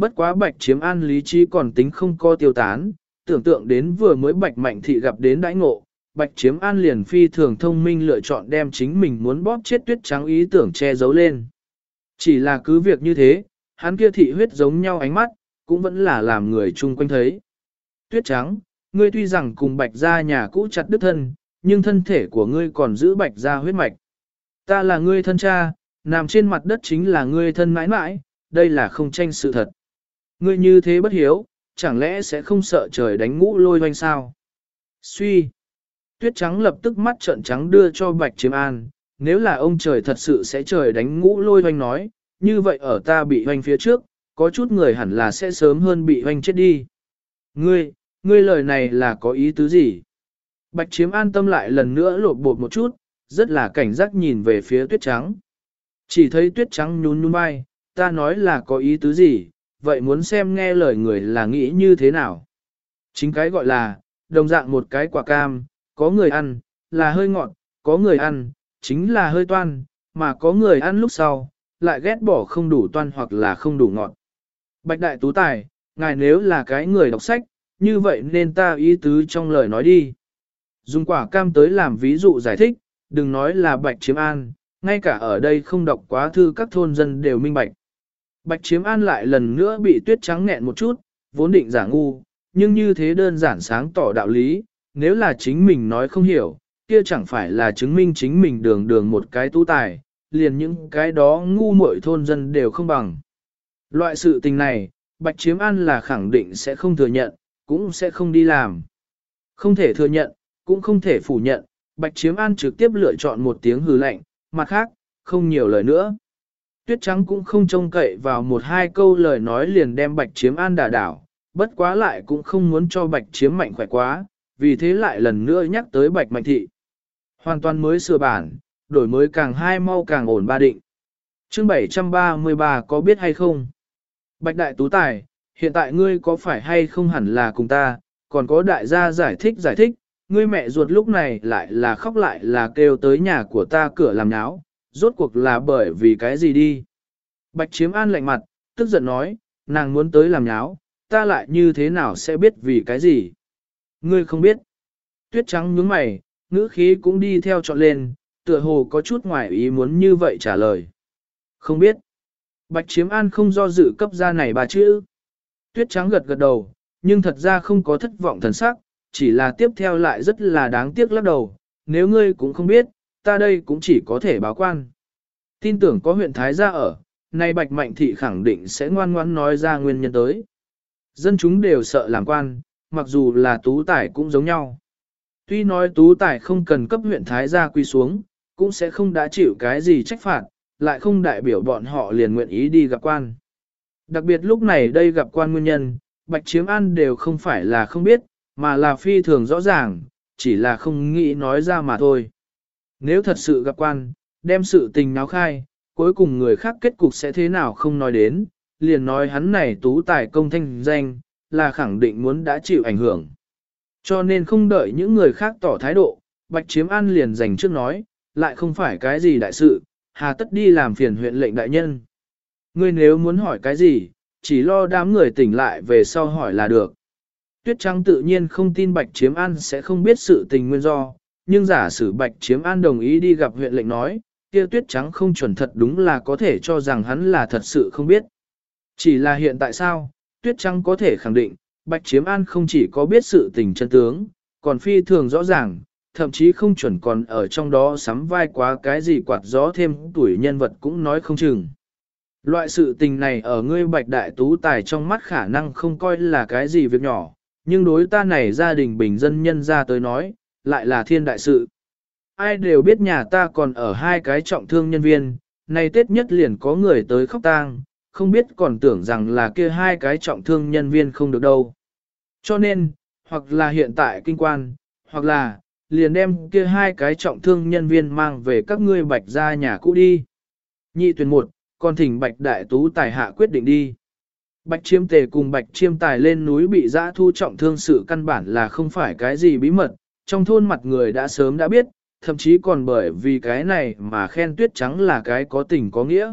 Bất quá bạch chiếm an lý trí còn tính không co tiêu tán, tưởng tượng đến vừa mới bạch mạnh thị gặp đến đãi ngộ, bạch chiếm an liền phi thường thông minh lựa chọn đem chính mình muốn bóp chết tuyết trắng ý tưởng che giấu lên. Chỉ là cứ việc như thế, hắn kia thị huyết giống nhau ánh mắt, cũng vẫn là làm người chung quanh thấy. Tuyết trắng, ngươi tuy rằng cùng bạch gia nhà cũ chặt đứt thân, nhưng thân thể của ngươi còn giữ bạch gia huyết mạch. Ta là ngươi thân cha, nằm trên mặt đất chính là ngươi thân mãi mãi, đây là không tranh sự thật. Ngươi như thế bất hiếu, chẳng lẽ sẽ không sợ trời đánh ngũ lôi hoanh sao? Suy! Tuyết trắng lập tức mắt trợn trắng đưa cho bạch chiếm an, nếu là ông trời thật sự sẽ trời đánh ngũ lôi hoanh nói, như vậy ở ta bị hoanh phía trước, có chút người hẳn là sẽ sớm hơn bị hoanh chết đi. Ngươi, ngươi lời này là có ý tứ gì? Bạch chiếm an tâm lại lần nữa lột bột một chút, rất là cảnh giác nhìn về phía tuyết trắng. Chỉ thấy tuyết trắng nhún nhún vai, ta nói là có ý tứ gì, vậy muốn xem nghe lời người là nghĩ như thế nào. Chính cái gọi là, đồng dạng một cái quả cam, có người ăn, là hơi ngọt, có người ăn, chính là hơi toan, mà có người ăn lúc sau, lại ghét bỏ không đủ toan hoặc là không đủ ngọt. Bạch Đại Tú Tài, ngài nếu là cái người đọc sách, như vậy nên ta ý tứ trong lời nói đi. Dùng quả cam tới làm ví dụ giải thích, đừng nói là Bạch Chiếm An, ngay cả ở đây không đọc quá thư các thôn dân đều minh bạch. Bạch chiếm an lại lần nữa bị tuyết trắng nghẹn một chút, vốn định giả ngu, nhưng như thế đơn giản sáng tỏ đạo lý, nếu là chính mình nói không hiểu, kia chẳng phải là chứng minh chính mình đường đường một cái tu tài, liền những cái đó ngu muội thôn dân đều không bằng. Loại sự tình này, Bạch Chiếm An là khẳng định sẽ không thừa nhận, cũng sẽ không đi làm. Không thể thừa nhận, cũng không thể phủ nhận, Bạch Chiếm An trực tiếp lựa chọn một tiếng hừ lạnh, mặt khác, không nhiều lời nữa. Tuyết trắng cũng không trông cậy vào một hai câu lời nói liền đem bạch chiếm an đả đảo, bất quá lại cũng không muốn cho bạch chiếm mạnh khỏe quá, vì thế lại lần nữa nhắc tới bạch mạnh thị. Hoàn toàn mới sửa bản, đổi mới càng hai mau càng ổn ba định. chương 733 có biết hay không? Bạch đại tú tài, hiện tại ngươi có phải hay không hẳn là cùng ta, còn có đại gia giải thích giải thích, ngươi mẹ ruột lúc này lại là khóc lại là kêu tới nhà của ta cửa làm nháo, rốt cuộc là bởi vì cái gì đi. Bạch chiếm an lạnh mặt, tức giận nói, nàng muốn tới làm nháo, ta lại như thế nào sẽ biết vì cái gì. Ngươi không biết. Tuyết trắng nhướng mày, ngữ khí cũng đi theo trọn lên, tựa hồ có chút ngoài ý muốn như vậy trả lời. Không biết. Bạch chiếm an không do dự cấp ra này bà chữ. Tuyết trắng gật gật đầu, nhưng thật ra không có thất vọng thần sắc, chỉ là tiếp theo lại rất là đáng tiếc lắc đầu, nếu ngươi cũng không biết, ta đây cũng chỉ có thể báo quan. Tin tưởng có huyện Thái gia ở, nay Bạch Mạnh Thị khẳng định sẽ ngoan ngoãn nói ra nguyên nhân tới. Dân chúng đều sợ làm quan, mặc dù là tú tài cũng giống nhau. Tuy nói tú tài không cần cấp huyện Thái gia quy xuống, cũng sẽ không đã chịu cái gì trách phạt, lại không đại biểu bọn họ liền nguyện ý đi gặp quan. Đặc biệt lúc này đây gặp quan nguyên nhân, Bạch Chiếm An đều không phải là không biết, mà là phi thường rõ ràng, chỉ là không nghĩ nói ra mà thôi. Nếu thật sự gặp quan, đem sự tình náo khai, cuối cùng người khác kết cục sẽ thế nào không nói đến, liền nói hắn này tú tài công thanh danh, là khẳng định muốn đã chịu ảnh hưởng. Cho nên không đợi những người khác tỏ thái độ, Bạch Chiếm An liền dành trước nói, lại không phải cái gì đại sự, hà tất đi làm phiền huyện lệnh đại nhân. Ngươi nếu muốn hỏi cái gì, chỉ lo đám người tỉnh lại về sau hỏi là được. Tuyết Trắng tự nhiên không tin Bạch Chiếm An sẽ không biết sự tình nguyên do, nhưng giả sử Bạch Chiếm An đồng ý đi gặp huyện lệnh nói, kia Tuyết Trắng không chuẩn thật đúng là có thể cho rằng hắn là thật sự không biết. Chỉ là hiện tại sao, Tuyết Trắng có thể khẳng định, Bạch Chiếm An không chỉ có biết sự tình chân tướng, còn phi thường rõ ràng, thậm chí không chuẩn còn ở trong đó sắm vai quá cái gì quạt gió thêm tuổi nhân vật cũng nói không chừng. Loại sự tình này ở ngươi bạch đại tú tài trong mắt khả năng không coi là cái gì việc nhỏ, nhưng đối ta này gia đình bình dân nhân ra tới nói, lại là thiên đại sự. Ai đều biết nhà ta còn ở hai cái trọng thương nhân viên, nay Tết nhất liền có người tới khóc tang, không biết còn tưởng rằng là kia hai cái trọng thương nhân viên không được đâu. Cho nên, hoặc là hiện tại kinh quan, hoặc là, liền đem kia hai cái trọng thương nhân viên mang về các ngươi bạch ra nhà cũ đi. Nhị tuyển một, còn thỉnh bạch đại tú tài hạ quyết định đi. Bạch chiêm tề cùng bạch chiêm tài lên núi bị giã thu trọng thương sự căn bản là không phải cái gì bí mật, trong thôn mặt người đã sớm đã biết, thậm chí còn bởi vì cái này mà khen tuyết trắng là cái có tình có nghĩa.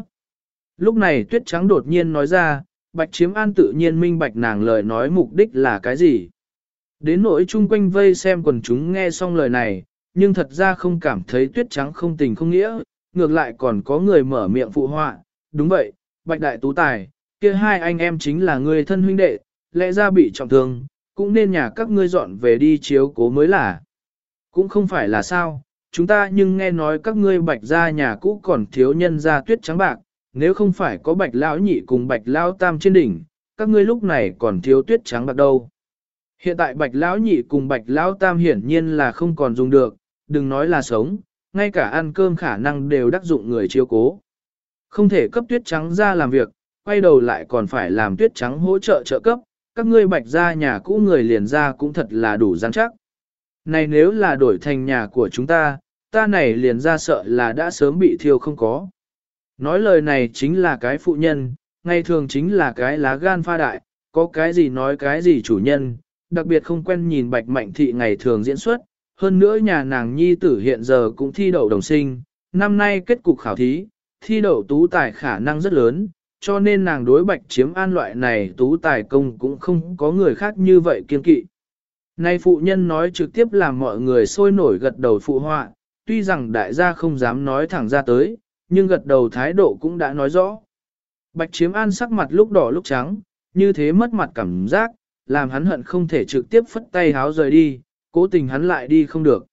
Lúc này tuyết trắng đột nhiên nói ra, bạch chiếm an tự nhiên minh bạch nàng lời nói mục đích là cái gì. Đến nỗi chung quanh vây xem quần chúng nghe xong lời này, nhưng thật ra không cảm thấy tuyết trắng không tình không nghĩa, ngược lại còn có người mở miệng phụ họa, đúng vậy, bạch đại tú tài, kia hai anh em chính là người thân huynh đệ, lẽ ra bị trọng thương, cũng nên nhà các ngươi dọn về đi chiếu cố mới là. Cũng không phải là sao, chúng ta nhưng nghe nói các ngươi bạch ra nhà cũ còn thiếu nhân ra tuyết trắng bạc, nếu không phải có bạch lão nhị cùng bạch lão tam trên đỉnh, các ngươi lúc này còn thiếu tuyết trắng bạc đâu. Hiện tại bạch lão nhị cùng bạch lão tam hiển nhiên là không còn dùng được, đừng nói là sống, ngay cả ăn cơm khả năng đều đắc dụng người chiếu cố. Không thể cấp tuyết trắng ra làm việc, quay đầu lại còn phải làm tuyết trắng hỗ trợ trợ cấp, các ngươi bạch ra nhà cũ người liền ra cũng thật là đủ rắn chắc. Này nếu là đổi thành nhà của chúng ta, ta này liền ra sợ là đã sớm bị thiêu không có. Nói lời này chính là cái phụ nhân, ngày thường chính là cái lá gan pha đại, có cái gì nói cái gì chủ nhân, đặc biệt không quen nhìn bạch mạnh thị ngày thường diễn xuất, hơn nữa nhà nàng nhi tử hiện giờ cũng thi đậu đồng sinh, năm nay kết cục khảo thí, thi đậu tú tài khả năng rất lớn, cho nên nàng đối bạch chiếm an loại này tú tài công cũng không có người khác như vậy kiên kỵ. Nay phụ nhân nói trực tiếp làm mọi người sôi nổi gật đầu phụ họa, tuy rằng đại gia không dám nói thẳng ra tới, nhưng gật đầu thái độ cũng đã nói rõ. Bạch chiếm an sắc mặt lúc đỏ lúc trắng, như thế mất mặt cảm giác, làm hắn hận không thể trực tiếp phất tay háo rời đi, cố tình hắn lại đi không được.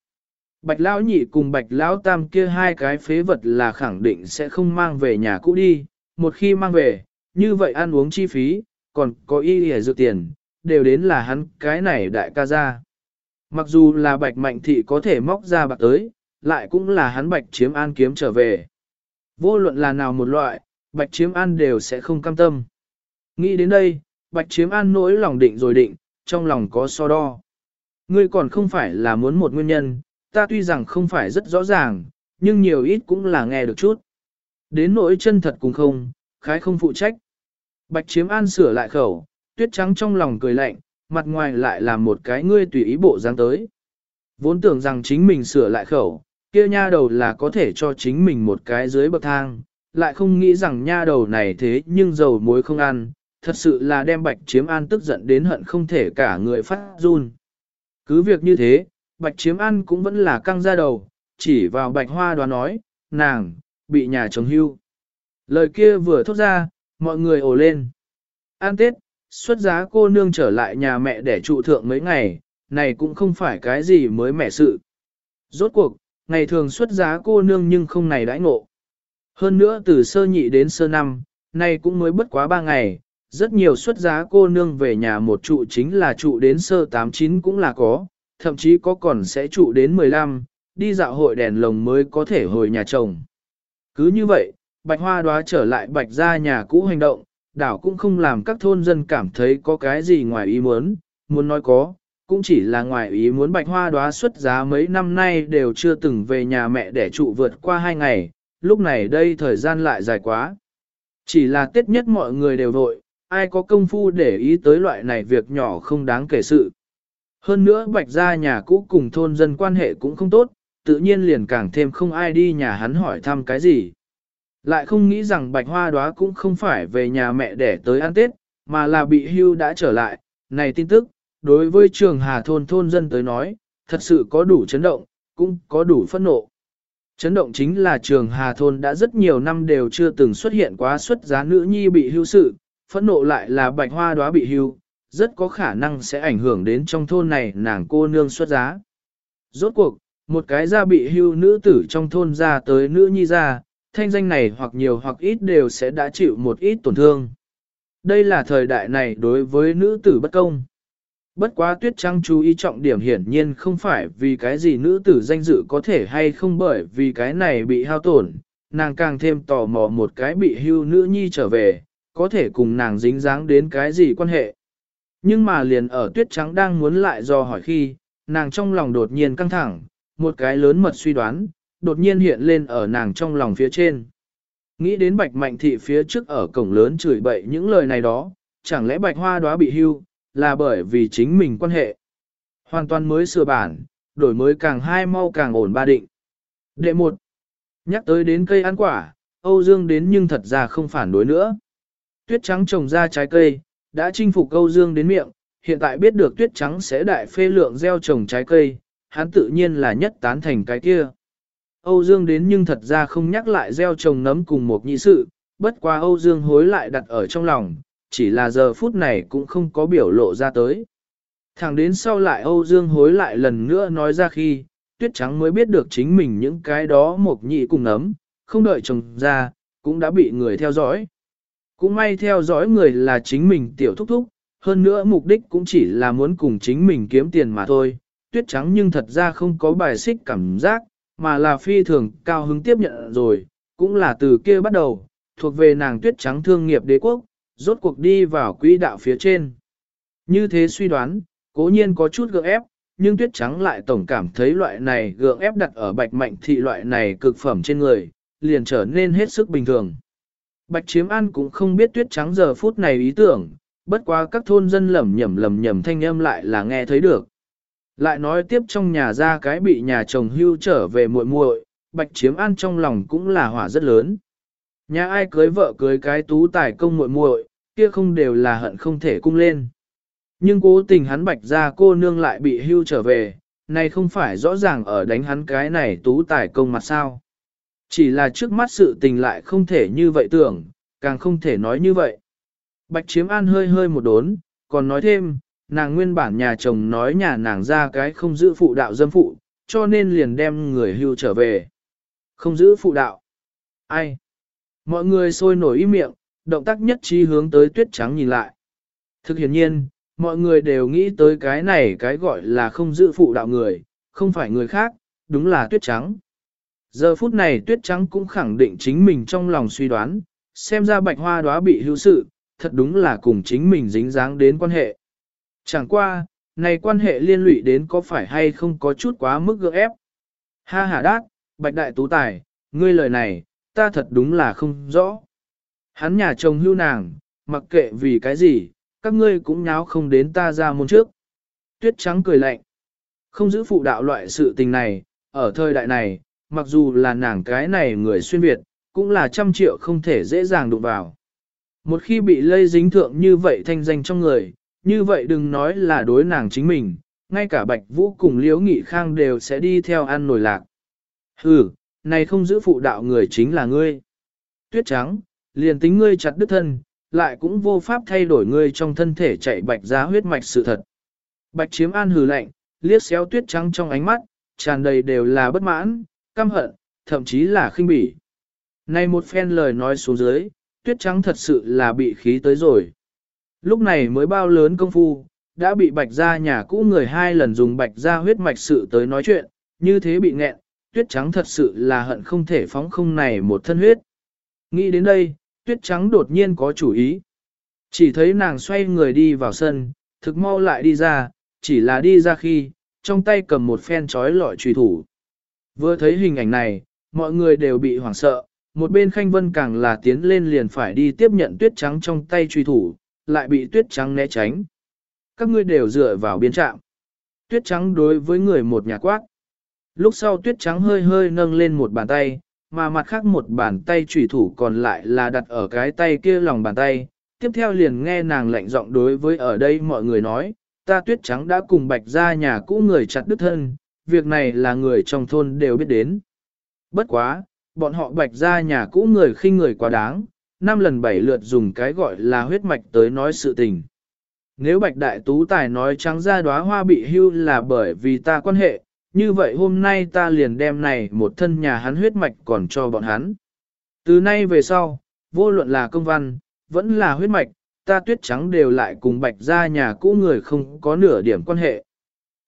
Bạch lão nhị cùng bạch lão tam kia hai cái phế vật là khẳng định sẽ không mang về nhà cũ đi, một khi mang về, như vậy ăn uống chi phí, còn có y hề dự tiền, đều đến là hắn cái này đại ca ra. Mặc dù là bạch mạnh thị có thể móc ra bạc tới, lại cũng là hắn bạch chiếm an kiếm trở về. Vô luận là nào một loại, bạch chiếm an đều sẽ không cam tâm. Nghĩ đến đây, bạch chiếm an nỗi lòng định rồi định, trong lòng có so đo. Ngươi còn không phải là muốn một nguyên nhân, ta tuy rằng không phải rất rõ ràng, nhưng nhiều ít cũng là nghe được chút. Đến nỗi chân thật cũng không, khái không phụ trách. Bạch chiếm an sửa lại khẩu, tuyết trắng trong lòng cười lạnh, mặt ngoài lại là một cái ngươi tùy ý bộ dáng tới. Vốn tưởng rằng chính mình sửa lại khẩu, kia nha đầu là có thể cho chính mình một cái dưới bậc thang, lại không nghĩ rằng nha đầu này thế nhưng dầu muối không ăn, thật sự là đem bạch chiếm an tức giận đến hận không thể cả người phát run. Cứ việc như thế, bạch chiếm an cũng vẫn là căng ra đầu, chỉ vào bạch hoa đoán nói, nàng, bị nhà chồng hưu. Lời kia vừa thốt ra, mọi người ồ lên. An Tết, xuất giá cô nương trở lại nhà mẹ để trụ thượng mấy ngày, này cũng không phải cái gì mới mẻ sự. Rốt cuộc, ngày thường xuất giá cô nương nhưng không này đãi ngộ. Hơn nữa từ sơ nhị đến sơ năm, nay cũng mới bất quá ba ngày, rất nhiều xuất giá cô nương về nhà một trụ chính là trụ đến sơ tám chín cũng là có, thậm chí có còn sẽ trụ đến 15, đi dạo hội đèn lồng mới có thể hồi nhà chồng. Cứ như vậy, bạch hoa đoá trở lại bạch ra nhà cũ hành động, đảo cũng không làm các thôn dân cảm thấy có cái gì ngoài ý muốn, muốn nói có, cũng chỉ là ngoài ý muốn bạch hoa đoá xuất giá mấy năm nay đều chưa từng về nhà mẹ để trụ vượt qua hai ngày, lúc này đây thời gian lại dài quá. Chỉ là tiết nhất mọi người đều vội, ai có công phu để ý tới loại này việc nhỏ không đáng kể sự. Hơn nữa bạch gia nhà cũ cùng thôn dân quan hệ cũng không tốt, tự nhiên liền càng thêm không ai đi nhà hắn hỏi thăm cái gì. Lại không nghĩ rằng bạch hoa Đóa cũng không phải về nhà mẹ để tới ăn Tết, mà là bị hưu đã trở lại. Này tin tức, đối với trường hà thôn thôn dân tới nói, thật sự có đủ chấn động, cũng có đủ phẫn nộ. Chấn động chính là trường hà thôn đã rất nhiều năm đều chưa từng xuất hiện quá xuất giá nữ nhi bị hưu sự, phẫn nộ lại là bạch hoa Đóa bị hưu, rất có khả năng sẽ ảnh hưởng đến trong thôn này nàng cô nương xuất giá. Rốt cuộc, một cái gia bị hưu nữ tử trong thôn ra tới nữ nhi ra, thanh danh này hoặc nhiều hoặc ít đều sẽ đã chịu một ít tổn thương. Đây là thời đại này đối với nữ tử bất công. Bất quá tuyết trăng chú ý trọng điểm hiển nhiên không phải vì cái gì nữ tử danh dự có thể hay không bởi vì cái này bị hao tổn, nàng càng thêm tò mò một cái bị hưu nữ nhi trở về, có thể cùng nàng dính dáng đến cái gì quan hệ. Nhưng mà liền ở tuyết trắng đang muốn lại do hỏi khi, nàng trong lòng đột nhiên căng thẳng, một cái lớn mật suy đoán, đột nhiên hiện lên ở nàng trong lòng phía trên. Nghĩ đến bạch mạnh thị phía trước ở cổng lớn chửi bậy những lời này đó, chẳng lẽ bạch hoa đóa bị hưu, là bởi vì chính mình quan hệ. Hoàn toàn mới sửa bản, đổi mới càng hai mau càng ổn ba định. Đệ một, nhắc tới đến cây ăn quả, Âu Dương đến nhưng thật ra không phản đối nữa. Tuyết trắng trồng ra trái cây, đã chinh phục Âu Dương đến miệng, hiện tại biết được tuyết trắng sẽ đại phê lượng gieo trồng trái cây, hắn tự nhiên là nhất tán thành cái kia. Âu Dương đến nhưng thật ra không nhắc lại gieo trồng nấm cùng một nhị sự, bất quá Âu Dương hối lại đặt ở trong lòng, chỉ là giờ phút này cũng không có biểu lộ ra tới. Thẳng đến sau lại Âu Dương hối lại lần nữa nói ra khi, tuyết trắng mới biết được chính mình những cái đó một nhị cùng nấm, không đợi trồng ra, cũng đã bị người theo dõi. Cũng may theo dõi người là chính mình tiểu thúc thúc, hơn nữa mục đích cũng chỉ là muốn cùng chính mình kiếm tiền mà thôi. Tuyết trắng nhưng thật ra không có bài xích cảm giác, mà là phi thường cao hứng tiếp nhận rồi, cũng là từ kia bắt đầu, thuộc về nàng tuyết trắng thương nghiệp đế quốc, rốt cuộc đi vào quỹ đạo phía trên. Như thế suy đoán, cố nhiên có chút gượng ép, nhưng tuyết trắng lại tổng cảm thấy loại này gượng ép đặt ở bạch mạnh thị loại này cực phẩm trên người, liền trở nên hết sức bình thường. Bạch chiếm ăn cũng không biết tuyết trắng giờ phút này ý tưởng, bất quá các thôn dân lầm nhầm lầm nhầm thanh âm lại là nghe thấy được. Lại nói tiếp trong nhà ra cái bị nhà chồng hưu trở về muội muội, bạch chiếm ăn trong lòng cũng là hỏa rất lớn. Nhà ai cưới vợ cưới cái tú tài công muội muội, kia không đều là hận không thể cung lên. Nhưng cố tình hắn bạch ra cô nương lại bị hưu trở về, này không phải rõ ràng ở đánh hắn cái này tú tài công mặt sao. Chỉ là trước mắt sự tình lại không thể như vậy tưởng, càng không thể nói như vậy. Bạch chiếm an hơi hơi một đốn, còn nói thêm, nàng nguyên bản nhà chồng nói nhà nàng ra cái không giữ phụ đạo dâm phụ, cho nên liền đem người hưu trở về. Không giữ phụ đạo. Ai? Mọi người sôi nổi im miệng, động tác nhất trí hướng tới tuyết trắng nhìn lại. Thực hiển nhiên, mọi người đều nghĩ tới cái này cái gọi là không giữ phụ đạo người, không phải người khác, đúng là tuyết trắng. Giờ phút này tuyết trắng cũng khẳng định chính mình trong lòng suy đoán, xem ra bạch hoa đóa bị hưu sự, thật đúng là cùng chính mình dính dáng đến quan hệ. Chẳng qua, này quan hệ liên lụy đến có phải hay không có chút quá mức gượng ép. Ha ha đát, bạch đại tú tài, ngươi lời này, ta thật đúng là không rõ. Hắn nhà chồng hưu nàng, mặc kệ vì cái gì, các ngươi cũng nháo không đến ta ra môn trước. Tuyết trắng cười lạnh. Không giữ phụ đạo loại sự tình này, ở thời đại này, mặc dù là nàng cái này người xuyên Việt, cũng là trăm triệu không thể dễ dàng đụng vào. Một khi bị lây dính thượng như vậy thanh danh trong người, như vậy đừng nói là đối nàng chính mình, ngay cả Bạch Vũ cùng Liễu Nghị Khang đều sẽ đi theo ăn nổi lạc. Hừ, này không giữ phụ đạo người chính là ngươi. Tuyết trắng, liền tính ngươi chặt đứt thân, lại cũng vô pháp thay đổi ngươi trong thân thể chạy bạch giá huyết mạch sự thật. Bạch chiếm an hừ lạnh, liếc xéo tuyết trắng trong ánh mắt, tràn đầy đều là bất mãn, căm hận, thậm chí là khinh bỉ. Này một phen lời nói xuống dưới, tuyết trắng thật sự là bị khí tới rồi. Lúc này mới bao lớn công phu, đã bị bạch gia nhà cũ người hai lần dùng bạch gia huyết mạch sự tới nói chuyện, như thế bị nghẹn, tuyết trắng thật sự là hận không thể phóng không này một thân huyết. Nghĩ đến đây, tuyết trắng đột nhiên có chủ ý. Chỉ thấy nàng xoay người đi vào sân, thực mau lại đi ra, chỉ là đi ra khi, trong tay cầm một phen trói lọi trùy thủ. Vừa thấy hình ảnh này, mọi người đều bị hoảng sợ, một bên khanh vân càng là tiến lên liền phải đi tiếp nhận tuyết trắng trong tay truy thủ, lại bị tuyết trắng né tránh. Các ngươi đều dựa vào biên trạm. Tuyết trắng đối với người một nhà quát. Lúc sau tuyết trắng hơi hơi nâng lên một bàn tay, mà mặt khác một bàn tay trùy thủ còn lại là đặt ở cái tay kia lòng bàn tay. Tiếp theo liền nghe nàng lạnh giọng đối với ở đây mọi người nói, ta tuyết trắng đã cùng bạch ra nhà cũ người chặt đứt thân, việc này là người trong thôn đều biết đến. Bất quá, bọn họ bạch ra nhà cũ người khinh người quá đáng, năm lần bảy lượt dùng cái gọi là huyết mạch tới nói sự tình. Nếu bạch đại tú tài nói trắng ra đóa hoa bị hưu là bởi vì ta quan hệ, như vậy hôm nay ta liền đem này một thân nhà hắn huyết mạch còn cho bọn hắn. Từ nay về sau, vô luận là công văn, vẫn là huyết mạch, ta tuyết trắng đều lại cùng bạch ra nhà cũ người không có nửa điểm quan hệ.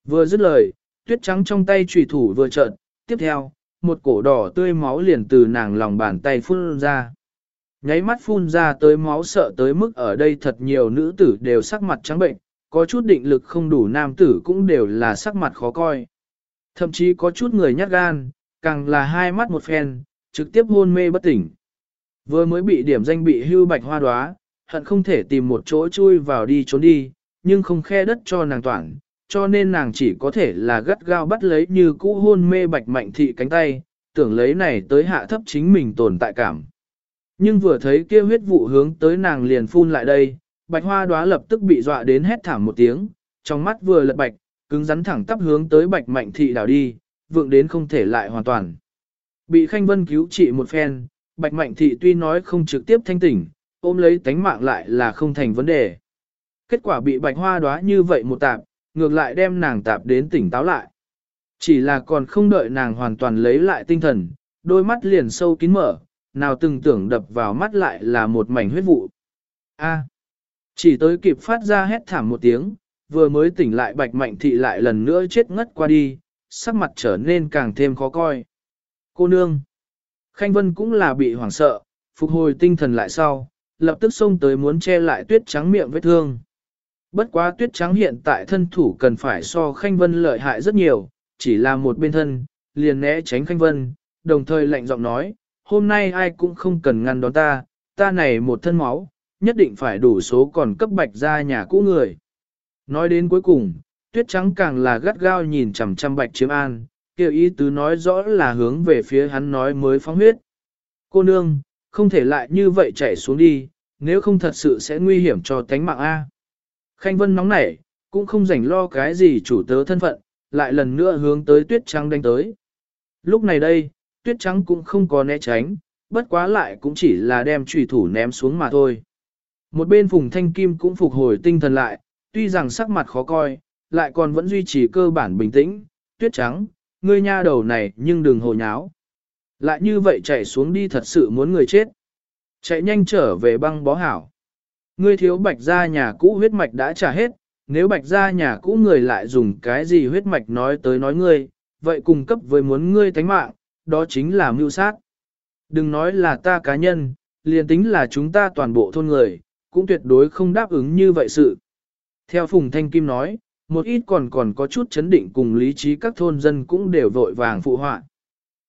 Vừa dứt lời, tuyết trắng trong tay trùy thủ vừa trợn, tiếp theo, một cổ đỏ tươi máu liền từ nàng lòng bàn tay phun ra. Nháy mắt phun ra tới máu sợ tới mức ở đây thật nhiều nữ tử đều sắc mặt trắng bệnh, có chút định lực không đủ nam tử cũng đều là sắc mặt khó coi. Thậm chí có chút người nhát gan, càng là hai mắt một phen, trực tiếp hôn mê bất tỉnh. Vừa mới bị điểm danh bị hưu bạch hoa đoá, hận không thể tìm một chỗ chui vào đi trốn đi, nhưng không khe đất cho nàng toàn, cho nên nàng chỉ có thể là gắt gao bắt lấy như cũ hôn mê bạch mạnh thị cánh tay, tưởng lấy này tới hạ thấp chính mình tồn tại cảm. Nhưng vừa thấy kia huyết vụ hướng tới nàng liền phun lại đây, bạch hoa đóa lập tức bị dọa đến hét thảm một tiếng, trong mắt vừa lật bạch, cứng rắn thẳng tắp hướng tới bạch mạnh thị đảo đi, vượng đến không thể lại hoàn toàn. Bị Khanh Vân cứu trị một phen, bạch mạnh thị tuy nói không trực tiếp thanh tỉnh, ôm lấy tánh mạng lại là không thành vấn đề. Kết quả bị bạch hoa đóa như vậy một tạp, ngược lại đem nàng tạp đến tỉnh táo lại. Chỉ là còn không đợi nàng hoàn toàn lấy lại tinh thần, đôi mắt liền sâu kín mở, nào từng tưởng đập vào mắt lại là một mảnh huyết vụ. A. chỉ tới kịp phát ra hét thảm một tiếng, vừa mới tỉnh lại bạch mạnh thị lại lần nữa chết ngất qua đi, sắc mặt trở nên càng thêm khó coi. Cô nương. Khanh Vân cũng là bị hoảng sợ, phục hồi tinh thần lại sau, lập tức xông tới muốn che lại tuyết trắng miệng vết thương. Bất quá tuyết trắng hiện tại thân thủ cần phải so Khanh Vân lợi hại rất nhiều, chỉ là một bên thân, liền né tránh Khanh Vân, đồng thời lạnh giọng nói, hôm nay ai cũng không cần ngăn đón ta, ta này một thân máu, nhất định phải đủ số còn cấp bạch ra nhà cũ người. Nói đến cuối cùng, tuyết trắng càng là gắt gao nhìn chằm chằm bạch chiếm an, kêu ý tứ nói rõ là hướng về phía hắn nói mới phóng huyết. Cô nương, không thể lại như vậy chạy xuống đi, nếu không thật sự sẽ nguy hiểm cho tánh mạng A. Khanh Vân nóng nảy, cũng không rảnh lo cái gì chủ tớ thân phận, lại lần nữa hướng tới tuyết trắng đánh tới. Lúc này đây, tuyết trắng cũng không có né tránh, bất quá lại cũng chỉ là đem trùy thủ ném xuống mà thôi. Một bên Phùng Thanh Kim cũng phục hồi tinh thần lại, tuy rằng sắc mặt khó coi, lại còn vẫn duy trì cơ bản bình tĩnh, tuyết trắng, ngươi nha đầu này nhưng đừng hồ nháo. Lại như vậy chạy xuống đi thật sự muốn người chết. Chạy nhanh trở về băng bó hảo. Ngươi thiếu bạch gia nhà cũ huyết mạch đã trả hết, nếu bạch gia nhà cũ người lại dùng cái gì huyết mạch nói tới nói ngươi, vậy cùng cấp với muốn ngươi tánh mạng, đó chính là mưu sát. Đừng nói là ta cá nhân, liền tính là chúng ta toàn bộ thôn người, cũng tuyệt đối không đáp ứng như vậy sự. Theo Phùng Thanh Kim nói, một ít còn còn có chút chấn định cùng lý trí các thôn dân cũng đều vội vàng phụ họa.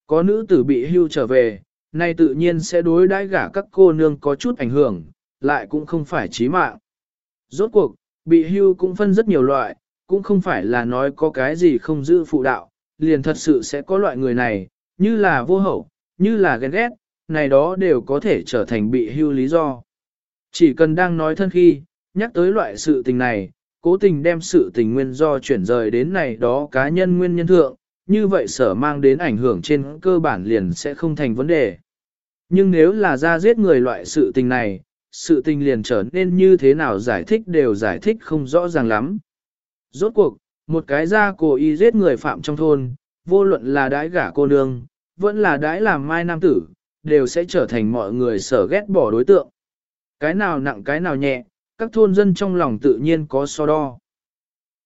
Có nữ tử bị hưu trở về, nay tự nhiên sẽ đối đãi gả các cô nương có chút ảnh hưởng, lại cũng không phải chí mạng. Rốt cuộc, bị hưu cũng phân rất nhiều loại, cũng không phải là nói có cái gì không giữ phụ đạo, liền thật sự sẽ có loại người này, như là vô hậu, như là ghen ghét, này đó đều có thể trở thành bị hưu lý do. Chỉ cần đang nói thân khi, nhắc tới loại sự tình này, cố tình đem sự tình nguyên do chuyển rời đến này đó cá nhân nguyên nhân thượng, như vậy sở mang đến ảnh hưởng trên cơ bản liền sẽ không thành vấn đề. Nhưng nếu là ra giết người loại sự tình này, sự tình liền trở nên như thế nào giải thích đều giải thích không rõ ràng lắm. Rốt cuộc, một cái ra cố ý giết người phạm trong thôn, vô luận là đãi gả cô nương, vẫn là đãi làm mai nam tử, đều sẽ trở thành mọi người sở ghét bỏ đối tượng. Cái nào nặng cái nào nhẹ, các thôn dân trong lòng tự nhiên có so đo.